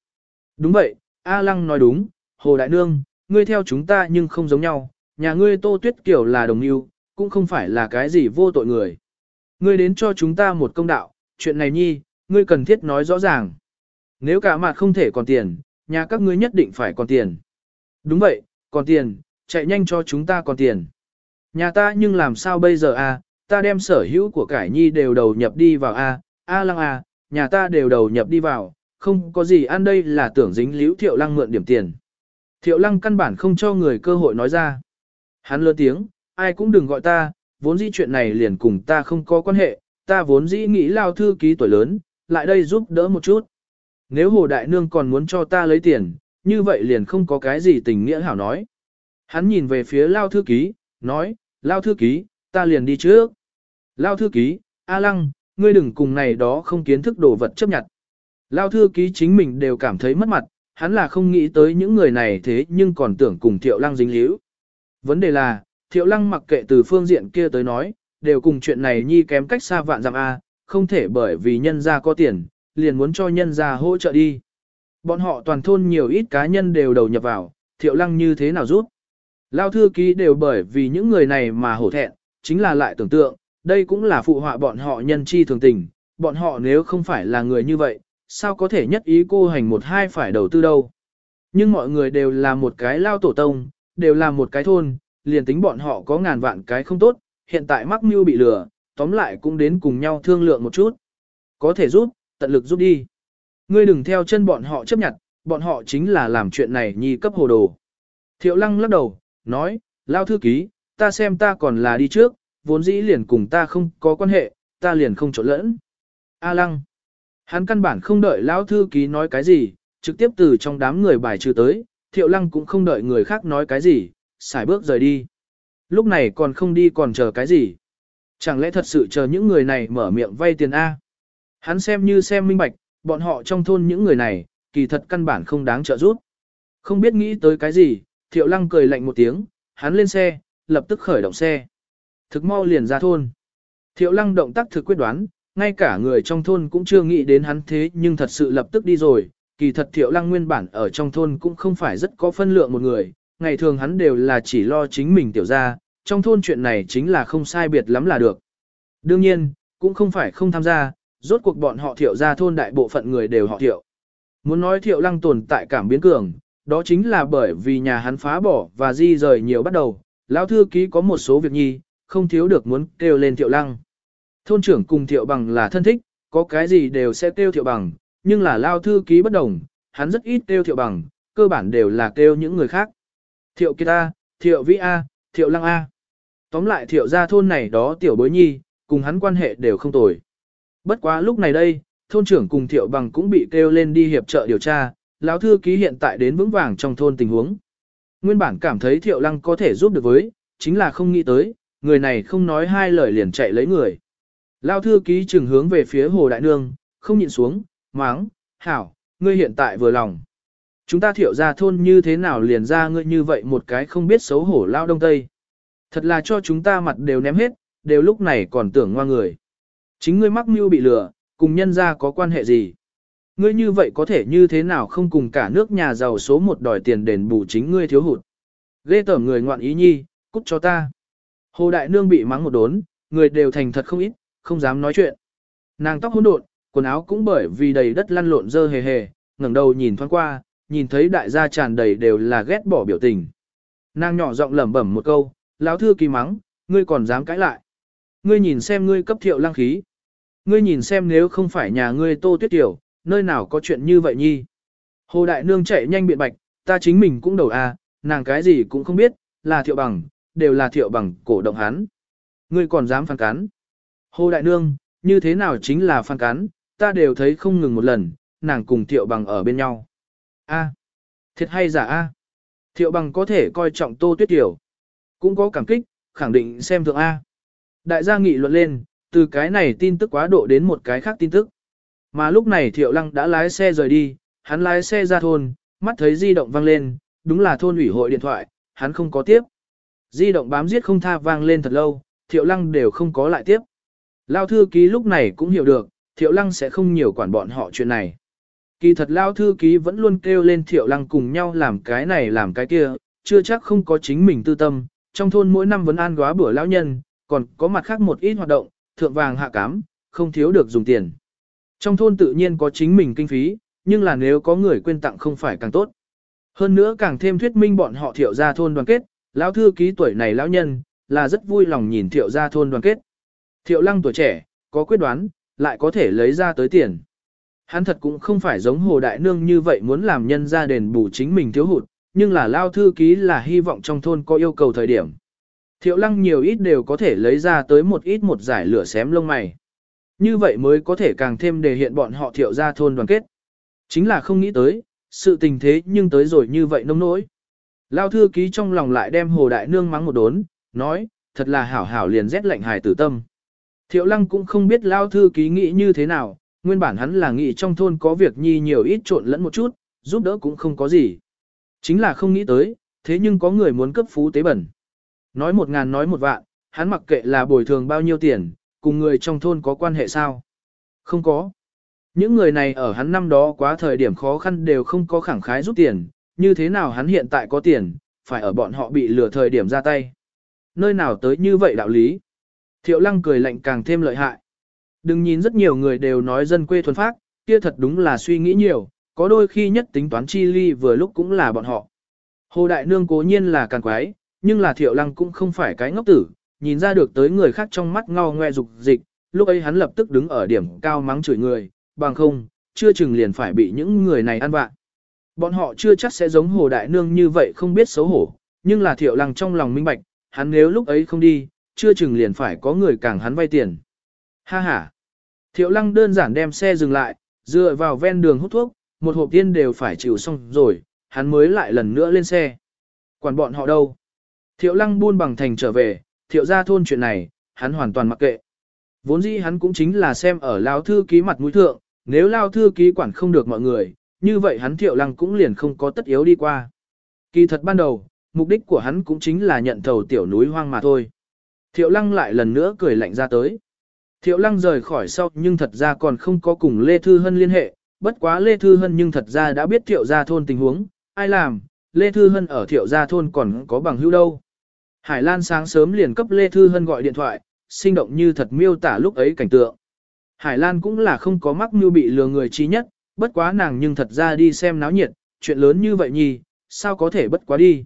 Đúng vậy, A Lăng nói đúng, Hồ Đại Nương, ngươi theo chúng ta nhưng không giống nhau, nhà ngươi Tô Tuyết Kiều là đồng yêu, cũng không phải là cái gì vô tội người. Ngươi đến cho chúng ta một công đạo, chuyện này nhi, ngươi cần thiết nói rõ ràng. Nếu cả mặt không thể còn tiền, nhà các ngươi nhất định phải còn tiền. Đúng vậy, còn tiền, chạy nhanh cho chúng ta còn tiền. Nhà ta nhưng làm sao bây giờ a? À? ta đem sở hữu của cải nhi đều đầu nhập đi vào a, a lăng a, nhà ta đều đầu nhập đi vào, không có gì ăn đây là tưởng dính liễu thiệu lăng mượn điểm tiền. Thiệu lăng căn bản không cho người cơ hội nói ra. Hắn lớn tiếng, ai cũng đừng gọi ta, vốn dĩ chuyện này liền cùng ta không có quan hệ, ta vốn dĩ nghĩ lao thư ký tuổi lớn, lại đây giúp đỡ một chút nếu Hồ Đại Nương còn muốn cho ta lấy tiền, như vậy liền không có cái gì tình nghĩa hảo nói. Hắn nhìn về phía Lao Thư Ký, nói, Lao Thư Ký, ta liền đi trước. Lao Thư Ký, A Lăng, ngươi đừng cùng này đó không kiến thức đồ vật chấp nhận. Lao Thư Ký chính mình đều cảm thấy mất mặt, hắn là không nghĩ tới những người này thế nhưng còn tưởng cùng Thiệu Lăng dính líu. Vấn đề là, Thiệu Lăng mặc kệ từ phương diện kia tới nói, đều cùng chuyện này nhi kém cách xa vạn dặm A, không thể bởi vì nhân ra có tiền, liền muốn cho nhân ra hỗ trợ đi. Bọn họ toàn thôn nhiều ít cá nhân đều đầu nhập vào, thiệu lăng như thế nào rút. Lao thư ký đều bởi vì những người này mà hổ thẹn, chính là lại tưởng tượng, đây cũng là phụ họa bọn họ nhân chi thường tình, bọn họ nếu không phải là người như vậy, sao có thể nhất ý cô hành một hai phải đầu tư đâu. Nhưng mọi người đều là một cái lao tổ tông, đều là một cái thôn, liền tính bọn họ có ngàn vạn cái không tốt, hiện tại mắc mưu bị lừa, tóm lại cũng đến cùng nhau thương lượng một chút. Có thể rút, tận lực giúp đi. Ngươi đừng theo chân bọn họ chấp nhận, bọn họ chính là làm chuyện này nhi cấp hồ đồ. Thiệu lăng lắc đầu, nói, lao thư ký, ta xem ta còn là đi trước, vốn dĩ liền cùng ta không có quan hệ, ta liền không trộn lẫn. A lăng, hắn căn bản không đợi lao thư ký nói cái gì, trực tiếp từ trong đám người bài trừ tới, thiệu lăng cũng không đợi người khác nói cái gì, xài bước rời đi. Lúc này còn không đi còn chờ cái gì. Chẳng lẽ thật sự chờ những người này mở miệng vay tiền A? Hắn xem như xem minh bạch, bọn họ trong thôn những người này, kỳ thật căn bản không đáng trợ giúp. Không biết nghĩ tới cái gì, Thiệu Lăng cười lạnh một tiếng, hắn lên xe, lập tức khởi động xe. Thực mau liền ra thôn. Thiệu Lăng động tác thực quyết đoán, ngay cả người trong thôn cũng chưa nghĩ đến hắn thế nhưng thật sự lập tức đi rồi. Kỳ thật Thiệu Lăng nguyên bản ở trong thôn cũng không phải rất có phân lượng một người, ngày thường hắn đều là chỉ lo chính mình tiểu ra, trong thôn chuyện này chính là không sai biệt lắm là được. Đương nhiên, cũng không phải không tham gia, rốt cuộc bọn họ thiệu ra thôn đại bộ phận người đều họ thiệu. Muốn nói thiệu lăng tồn tại cảm biến cường, đó chính là bởi vì nhà hắn phá bỏ và di rời nhiều bắt đầu, lão thư ký có một số việc nhi, không thiếu được muốn kêu lên thiệu lăng. Thôn trưởng cùng thiệu bằng là thân thích, có cái gì đều sẽ kêu thiệu bằng, nhưng là lao thư ký bất đồng, hắn rất ít kêu thiệu bằng, cơ bản đều là kêu những người khác. Thiệu kia ta, thiệu vĩ A, thiệu lăng A. Tóm lại thiệu ra thôn này đó tiểu bối nhi, cùng hắn quan hệ đều không tồi. Bất quá lúc này đây, thôn trưởng cùng Thiệu Bằng cũng bị kêu lên đi hiệp trợ điều tra, lão thư ký hiện tại đến vững vàng trong thôn tình huống. Nguyên bản cảm thấy Thiệu Lăng có thể giúp được với, chính là không nghĩ tới, người này không nói hai lời liền chạy lấy người. Lão thư ký trừng hướng về phía Hồ Đại Nương, không nhịn xuống, máng, hảo, ngươi hiện tại vừa lòng. Chúng ta thiệu ra thôn như thế nào liền ra ngươi như vậy một cái không biết xấu hổ lao đông tây. Thật là cho chúng ta mặt đều ném hết, đều lúc này còn tưởng ngoa người. Chính ngươi mắc mưu bị lừa, cùng nhân gia có quan hệ gì? Ngươi như vậy có thể như thế nào không cùng cả nước nhà giàu số một đòi tiền đền bù chính ngươi thiếu hụt? Ghê tởm người ngoạn ý nhi, cút cho ta. Hồ Đại Nương bị mắng một đốn, người đều thành thật không ít, không dám nói chuyện. Nàng tóc hỗn độn, quần áo cũng bởi vì đầy đất lăn lộn dơ hề hề, ngẩng đầu nhìn thoáng qua, nhìn thấy đại gia tràn đầy đều là ghét bỏ biểu tình. Nàng nhỏ giọng lẩm bẩm một câu, lão thư kỳ mắng, ngươi còn dám cãi lại. Ngươi nhìn xem ngươi cấp thiệu lang khí. Ngươi nhìn xem nếu không phải nhà ngươi tô tuyết tiểu, nơi nào có chuyện như vậy nhi. Hồ Đại Nương chạy nhanh biện bạch, ta chính mình cũng đầu à, nàng cái gì cũng không biết, là thiệu bằng, đều là thiệu bằng cổ động hán. Ngươi còn dám phản cán. Hồ Đại Nương, như thế nào chính là phản cán, ta đều thấy không ngừng một lần, nàng cùng thiệu bằng ở bên nhau. a à, thiệt hay giả a? Thiệu bằng có thể coi trọng tô tuyết tiểu. Cũng có cảm kích, khẳng định xem thượng A. Đại gia nghị luận lên, từ cái này tin tức quá độ đến một cái khác tin tức. Mà lúc này Thiệu Lăng đã lái xe rời đi, hắn lái xe ra thôn, mắt thấy di động vang lên, đúng là thôn ủy hội điện thoại, hắn không có tiếp. Di động bám giết không tha vang lên thật lâu, Thiệu Lăng đều không có lại tiếp. Lao thư ký lúc này cũng hiểu được, Thiệu Lăng sẽ không nhiều quản bọn họ chuyện này. Kỳ thật Lao thư ký vẫn luôn kêu lên Thiệu Lăng cùng nhau làm cái này làm cái kia, chưa chắc không có chính mình tư tâm, trong thôn mỗi năm vẫn an góa bữa lão nhân, còn có mặt khác một ít hoạt động, thượng vàng hạ cám, không thiếu được dùng tiền. Trong thôn tự nhiên có chính mình kinh phí, nhưng là nếu có người quên tặng không phải càng tốt. Hơn nữa càng thêm thuyết minh bọn họ thiệu gia thôn đoàn kết, lão thư ký tuổi này lão nhân, là rất vui lòng nhìn thiệu gia thôn đoàn kết. Thiệu lăng tuổi trẻ, có quyết đoán, lại có thể lấy ra tới tiền. Hắn thật cũng không phải giống Hồ Đại Nương như vậy muốn làm nhân ra đền bù chính mình thiếu hụt, nhưng là lao thư ký là hy vọng trong thôn có yêu cầu thời điểm thiệu lăng nhiều ít đều có thể lấy ra tới một ít một giải lửa xém lông mày. Như vậy mới có thể càng thêm đề hiện bọn họ thiệu ra thôn đoàn kết. Chính là không nghĩ tới, sự tình thế nhưng tới rồi như vậy nông nỗi. Lao thư ký trong lòng lại đem hồ đại nương mắng một đốn, nói, thật là hảo hảo liền rét lạnh hài tử tâm. Thiệu lăng cũng không biết lao thư ký nghĩ như thế nào, nguyên bản hắn là nghĩ trong thôn có việc nhi nhiều ít trộn lẫn một chút, giúp đỡ cũng không có gì. Chính là không nghĩ tới, thế nhưng có người muốn cấp phú tế bẩn. Nói một ngàn nói một vạn, hắn mặc kệ là bồi thường bao nhiêu tiền, cùng người trong thôn có quan hệ sao? Không có. Những người này ở hắn năm đó quá thời điểm khó khăn đều không có khẳng khái giúp tiền, như thế nào hắn hiện tại có tiền, phải ở bọn họ bị lừa thời điểm ra tay. Nơi nào tới như vậy đạo lý? Thiệu lăng cười lạnh càng thêm lợi hại. Đừng nhìn rất nhiều người đều nói dân quê thuần phát, kia thật đúng là suy nghĩ nhiều, có đôi khi nhất tính toán chi ly vừa lúc cũng là bọn họ. Hồ Đại Nương cố nhiên là càng quái, nhưng là thiệu lăng cũng không phải cái ngốc tử, nhìn ra được tới người khác trong mắt ngao ngoe dục dịch, lúc ấy hắn lập tức đứng ở điểm cao mắng chửi người, bằng không, chưa chừng liền phải bị những người này ăn vạ. Bọn họ chưa chắc sẽ giống hồ đại nương như vậy không biết xấu hổ, nhưng là thiệu lăng trong lòng minh bạch, hắn nếu lúc ấy không đi, chưa chừng liền phải có người càng hắn vay tiền. Ha ha! Thiệu lăng đơn giản đem xe dừng lại, dựa vào ven đường hút thuốc, một hộp tiên đều phải chịu xong rồi, hắn mới lại lần nữa lên xe. Quản bọn họ đâu? Thiệu lăng buôn bằng thành trở về, thiệu ra thôn chuyện này, hắn hoàn toàn mặc kệ. Vốn dĩ hắn cũng chính là xem ở lao thư ký mặt mũi thượng, nếu lao thư ký quản không được mọi người, như vậy hắn thiệu lăng cũng liền không có tất yếu đi qua. Kỳ thật ban đầu, mục đích của hắn cũng chính là nhận thầu tiểu núi hoang mà thôi. Thiệu lăng lại lần nữa cười lạnh ra tới. Thiệu lăng rời khỏi sau nhưng thật ra còn không có cùng Lê Thư Hân liên hệ, bất quá Lê Thư Hân nhưng thật ra đã biết thiệu ra thôn tình huống, ai làm, Lê Thư Hân ở thiệu ra thôn còn có bằng hữu đâu. Hải Lan sáng sớm liền cấp Lê Thư Hân gọi điện thoại, sinh động như thật miêu tả lúc ấy cảnh tượng. Hải Lan cũng là không có mắc mưu bị lừa người chi nhất, bất quá nàng nhưng thật ra đi xem náo nhiệt, chuyện lớn như vậy nhì, sao có thể bất quá đi.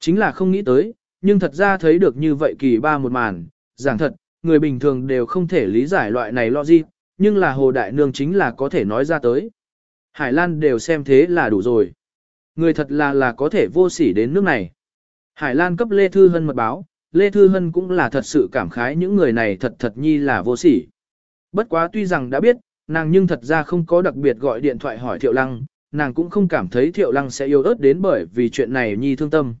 Chính là không nghĩ tới, nhưng thật ra thấy được như vậy kỳ ba một màn, giảng thật, người bình thường đều không thể lý giải loại này lo gì, nhưng là Hồ Đại Nương chính là có thể nói ra tới. Hải Lan đều xem thế là đủ rồi. Người thật là là có thể vô sỉ đến nước này. Hải Lan cấp Lê Thư Hân mật báo, Lê Thư Hân cũng là thật sự cảm khái những người này thật thật nhi là vô sỉ. Bất quá tuy rằng đã biết, nàng nhưng thật ra không có đặc biệt gọi điện thoại hỏi Thiệu Lăng, nàng cũng không cảm thấy Thiệu Lăng sẽ yêu ớt đến bởi vì chuyện này nhi thương tâm.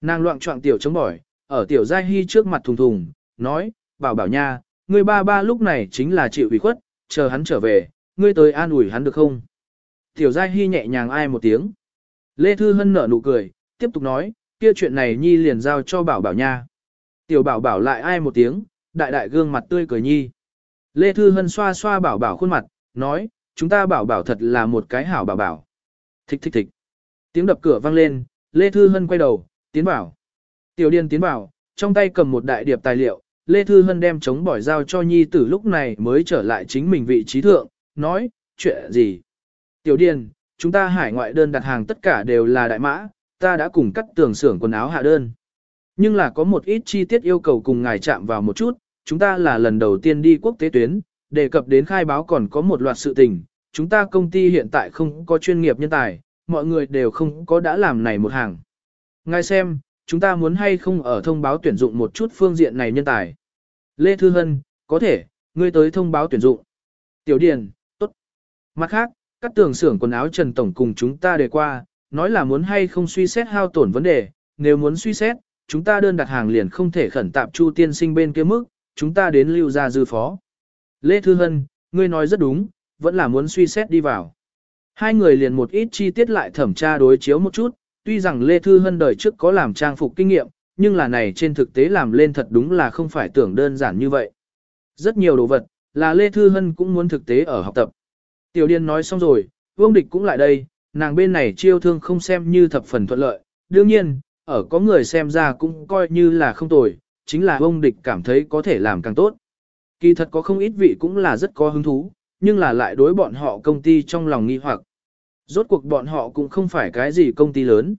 Nàng loạn trọng tiểu chống bỏi, ở tiểu giai hy trước mặt thùng thùng, nói, bảo bảo nha, người ba ba lúc này chính là chịu ủy khuất, chờ hắn trở về, ngươi tới an ủi hắn được không? Tiểu giai hy nhẹ nhàng ai một tiếng. Lê Thư Hân nở nụ cười, tiếp tục nói, kia chuyện này nhi liền giao cho bảo bảo nha. Tiểu bảo bảo lại ai một tiếng, đại đại gương mặt tươi cười nhi. Lê Thư Hân xoa xoa bảo bảo khuôn mặt, nói, chúng ta bảo bảo thật là một cái hảo bảo bảo. Thích thích thích. Tiếng đập cửa vang lên, Lê Thư Hân quay đầu, tiến bảo. Tiểu điên tiến bảo, trong tay cầm một đại điệp tài liệu, Lê Thư Hân đem chống bỏi giao cho nhi tử lúc này mới trở lại chính mình vị trí thượng, nói, chuyện gì? Tiểu điên, chúng ta hải ngoại đơn đặt hàng tất cả đều là đại mã, ta đã cùng cắt tường xưởng quần áo hạ đơn. Nhưng là có một ít chi tiết yêu cầu cùng ngài chạm vào một chút, chúng ta là lần đầu tiên đi quốc tế tuyến, đề cập đến khai báo còn có một loạt sự tình, chúng ta công ty hiện tại không có chuyên nghiệp nhân tài, mọi người đều không có đã làm này một hàng. Ngài xem, chúng ta muốn hay không ở thông báo tuyển dụng một chút phương diện này nhân tài. Lê Thư Hân, có thể, ngươi tới thông báo tuyển dụng. Tiểu Điền, tốt. Mặt khác, các tường xưởng quần áo Trần Tổng cùng chúng ta đề qua, nói là muốn hay không suy xét hao tổn vấn đề, nếu muốn suy xét, chúng ta đơn đặt hàng liền không thể khẩn tạp Chu tiên sinh bên kia mức, chúng ta đến lưu ra dư phó. Lê Thư Hân, ngươi nói rất đúng, vẫn là muốn suy xét đi vào. Hai người liền một ít chi tiết lại thẩm tra đối chiếu một chút, tuy rằng Lê Thư Hân đời trước có làm trang phục kinh nghiệm, nhưng là này trên thực tế làm lên thật đúng là không phải tưởng đơn giản như vậy. Rất nhiều đồ vật, là Lê Thư Hân cũng muốn thực tế ở học tập. Tiểu Điên nói xong rồi, Vương Địch cũng lại đây, nàng bên này chiêu thương không xem như thập phần thuận lợi, đương nhiên, ở có người xem ra cũng coi như là không tồi, chính là ông địch cảm thấy có thể làm càng tốt. Kỳ thật có không ít vị cũng là rất có hứng thú, nhưng là lại đối bọn họ công ty trong lòng nghi hoặc. Rốt cuộc bọn họ cũng không phải cái gì công ty lớn.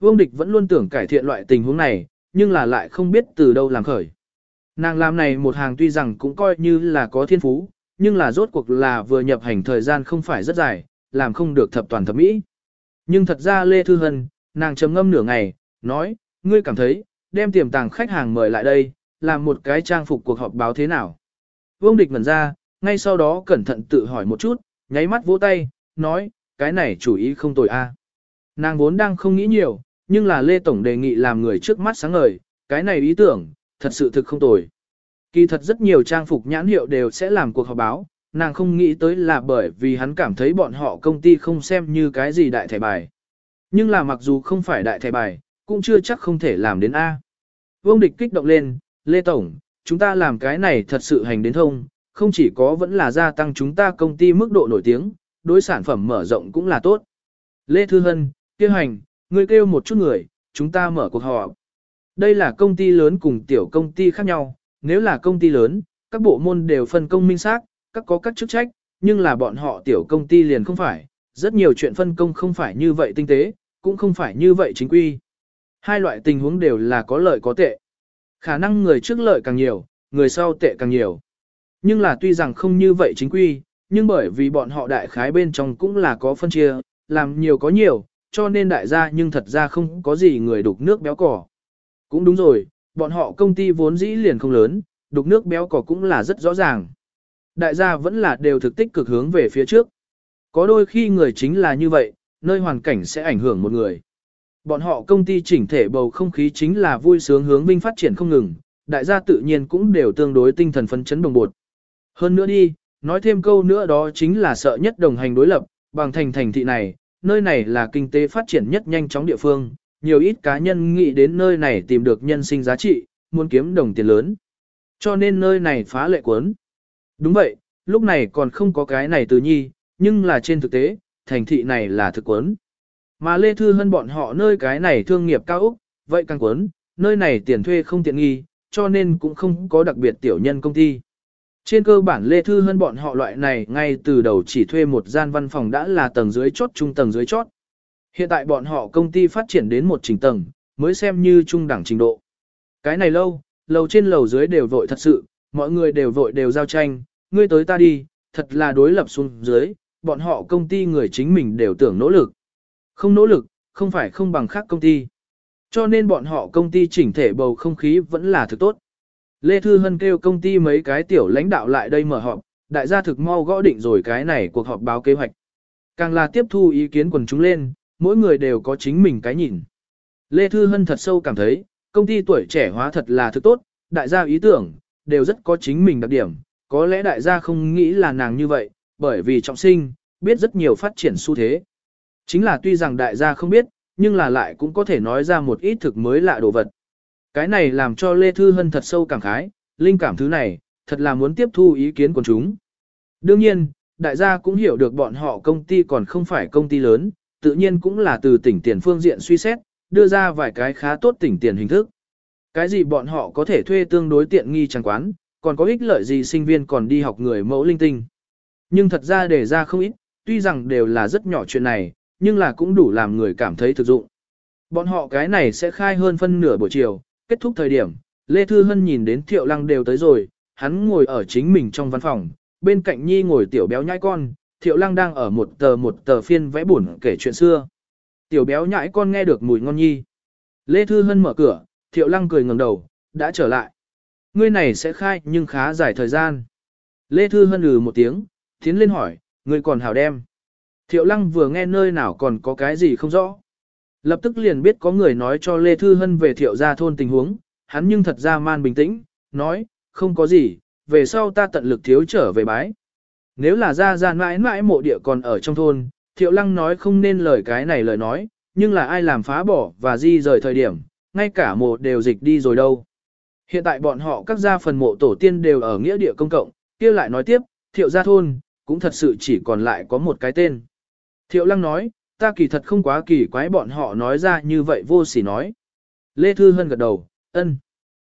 Vương Địch vẫn luôn tưởng cải thiện loại tình huống này, nhưng là lại không biết từ đâu làm khởi. Nàng làm này một hàng tuy rằng cũng coi như là có thiên phú, nhưng là rốt cuộc là vừa nhập hành thời gian không phải rất dài, làm không được thập toàn thập mỹ. Nhưng thật ra Lê Thư Hân, nàng trầm ngâm nửa ngày, nói, ngươi cảm thấy, đem tiềm tàng khách hàng mời lại đây, làm một cái trang phục cuộc họp báo thế nào. Vương Địch ngẩn ra, ngay sau đó cẩn thận tự hỏi một chút, nháy mắt vỗ tay, nói, cái này chủ ý không tồi a. Nàng vốn đang không nghĩ nhiều, nhưng là Lê Tổng đề nghị làm người trước mắt sáng ngời, cái này ý tưởng, thật sự thực không tồi. Kỳ thật rất nhiều trang phục nhãn hiệu đều sẽ làm cuộc họp báo, nàng không nghĩ tới là bởi vì hắn cảm thấy bọn họ công ty không xem như cái gì đại thẻ bài. Nhưng là mặc dù không phải đại thẻ bài, cũng chưa chắc không thể làm đến A. Vương địch kích động lên, Lê Tổng, chúng ta làm cái này thật sự hành đến thông, không chỉ có vẫn là gia tăng chúng ta công ty mức độ nổi tiếng, đối sản phẩm mở rộng cũng là tốt. Lê Thư Hân, kêu hành, người kêu một chút người, chúng ta mở cuộc họp. Đây là công ty lớn cùng tiểu công ty khác nhau, nếu là công ty lớn, các bộ môn đều phân công minh xác, các có các chức trách, nhưng là bọn họ tiểu công ty liền không phải, rất nhiều chuyện phân công không phải như vậy tinh tế, cũng không phải như vậy chính quy. Hai loại tình huống đều là có lợi có tệ. Khả năng người trước lợi càng nhiều, người sau tệ càng nhiều. Nhưng là tuy rằng không như vậy chính quy, nhưng bởi vì bọn họ đại khái bên trong cũng là có phân chia, làm nhiều có nhiều, cho nên đại gia nhưng thật ra không có gì người đục nước béo cỏ. Cũng đúng rồi, bọn họ công ty vốn dĩ liền không lớn, đục nước béo cỏ cũng là rất rõ ràng đại gia vẫn là đều thực tích cực hướng về phía trước. Có đôi khi người chính là như vậy, nơi hoàn cảnh sẽ ảnh hưởng một người. Bọn họ công ty chỉnh thể bầu không khí chính là vui sướng hướng vinh phát triển không ngừng, đại gia tự nhiên cũng đều tương đối tinh thần phấn chấn đồng bột. Hơn nữa đi, nói thêm câu nữa đó chính là sợ nhất đồng hành đối lập, bằng thành thành thị này, nơi này là kinh tế phát triển nhất nhanh chóng địa phương, nhiều ít cá nhân nghĩ đến nơi này tìm được nhân sinh giá trị, muốn kiếm đồng tiền lớn. Cho nên nơi này phá lệ cuốn. Đúng vậy, lúc này còn không có cái này từ nhi, nhưng là trên thực tế, thành thị này là thực quấn. Mà Lê Thư Hân bọn họ nơi cái này thương nghiệp cao Úc, vậy càng quấn, nơi này tiền thuê không tiện nghi, cho nên cũng không có đặc biệt tiểu nhân công ty. Trên cơ bản Lê Thư Hân bọn họ loại này ngay từ đầu chỉ thuê một gian văn phòng đã là tầng dưới chốt trung tầng dưới chót. Hiện tại bọn họ công ty phát triển đến một trình tầng, mới xem như trung đẳng trình độ. Cái này lâu, lầu trên lầu dưới đều vội thật sự, mọi người đều vội đều giao tranh, ngươi tới ta đi, thật là đối lập xuống dưới, bọn họ công ty người chính mình đều tưởng nỗ lực. Không nỗ lực, không phải không bằng khác công ty. Cho nên bọn họ công ty chỉnh thể bầu không khí vẫn là thực tốt. Lê Thư Hân kêu công ty mấy cái tiểu lãnh đạo lại đây mở họp, đại gia thực mau gõ định rồi cái này cuộc họp báo kế hoạch. Càng là tiếp thu ý kiến quần chúng lên, mỗi người đều có chính mình cái nhìn. Lê Thư Hân thật sâu cảm thấy, công ty tuổi trẻ hóa thật là thứ tốt, đại gia ý tưởng, đều rất có chính mình đặc điểm, có lẽ đại gia không nghĩ là nàng như vậy, bởi vì trọng sinh, biết rất nhiều phát triển xu thế. Chính là tuy rằng đại gia không biết, nhưng là lại cũng có thể nói ra một ít thực mới lạ đồ vật. Cái này làm cho Lê Thư Hân thật sâu cảm khái, linh cảm thứ này, thật là muốn tiếp thu ý kiến của chúng. Đương nhiên, đại gia cũng hiểu được bọn họ công ty còn không phải công ty lớn, tự nhiên cũng là từ tỉnh tiền phương diện suy xét, đưa ra vài cái khá tốt tỉnh tiền hình thức. Cái gì bọn họ có thể thuê tương đối tiện nghi chẳng quán, còn có ích lợi gì sinh viên còn đi học người mẫu linh tinh. Nhưng thật ra để ra không ít, tuy rằng đều là rất nhỏ chuyện này, nhưng là cũng đủ làm người cảm thấy thực dụng. Bọn họ cái này sẽ khai hơn phân nửa buổi chiều, kết thúc thời điểm, Lê Thư Hân nhìn đến Thiệu Lăng đều tới rồi, hắn ngồi ở chính mình trong văn phòng, bên cạnh Nhi ngồi tiểu béo nhãi con, Thiệu Lăng đang ở một tờ một tờ phiên vẽ buồn kể chuyện xưa. Tiểu béo nhãi con nghe được mùi ngon Nhi. Lê Thư Hân mở cửa, Thiệu Lăng cười ngẩng đầu, đã trở lại. Ngươi này sẽ khai nhưng khá dài thời gian. Lê Thư Hân lừ một tiếng, tiến lên hỏi, ngươi còn hào đem. Thiệu Lăng vừa nghe nơi nào còn có cái gì không rõ. Lập tức liền biết có người nói cho Lê Thư Hân về Thiệu gia thôn tình huống, hắn nhưng thật ra man bình tĩnh, nói, không có gì, về sau ta tận lực thiếu trở về bái. Nếu là ra ra mãi mãi mộ địa còn ở trong thôn, Thiệu Lăng nói không nên lời cái này lời nói, nhưng là ai làm phá bỏ và di rời thời điểm, ngay cả mộ đều dịch đi rồi đâu. Hiện tại bọn họ các gia phần mộ tổ tiên đều ở nghĩa địa công cộng, kia lại nói tiếp, thiệu gia thôn, cũng thật sự chỉ còn lại có một cái tên. Thiệu lăng nói, ta kỳ thật không quá kỳ quái bọn họ nói ra như vậy vô sỉ nói. Lê Thư Hân gật đầu, ân,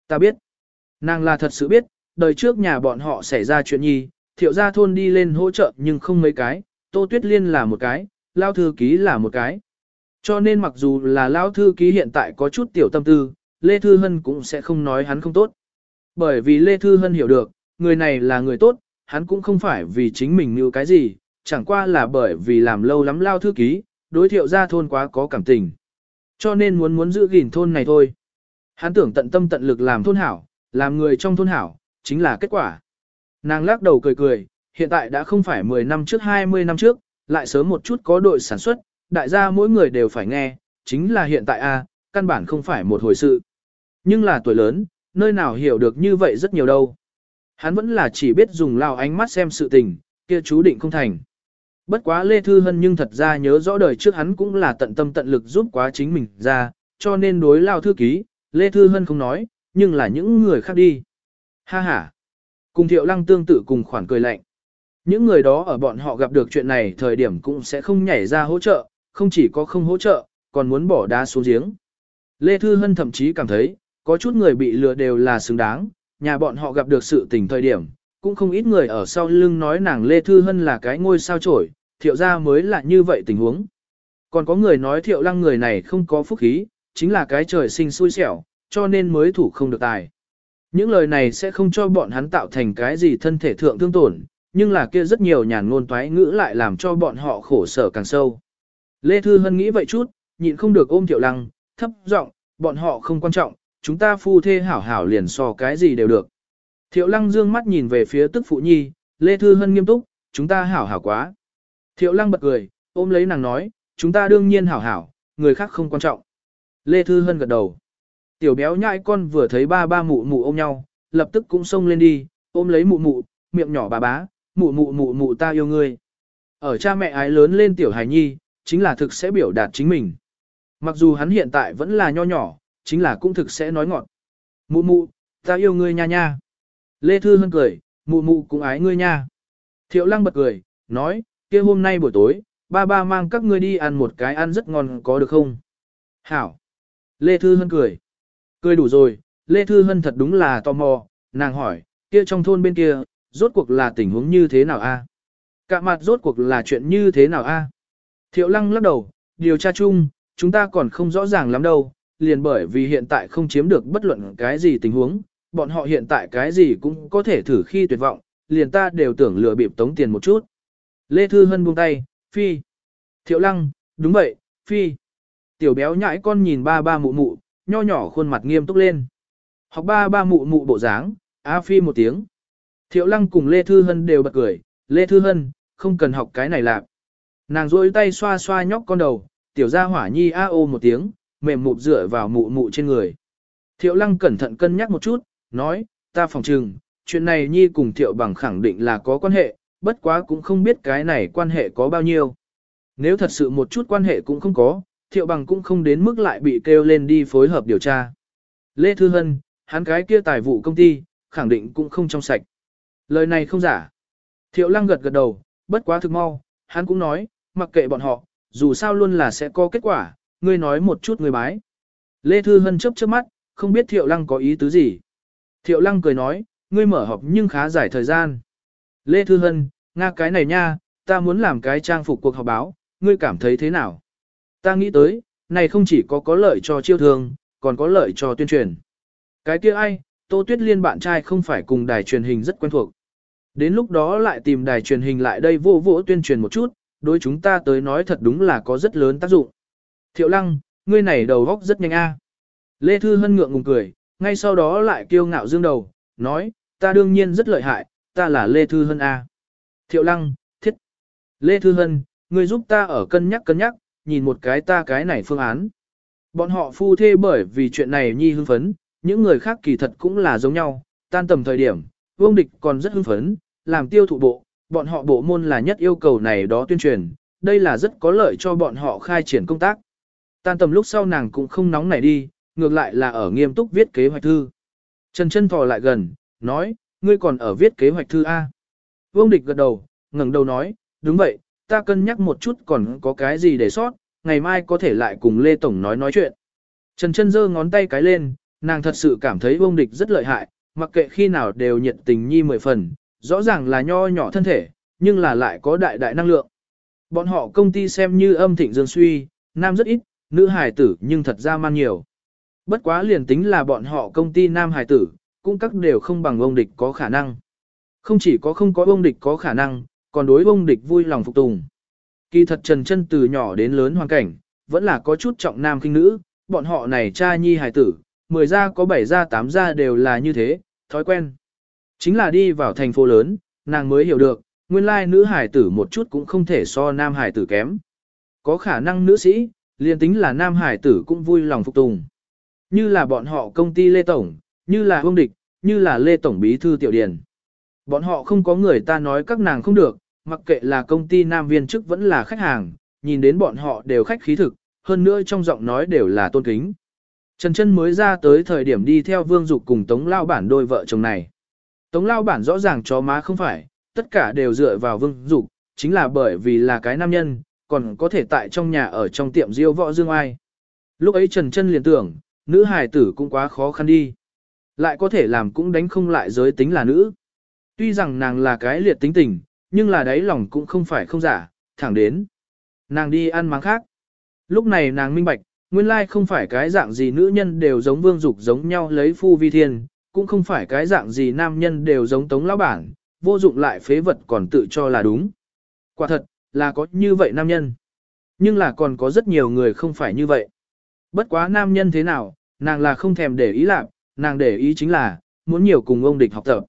ta biết. Nàng là thật sự biết, đời trước nhà bọn họ xảy ra chuyện nhi, thiệu gia thôn đi lên hỗ trợ nhưng không mấy cái, Tô Tuyết Liên là một cái, Lao Thư Ký là một cái. Cho nên mặc dù là lão thư ký hiện tại có chút tiểu tâm tư, Lê Thư Hân cũng sẽ không nói hắn không tốt. Bởi vì Lê Thư Hân hiểu được, người này là người tốt, hắn cũng không phải vì chính mình như cái gì, chẳng qua là bởi vì làm lâu lắm lao thư ký, đối thiệu ra thôn quá có cảm tình. Cho nên muốn muốn giữ gìn thôn này thôi. Hắn tưởng tận tâm tận lực làm thôn hảo, làm người trong thôn hảo, chính là kết quả. Nàng lắc đầu cười cười, hiện tại đã không phải 10 năm trước 20 năm trước, lại sớm một chút có đội sản xuất, đại gia mỗi người đều phải nghe, chính là hiện tại a, căn bản không phải một hồi sự. Nhưng là tuổi lớn, nơi nào hiểu được như vậy rất nhiều đâu. Hắn vẫn là chỉ biết dùng lao ánh mắt xem sự tình, kia chú định không thành. Bất quá Lê Thư Hân nhưng thật ra nhớ rõ đời trước hắn cũng là tận tâm tận lực giúp quá chính mình ra, cho nên đối lao thư ký, Lê Thư Hân không nói, nhưng là những người khác đi. Ha ha. Cùng Thiệu Lăng tương tự cùng khoản cười lạnh. Những người đó ở bọn họ gặp được chuyện này thời điểm cũng sẽ không nhảy ra hỗ trợ, không chỉ có không hỗ trợ, còn muốn bỏ đá xuống giếng. Lê Thư Hân thậm chí cảm thấy, có chút người bị lừa đều là xứng đáng, nhà bọn họ gặp được sự tình thời điểm, cũng không ít người ở sau lưng nói nàng Lê Thư Hân là cái ngôi sao trổi, thiệu ra mới là như vậy tình huống. Còn có người nói thiệu lăng người này không có phúc khí, chính là cái trời sinh xui xẻo, cho nên mới thủ không được tài. Những lời này sẽ không cho bọn hắn tạo thành cái gì thân thể thượng thương tổn, nhưng là kia rất nhiều nhàn ngôn toái ngữ lại làm cho bọn họ khổ sở càng sâu. Lê Thư Hân nghĩ vậy chút, nhịn không được ôm Tiểu Lăng, thấp giọng, bọn họ không quan trọng, chúng ta phu thê hảo hảo liền so cái gì đều được. Tiểu Lăng dương mắt nhìn về phía tức phụ nhi, Lê Thư Hân nghiêm túc, chúng ta hảo hảo quá. Tiểu Lăng bật cười, ôm lấy nàng nói, chúng ta đương nhiên hảo hảo, người khác không quan trọng. Lê Thư Hân gật đầu. Tiểu béo nhãi con vừa thấy ba ba mụ mụ ôm nhau, lập tức cũng xông lên đi, ôm lấy mụ mụ, miệng nhỏ bà bá, mụ mụ mụ mụ ta yêu ngươi. Ở cha mẹ ái lớn lên tiểu hài nhi, chính là thực sẽ biểu đạt chính mình. Mặc dù hắn hiện tại vẫn là nho nhỏ, chính là cũng thực sẽ nói ngọt. Mụ mụ, ta yêu ngươi nha nha. Lê Thư Hân cười, mụ mụ cũng ái ngươi nha. Thiệu lăng bật cười, nói, kia hôm nay buổi tối, ba ba mang các ngươi đi ăn một cái ăn rất ngon có được không? Hảo. Lê Thư Hân cười. Cười đủ rồi, Lê Thư Hân thật đúng là tò mò, nàng hỏi, kia trong thôn bên kia, rốt cuộc là tình huống như thế nào a à? Cả mặt rốt cuộc là chuyện như thế nào a? Thiệu lăng lắc đầu, điều tra chung, chúng ta còn không rõ ràng lắm đâu, liền bởi vì hiện tại không chiếm được bất luận cái gì tình huống, bọn họ hiện tại cái gì cũng có thể thử khi tuyệt vọng, liền ta đều tưởng lừa bịp tống tiền một chút. Lê Thư Hân buông tay, phi. Thiệu lăng, đúng vậy, phi. Tiểu béo nhãi con nhìn ba ba mụ mụ, nho nhỏ khuôn mặt nghiêm túc lên. Học ba ba mụ mụ bộ dáng, á phi một tiếng. Thiệu lăng cùng Lê Thư Hân đều bật cười, Lê Thư Hân, không cần học cái này lạc. Nàng rôi tay xoa xoa nhóc con đầu, tiểu ra hỏa nhi a ô một tiếng, mềm mụt dựa vào mụ mụ trên người. Thiệu lăng cẩn thận cân nhắc một chút, nói, ta phòng trừng, chuyện này nhi cùng thiệu bằng khẳng định là có quan hệ, bất quá cũng không biết cái này quan hệ có bao nhiêu. Nếu thật sự một chút quan hệ cũng không có, thiệu bằng cũng không đến mức lại bị kêu lên đi phối hợp điều tra. Lê Thư Hân, hắn cái kia tài vụ công ty, khẳng định cũng không trong sạch. Lời này không giả. Thiệu lăng gật gật đầu, bất quá thực mau, hắn cũng nói, mặc kệ bọn họ, dù sao luôn là sẽ có kết quả, ngươi nói một chút người bái. Lê Thư Hân chớp chớp mắt, không biết Thiệu Lăng có ý tứ gì. Thiệu Lăng cười nói, ngươi mở họp nhưng khá dài thời gian. Lê Thư Hân, Nga cái này nha, ta muốn làm cái trang phục cuộc họp báo, ngươi cảm thấy thế nào? Ta nghĩ tới, này không chỉ có có lợi cho chiêu thương, còn có lợi cho tuyên truyền. Cái kia ai, Tô Tuyết Liên bạn trai không phải cùng đài truyền hình rất quen thuộc. Đến lúc đó lại tìm đài truyền hình lại đây vô vỗ tuyên truyền một chút, đối chúng ta tới nói thật đúng là có rất lớn tác dụng. Thiệu lăng, ngươi này đầu góc rất nhanh a. Lê Thư Hân ngượng ngùng cười, ngay sau đó lại kiêu ngạo dương đầu, nói, ta đương nhiên rất lợi hại, ta là Lê Thư Hân a. Thiệu lăng, thiết. Lê Thư Hân, ngươi giúp ta ở cân nhắc cân nhắc, nhìn một cái ta cái này phương án. Bọn họ phu thê bởi vì chuyện này nhi hưng phấn, những người khác kỳ thật cũng là giống nhau, tan tầm thời điểm, vương địch còn rất hưng phấn, làm tiêu thụ bộ, bọn họ bộ môn là nhất yêu cầu này đó tuyên truyền, đây là rất có lợi cho bọn họ khai triển công tác. Tan tầm lúc sau nàng cũng không nóng nảy đi, ngược lại là ở nghiêm túc viết kế hoạch thư. Trần chân thò lại gần, nói, ngươi còn ở viết kế hoạch thư A. Vương địch gật đầu, ngẩng đầu nói, đúng vậy, ta cân nhắc một chút còn có cái gì để sót, ngày mai có thể lại cùng Lê Tổng nói nói chuyện. Trần chân giơ ngón tay cái lên, nàng thật sự cảm thấy Vương địch rất lợi hại, mặc kệ khi nào đều nhiệt tình nhi mười phần, rõ ràng là nho nhỏ thân thể, nhưng là lại có đại đại năng lượng. Bọn họ công ty xem như âm thịnh dương suy, nam rất ít, nữ hài tử nhưng thật ra mang nhiều. Bất quá liền tính là bọn họ công ty nam hài tử, cũng các đều không bằng ông địch có khả năng. Không chỉ có không có ông địch có khả năng, còn đối ông địch vui lòng phục tùng. Kỳ thật Trần Chân từ nhỏ đến lớn hoàn cảnh, vẫn là có chút trọng nam kinh nữ, bọn họ này cha nhi hài tử, mười gia có bảy gia tám gia đều là như thế, thói quen. Chính là đi vào thành phố lớn, nàng mới hiểu được, nguyên lai nữ hải tử một chút cũng không thể so nam hải tử kém. Có khả năng nữ sĩ, liền tính là nam hải tử cũng vui lòng phục tùng. Như là bọn họ công ty Lê Tổng, như là Hương Địch, như là Lê Tổng Bí Thư Tiểu Điền. Bọn họ không có người ta nói các nàng không được, mặc kệ là công ty nam viên chức vẫn là khách hàng, nhìn đến bọn họ đều khách khí thực, hơn nữa trong giọng nói đều là tôn kính. Trần Trân mới ra tới thời điểm đi theo Vương Dục cùng Tống Lao bản đôi vợ chồng này. Tống lao bản rõ ràng chó má không phải, tất cả đều dựa vào vương dục, chính là bởi vì là cái nam nhân, còn có thể tại trong nhà ở trong tiệm diêu võ dương ai. Lúc ấy Trần Trân liền tưởng, nữ hài tử cũng quá khó khăn đi. Lại có thể làm cũng đánh không lại giới tính là nữ. Tuy rằng nàng là cái liệt tính tình, nhưng là đáy lòng cũng không phải không giả, thẳng đến. Nàng đi ăn máng khác. Lúc này nàng minh bạch, nguyên lai không phải cái dạng gì nữ nhân đều giống vương dục giống nhau lấy phu vi thiên, cũng không phải cái dạng gì nam nhân đều giống tống lão bản, vô dụng lại phế vật còn tự cho là đúng. Quả thật, là có như vậy nam nhân. Nhưng là còn có rất nhiều người không phải như vậy. Bất quá nam nhân thế nào, nàng là không thèm để ý lạc, nàng để ý chính là, muốn nhiều cùng ông địch học tập.